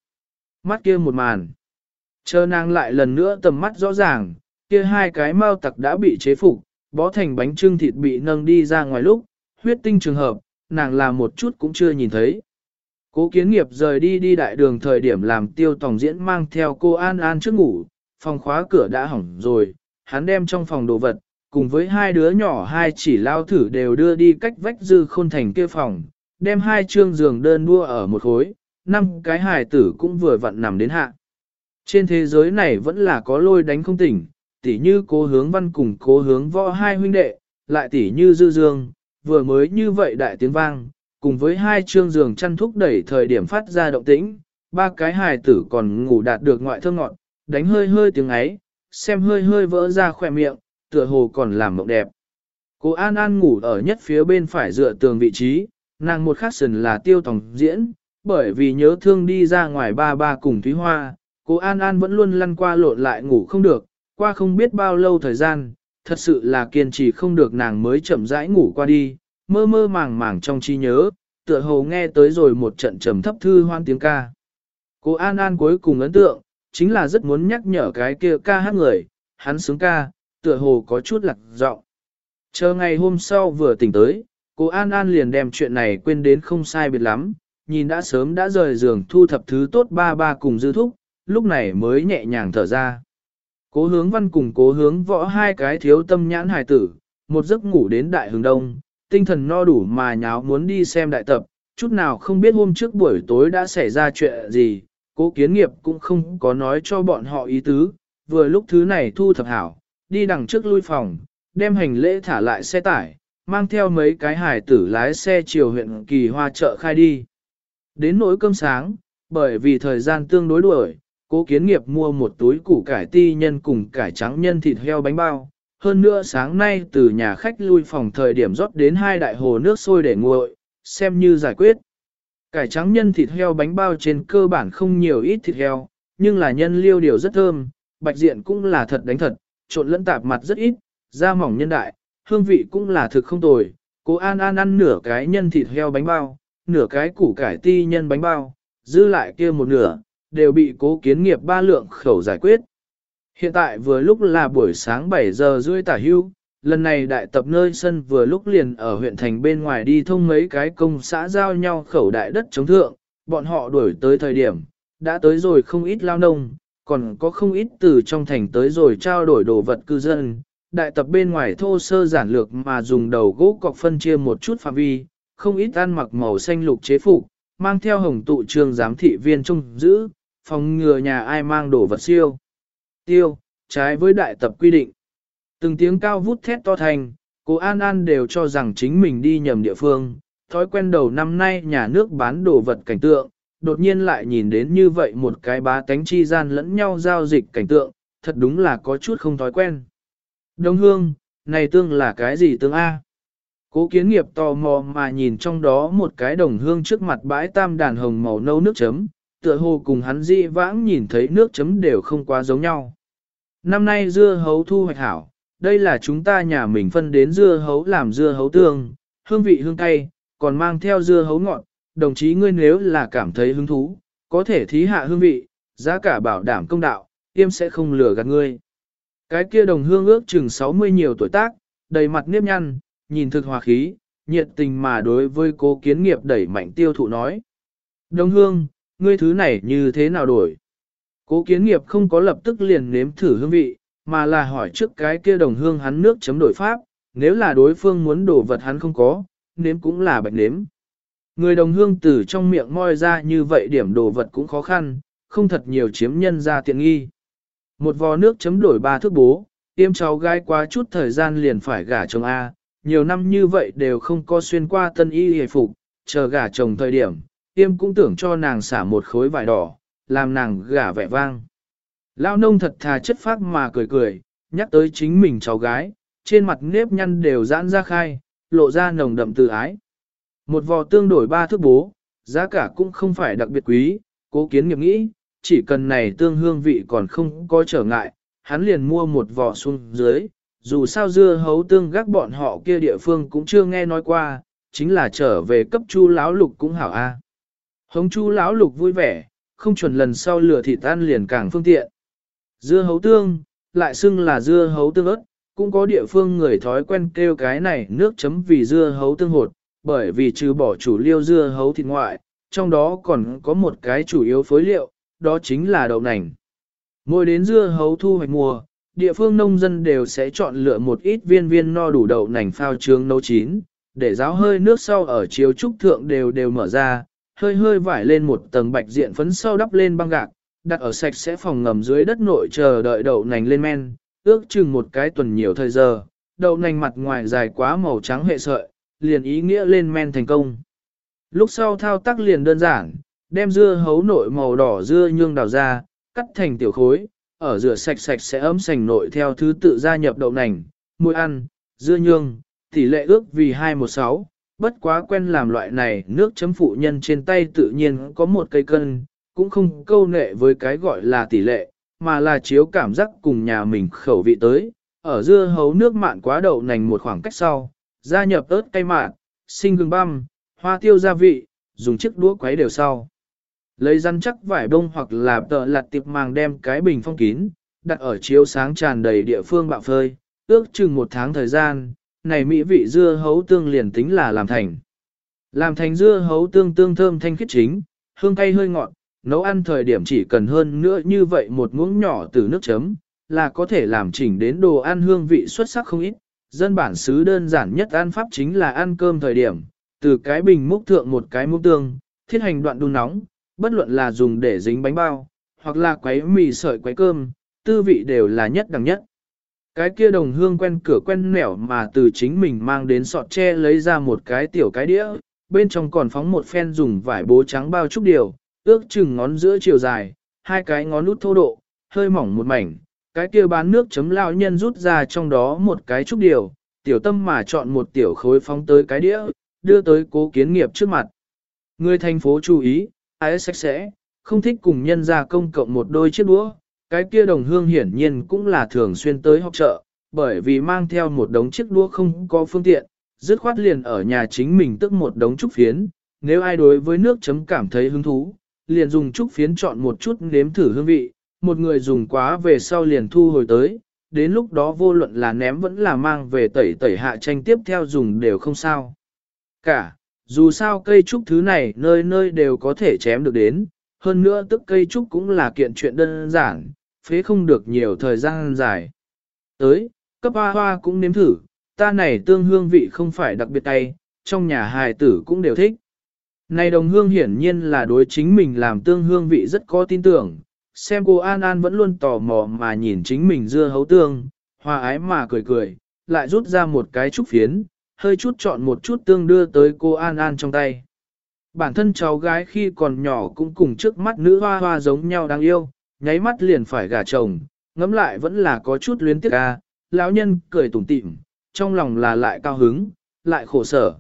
Mắt kia một màn. Chờ nàng lại lần nữa tầm mắt rõ ràng, kia hai cái mau tặc đã bị chế phục, bó thành bánh trưng thịt bị nâng đi ra ngoài lúc, huyết tinh trường hợp, nàng là một chút cũng chưa nhìn thấy. Cố kiến nghiệp rời đi đi đại đường thời điểm làm tiêu tổng diễn mang theo cô An An trước ngủ, phòng khóa cửa đã hỏng rồi, hắn đem trong phòng đồ vật, cùng với hai đứa nhỏ hai chỉ lao thử đều đưa đi cách vách dư khôn thành kia phòng, đem hai trương giường đơn đua ở một khối, năm cái hài tử cũng vừa vặn nằm đến hạ. Trên thế giới này vẫn là có lôi đánh không tỉnh, tỉ như cố hướng văn cùng cố hướng võ hai huynh đệ, lại tỉ như dư dương, vừa mới như vậy đại tiếng vang, cùng với hai trương giường chăn thúc đẩy thời điểm phát ra động tĩnh, ba cái hài tử còn ngủ đạt được ngoại thơ ngọn, đánh hơi hơi tiếng ấy, xem hơi hơi vỡ ra khỏe miệng, tựa hồ còn làm mộng đẹp. Cô An An ngủ ở nhất phía bên phải dựa tường vị trí, nàng một khắc sần là tiêu tòng diễn, bởi vì nhớ thương đi ra ngoài ba ba cùng Thúy Hoa, cô An An vẫn luôn lăn qua lộn lại ngủ không được, qua không biết bao lâu thời gian, thật sự là kiên trì không được nàng mới chậm rãi ngủ qua đi, mơ mơ màng màng trong trí nhớ, tựa hồ nghe tới rồi một trận trầm thấp thư hoan tiếng ca. Cô An An cuối cùng ấn tượng, chính là rất muốn nhắc nhở cái kia ca hát người, hắn sướng ca, tựa hồ có chút lạc giọng. Chờ ngày hôm sau vừa tỉnh tới, cô An An liền đem chuyện này quên đến không sai biệt lắm, nhìn đã sớm đã rời giường thu thập thứ tốt ba ba cùng dư thúc, lúc này mới nhẹ nhàng thở ra. Cố hướng văn cùng cố hướng võ hai cái thiếu tâm nhãn hài tử, một giấc ngủ đến đại hướng đông, tinh thần no đủ mà nháo muốn đi xem đại tập, chút nào không biết hôm trước buổi tối đã xảy ra chuyện gì, cố kiến nghiệp cũng không có nói cho bọn họ ý tứ, vừa lúc thứ này thu thập hảo, đi đằng trước lui phòng, đem hành lễ thả lại xe tải, mang theo mấy cái hải tử lái xe chiều huyện kỳ hoa chợ khai đi. Đến nỗi cơm sáng, bởi vì thời gian tương đối đuổi, cố kiến nghiệp mua một túi củ cải ti nhân cùng cải trắng nhân thịt heo bánh bao. Hơn nữa sáng nay từ nhà khách lui phòng thời điểm rót đến hai đại hồ nước sôi để nguội, xem như giải quyết. Cải trắng nhân thịt heo bánh bao trên cơ bản không nhiều ít thịt heo, nhưng là nhân liêu điều rất thơm, bạch diện cũng là thật đánh thật, trộn lẫn tạp mặt rất ít, da mỏng nhân đại, hương vị cũng là thực không tồi. Cố An An ăn nửa cái nhân thịt heo bánh bao, nửa cái củ cải ti nhân bánh bao, dư lại kia một nửa, đều bị cố kiến nghiệp ba lượng khẩu giải quyết. Hiện tại vừa lúc là buổi sáng 7 giờ rưỡi tả hưu, lần này đại tập nơi sân vừa lúc liền ở huyện thành bên ngoài đi thông mấy cái công xã giao nhau khẩu đại đất chống thượng, bọn họ đuổi tới thời điểm, đã tới rồi không ít lao nông, còn có không ít từ trong thành tới rồi trao đổi đồ vật cư dân. Đại tập bên ngoài thô sơ giản lược mà dùng đầu gỗ cọc phân chia một chút phạm vi, không ít ăn mặc màu xanh lục chế phục, mang theo hồng tụ trường giám thị viên trông giữ, phòng ngừa nhà ai mang đồ vật siêu. Tiêu, trái với đại tập quy định. Từng tiếng cao vút thét to thành, cô An An đều cho rằng chính mình đi nhầm địa phương, thói quen đầu năm nay nhà nước bán đồ vật cảnh tượng, đột nhiên lại nhìn đến như vậy một cái bá tánh chi gian lẫn nhau giao dịch cảnh tượng, thật đúng là có chút không thói quen. Đông hương, này tương là cái gì tương A? Cố kiến nghiệp tò mò mà nhìn trong đó một cái đồng hương trước mặt bãi tam đàn hồng màu nâu nước chấm, tựa hồ cùng hắn dị vãng nhìn thấy nước chấm đều không quá giống nhau. Năm nay dưa hấu thu hoạch hảo, đây là chúng ta nhà mình phân đến dưa hấu làm dưa hấu tương, hương vị hương cay, còn mang theo dưa hấu ngọt, đồng chí ngươi nếu là cảm thấy hứng thú, có thể thí hạ hương vị, giá cả bảo đảm công đạo, tiêm sẽ không lừa gạt ngươi. Cái kia đồng hương ước chừng 60 nhiều tuổi tác, đầy mặt nếp nhăn, nhìn thực hòa khí, nhiệt tình mà đối với cố kiến nghiệp đẩy mạnh tiêu thụ nói. Đồng hương, ngươi thứ này như thế nào đổi? Cố kiến nghiệp không có lập tức liền nếm thử hương vị, mà là hỏi trước cái kia đồng hương hắn nước chấm đổi pháp, nếu là đối phương muốn đổ vật hắn không có, nếm cũng là bạch nếm. Người đồng hương từ trong miệng moi ra như vậy điểm đồ vật cũng khó khăn, không thật nhiều chiếm nhân ra tiện nghi. Một vò nước chấm đổi ba thước bố, tiêm cháu gái quá chút thời gian liền phải gả chồng A, nhiều năm như vậy đều không có xuyên qua tân y hề phục, chờ gả chồng thời điểm, tiêm cũng tưởng cho nàng xả một khối vải đỏ, làm nàng gả vẻ vang. Lao nông thật thà chất phác mà cười cười, nhắc tới chính mình cháu gái, trên mặt nếp nhăn đều giãn ra khai, lộ ra nồng đậm từ ái. Một vò tương đổi ba thước bố, giá cả cũng không phải đặc biệt quý, cố kiến nghiệp nghĩ, chỉ cần này tương hương vị còn không có trở ngại, hắn liền mua một vò xuống dưới, dù sao dưa hấu tương gác bọn họ kia địa phương cũng chưa nghe nói qua, chính là trở về cấp chu lão lục cũng hảo a. Hống chu lão lục vui vẻ, không chuẩn lần sau lửa thịt tan liền càng phương tiện. Dưa hấu tương, lại xưng là dưa hấu tương ớt, cũng có địa phương người thói quen kêu cái này nước chấm vì dưa hấu tương hột, bởi vì trừ bỏ chủ liêu dưa hấu thịt ngoại, trong đó còn có một cái chủ yếu phối liệu, đó chính là đậu nành. Mỗi đến dưa hấu thu hoạch mùa, địa phương nông dân đều sẽ chọn lựa một ít viên viên no đủ đậu nành phao trướng nấu chín, để ráo hơi nước sau ở chiếu trúc thượng đều đều mở ra, hơi hơi vải lên một tầng bạch diện phấn sau đắp lên băng gạc, đặt ở sạch sẽ phòng ngầm dưới đất nội chờ đợi đậu nành lên men, ước chừng một cái tuần nhiều thời giờ, đậu nành mặt ngoài dài quá màu trắng hệ sợi, liền ý nghĩa lên men thành công. Lúc sau thao tác liền đơn giản, đem dưa hấu nội màu đỏ dưa nhương đào ra, cắt thành tiểu khối, ở rửa sạch sạch sẽ ấm sành nội theo thứ tự gia nhập đậu nành, muối ăn, dưa nhương, tỷ lệ ước vì 216, bất quá quen làm loại này nước chấm phụ nhân trên tay tự nhiên có một cây cân, cũng không câu nệ với cái gọi là tỷ lệ, mà là chiếu cảm giác cùng nhà mình khẩu vị tới, ở dưa hấu nước mạn quá đậu nành một khoảng cách sau, gia nhập ớt cay mạn, sinh gừng băm, hoa tiêu gia vị, dùng chiếc đũa quấy đều sau. Lấy răn chắc vải bông hoặc là tờ lặt tiệp màng đem cái bình phong kín, đặt ở chiếu sáng tràn đầy địa phương bạo phơi, ước chừng một tháng thời gian, này mỹ vị dưa hấu tương liền tính là làm thành. Làm thành dưa hấu tương tương thơm thanh khiết chính, hương cay hơi ngọt, nấu ăn thời điểm chỉ cần hơn nữa như vậy một muỗng nhỏ từ nước chấm, là có thể làm chỉnh đến đồ ăn hương vị xuất sắc không ít. Dân bản xứ đơn giản nhất ăn pháp chính là ăn cơm thời điểm, từ cái bình múc thượng một cái múc tương, thiết hành đoạn đun nóng, bất luận là dùng để dính bánh bao, hoặc là quấy mì sợi quấy cơm, tư vị đều là nhất đẳng nhất. Cái kia đồng hương quen cửa quen nẻo mà từ chính mình mang đến sọt tre lấy ra một cái tiểu cái đĩa, bên trong còn phóng một phen dùng vải bố trắng bao chút điều, ước chừng ngón giữa chiều dài, hai cái ngón út thô độ, hơi mỏng một mảnh, cái kia bán nước chấm lao nhân rút ra trong đó một cái chút điều, tiểu tâm mà chọn một tiểu khối phóng tới cái đĩa, đưa tới cố kiến nghiệp trước mặt. Người thành phố chú ý, ai sạch sẽ, không thích cùng nhân ra công cộng một đôi chiếc đũa, cái kia đồng hương hiển nhiên cũng là thường xuyên tới học chợ, bởi vì mang theo một đống chiếc đũa không có phương tiện, dứt khoát liền ở nhà chính mình tức một đống trúc phiến, nếu ai đối với nước chấm cảm thấy hứng thú, liền dùng trúc phiến chọn một chút nếm thử hương vị, một người dùng quá về sau liền thu hồi tới, đến lúc đó vô luận là ném vẫn là mang về tẩy tẩy hạ tranh tiếp theo dùng đều không sao. Cả, dù sao cây trúc thứ này nơi nơi đều có thể chém được đến, hơn nữa tức cây trúc cũng là kiện chuyện đơn giản, phế không được nhiều thời gian dài. Tới, cấp hoa hoa cũng nếm thử, ta này tương hương vị không phải đặc biệt tay, trong nhà hài tử cũng đều thích. Này đồng hương hiển nhiên là đối chính mình làm tương hương vị rất có tin tưởng, xem cô An An vẫn luôn tò mò mà nhìn chính mình dưa hấu tương, hòa ái mà cười cười, lại rút ra một cái trúc phiến, hơi chút chọn một chút tương đưa tới cô An An trong tay. Bản thân cháu gái khi còn nhỏ cũng cùng trước mắt nữ hoa hoa giống nhau đáng yêu, nháy mắt liền phải gả chồng, ngẫm lại vẫn là có chút luyến tiếc ca, lão nhân cười tủm tỉm, trong lòng là lại cao hứng, lại khổ sở.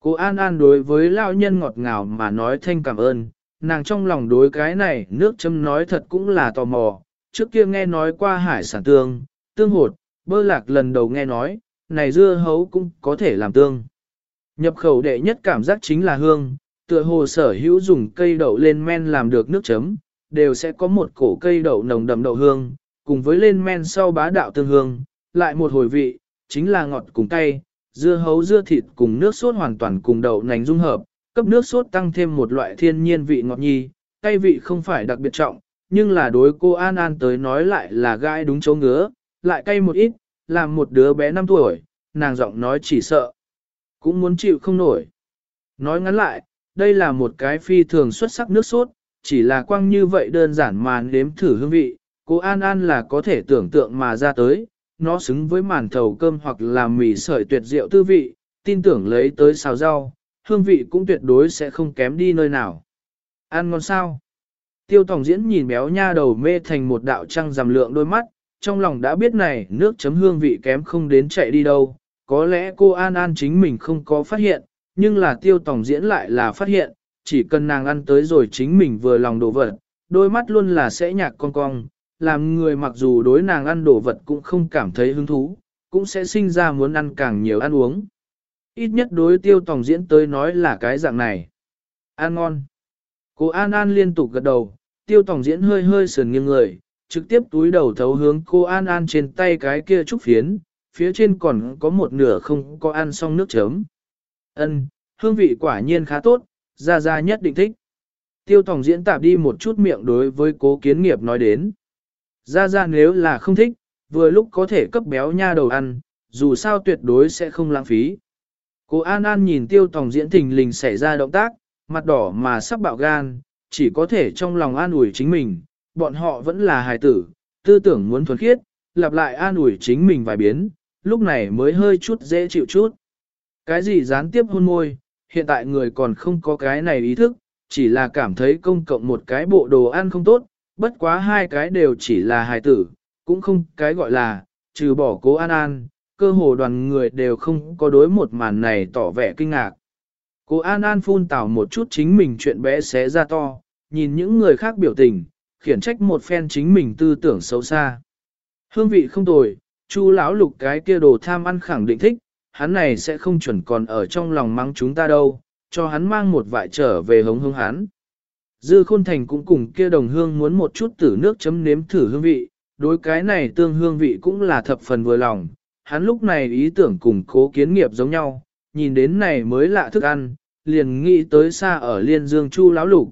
Cô An An đối với lão nhân ngọt ngào mà nói thanh cảm ơn, nàng trong lòng đối cái này nước châm nói thật cũng là tò mò, trước kia nghe nói qua hải sản tương, tương hột, bơ lạc lần đầu nghe nói, này dưa hấu cũng có thể làm tương. Nhập khẩu đệ nhất cảm giác chính là hương, tựa hồ sở hữu dùng cây đậu lên men làm được nước chấm, đều sẽ có một cổ cây đậu nồng đậm đậu hương, cùng với lên men sau bá đạo tương hương, lại một hồi vị, chính là ngọt cùng cay, dưa hấu dưa thịt cùng nước sốt hoàn toàn cùng đậu nành dung hợp, cấp nước sốt tăng thêm một loại thiên nhiên vị ngọt nhi, cay vị không phải đặc biệt trọng, nhưng là đối cô An An tới nói lại là gai đúng chỗ ngứa, lại cay một ít, làm một đứa bé 5 tuổi, nàng giọng nói chỉ sợ, cũng muốn chịu không nổi. Nói ngắn lại, đây là một cái phi thường xuất sắc nước sốt, chỉ là quăng như vậy đơn giản mà nếm thử hương vị, cô An An là có thể tưởng tượng mà ra tới, nó xứng với màn thầu cơm hoặc là mì sợi tuyệt diệu tư vị, tin tưởng lấy tới xào rau, hương vị cũng tuyệt đối sẽ không kém đi nơi nào. Ăn ngon sao? Tiêu Tòng Diễn nhìn béo nha đầu mê thành một đạo trăng rằm lượng đôi mắt, trong lòng đã biết này nước chấm hương vị kém không đến chạy đi đâu, có lẽ cô An An chính mình không có phát hiện, nhưng là Tiêu Tòng Diễn lại là phát hiện, chỉ cần nàng ăn tới rồi chính mình vừa lòng đổ vật, đôi mắt luôn là sẽ nhạc con cong, làm người mặc dù đối nàng ăn đồ vật cũng không cảm thấy hứng thú, cũng sẽ sinh ra muốn ăn càng nhiều ăn uống. Ít nhất đối tiêu tòng diễn tới nói là cái dạng này. Ăn ngon. Cô An An liên tục gật đầu, tiêu tòng diễn hơi hơi sườn nghiêng người, trực tiếp túi đầu thấu hướng cô An An trên tay cái kia trúc phiến, phía trên còn có một nửa không có ăn xong nước chấm. Ân, hương vị quả nhiên khá tốt, ra ra nhất định thích. Tiêu Tòng diễn tạp đi một chút miệng đối với cố kiến nghiệp nói đến. Ra ra nếu là không thích, vừa lúc có thể cấp béo nha đầu ăn, dù sao tuyệt đối sẽ không lãng phí. Cô An An nhìn tiêu tòng diễn thình lình xảy ra động tác, mặt đỏ mà sắp bạo gan, chỉ có thể trong lòng an ủi chính mình, bọn họ vẫn là hài tử, tư tưởng muốn thuần khiết, lặp lại an ủi chính mình vài biến, lúc này mới hơi chút dễ chịu chút. Cái gì gián tiếp hôn môi, hiện tại người còn không có cái này ý thức, chỉ là cảm thấy công cộng một cái bộ đồ ăn không tốt, bất quá hai cái đều chỉ là hài tử, cũng không cái gọi là, trừ bỏ cố an an, cơ hồ đoàn người đều không có đối một màn này tỏ vẻ kinh ngạc. Cố an an phun tảo một chút chính mình chuyện bé xé ra to, nhìn những người khác biểu tình, khiển trách một phen chính mình tư tưởng xấu xa. Hương vị không tồi, chu lão lục cái kia đồ tham ăn khẳng định thích, hắn này sẽ không chuẩn còn ở trong lòng mắng chúng ta đâu, cho hắn mang một vại trở về hống hương hắn. Dư Khôn Thành cũng cùng kia đồng hương muốn một chút tử nước chấm nếm thử hương vị, đối cái này tương hương vị cũng là thập phần vừa lòng, hắn lúc này ý tưởng cùng cố kiến nghiệp giống nhau, nhìn đến này mới lạ thức ăn, liền nghĩ tới xa ở Liên Dương Chu Lão Lục.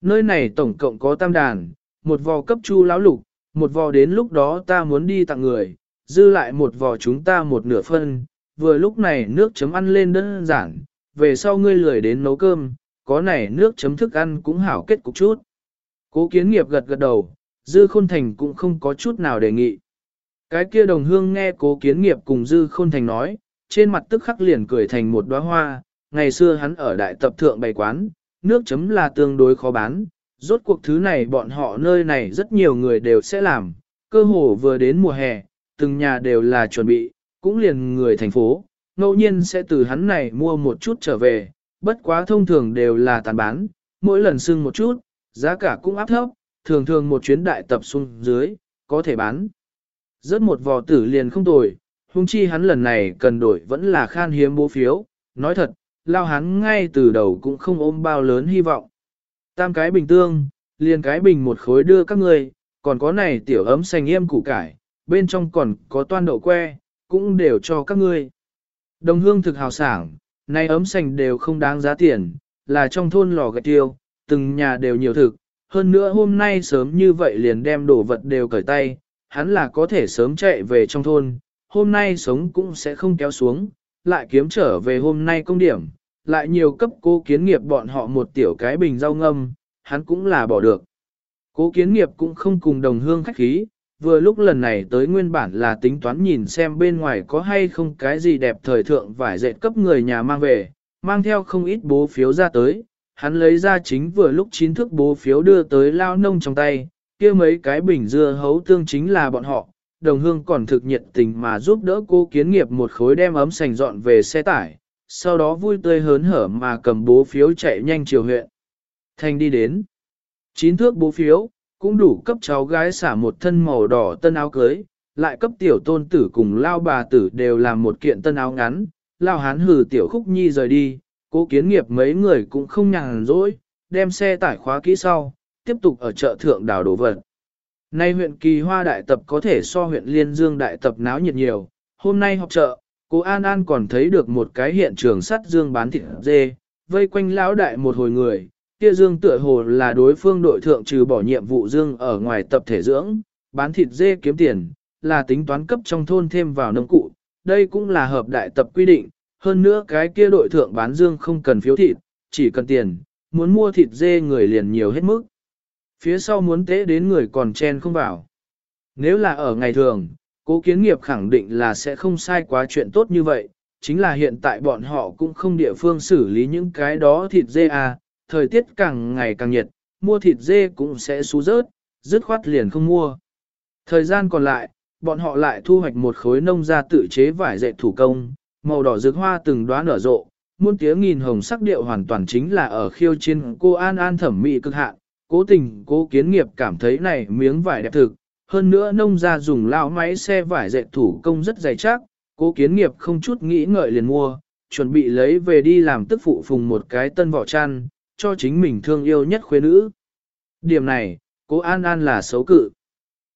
Nơi này tổng cộng có tam đàn, một vò cấp Chu Lão Lục, một vò đến lúc đó ta muốn đi tặng người, dư lại một vò chúng ta một nửa phân, vừa lúc này nước chấm ăn lên đơn giản, về sau ngươi lười đến nấu cơm, có này nước chấm thức ăn cũng hảo kết cục chút. Cố kiến nghiệp gật gật đầu, dư khôn thành cũng không có chút nào đề nghị. Cái kia đồng hương nghe cố kiến nghiệp cùng dư khôn thành nói, trên mặt tức khắc liền cười thành một đóa hoa, ngày xưa hắn ở đại tập thượng bày quán, nước chấm là tương đối khó bán, rốt cuộc thứ này bọn họ nơi này rất nhiều người đều sẽ làm, cơ hồ vừa đến mùa hè, từng nhà đều là chuẩn bị, cũng liền người thành phố, ngẫu nhiên sẽ từ hắn này mua một chút trở về, bất quá thông thường đều là tàn bán, mỗi lần xưng một chút, giá cả cũng áp thấp, thường thường một chuyến đại tập xuống dưới, có thể bán. Rất một vò tử liền không tồi, hung chi hắn lần này cần đổi vẫn là khan hiếm bố phiếu, nói thật, lao hắn ngay từ đầu cũng không ôm bao lớn hy vọng. Tam cái bình tương, liền cái bình một khối đưa các người, còn có này tiểu ấm xanh yêm củ cải, bên trong còn có toan đậu que, cũng đều cho các ngươi. Đồng hương thực hào sảng, nay ấm sành đều không đáng giá tiền, là trong thôn lò gạch tiêu, từng nhà đều nhiều thực, hơn nữa hôm nay sớm như vậy liền đem đồ vật đều cởi tay, hắn là có thể sớm chạy về trong thôn, hôm nay sống cũng sẽ không kéo xuống, lại kiếm trở về hôm nay công điểm, lại nhiều cấp cố kiến nghiệp bọn họ một tiểu cái bình rau ngâm, hắn cũng là bỏ được. Cố kiến nghiệp cũng không cùng đồng hương khách khí, vừa lúc lần này tới nguyên bản là tính toán nhìn xem bên ngoài có hay không cái gì đẹp thời thượng vải dệt cấp người nhà mang về, mang theo không ít bố phiếu ra tới, hắn lấy ra chính vừa lúc chín thước bố phiếu đưa tới lao nông trong tay, kia mấy cái bình dưa hấu tương chính là bọn họ, đồng hương còn thực nhiệt tình mà giúp đỡ cô kiến nghiệp một khối đem ấm sành dọn về xe tải, sau đó vui tươi hớn hở mà cầm bố phiếu chạy nhanh chiều huyện. Thành đi đến. Chín thước bố phiếu, cũng đủ cấp cháu gái xả một thân màu đỏ tân áo cưới, lại cấp tiểu tôn tử cùng lao bà tử đều làm một kiện tân áo ngắn, lao hán hử tiểu khúc nhi rời đi, cố kiến nghiệp mấy người cũng không nhàn rỗi, đem xe tải khóa kỹ sau, tiếp tục ở chợ thượng đảo đồ vật. Nay huyện Kỳ Hoa đại tập có thể so huyện Liên Dương đại tập náo nhiệt nhiều, hôm nay họp chợ, cô An An còn thấy được một cái hiện trường sắt dương bán thịt dê, vây quanh lão đại một hồi người, kia dương tựa hồ là đối phương đội thượng trừ bỏ nhiệm vụ dương ở ngoài tập thể dưỡng, bán thịt dê kiếm tiền, là tính toán cấp trong thôn thêm vào nông cụ, đây cũng là hợp đại tập quy định, hơn nữa cái kia đội thượng bán dương không cần phiếu thịt, chỉ cần tiền, muốn mua thịt dê người liền nhiều hết mức. Phía sau muốn tế đến người còn chen không vào. Nếu là ở ngày thường, cố kiến nghiệp khẳng định là sẽ không sai quá chuyện tốt như vậy, chính là hiện tại bọn họ cũng không địa phương xử lý những cái đó thịt dê à, thời tiết càng ngày càng nhiệt, mua thịt dê cũng sẽ xú rớt, dứt khoát liền không mua. Thời gian còn lại, bọn họ lại thu hoạch một khối nông gia tự chế vải dệt thủ công, màu đỏ rực hoa từng đóa nở rộ, muôn tiếng nghìn hồng sắc điệu hoàn toàn chính là ở khiêu trên cô An An thẩm mỹ cực hạn, cố tình cố kiến nghiệp cảm thấy này miếng vải đẹp thực, hơn nữa nông gia dùng lao máy xe vải dệt thủ công rất dày chắc, cố kiến nghiệp không chút nghĩ ngợi liền mua, chuẩn bị lấy về đi làm tức phụ phùng một cái tân vỏ chăn, cho chính mình thương yêu nhất khuê nữ. Điểm này, cố An An là xấu cự.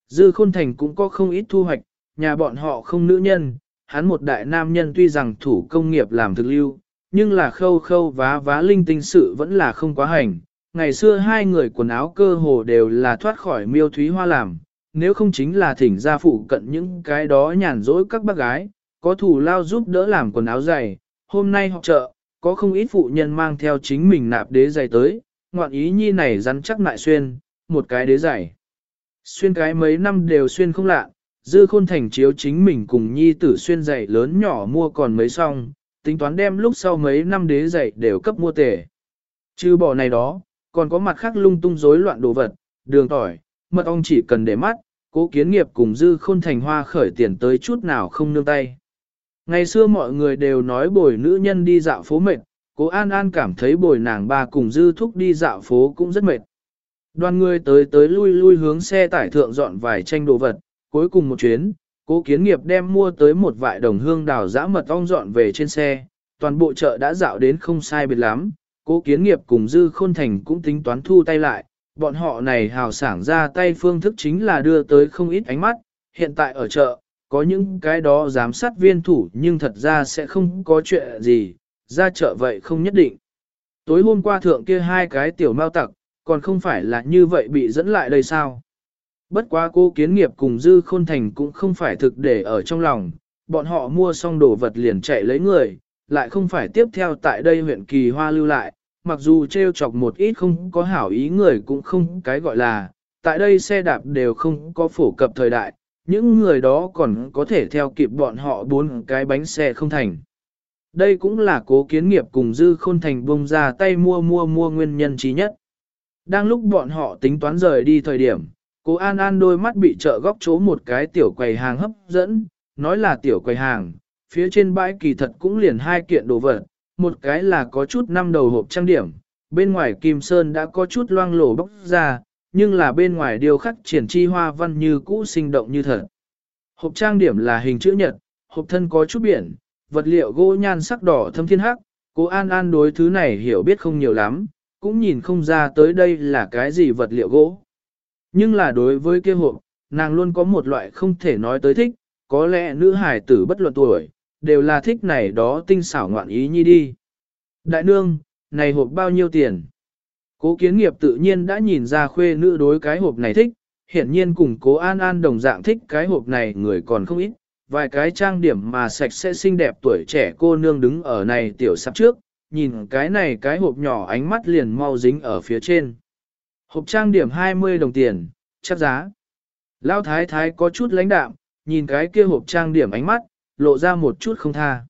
Dư Khôn Thành cũng có không ít thu hoạch, nhà bọn họ không nữ nhân, hắn một đại nam nhân tuy rằng thủ công nghiệp làm thực lưu, nhưng là khâu khâu vá vá linh tinh sự vẫn là không quá hành. Ngày xưa hai người quần áo cơ hồ đều là thoát khỏi miêu thúy hoa làm, nếu không chính là thỉnh gia phụ cận những cái đó nhàn rỗi các bác gái, có thủ lao giúp đỡ làm quần áo dày. Hôm nay họ chợ, có không ít phụ nhân mang theo chính mình nạp đế giày tới, ngoạn ý nhi này rắn chắc lại xuyên, một cái đế giày. Xuyên cái mấy năm đều xuyên không lạ, dư khôn thành chiếu chính mình cùng nhi tử xuyên giày lớn nhỏ mua còn mấy xong, tính toán đem lúc sau mấy năm đế giày đều cấp mua tể. Chứ bỏ này đó, còn có mặt khác lung tung rối loạn đồ vật, đường tỏi, mật ong chỉ cần để mắt, cố kiến nghiệp cùng dư khôn thành hoa khởi tiền tới chút nào không nương tay. Ngày xưa mọi người đều nói bồi nữ nhân đi dạo phố mệt, cố An An cảm thấy bồi nàng ba cùng dư thúc đi dạo phố cũng rất mệt. Đoàn người tới tới lui lui hướng xe tải thượng dọn vài tranh đồ vật, cuối cùng một chuyến, cố kiến nghiệp đem mua tới một vại đồng hương đào giã mật ong dọn về trên xe, toàn bộ chợ đã dạo đến không sai biệt lắm, cố kiến nghiệp cùng dư khôn thành cũng tính toán thu tay lại, bọn họ này hào sảng ra tay phương thức chính là đưa tới không ít ánh mắt, hiện tại ở chợ, có những cái đó giám sát viên thủ nhưng thật ra sẽ không có chuyện gì, ra chợ vậy không nhất định. Tối hôm qua thượng kia hai cái tiểu mao tặc, còn không phải là như vậy bị dẫn lại đây sao? Bất quá cô kiến nghiệp cùng dư khôn thành cũng không phải thực để ở trong lòng, bọn họ mua xong đồ vật liền chạy lấy người, lại không phải tiếp theo tại đây huyện kỳ hoa lưu lại, mặc dù treo chọc một ít không có hảo ý người cũng không cái gọi là, tại đây xe đạp đều không có phổ cập thời đại, những người đó còn có thể theo kịp bọn họ bốn cái bánh xe không thành. Đây cũng là cố kiến nghiệp cùng dư khôn thành bông ra tay mua mua mua nguyên nhân trí nhất. Đang lúc bọn họ tính toán rời đi thời điểm, cố An An đôi mắt bị trợ góc chỗ một cái tiểu quầy hàng hấp dẫn, nói là tiểu quầy hàng, phía trên bãi kỳ thật cũng liền hai kiện đồ vật, một cái là có chút năm đầu hộp trang điểm, bên ngoài kim sơn đã có chút loang lổ bóc ra, nhưng là bên ngoài điều khắc triển chi hoa văn như cũ sinh động như thật. Hộp trang điểm là hình chữ nhật, hộp thân có chút biển, vật liệu gỗ nhan sắc đỏ thâm thiên hắc, cố An An đối thứ này hiểu biết không nhiều lắm, cũng nhìn không ra tới đây là cái gì vật liệu gỗ. Nhưng là đối với kia hộp, nàng luôn có một loại không thể nói tới thích, có lẽ nữ hải tử bất luận tuổi, đều là thích này đó tinh xảo ngoạn ý nhi đi. Đại nương, này hộp bao nhiêu tiền? Cố kiến nghiệp tự nhiên đã nhìn ra khuê nữ đối cái hộp này thích, hiển nhiên cùng cố an an đồng dạng thích cái hộp này người còn không ít, vài cái trang điểm mà sạch sẽ xinh đẹp tuổi trẻ cô nương đứng ở này tiểu sắp trước, nhìn cái này cái hộp nhỏ ánh mắt liền mau dính ở phía trên. Hộp trang điểm 20 đồng tiền, chắc giá. Lão thái thái có chút lãnh đạm, nhìn cái kia hộp trang điểm ánh mắt, lộ ra một chút không tha.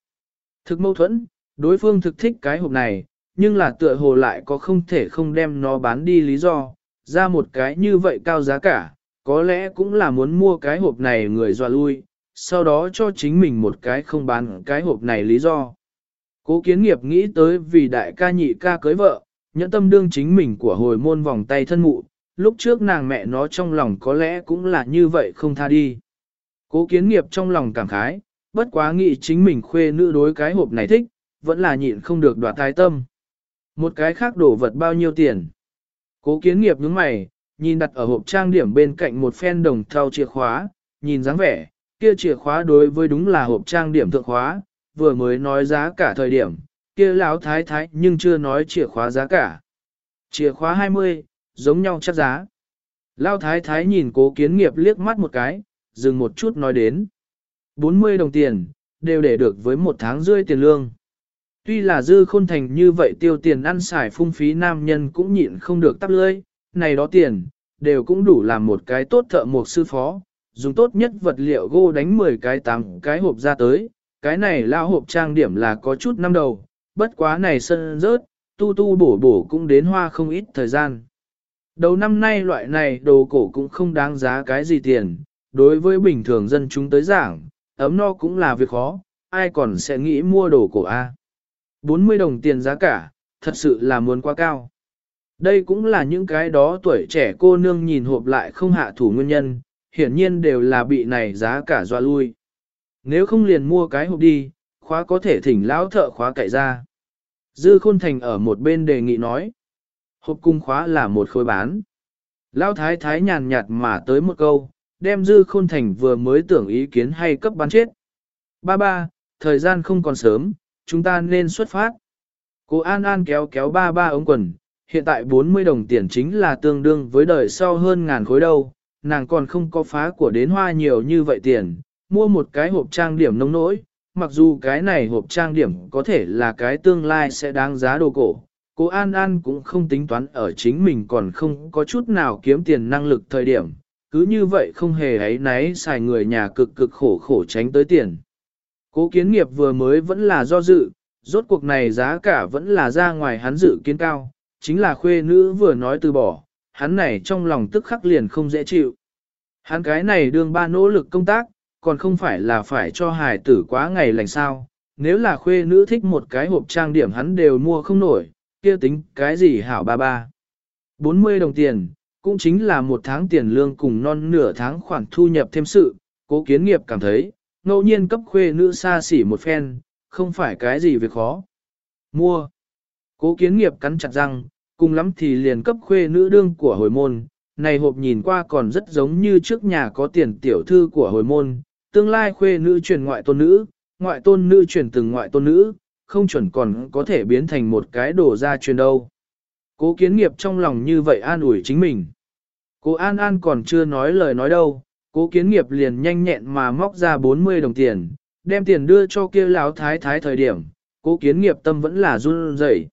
Thực mâu thuẫn, đối phương thực thích cái hộp này, nhưng là tựa hồ lại có không thể không đem nó bán đi lý do, ra một cái như vậy cao giá cả, có lẽ cũng là muốn mua cái hộp này người dọa lui, sau đó cho chính mình một cái không bán cái hộp này lý do. Cố kiến nghiệp nghĩ tới vì đại ca nhị ca cưới vợ, nhẫn tâm đương chính mình của hồi môn vòng tay thân mụ, lúc trước nàng mẹ nó trong lòng có lẽ cũng là như vậy không tha đi. Cố kiến nghiệp trong lòng cảm khái, bất quá nghĩ chính mình khuê nữ đối cái hộp này thích, vẫn là nhịn không được đoạt thái tâm. Một cái khác đổ vật bao nhiêu tiền. Cố kiến nghiệp nhướng mày, nhìn đặt ở hộp trang điểm bên cạnh một phen đồng thau chìa khóa, nhìn dáng vẻ, kia chìa khóa đối với đúng là hộp trang điểm thượng khóa, vừa mới nói giá cả thời điểm, kia lão thái thái nhưng chưa nói chìa khóa giá cả. Chìa khóa 20, giống nhau chắc giá. Lão thái thái nhìn cố kiến nghiệp liếc mắt một cái, dừng một chút nói đến. 40 đồng tiền, đều để được với một tháng rưỡi tiền lương. Tuy là dư khôn thành như vậy tiêu tiền ăn xài phung phí nam nhân cũng nhịn không được tắp lưỡi, này đó tiền, đều cũng đủ làm một cái tốt thợ một sư phó, dùng tốt nhất vật liệu gỗ đánh 10 cái 8 cái hộp ra tới, cái này lao hộp trang điểm là có chút năm đầu, bất quá này sân rớt, tu tu bổ bổ cũng đến hoa không ít thời gian. Đầu năm nay loại này đồ cổ cũng không đáng giá cái gì tiền, đối với bình thường dân chúng tới giảng, ấm no cũng là việc khó, ai còn sẽ nghĩ mua đồ cổ A. 40 đồng tiền giá cả, thật sự là muốn quá cao. Đây cũng là những cái đó tuổi trẻ cô nương nhìn hộp lại không hạ thủ nguyên nhân, hiển nhiên đều là bị này giá cả doa lui. Nếu không liền mua cái hộp đi, khóa có thể thỉnh lão thợ khóa cậy ra. Dư Khôn Thành ở một bên đề nghị nói. Hộp cung khóa là một khối bán. Lão thái thái nhàn nhạt mà tới một câu, đem Dư Khôn Thành vừa mới tưởng ý kiến hay cấp bán chết. Ba ba, thời gian không còn sớm, chúng ta nên xuất phát. Cô An An kéo kéo ba ba ống quần, hiện tại 40 đồng tiền chính là tương đương với đời sau hơn ngàn khối đâu, nàng còn không có phá của đến hoa nhiều như vậy tiền, mua một cái hộp trang điểm nông nỗi, mặc dù cái này hộp trang điểm có thể là cái tương lai sẽ đáng giá đồ cổ. Cô An An cũng không tính toán ở chính mình còn không có chút nào kiếm tiền năng lực thời điểm, cứ như vậy không hề ấy náy xài người nhà cực cực khổ khổ tránh tới tiền. Cố kiến nghiệp vừa mới vẫn là do dự, rốt cuộc này giá cả vẫn là ra ngoài hắn dự kiến cao, chính là khuê nữ vừa nói từ bỏ, hắn này trong lòng tức khắc liền không dễ chịu. Hắn cái này đương ba nỗ lực công tác, còn không phải là phải cho hài tử quá ngày lành sao, nếu là khuê nữ thích một cái hộp trang điểm hắn đều mua không nổi, kia tính cái gì hảo ba ba. 40 đồng tiền, cũng chính là một tháng tiền lương cùng non nửa tháng khoản thu nhập thêm sự, cố kiến nghiệp cảm thấy, ngẫu nhiên cấp khuê nữ xa xỉ một phen, không phải cái gì việc khó. Mua. Cố kiến nghiệp cắn chặt răng, cùng lắm thì liền cấp khuê nữ đương của hồi môn, này hộp nhìn qua còn rất giống như trước nhà có tiền tiểu thư của hồi môn, tương lai khuê nữ truyền ngoại tôn nữ, ngoại tôn nữ truyền từng ngoại tôn nữ, không chuẩn còn có thể biến thành một cái đồ ra truyền đâu. Cố kiến nghiệp trong lòng như vậy an ủi chính mình. Cố An An còn chưa nói lời nói đâu, cố kiến nghiệp liền nhanh nhẹn mà móc ra 40 đồng tiền, đem tiền đưa cho kia lão thái thái thời điểm, cố kiến nghiệp tâm vẫn là run rẩy.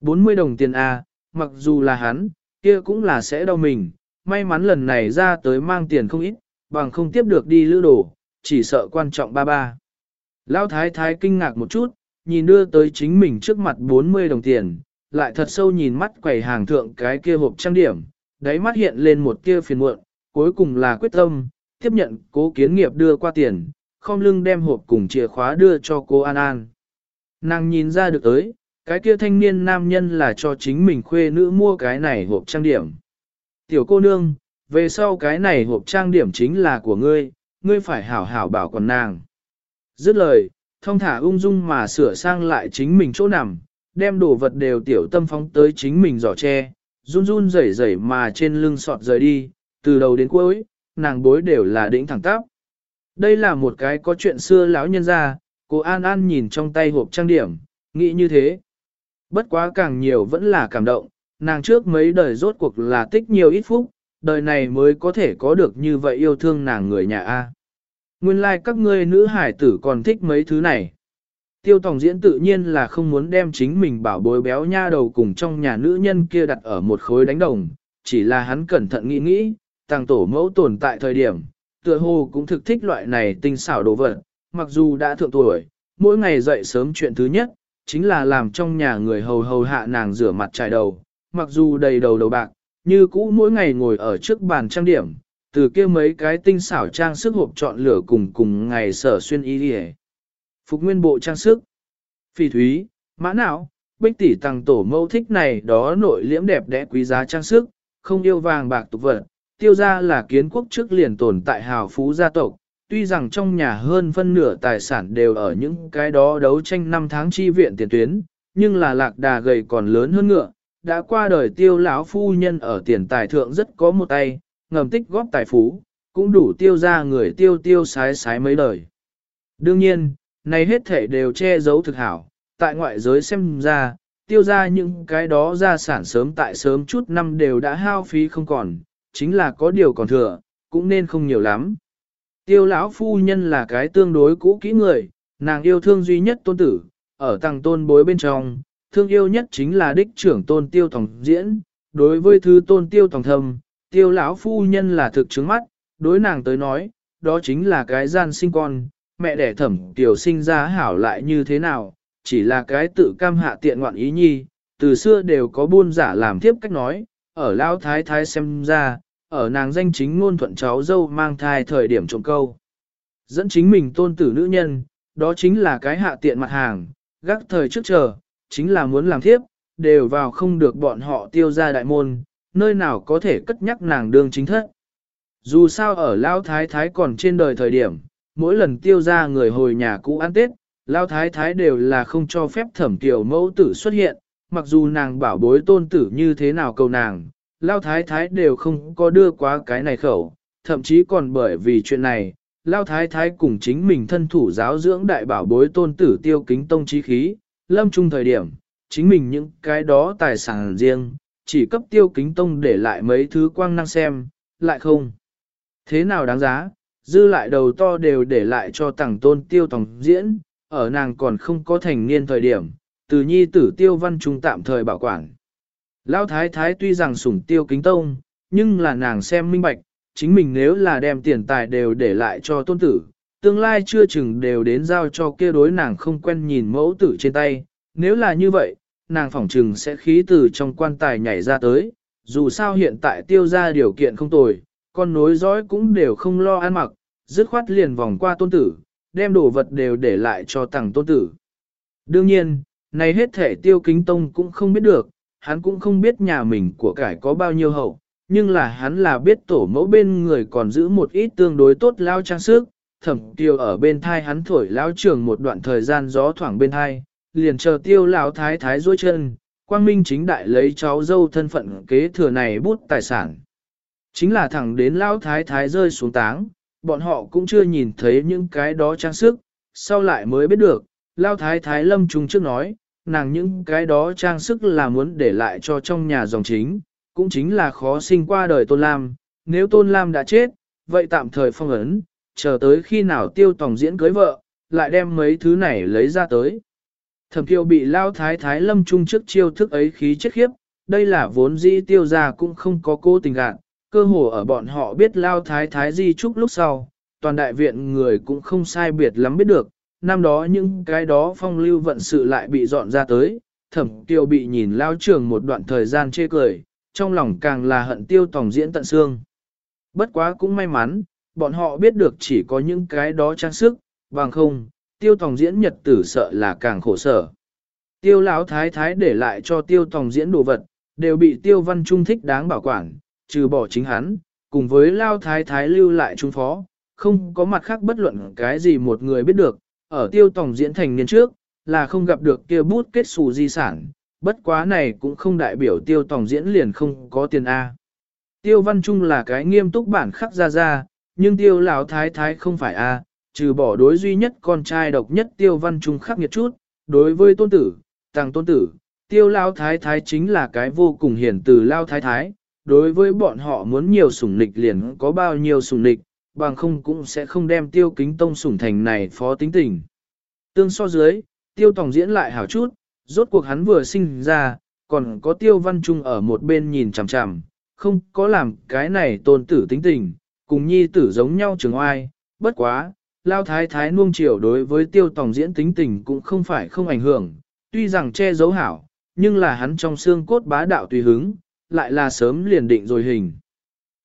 40 đồng tiền A, à, mặc dù là hắn, kia cũng là sẽ đau mình, may mắn lần này ra tới mang tiền không ít, bằng không tiếp được đi lữ đồ, chỉ sợ quan trọng ba ba. Lão thái thái kinh ngạc một chút, nhìn đưa tới chính mình trước mặt 40 đồng tiền, lại thật sâu nhìn mắt quầy hàng thượng cái kia hộp trang điểm, đáy mắt hiện lên một tia phiền muộn, cuối cùng là quyết tâm, tiếp nhận cố kiến nghiệp đưa qua tiền, không lưng đem hộp cùng chìa khóa đưa cho cô An An. Nàng nhìn ra được tới, cái kia thanh niên nam nhân là cho chính mình khuê nữ mua cái này hộp trang điểm. Tiểu cô nương, về sau cái này hộp trang điểm chính là của ngươi, ngươi phải hảo hảo bảo còn nàng. Dứt lời, thông thả ung dung mà sửa sang lại chính mình chỗ nằm, đem đồ vật đều tiểu tâm phóng tới chính mình giỏ tre, run run rẩy rẩy mà trên lưng sọt rời đi, từ đầu đến cuối, nàng bối đều là đỉnh thẳng tắp. Đây là một cái có chuyện xưa lão nhân ra, cô An An nhìn trong tay hộp trang điểm, nghĩ như thế. Bất quá càng nhiều vẫn là cảm động, nàng trước mấy đời rốt cuộc là tích nhiều ít phúc, đời này mới có thể có được như vậy yêu thương nàng người nhà A. Nguyên lai like các ngươi nữ hải tử còn thích mấy thứ này. Tiêu Tòng Diễn tự nhiên là không muốn đem chính mình bảo bối béo nha đầu cùng trong nhà nữ nhân kia đặt ở một khối đánh đồng, chỉ là hắn cẩn thận nghĩ nghĩ, tàng tổ mẫu tồn tại thời điểm, tựa hồ cũng thực thích loại này tinh xảo đồ vật, mặc dù đã thượng tuổi, mỗi ngày dậy sớm chuyện thứ nhất, chính là làm trong nhà người hầu hầu hạ nàng rửa mặt trải đầu, mặc dù đầy đầu đầu bạc, như cũ mỗi ngày ngồi ở trước bàn trang điểm, từ kia mấy cái tinh xảo trang sức hộp chọn lửa cùng cùng ngày sở xuyên y đi Phục nguyên bộ trang sức, phỉ thúy, mã não, bích tỷ tăng tổ mâu thích này đó nội liễm đẹp đẽ quý giá trang sức, không yêu vàng bạc tục vật, tiêu gia là kiến quốc trước liền tồn tại hào phú gia tộc, tuy rằng trong nhà hơn phân nửa tài sản đều ở những cái đó đấu tranh năm tháng chi viện tiền tuyến, nhưng là lạc đà gầy còn lớn hơn ngựa, đã qua đời tiêu lão phu nhân ở tiền tài thượng rất có một tay, ngầm tích góp tài phú, cũng đủ tiêu ra người tiêu tiêu sái sái mấy đời. Đương nhiên, này hết thể đều che giấu thực hảo, tại ngoại giới xem ra, tiêu ra những cái đó gia sản sớm tại sớm chút năm đều đã hao phí không còn, chính là có điều còn thừa, cũng nên không nhiều lắm. Tiêu lão phu nhân là cái tương đối cũ kỹ người, nàng yêu thương duy nhất tôn tử, ở tầng tôn bối bên trong, thương yêu nhất chính là đích trưởng tôn tiêu tổng diễn, đối với thứ tôn tiêu tổng thâm, tiêu lão phu nhân là thực chứng mắt, đối nàng tới nói, đó chính là cái gian sinh con, mẹ đẻ thẩm tiểu sinh ra hảo lại như thế nào, chỉ là cái tự cam hạ tiện ngoạn ý nhi, từ xưa đều có buôn giả làm tiếp cách nói, ở lão thái thái xem ra, ở nàng danh chính ngôn thuận cháu dâu mang thai thời điểm trộm câu. Dẫn chính mình tôn tử nữ nhân, đó chính là cái hạ tiện mặt hàng, gác thời trước chờ, chính là muốn làm thiếp, đều vào không được bọn họ tiêu ra đại môn, nơi nào có thể cất nhắc nàng đương chính thất. Dù sao ở Lao Thái Thái còn trên đời thời điểm, mỗi lần tiêu ra người hồi nhà cũ ăn Tết, Lao Thái Thái đều là không cho phép thẩm tiểu mẫu tử xuất hiện, mặc dù nàng bảo bối tôn tử như thế nào cầu nàng, Lao Thái Thái đều không có đưa quá cái này khẩu, thậm chí còn bởi vì chuyện này, Lao Thái Thái cùng chính mình thân thủ giáo dưỡng đại bảo bối tôn tử tiêu kính tông trí khí, lâm trung thời điểm, chính mình những cái đó tài sản riêng, chỉ cấp tiêu kính tông để lại mấy thứ quang năng xem, lại không. Thế nào đáng giá, dư lại đầu to đều để lại cho tặng tôn tiêu tòng diễn, ở nàng còn không có thành niên thời điểm, từ nhi tử tiêu văn trung tạm thời bảo quản. Lão thái thái tuy rằng sủng tiêu kính tông, nhưng là nàng xem minh bạch, chính mình nếu là đem tiền tài đều để lại cho tôn tử, tương lai chưa chừng đều đến giao cho kia đối nàng không quen nhìn mẫu tử trên tay, nếu là như vậy, nàng phỏng chừng sẽ khí từ trong quan tài nhảy ra tới, dù sao hiện tại tiêu ra điều kiện không tồi, con nối dõi cũng đều không lo ăn mặc, dứt khoát liền vòng qua tôn tử, đem đồ vật đều để lại cho tặng tôn tử. Đương nhiên, này hết thể tiêu kính tông cũng không biết được, hắn cũng không biết nhà mình của cải có bao nhiêu hậu, nhưng là hắn là biết tổ mẫu bên người còn giữ một ít tương đối tốt lao trang sức, thẩm tiêu ở bên thai hắn thổi lao trường một đoạn thời gian gió thoảng bên thai, liền chờ tiêu lao thái thái dối chân, quang minh chính đại lấy cháu dâu thân phận kế thừa này bút tài sản. Chính là thẳng đến lao thái thái rơi xuống táng, bọn họ cũng chưa nhìn thấy những cái đó trang sức, sau lại mới biết được, lao thái thái lâm trung trước nói, nàng những cái đó trang sức là muốn để lại cho trong nhà dòng chính, cũng chính là khó sinh qua đời Tôn Lam, nếu Tôn Lam đã chết, vậy tạm thời phong ấn, chờ tới khi nào tiêu tòng diễn cưới vợ, lại đem mấy thứ này lấy ra tới. Thẩm kiều bị lao thái thái lâm trung trước chiêu thức ấy khí chết khiếp, đây là vốn dĩ tiêu gia cũng không có cô tình gạn, cơ hồ ở bọn họ biết lao thái thái di trúc lúc sau, toàn đại viện người cũng không sai biệt lắm biết được, năm đó những cái đó phong lưu vận sự lại bị dọn ra tới, thẩm tiêu bị nhìn lao trường một đoạn thời gian chê cười, trong lòng càng là hận tiêu tòng diễn tận xương. Bất quá cũng may mắn, bọn họ biết được chỉ có những cái đó trang sức, bằng không, tiêu tòng diễn nhật tử sợ là càng khổ sở. Tiêu lão thái thái để lại cho tiêu tòng diễn đồ vật, đều bị tiêu văn trung thích đáng bảo quản, trừ bỏ chính hắn, cùng với lao thái thái lưu lại trung phó, không có mặt khác bất luận cái gì một người biết được, ở tiêu tổng diễn thành niên trước, là không gặp được kia bút kết xù di sản, bất quá này cũng không đại biểu tiêu tổng diễn liền không có tiền A. Tiêu văn trung là cái nghiêm túc bản khắc ra ra, nhưng tiêu lão thái thái không phải A, trừ bỏ đối duy nhất con trai độc nhất tiêu văn trung khắc nghiệt chút, đối với tôn tử, tàng tôn tử, tiêu lao thái thái chính là cái vô cùng hiển từ lao thái thái, đối với bọn họ muốn nhiều sủng nịch liền có bao nhiêu sủng nịch, bằng không cũng sẽ không đem tiêu kính tông sủng thành này phó tính tình. Tương so dưới, tiêu tòng diễn lại hảo chút, rốt cuộc hắn vừa sinh ra, còn có tiêu văn trung ở một bên nhìn chằm chằm, không có làm cái này tôn tử tính tình, cùng nhi tử giống nhau trường oai, bất quá, lao thái thái nuông chiều đối với tiêu tòng diễn tính tình cũng không phải không ảnh hưởng, tuy rằng che giấu hảo, nhưng là hắn trong xương cốt bá đạo tùy hứng, lại là sớm liền định rồi hình.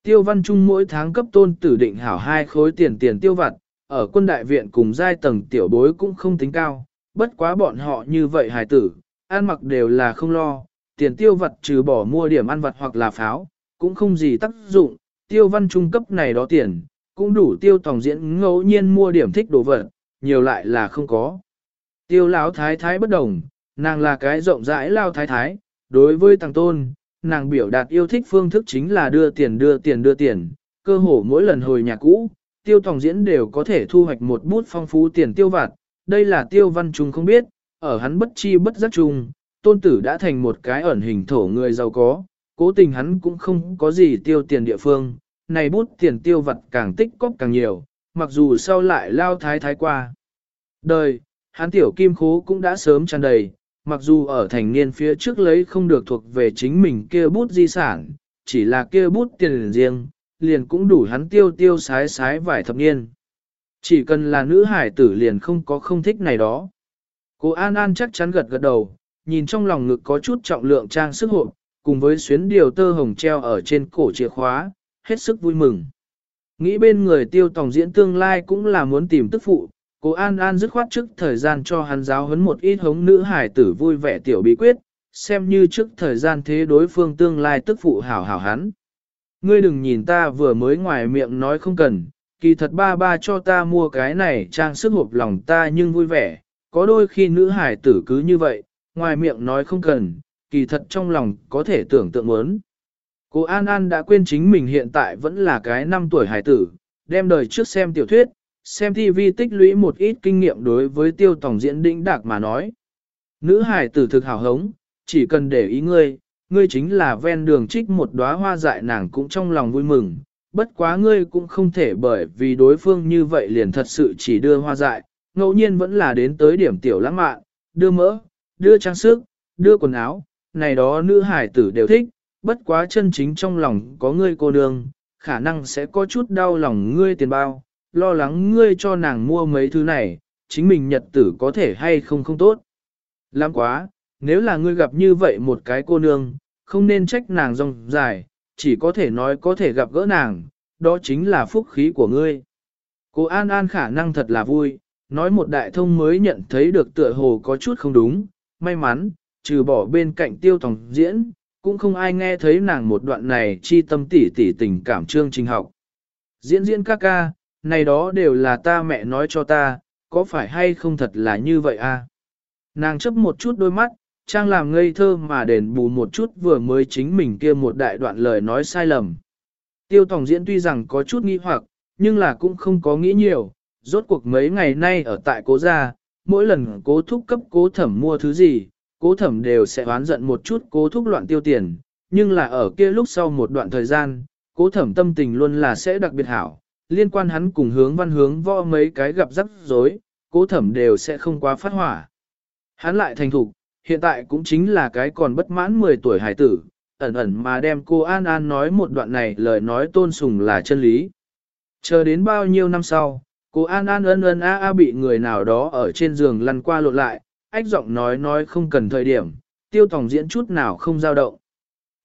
Tiêu văn trung mỗi tháng cấp tôn tử định hảo hai khối tiền tiền tiêu vặt, ở quân đại viện cùng giai tầng tiểu bối cũng không tính cao, bất quá bọn họ như vậy hài tử, ăn mặc đều là không lo, tiền tiêu vặt trừ bỏ mua điểm ăn vặt hoặc là pháo, cũng không gì tác dụng, tiêu văn trung cấp này đó tiền, cũng đủ tiêu tòng diễn ngẫu nhiên mua điểm thích đồ vật, nhiều lại là không có. Tiêu lão thái thái bất đồng, nàng là cái rộng rãi lao thái thái, đối với tàng tôn, nàng biểu đạt yêu thích phương thức chính là đưa tiền đưa tiền đưa tiền, cơ hồ mỗi lần hồi nhà cũ, tiêu tòng diễn đều có thể thu hoạch một bút phong phú tiền tiêu vặt, đây là tiêu văn trung không biết, ở hắn bất chi bất giác trung, tôn tử đã thành một cái ẩn hình thổ người giàu có, cố tình hắn cũng không có gì tiêu tiền địa phương, này bút tiền tiêu vặt càng tích cóp càng nhiều, mặc dù sau lại lao thái thái qua. Đời, hắn tiểu kim khố cũng đã sớm tràn đầy, mặc dù ở thành niên phía trước lấy không được thuộc về chính mình kia bút di sản, chỉ là kia bút tiền riêng, liền cũng đủ hắn tiêu tiêu sái sái vài thập niên. Chỉ cần là nữ hải tử liền không có không thích này đó. Cô An An chắc chắn gật gật đầu, nhìn trong lòng ngực có chút trọng lượng trang sức hộ, cùng với xuyến điều tơ hồng treo ở trên cổ chìa khóa, hết sức vui mừng. Nghĩ bên người tiêu tổng diễn tương lai cũng là muốn tìm tức phụ, cô An An dứt khoát trước thời gian cho hắn giáo huấn một ít hống nữ hải tử vui vẻ tiểu bí quyết, xem như trước thời gian thế đối phương tương lai tức phụ hảo hảo hắn. Ngươi đừng nhìn ta vừa mới ngoài miệng nói không cần, kỳ thật ba ba cho ta mua cái này trang sức hộp lòng ta nhưng vui vẻ, có đôi khi nữ hải tử cứ như vậy, ngoài miệng nói không cần, kỳ thật trong lòng có thể tưởng tượng muốn. Cô An An đã quên chính mình hiện tại vẫn là cái năm tuổi hải tử, đem đời trước xem tiểu thuyết, xem TV tích lũy một ít kinh nghiệm đối với tiêu tổng diễn đĩnh đạc mà nói. Nữ hải tử thực hào hống, chỉ cần để ý ngươi, ngươi chính là ven đường trích một đóa hoa dại nàng cũng trong lòng vui mừng, bất quá ngươi cũng không thể bởi vì đối phương như vậy liền thật sự chỉ đưa hoa dại, ngẫu nhiên vẫn là đến tới điểm tiểu lãng mạn, đưa mỡ, đưa trang sức, đưa quần áo, này đó nữ hải tử đều thích, bất quá chân chính trong lòng có ngươi cô nương, khả năng sẽ có chút đau lòng ngươi tiền bao, lo lắng ngươi cho nàng mua mấy thứ này, chính mình nhật tử có thể hay không không tốt. Lắm quá, nếu là ngươi gặp như vậy một cái cô nương, không nên trách nàng rong dài, chỉ có thể nói có thể gặp gỡ nàng, đó chính là phúc khí của ngươi. Cô An An khả năng thật là vui, nói một đại thông mới nhận thấy được tựa hồ có chút không đúng, may mắn, trừ bỏ bên cạnh tiêu tòng diễn, cũng không ai nghe thấy nàng một đoạn này chi tâm tỉ tỉ tình cảm trương trình học. Diễn diễn ca ca, này đó đều là ta mẹ nói cho ta, có phải hay không thật là như vậy a? À? Nàng chấp một chút đôi mắt, trang làm ngây thơ mà đền bù một chút vừa mới chính mình kia một đại đoạn lời nói sai lầm. Tiêu Tòng Diễn tuy rằng có chút nghi hoặc, nhưng là cũng không có nghĩ nhiều, rốt cuộc mấy ngày nay ở tại cố gia, mỗi lần cố thúc cấp cố thẩm mua thứ gì, cố thẩm đều sẽ oán giận một chút cố thúc loạn tiêu tiền, nhưng là ở kia lúc sau một đoạn thời gian, cố thẩm tâm tình luôn là sẽ đặc biệt hảo, liên quan hắn cùng hướng văn hướng võ mấy cái gặp rắc rối, cố thẩm đều sẽ không quá phát hỏa. Hắn lại thành thục, hiện tại cũng chính là cái còn bất mãn 10 tuổi hải tử, ẩn ẩn mà đem cô An An nói một đoạn này lời nói tôn sùng là chân lý. Chờ đến bao nhiêu năm sau, cô An An ân ân a a bị người nào đó ở trên giường lăn qua lộn lại, ách giọng nói nói không cần thời điểm, tiêu tòng diễn chút nào không dao động.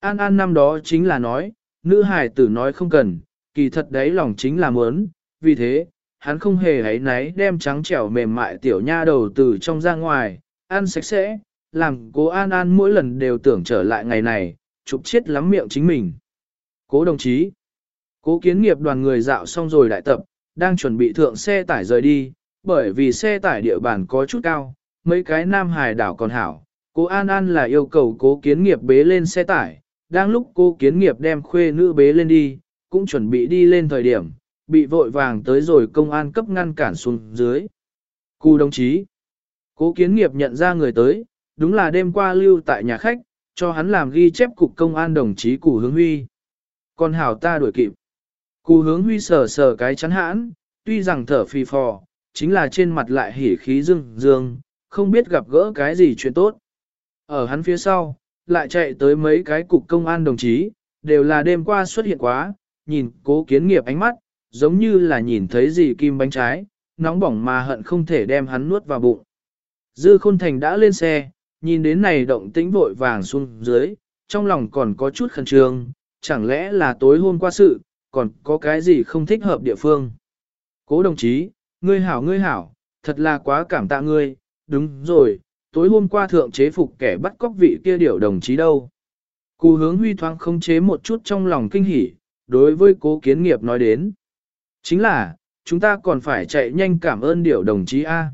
An An năm đó chính là nói, nữ hải tử nói không cần, kỳ thật đấy lòng chính là muốn, vì thế, hắn không hề hãy náy đem trắng trẻo mềm mại tiểu nha đầu từ trong ra ngoài, ăn sạch sẽ, làm cố An An mỗi lần đều tưởng trở lại ngày này, chụp chết lắm miệng chính mình. Cố đồng chí, cố kiến nghiệp đoàn người dạo xong rồi đại tập, đang chuẩn bị thượng xe tải rời đi, bởi vì xe tải địa bàn có chút cao, mấy cái nam hải đảo còn hảo. Cố An An là yêu cầu cố kiến nghiệp bế lên xe tải, đang lúc cô kiến nghiệp đem khuê nữ bế lên đi, cũng chuẩn bị đi lên thời điểm, bị vội vàng tới rồi công an cấp ngăn cản xuống dưới. Cù đồng chí, cố kiến nghiệp nhận ra người tới, đúng là đêm qua lưu tại nhà khách, cho hắn làm ghi chép cục công an đồng chí Cù Hướng Huy. Còn hảo ta đuổi kịp. Cù Hướng Huy sờ sờ cái chắn hãn, tuy rằng thở phì phò, chính là trên mặt lại hỉ khí dương dương, không biết gặp gỡ cái gì chuyện tốt. Ở hắn phía sau, lại chạy tới mấy cái cục công an đồng chí, đều là đêm qua xuất hiện quá, nhìn cố kiến nghiệp ánh mắt, giống như là nhìn thấy gì kim bánh trái, nóng bỏng mà hận không thể đem hắn nuốt vào bụng. Dư Khôn Thành đã lên xe, nhìn đến này động tĩnh vội vàng xuống dưới, trong lòng còn có chút khẩn trương, chẳng lẽ là tối hôm qua sự, còn có cái gì không thích hợp địa phương. Cố đồng chí, ngươi hảo ngươi hảo, thật là quá cảm tạ ngươi, đúng rồi, tối hôm qua thượng chế phục kẻ bắt cóc vị kia điểu đồng chí đâu. Cù hướng huy thoáng không chế một chút trong lòng kinh hỉ, đối với cố kiến nghiệp nói đến. Chính là, chúng ta còn phải chạy nhanh cảm ơn điểu đồng chí A.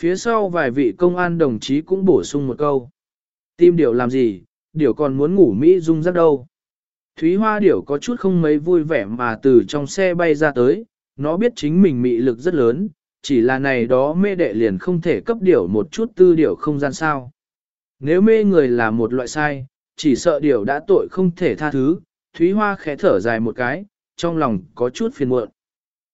Phía sau vài vị công an đồng chí cũng bổ sung một câu. Tim điểu làm gì, điểu còn muốn ngủ Mỹ dung rất đâu. Thúy Hoa điểu có chút không mấy vui vẻ mà từ trong xe bay ra tới, nó biết chính mình mị lực rất lớn, chỉ là này đó mê đệ liền không thể cấp điểu một chút tư điểu không gian sao. Nếu mê người là một loại sai, chỉ sợ điểu đã tội không thể tha thứ, Thúy Hoa khẽ thở dài một cái, trong lòng có chút phiền muộn.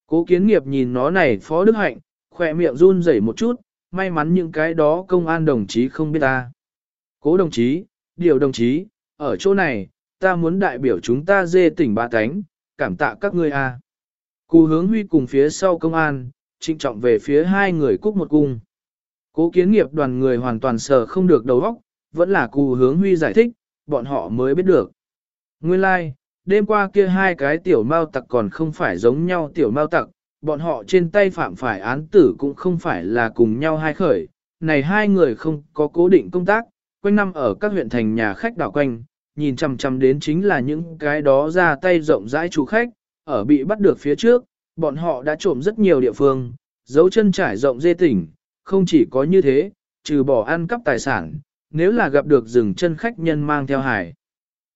Cố kiến nghiệp nhìn nó này phó đức hạnh, khỏe miệng run rẩy một chút, may mắn những cái đó công an đồng chí không biết ta. Cố đồng chí, điều đồng chí, ở chỗ này, ta muốn đại biểu chúng ta dê tỉnh ba cánh, cảm tạ các ngươi a. À. Cù hướng huy cùng phía sau công an, trịnh trọng về phía hai người cúc một cung. Cố kiến nghiệp đoàn người hoàn toàn sờ không được đầu óc, vẫn là cù hướng huy giải thích, bọn họ mới biết được. Nguyên lai, like, đêm qua kia hai cái tiểu mao tặc còn không phải giống nhau tiểu mao tặc, bọn họ trên tay phạm phải án tử cũng không phải là cùng nhau hai khởi. Này hai người không có cố định công tác, quanh năm ở các huyện thành nhà khách đảo quanh, nhìn chằm chằm đến chính là những cái đó ra tay rộng rãi chủ khách, ở bị bắt được phía trước, bọn họ đã trộm rất nhiều địa phương, dấu chân trải rộng dê tỉnh, không chỉ có như thế, trừ bỏ ăn cắp tài sản, nếu là gặp được rừng chân khách nhân mang theo hải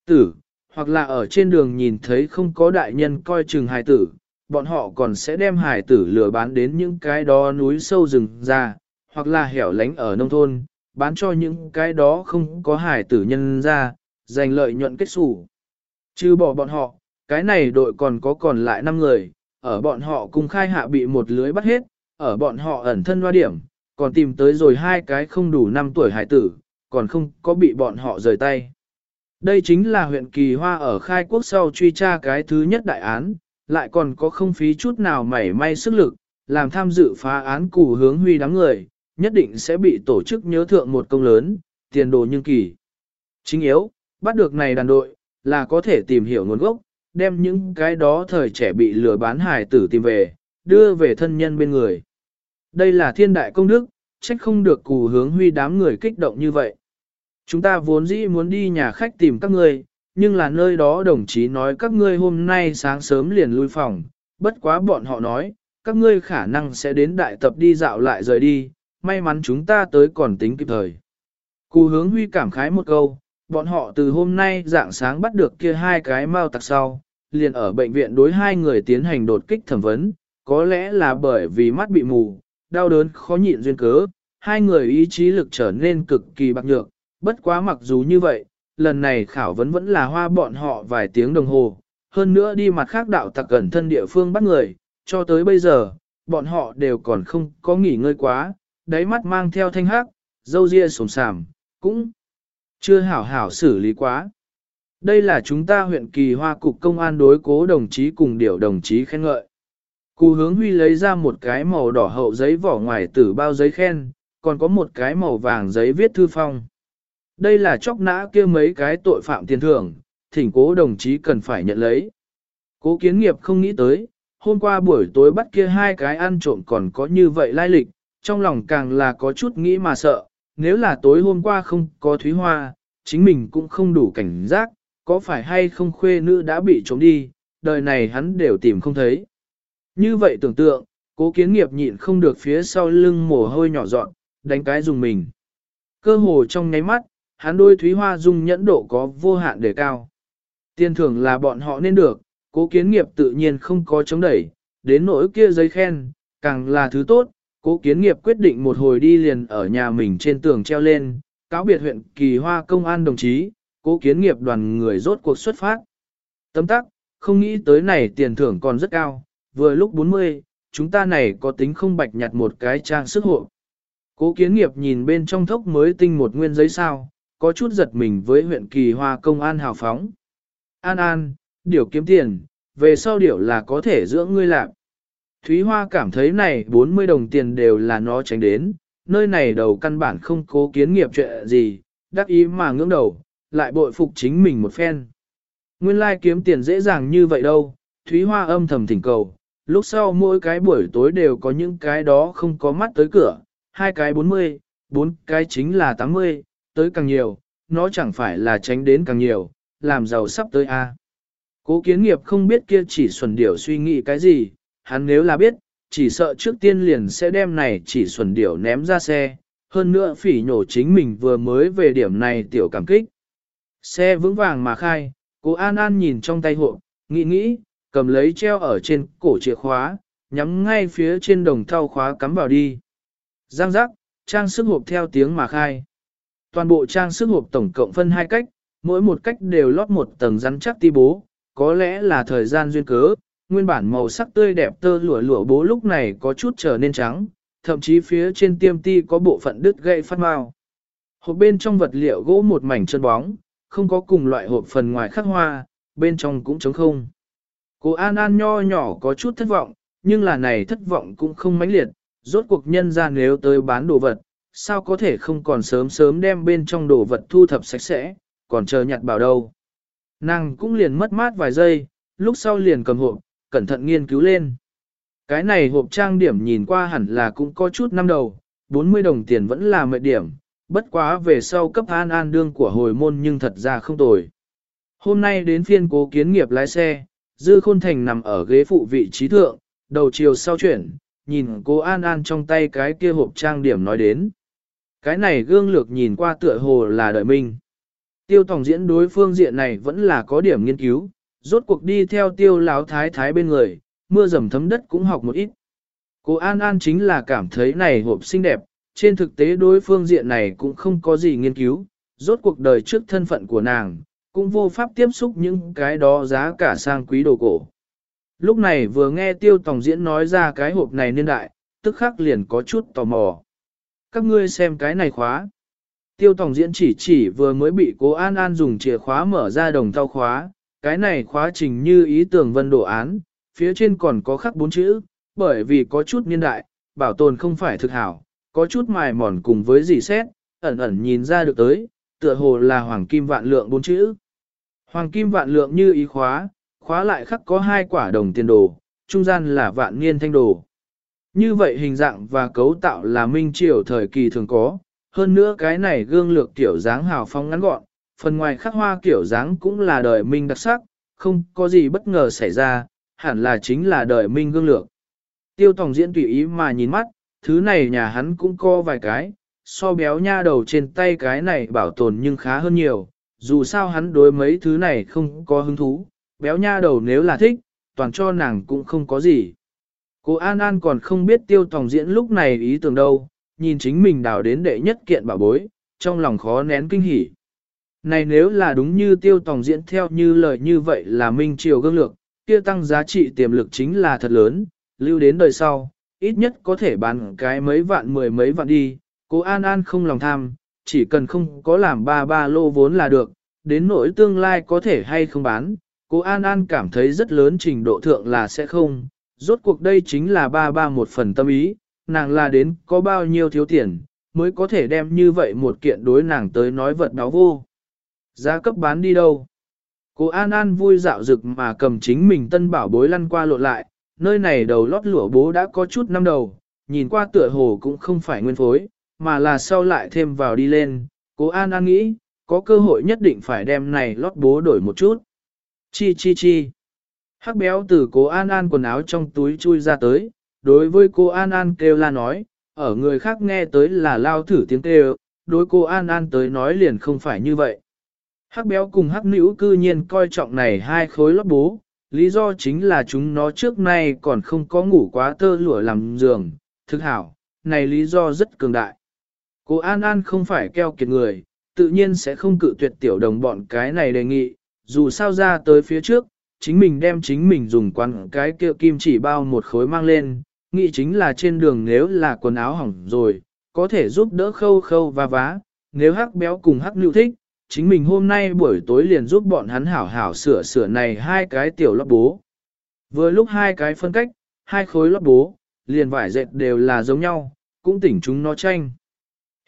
tử, hoặc là ở trên đường nhìn thấy không có đại nhân coi chừng hải tử, bọn họ còn sẽ đem hải tử lừa bán đến những cái đó núi sâu rừng ra, hoặc là hẻo lánh ở nông thôn, bán cho những cái đó không có hải tử nhân ra, giành lợi nhuận kết xù. Chứ bỏ bọn họ, cái này đội còn có còn lại 5 người, ở bọn họ cùng khai hạ bị một lưới bắt hết, ở bọn họ ẩn thân hoa điểm, còn tìm tới rồi hai cái không đủ 5 tuổi hải tử, còn không có bị bọn họ rời tay. Đây chính là huyện Kỳ Hoa ở khai quốc sau truy tra cái thứ nhất đại án, lại còn có không phí chút nào mảy may sức lực, làm tham dự phá án củ hướng huy đám người, nhất định sẽ bị tổ chức nhớ thượng một công lớn, tiền đồ nhưng kỳ. Chính yếu, bắt được này đàn đội, là có thể tìm hiểu nguồn gốc, đem những cái đó thời trẻ bị lừa bán hải tử tìm về, đưa về thân nhân bên người. Đây là thiên đại công đức, trách không được cù hướng huy đám người kích động như vậy. Chúng ta vốn dĩ muốn đi nhà khách tìm các ngươi, nhưng là nơi đó đồng chí nói các ngươi hôm nay sáng sớm liền lui phòng, bất quá bọn họ nói, các ngươi khả năng sẽ đến đại tập đi dạo lại rời đi, may mắn chúng ta tới còn tính kịp thời. Cù hướng huy cảm khái một câu, bọn họ từ hôm nay dạng sáng bắt được kia hai cái mau tặc sau, liền ở bệnh viện đối hai người tiến hành đột kích thẩm vấn, có lẽ là bởi vì mắt bị mù, đau đớn khó nhịn duyên cớ, hai người ý chí lực trở nên cực kỳ bạc nhược, bất quá mặc dù như vậy, lần này khảo vấn vẫn là hoa bọn họ vài tiếng đồng hồ, hơn nữa đi mặt khác đạo tặc gần thân địa phương bắt người, cho tới bây giờ, bọn họ đều còn không có nghỉ ngơi quá, đáy mắt mang theo thanh hắc, dâu ria sồm sàm, cũng chưa hảo hảo xử lý quá. Đây là chúng ta huyện kỳ hoa cục công an đối cố đồng chí cùng điểu đồng chí khen ngợi. Cù hướng huy lấy ra một cái màu đỏ hậu giấy vỏ ngoài tử bao giấy khen, còn có một cái màu vàng giấy viết thư phong. Đây là chóc nã kia mấy cái tội phạm tiền thưởng, thỉnh cố đồng chí cần phải nhận lấy. Cố kiến nghiệp không nghĩ tới, hôm qua buổi tối bắt kia hai cái ăn trộm còn có như vậy lai lịch, trong lòng càng là có chút nghĩ mà sợ, nếu là tối hôm qua không có thúy hoa, chính mình cũng không đủ cảnh giác, có phải hay không khuê nữ đã bị trốn đi, đời này hắn đều tìm không thấy. Như vậy tưởng tượng, cố kiến nghiệp nhịn không được phía sau lưng mồ hôi nhỏ dọn, đánh cái dùng mình. Cơ hồ trong nháy mắt, hắn đôi thúy hoa dung nhẫn độ có vô hạn đề cao. Tiền thưởng là bọn họ nên được, cố kiến nghiệp tự nhiên không có chống đẩy, đến nỗi kia giấy khen, càng là thứ tốt, cố kiến nghiệp quyết định một hồi đi liền ở nhà mình trên tường treo lên, cáo biệt huyện kỳ hoa công an đồng chí, cố kiến nghiệp đoàn người rốt cuộc xuất phát. Tấm tắc, không nghĩ tới này tiền thưởng còn rất cao, vừa lúc 40, chúng ta này có tính không bạch nhặt một cái trang sức hộ. Cố kiến nghiệp nhìn bên trong thốc mới tinh một nguyên giấy sao, có chút giật mình với huyện kỳ hoa công an hào phóng. An an, điều kiếm tiền, về sau điều là có thể dưỡng ngươi lạc. Thúy Hoa cảm thấy này 40 đồng tiền đều là nó tránh đến, nơi này đầu căn bản không cố kiến nghiệp chuyện gì, đắc ý mà ngưỡng đầu, lại bội phục chính mình một phen. Nguyên lai like kiếm tiền dễ dàng như vậy đâu, Thúy Hoa âm thầm thỉnh cầu, lúc sau mỗi cái buổi tối đều có những cái đó không có mắt tới cửa, hai cái 40, bốn cái chính là 80, tới càng nhiều, nó chẳng phải là tránh đến càng nhiều, làm giàu sắp tới a. Cố kiến nghiệp không biết kia chỉ xuẩn điểu suy nghĩ cái gì, hắn nếu là biết, chỉ sợ trước tiên liền sẽ đem này chỉ xuẩn điểu ném ra xe, hơn nữa phỉ nhổ chính mình vừa mới về điểm này tiểu cảm kích. Xe vững vàng mà khai, cố An An nhìn trong tay hộ, nghĩ nghĩ, cầm lấy treo ở trên cổ chìa khóa, nhắm ngay phía trên đồng thau khóa cắm vào đi. Giang giác, trang sức hộp theo tiếng mà khai. Toàn bộ trang sức hộp tổng cộng phân hai cách, mỗi một cách đều lót một tầng rắn chắc ti bố, có lẽ là thời gian duyên cớ, nguyên bản màu sắc tươi đẹp tơ lụa lụa bố lúc này có chút trở nên trắng, thậm chí phía trên tiêm ti có bộ phận đứt gãy phát mau. Hộp bên trong vật liệu gỗ một mảnh chân bóng, không có cùng loại hộp phần ngoài khắc hoa, bên trong cũng trống không. Cô An An nho nhỏ có chút thất vọng, nhưng là này thất vọng cũng không mãnh liệt, rốt cuộc nhân ra nếu tới bán đồ vật, sao có thể không còn sớm sớm đem bên trong đồ vật thu thập sạch sẽ, còn chờ nhặt bảo đâu. Nàng cũng liền mất mát vài giây, lúc sau liền cầm hộp, cẩn thận nghiên cứu lên. Cái này hộp trang điểm nhìn qua hẳn là cũng có chút năm đầu, 40 đồng tiền vẫn là mệt điểm, bất quá về sau cấp an an đương của hồi môn nhưng thật ra không tồi. Hôm nay đến phiên cố kiến nghiệp lái xe, Dư Khôn Thành nằm ở ghế phụ vị trí thượng, đầu chiều sau chuyển, nhìn cô An An trong tay cái kia hộp trang điểm nói đến. Cái này gương lược nhìn qua tựa hồ là đợi mình Tiêu tổng diễn đối phương diện này vẫn là có điểm nghiên cứu, rốt cuộc đi theo tiêu láo thái thái bên người, mưa dầm thấm đất cũng học một ít. Cô An An chính là cảm thấy này hộp xinh đẹp, trên thực tế đối phương diện này cũng không có gì nghiên cứu, rốt cuộc đời trước thân phận của nàng, cũng vô pháp tiếp xúc những cái đó giá cả sang quý đồ cổ. Lúc này vừa nghe tiêu tổng diễn nói ra cái hộp này niên đại, tức khắc liền có chút tò mò. Các ngươi xem cái này khóa. Tiêu tổng diễn chỉ chỉ vừa mới bị cố An An dùng chìa khóa mở ra đồng thao khóa, cái này khóa trình như ý tưởng vân đồ án, phía trên còn có khắc bốn chữ, bởi vì có chút niên đại, bảo tồn không phải thực hảo, có chút mài mòn cùng với gì xét, ẩn ẩn nhìn ra được tới, tựa hồ là hoàng kim vạn lượng bốn chữ. Hoàng kim vạn lượng như ý khóa, khóa lại khắc có hai quả đồng tiền đồ, trung gian là vạn niên thanh đồ. Như vậy hình dạng và cấu tạo là minh triều thời kỳ thường có, hơn nữa cái này gương lược kiểu dáng hào phong ngắn gọn, phần ngoài khắc hoa kiểu dáng cũng là đời minh đặc sắc, không có gì bất ngờ xảy ra, hẳn là chính là đời minh gương lược. Tiêu Tòng diễn tùy ý mà nhìn mắt, thứ này nhà hắn cũng có vài cái, so béo nha đầu trên tay cái này bảo tồn nhưng khá hơn nhiều, dù sao hắn đối mấy thứ này không có hứng thú, béo nha đầu nếu là thích, toàn cho nàng cũng không có gì. Cô An An còn không biết tiêu tòng diễn lúc này ý tưởng đâu, nhìn chính mình đào đến đệ nhất kiện bảo bối, trong lòng khó nén kinh hỉ. Này nếu là đúng như tiêu tòng diễn theo như lời như vậy là minh triều gương lược, kia tăng giá trị tiềm lực chính là thật lớn, lưu đến đời sau, ít nhất có thể bán cái mấy vạn mười mấy vạn đi, Cô An An không lòng tham, chỉ cần không có làm ba ba lô vốn là được, đến nỗi tương lai có thể hay không bán, cô An An cảm thấy rất lớn trình độ thượng là sẽ không, rốt cuộc đây chính là ba ba một phần tâm ý, nàng là đến có bao nhiêu thiếu tiền, mới có thể đem như vậy một kiện đối nàng tới nói vật đáo vô. Giá cấp bán đi đâu? Cô An An vui dạo rực mà cầm chính mình tân bảo bối lăn qua lộ lại, nơi này đầu lót lụa bố đã có chút năm đầu, nhìn qua tựa hồ cũng không phải nguyên phối, mà là sau lại thêm vào đi lên, Cô An An nghĩ, có cơ hội nhất định phải đem này lót bố đổi một chút. Chi chi chi. Hắc béo từ cố An An quần áo trong túi chui ra tới, đối với cô An An kêu la nói, ở người khác nghe tới là lao thử tiếng kêu, đối cô An An tới nói liền không phải như vậy. Hắc béo cùng hắc nữ cư nhiên coi trọng này hai khối lót bố, lý do chính là chúng nó trước nay còn không có ngủ quá tơ lụa làm giường, thực hảo, này lý do rất cường đại. Cô An An không phải keo kiệt người, tự nhiên sẽ không cự tuyệt tiểu đồng bọn cái này đề nghị, dù sao ra tới phía trước, chính mình đem chính mình dùng quán cái kia kim chỉ bao một khối mang lên, nghĩ chính là trên đường nếu là quần áo hỏng rồi, có thể giúp đỡ khâu khâu và vá, nếu hắc béo cùng hắc nữ thích, chính mình hôm nay buổi tối liền giúp bọn hắn hảo hảo sửa sửa này hai cái tiểu lót bố. Vừa lúc hai cái phân cách, hai khối lót bố, liền vải dệt đều là giống nhau, cũng tỉnh chúng nó tranh.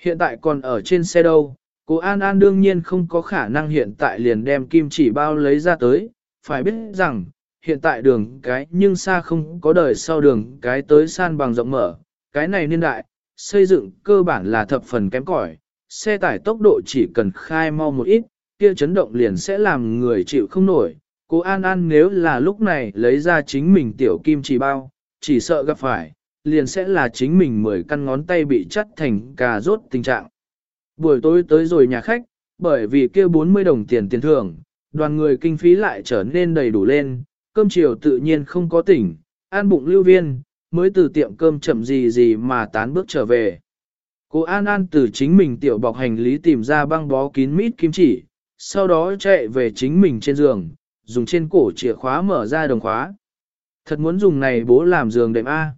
Hiện tại còn ở trên xe đâu, cô An An đương nhiên không có khả năng hiện tại liền đem kim chỉ bao lấy ra tới, phải biết rằng, hiện tại đường cái nhưng xa không có đời sau đường cái tới san bằng rộng mở, cái này niên đại, xây dựng cơ bản là thập phần kém cỏi, xe tải tốc độ chỉ cần khai mau một ít, kia chấn động liền sẽ làm người chịu không nổi. Cô An An nếu là lúc này lấy ra chính mình tiểu kim chỉ bao, chỉ sợ gặp phải, liền sẽ là chính mình mười căn ngón tay bị chắt thành cà rốt tình trạng. Buổi tối tới rồi nhà khách, bởi vì kia 40 đồng tiền tiền thưởng, đoàn người kinh phí lại trở nên đầy đủ lên, cơm chiều tự nhiên không có tỉnh, an bụng lưu viên, mới từ tiệm cơm chậm gì gì mà tán bước trở về. Cô An An từ chính mình tiểu bọc hành lý tìm ra băng bó kín mít kim chỉ, sau đó chạy về chính mình trên giường, dùng trên cổ chìa khóa mở ra đồng khóa. Thật muốn dùng này bố làm giường đệm A.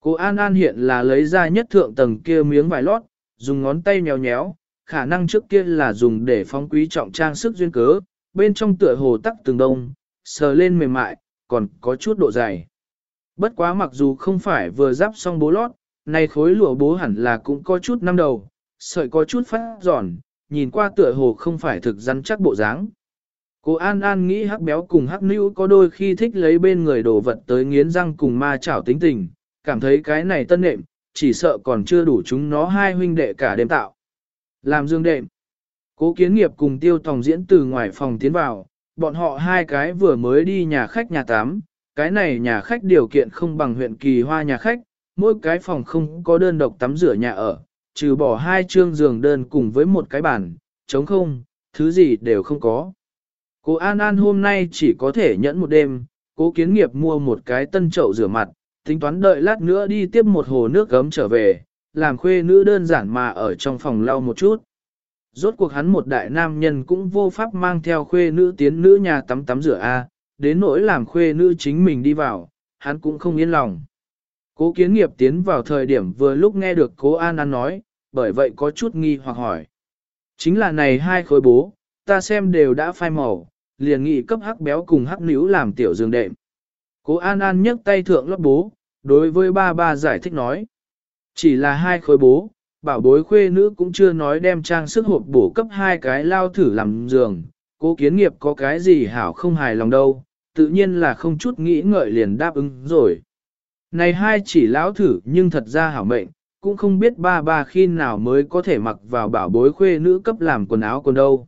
Cô An An hiện là lấy ra nhất thượng tầng kia miếng vải lót, dùng ngón tay nhéo nhéo, khả năng trước kia là dùng để phóng quý trọng trang sức duyên cớ, bên trong tựa hồ tắc từng đông, sờ lên mềm mại, còn có chút độ dày. Bất quá mặc dù không phải vừa giáp xong bố lót, này khối lụa bố hẳn là cũng có chút năm đầu, sợi có chút phát giòn, nhìn qua tựa hồ không phải thực rắn chắc bộ dáng. Cô An An nghĩ hắc béo cùng hắc nữ có đôi khi thích lấy bên người đồ vật tới nghiến răng cùng ma chảo tính tình, cảm thấy cái này tân nệm, chỉ sợ còn chưa đủ chúng nó hai huynh đệ cả đêm tạo. Làm dương đệm. Cố kiến nghiệp cùng tiêu tòng diễn từ ngoài phòng tiến vào, bọn họ hai cái vừa mới đi nhà khách nhà tám, cái này nhà khách điều kiện không bằng huyện kỳ hoa nhà khách, mỗi cái phòng không có đơn độc tắm rửa nhà ở, trừ bỏ hai chương giường đơn cùng với một cái bàn, trống không, thứ gì đều không có. Cô An An hôm nay chỉ có thể nhẫn một đêm, cố kiến nghiệp mua một cái tân chậu rửa mặt, tính toán đợi lát nữa đi tiếp một hồ nước gấm trở về, làm khuê nữ đơn giản mà ở trong phòng lau một chút. Rốt cuộc hắn một đại nam nhân cũng vô pháp mang theo khuê nữ tiến nữ nhà tắm tắm rửa A, đến nỗi làm khuê nữ chính mình đi vào, hắn cũng không yên lòng. Cố kiến nghiệp tiến vào thời điểm vừa lúc nghe được cố An An nói, bởi vậy có chút nghi hoặc hỏi. Chính là này hai khối bố, ta xem đều đã phai màu, liền nghị cấp hắc béo cùng hắc níu làm tiểu dương đệm. Cố An An nhấc tay thượng lót bố, đối với ba ba giải thích nói. Chỉ là hai khối bố, bảo bối khuê nữ cũng chưa nói đem trang sức hộp bổ cấp hai cái lao thử làm giường. Cố kiến nghiệp có cái gì hảo không hài lòng đâu, tự nhiên là không chút nghĩ ngợi liền đáp ứng rồi. Này hai chỉ lão thử nhưng thật ra hảo mệnh, cũng không biết ba ba khi nào mới có thể mặc vào bảo bối khuê nữ cấp làm quần áo quần đâu.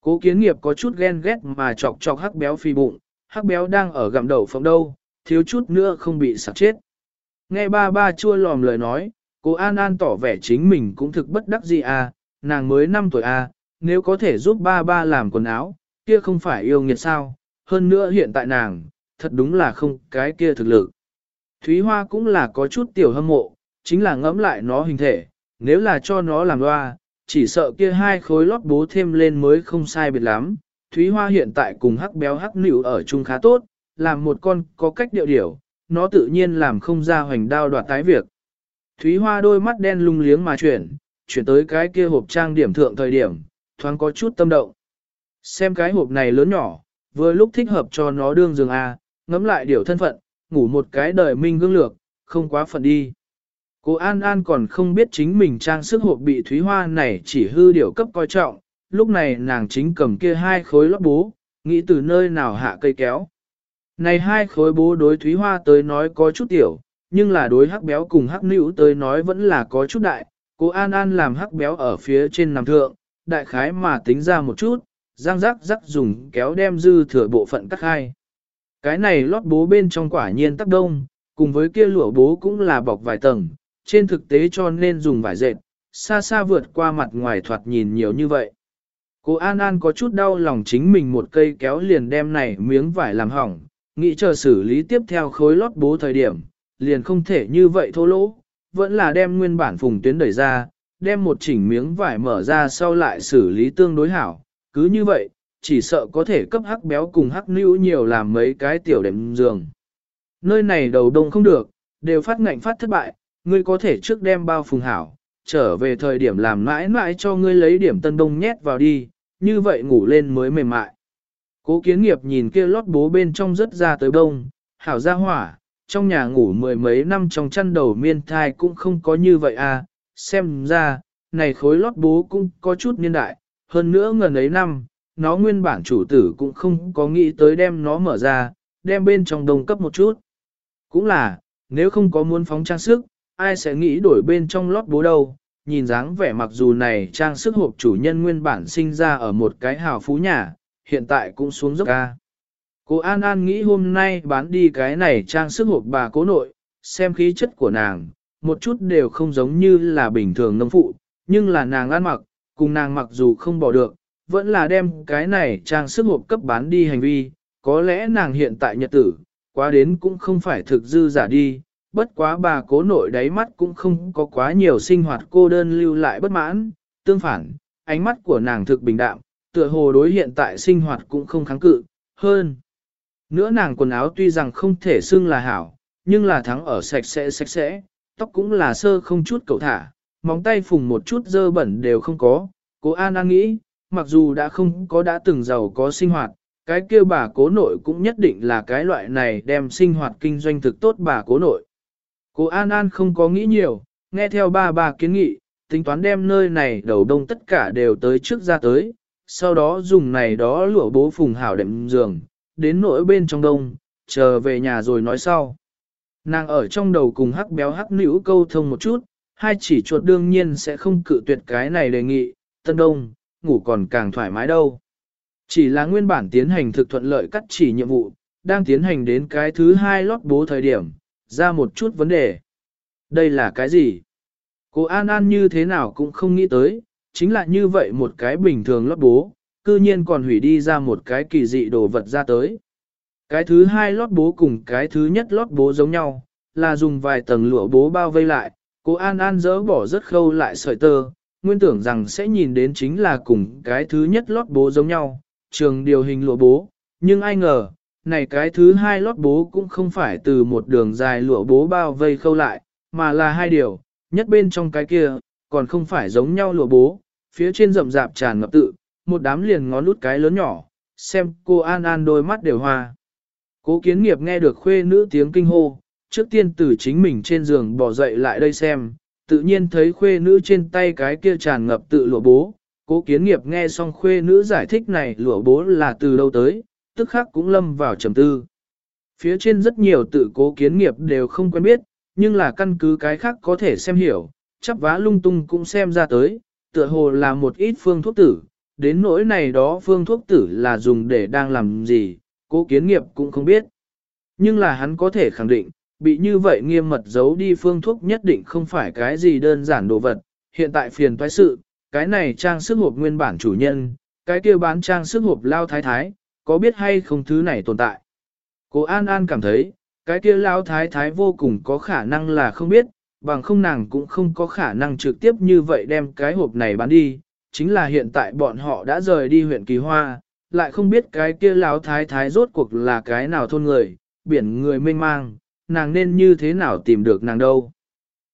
Cố kiến nghiệp có chút ghen ghét mà chọc chọc hắc béo phi bụng, hắc béo đang ở gặm đầu phòng đâu, thiếu chút nữa không bị sặc chết. Nghe ba ba chua lòm lời nói, cô An An tỏ vẻ chính mình cũng thực bất đắc dĩ à, nàng mới 5 tuổi à, nếu có thể giúp ba ba làm quần áo, kia không phải yêu nghiệt sao, hơn nữa hiện tại nàng, thật đúng là không cái kia thực lực. Thúy Hoa cũng là có chút tiểu hâm mộ, chính là ngẫm lại nó hình thể, nếu là cho nó làm loa, chỉ sợ kia hai khối lót bố thêm lên mới không sai biệt lắm. Thúy Hoa hiện tại cùng hắc béo hắc nịu ở chung khá tốt, làm một con có cách điệu điểu, nó tự nhiên làm không ra hoành đao đoạt tái việc. Thúy Hoa đôi mắt đen lung liếng mà chuyển, chuyển tới cái kia hộp trang điểm thượng thời điểm, thoáng có chút tâm động. Xem cái hộp này lớn nhỏ, vừa lúc thích hợp cho nó đương giường A, ngắm lại điều thân phận, ngủ một cái đời minh gương lược, không quá phận đi. Cô An An còn không biết chính mình trang sức hộp bị Thúy Hoa này chỉ hư điều cấp coi trọng, lúc này nàng chính cầm kia hai khối lót bố, nghĩ từ nơi nào hạ cây kéo. Này hai khối bố đối Thúy Hoa tới nói có chút tiểu, nhưng là đối hắc béo cùng hắc nữ tới nói vẫn là có chút đại. Cô An An làm hắc béo ở phía trên nằm thượng, đại khái mà tính ra một chút, răng rắc rắc dùng kéo đem dư thừa bộ phận cắt hai. Cái này lót bố bên trong quả nhiên tắc đông, cùng với kia lụa bố cũng là bọc vài tầng, trên thực tế cho nên dùng vải dệt, xa xa vượt qua mặt ngoài thoạt nhìn nhiều như vậy. Cô An An có chút đau lòng chính mình một cây kéo liền đem này miếng vải làm hỏng, nghĩ chờ xử lý tiếp theo khối lót bố thời điểm, liền không thể như vậy thô lỗ, vẫn là đem nguyên bản phùng tuyến đẩy ra, đem một chỉnh miếng vải mở ra sau lại xử lý tương đối hảo, cứ như vậy, chỉ sợ có thể cấp hắc béo cùng hắc nữ nhiều làm mấy cái tiểu đệm giường. Nơi này đầu đông không được, đều phát ngạnh phát thất bại, ngươi có thể trước đem bao phùng hảo, trở về thời điểm làm mãi mãi cho ngươi lấy điểm tân đông nhét vào đi, như vậy ngủ lên mới mềm mại. Cố kiến nghiệp nhìn kia lót bố bên trong rất ra tới đông, hảo ra hỏa, trong nhà ngủ mười mấy năm trong chăn đầu miên thai cũng không có như vậy à, xem ra, này khối lót bố cũng có chút niên đại, hơn nữa ngần ấy năm, nó nguyên bản chủ tử cũng không có nghĩ tới đem nó mở ra, đem bên trong đông cấp một chút. Cũng là, nếu không có muốn phóng trang sức, ai sẽ nghĩ đổi bên trong lót bố đâu, nhìn dáng vẻ mặc dù này trang sức hộp chủ nhân nguyên bản sinh ra ở một cái hào phú nhà, hiện tại cũng xuống dốc ca. Cô An An nghĩ hôm nay bán đi cái này trang sức hộp bà cố nội, xem khí chất của nàng, một chút đều không giống như là bình thường nông phụ, nhưng là nàng ăn mặc, cùng nàng mặc dù không bỏ được, vẫn là đem cái này trang sức hộp cấp bán đi hành vi, có lẽ nàng hiện tại nhật tử, quá đến cũng không phải thực dư giả đi, bất quá bà cố nội đáy mắt cũng không có quá nhiều sinh hoạt cô đơn lưu lại bất mãn, tương phản, ánh mắt của nàng thực bình đạm, tựa hồ đối hiện tại sinh hoạt cũng không kháng cự, hơn. Nữa nàng quần áo tuy rằng không thể xưng là hảo, nhưng là thắng ở sạch sẽ sạch sẽ, tóc cũng là sơ không chút cầu thả, móng tay phùng một chút dơ bẩn đều không có. Cố An An nghĩ, mặc dù đã không có đã từng giàu có sinh hoạt, cái kia bà cố nội cũng nhất định là cái loại này đem sinh hoạt kinh doanh thực tốt bà cố nội. Cố An An không có nghĩ nhiều, nghe theo ba bà kiến nghị, tính toán đem nơi này đầu đông tất cả đều tới trước ra tới, sau đó dùng này đó lụa bố phùng hảo đệm giường, đến nỗi bên trong đông, chờ về nhà rồi nói sau. Nàng ở trong đầu cùng hắc béo hắc nữ câu thông một chút, hai chỉ chuột đương nhiên sẽ không cự tuyệt cái này đề nghị, tân đông, ngủ còn càng thoải mái đâu. Chỉ là nguyên bản tiến hành thực thuận lợi cắt chỉ nhiệm vụ, đang tiến hành đến cái thứ hai lót bố thời điểm, ra một chút vấn đề. Đây là cái gì? Cô An An như thế nào cũng không nghĩ tới, chính là như vậy một cái bình thường lót bố, cư nhiên còn hủy đi ra một cái kỳ dị đồ vật ra tới. Cái thứ hai lót bố cùng cái thứ nhất lót bố giống nhau, là dùng vài tầng lụa bố bao vây lại, Cô An An dỡ bỏ rất khâu lại sợi tơ, nguyên tưởng rằng sẽ nhìn đến chính là cùng cái thứ nhất lót bố giống nhau, trường điều hình lụa bố, nhưng ai ngờ, này cái thứ hai lót bố cũng không phải từ một đường dài lụa bố bao vây khâu lại, mà là hai điều, nhất bên trong cái kia, còn không phải giống nhau lụa bố, phía trên rậm rạp tràn ngập tự, một đám liền ngón lút cái lớn nhỏ, xem cô An An đôi mắt đều hoa. Cố kiến nghiệp nghe được khuê nữ tiếng kinh hô, trước tiên từ chính mình trên giường bỏ dậy lại đây xem, tự nhiên thấy khuê nữ trên tay cái kia tràn ngập tự lụa bố. Cố kiến nghiệp nghe xong khuê nữ giải thích này lụa bố là từ đâu tới, tức khắc cũng lâm vào trầm tư. Phía trên rất nhiều tự cố kiến nghiệp đều không quen biết, nhưng là căn cứ cái khác có thể xem hiểu, chắp vá lung tung cũng xem ra tới, tựa hồ là một ít phương thuốc tử, đến nỗi này đó phương thuốc tử là dùng để đang làm gì, cố kiến nghiệp cũng không biết. Nhưng là hắn có thể khẳng định, bị như vậy nghiêm mật giấu đi phương thuốc nhất định không phải cái gì đơn giản đồ vật, hiện tại phiền toái sự, cái này trang sức hộp nguyên bản chủ nhân, cái kia bán trang sức hộp lao thái thái, có biết hay không thứ này tồn tại. Cô An An cảm thấy, cái kia lao thái thái vô cùng có khả năng là không biết, bằng không nàng cũng không có khả năng trực tiếp như vậy đem cái hộp này bán đi, chính là hiện tại bọn họ đã rời đi huyện Kỳ Hoa, lại không biết cái kia lão thái thái rốt cuộc là cái nào thôn người, biển người mênh mang, nàng nên như thế nào tìm được nàng đâu.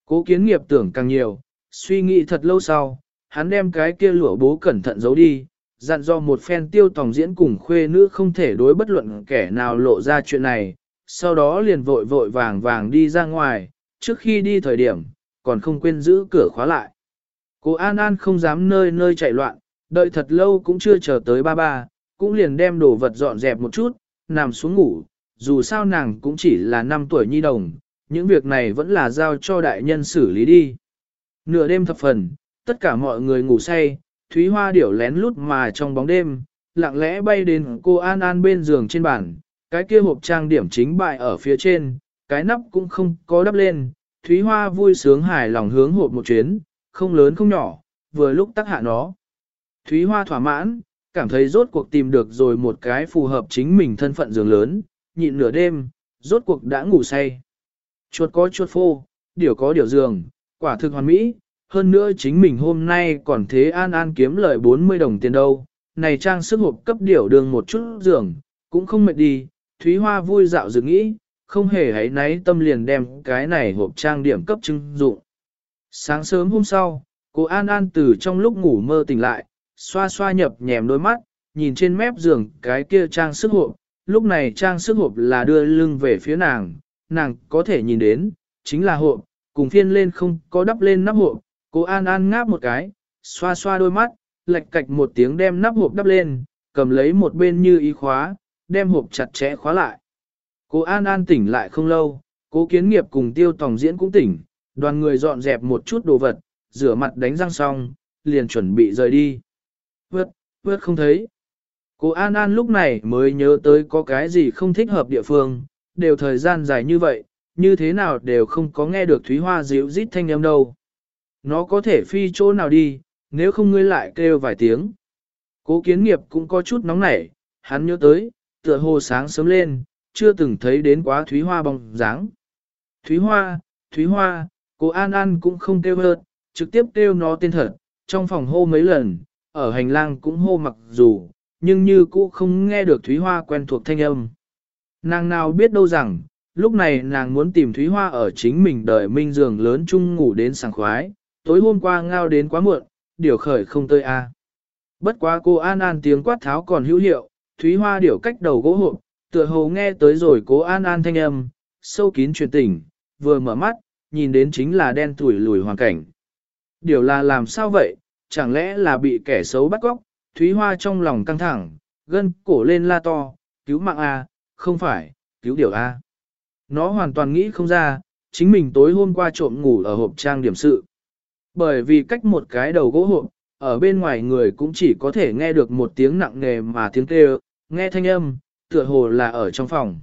Cố kiến nghiệp tưởng càng nhiều, suy nghĩ thật lâu sau, hắn đem cái kia lụa bố cẩn thận giấu đi, dặn do một phen tiêu tòng diễn cùng khuê nữ không thể đối bất luận kẻ nào lộ ra chuyện này, sau đó liền vội vội vàng vàng đi ra ngoài, trước khi đi thời điểm, còn không quên giữ cửa khóa lại. Cô An An không dám nơi nơi chạy loạn, đợi thật lâu cũng chưa chờ tới ba ba, cũng liền đem đồ vật dọn dẹp một chút, nằm xuống ngủ, dù sao nàng cũng chỉ là 5 tuổi nhi đồng, những việc này vẫn là giao cho đại nhân xử lý đi. Nửa đêm thập phần, tất cả mọi người ngủ say, Thúy Hoa điểu lén lút mà trong bóng đêm, lặng lẽ bay đến cô An An bên giường trên bàn, cái kia hộp trang điểm chính bại ở phía trên, cái nắp cũng không có đắp lên, Thúy Hoa vui sướng hài lòng hướng hộp một chuyến, không lớn không nhỏ, vừa lúc tắc hạ nó. Thúy Hoa thỏa mãn, cảm thấy rốt cuộc tìm được rồi một cái phù hợp chính mình thân phận giường lớn, nhịn nửa đêm, rốt cuộc đã ngủ say. Chuột có chuột phô, điều có điều giường, quả thực hoàn mỹ, hơn nữa chính mình hôm nay còn thế an an kiếm lời 40 đồng tiền đâu. Này trang sức hộp cấp điểu đường một chút giường, cũng không mệt đi, Thúy Hoa vui dạo dự nghĩ, không hề hãy náy tâm liền đem cái này hộp trang điểm cấp trưng dụng. Sáng sớm hôm sau, cô An An từ trong lúc ngủ mơ tỉnh lại, xoa xoa nhập nhèm đôi mắt, nhìn trên mép giường cái kia trang sức hộp, lúc này trang sức hộp là đưa lưng về phía nàng, nàng có thể nhìn đến, chính là hộp, cùng phiên lên không có đắp lên nắp hộp, cô An An ngáp một cái, xoa xoa đôi mắt, lệch cạch một tiếng đem nắp hộp đắp lên, cầm lấy một bên như ý khóa, đem hộp chặt chẽ khóa lại. Cô An An tỉnh lại không lâu, cô kiến nghiệp cùng tiêu tòng diễn cũng tỉnh, đoàn người dọn dẹp một chút đồ vật, rửa mặt đánh răng xong, liền chuẩn bị rời đi. Vớt, vớt không thấy. Cô An An lúc này mới nhớ tới có cái gì không thích hợp địa phương, đều thời gian dài như vậy, như thế nào đều không có nghe được Thúy Hoa dịu rít thanh âm đâu. Nó có thể phi chỗ nào đi, nếu không ngươi lại kêu vài tiếng. Cố kiến nghiệp cũng có chút nóng nảy, hắn nhớ tới, tựa hồ sáng sớm lên, chưa từng thấy đến quá Thúy Hoa bóng dáng. Thúy Hoa, Thúy Hoa, cô An An cũng không kêu hơn, trực tiếp kêu nó tên thật, trong phòng hô mấy lần, ở hành lang cũng hô mặc dù, nhưng như cũ không nghe được Thúy Hoa quen thuộc thanh âm. Nàng nào biết đâu rằng, lúc này nàng muốn tìm Thúy Hoa ở chính mình đợi minh giường lớn chung ngủ đến sảng khoái, tối hôm qua ngao đến quá muộn, điều khởi không tơi a. Bất quá cô An An tiếng quát tháo còn hữu hiệu, Thúy Hoa điều cách đầu gỗ hộp, tựa hồ nghe tới rồi cố An An thanh âm, sâu kín truyền tỉnh, vừa mở mắt, nhìn đến chính là đen tuổi lùi hoàn cảnh. Điều là làm sao vậy, chẳng lẽ là bị kẻ xấu bắt cóc, Thúy Hoa trong lòng căng thẳng, gân cổ lên la to, cứu mạng A, không phải, cứu điều A. Nó hoàn toàn nghĩ không ra, chính mình tối hôm qua trộm ngủ ở hộp trang điểm sự. Bởi vì cách một cái đầu gỗ hộp, ở bên ngoài người cũng chỉ có thể nghe được một tiếng nặng nề mà tiếng kêu, nghe thanh âm, tựa hồ là ở trong phòng.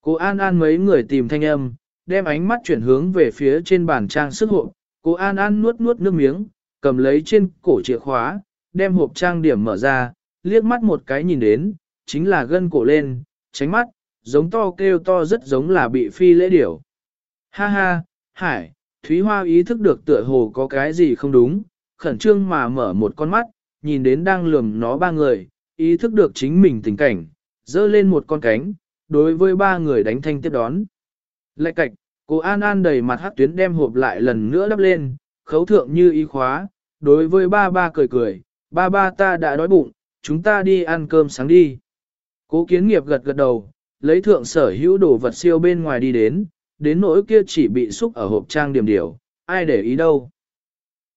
Cô An An mấy người tìm thanh âm, đem ánh mắt chuyển hướng về phía trên bàn trang sức hộp. Cô An An nuốt nuốt nước miếng, cầm lấy trên cổ chìa khóa, đem hộp trang điểm mở ra, liếc mắt một cái nhìn đến, chính là gân cổ lên, tránh mắt, giống to kêu to rất giống là bị phi lễ điểu. Ha ha, hải, Thúy Hoa ý thức được tựa hồ có cái gì không đúng, khẩn trương mà mở một con mắt, nhìn đến đang lườm nó ba người, ý thức được chính mình tình cảnh, dơ lên một con cánh, đối với ba người đánh thanh tiếp đón. Lệ cạch, cô An An đầy mặt hát tuyến đem hộp lại lần nữa đắp lên, khấu thượng như ý khóa, đối với ba ba cười cười, ba ba ta đã đói bụng, chúng ta đi ăn cơm sáng đi. Cố kiến nghiệp gật gật đầu, lấy thượng sở hữu đồ vật siêu bên ngoài đi đến, đến nỗi kia chỉ bị xúc ở hộp trang điểm điều, ai để ý đâu.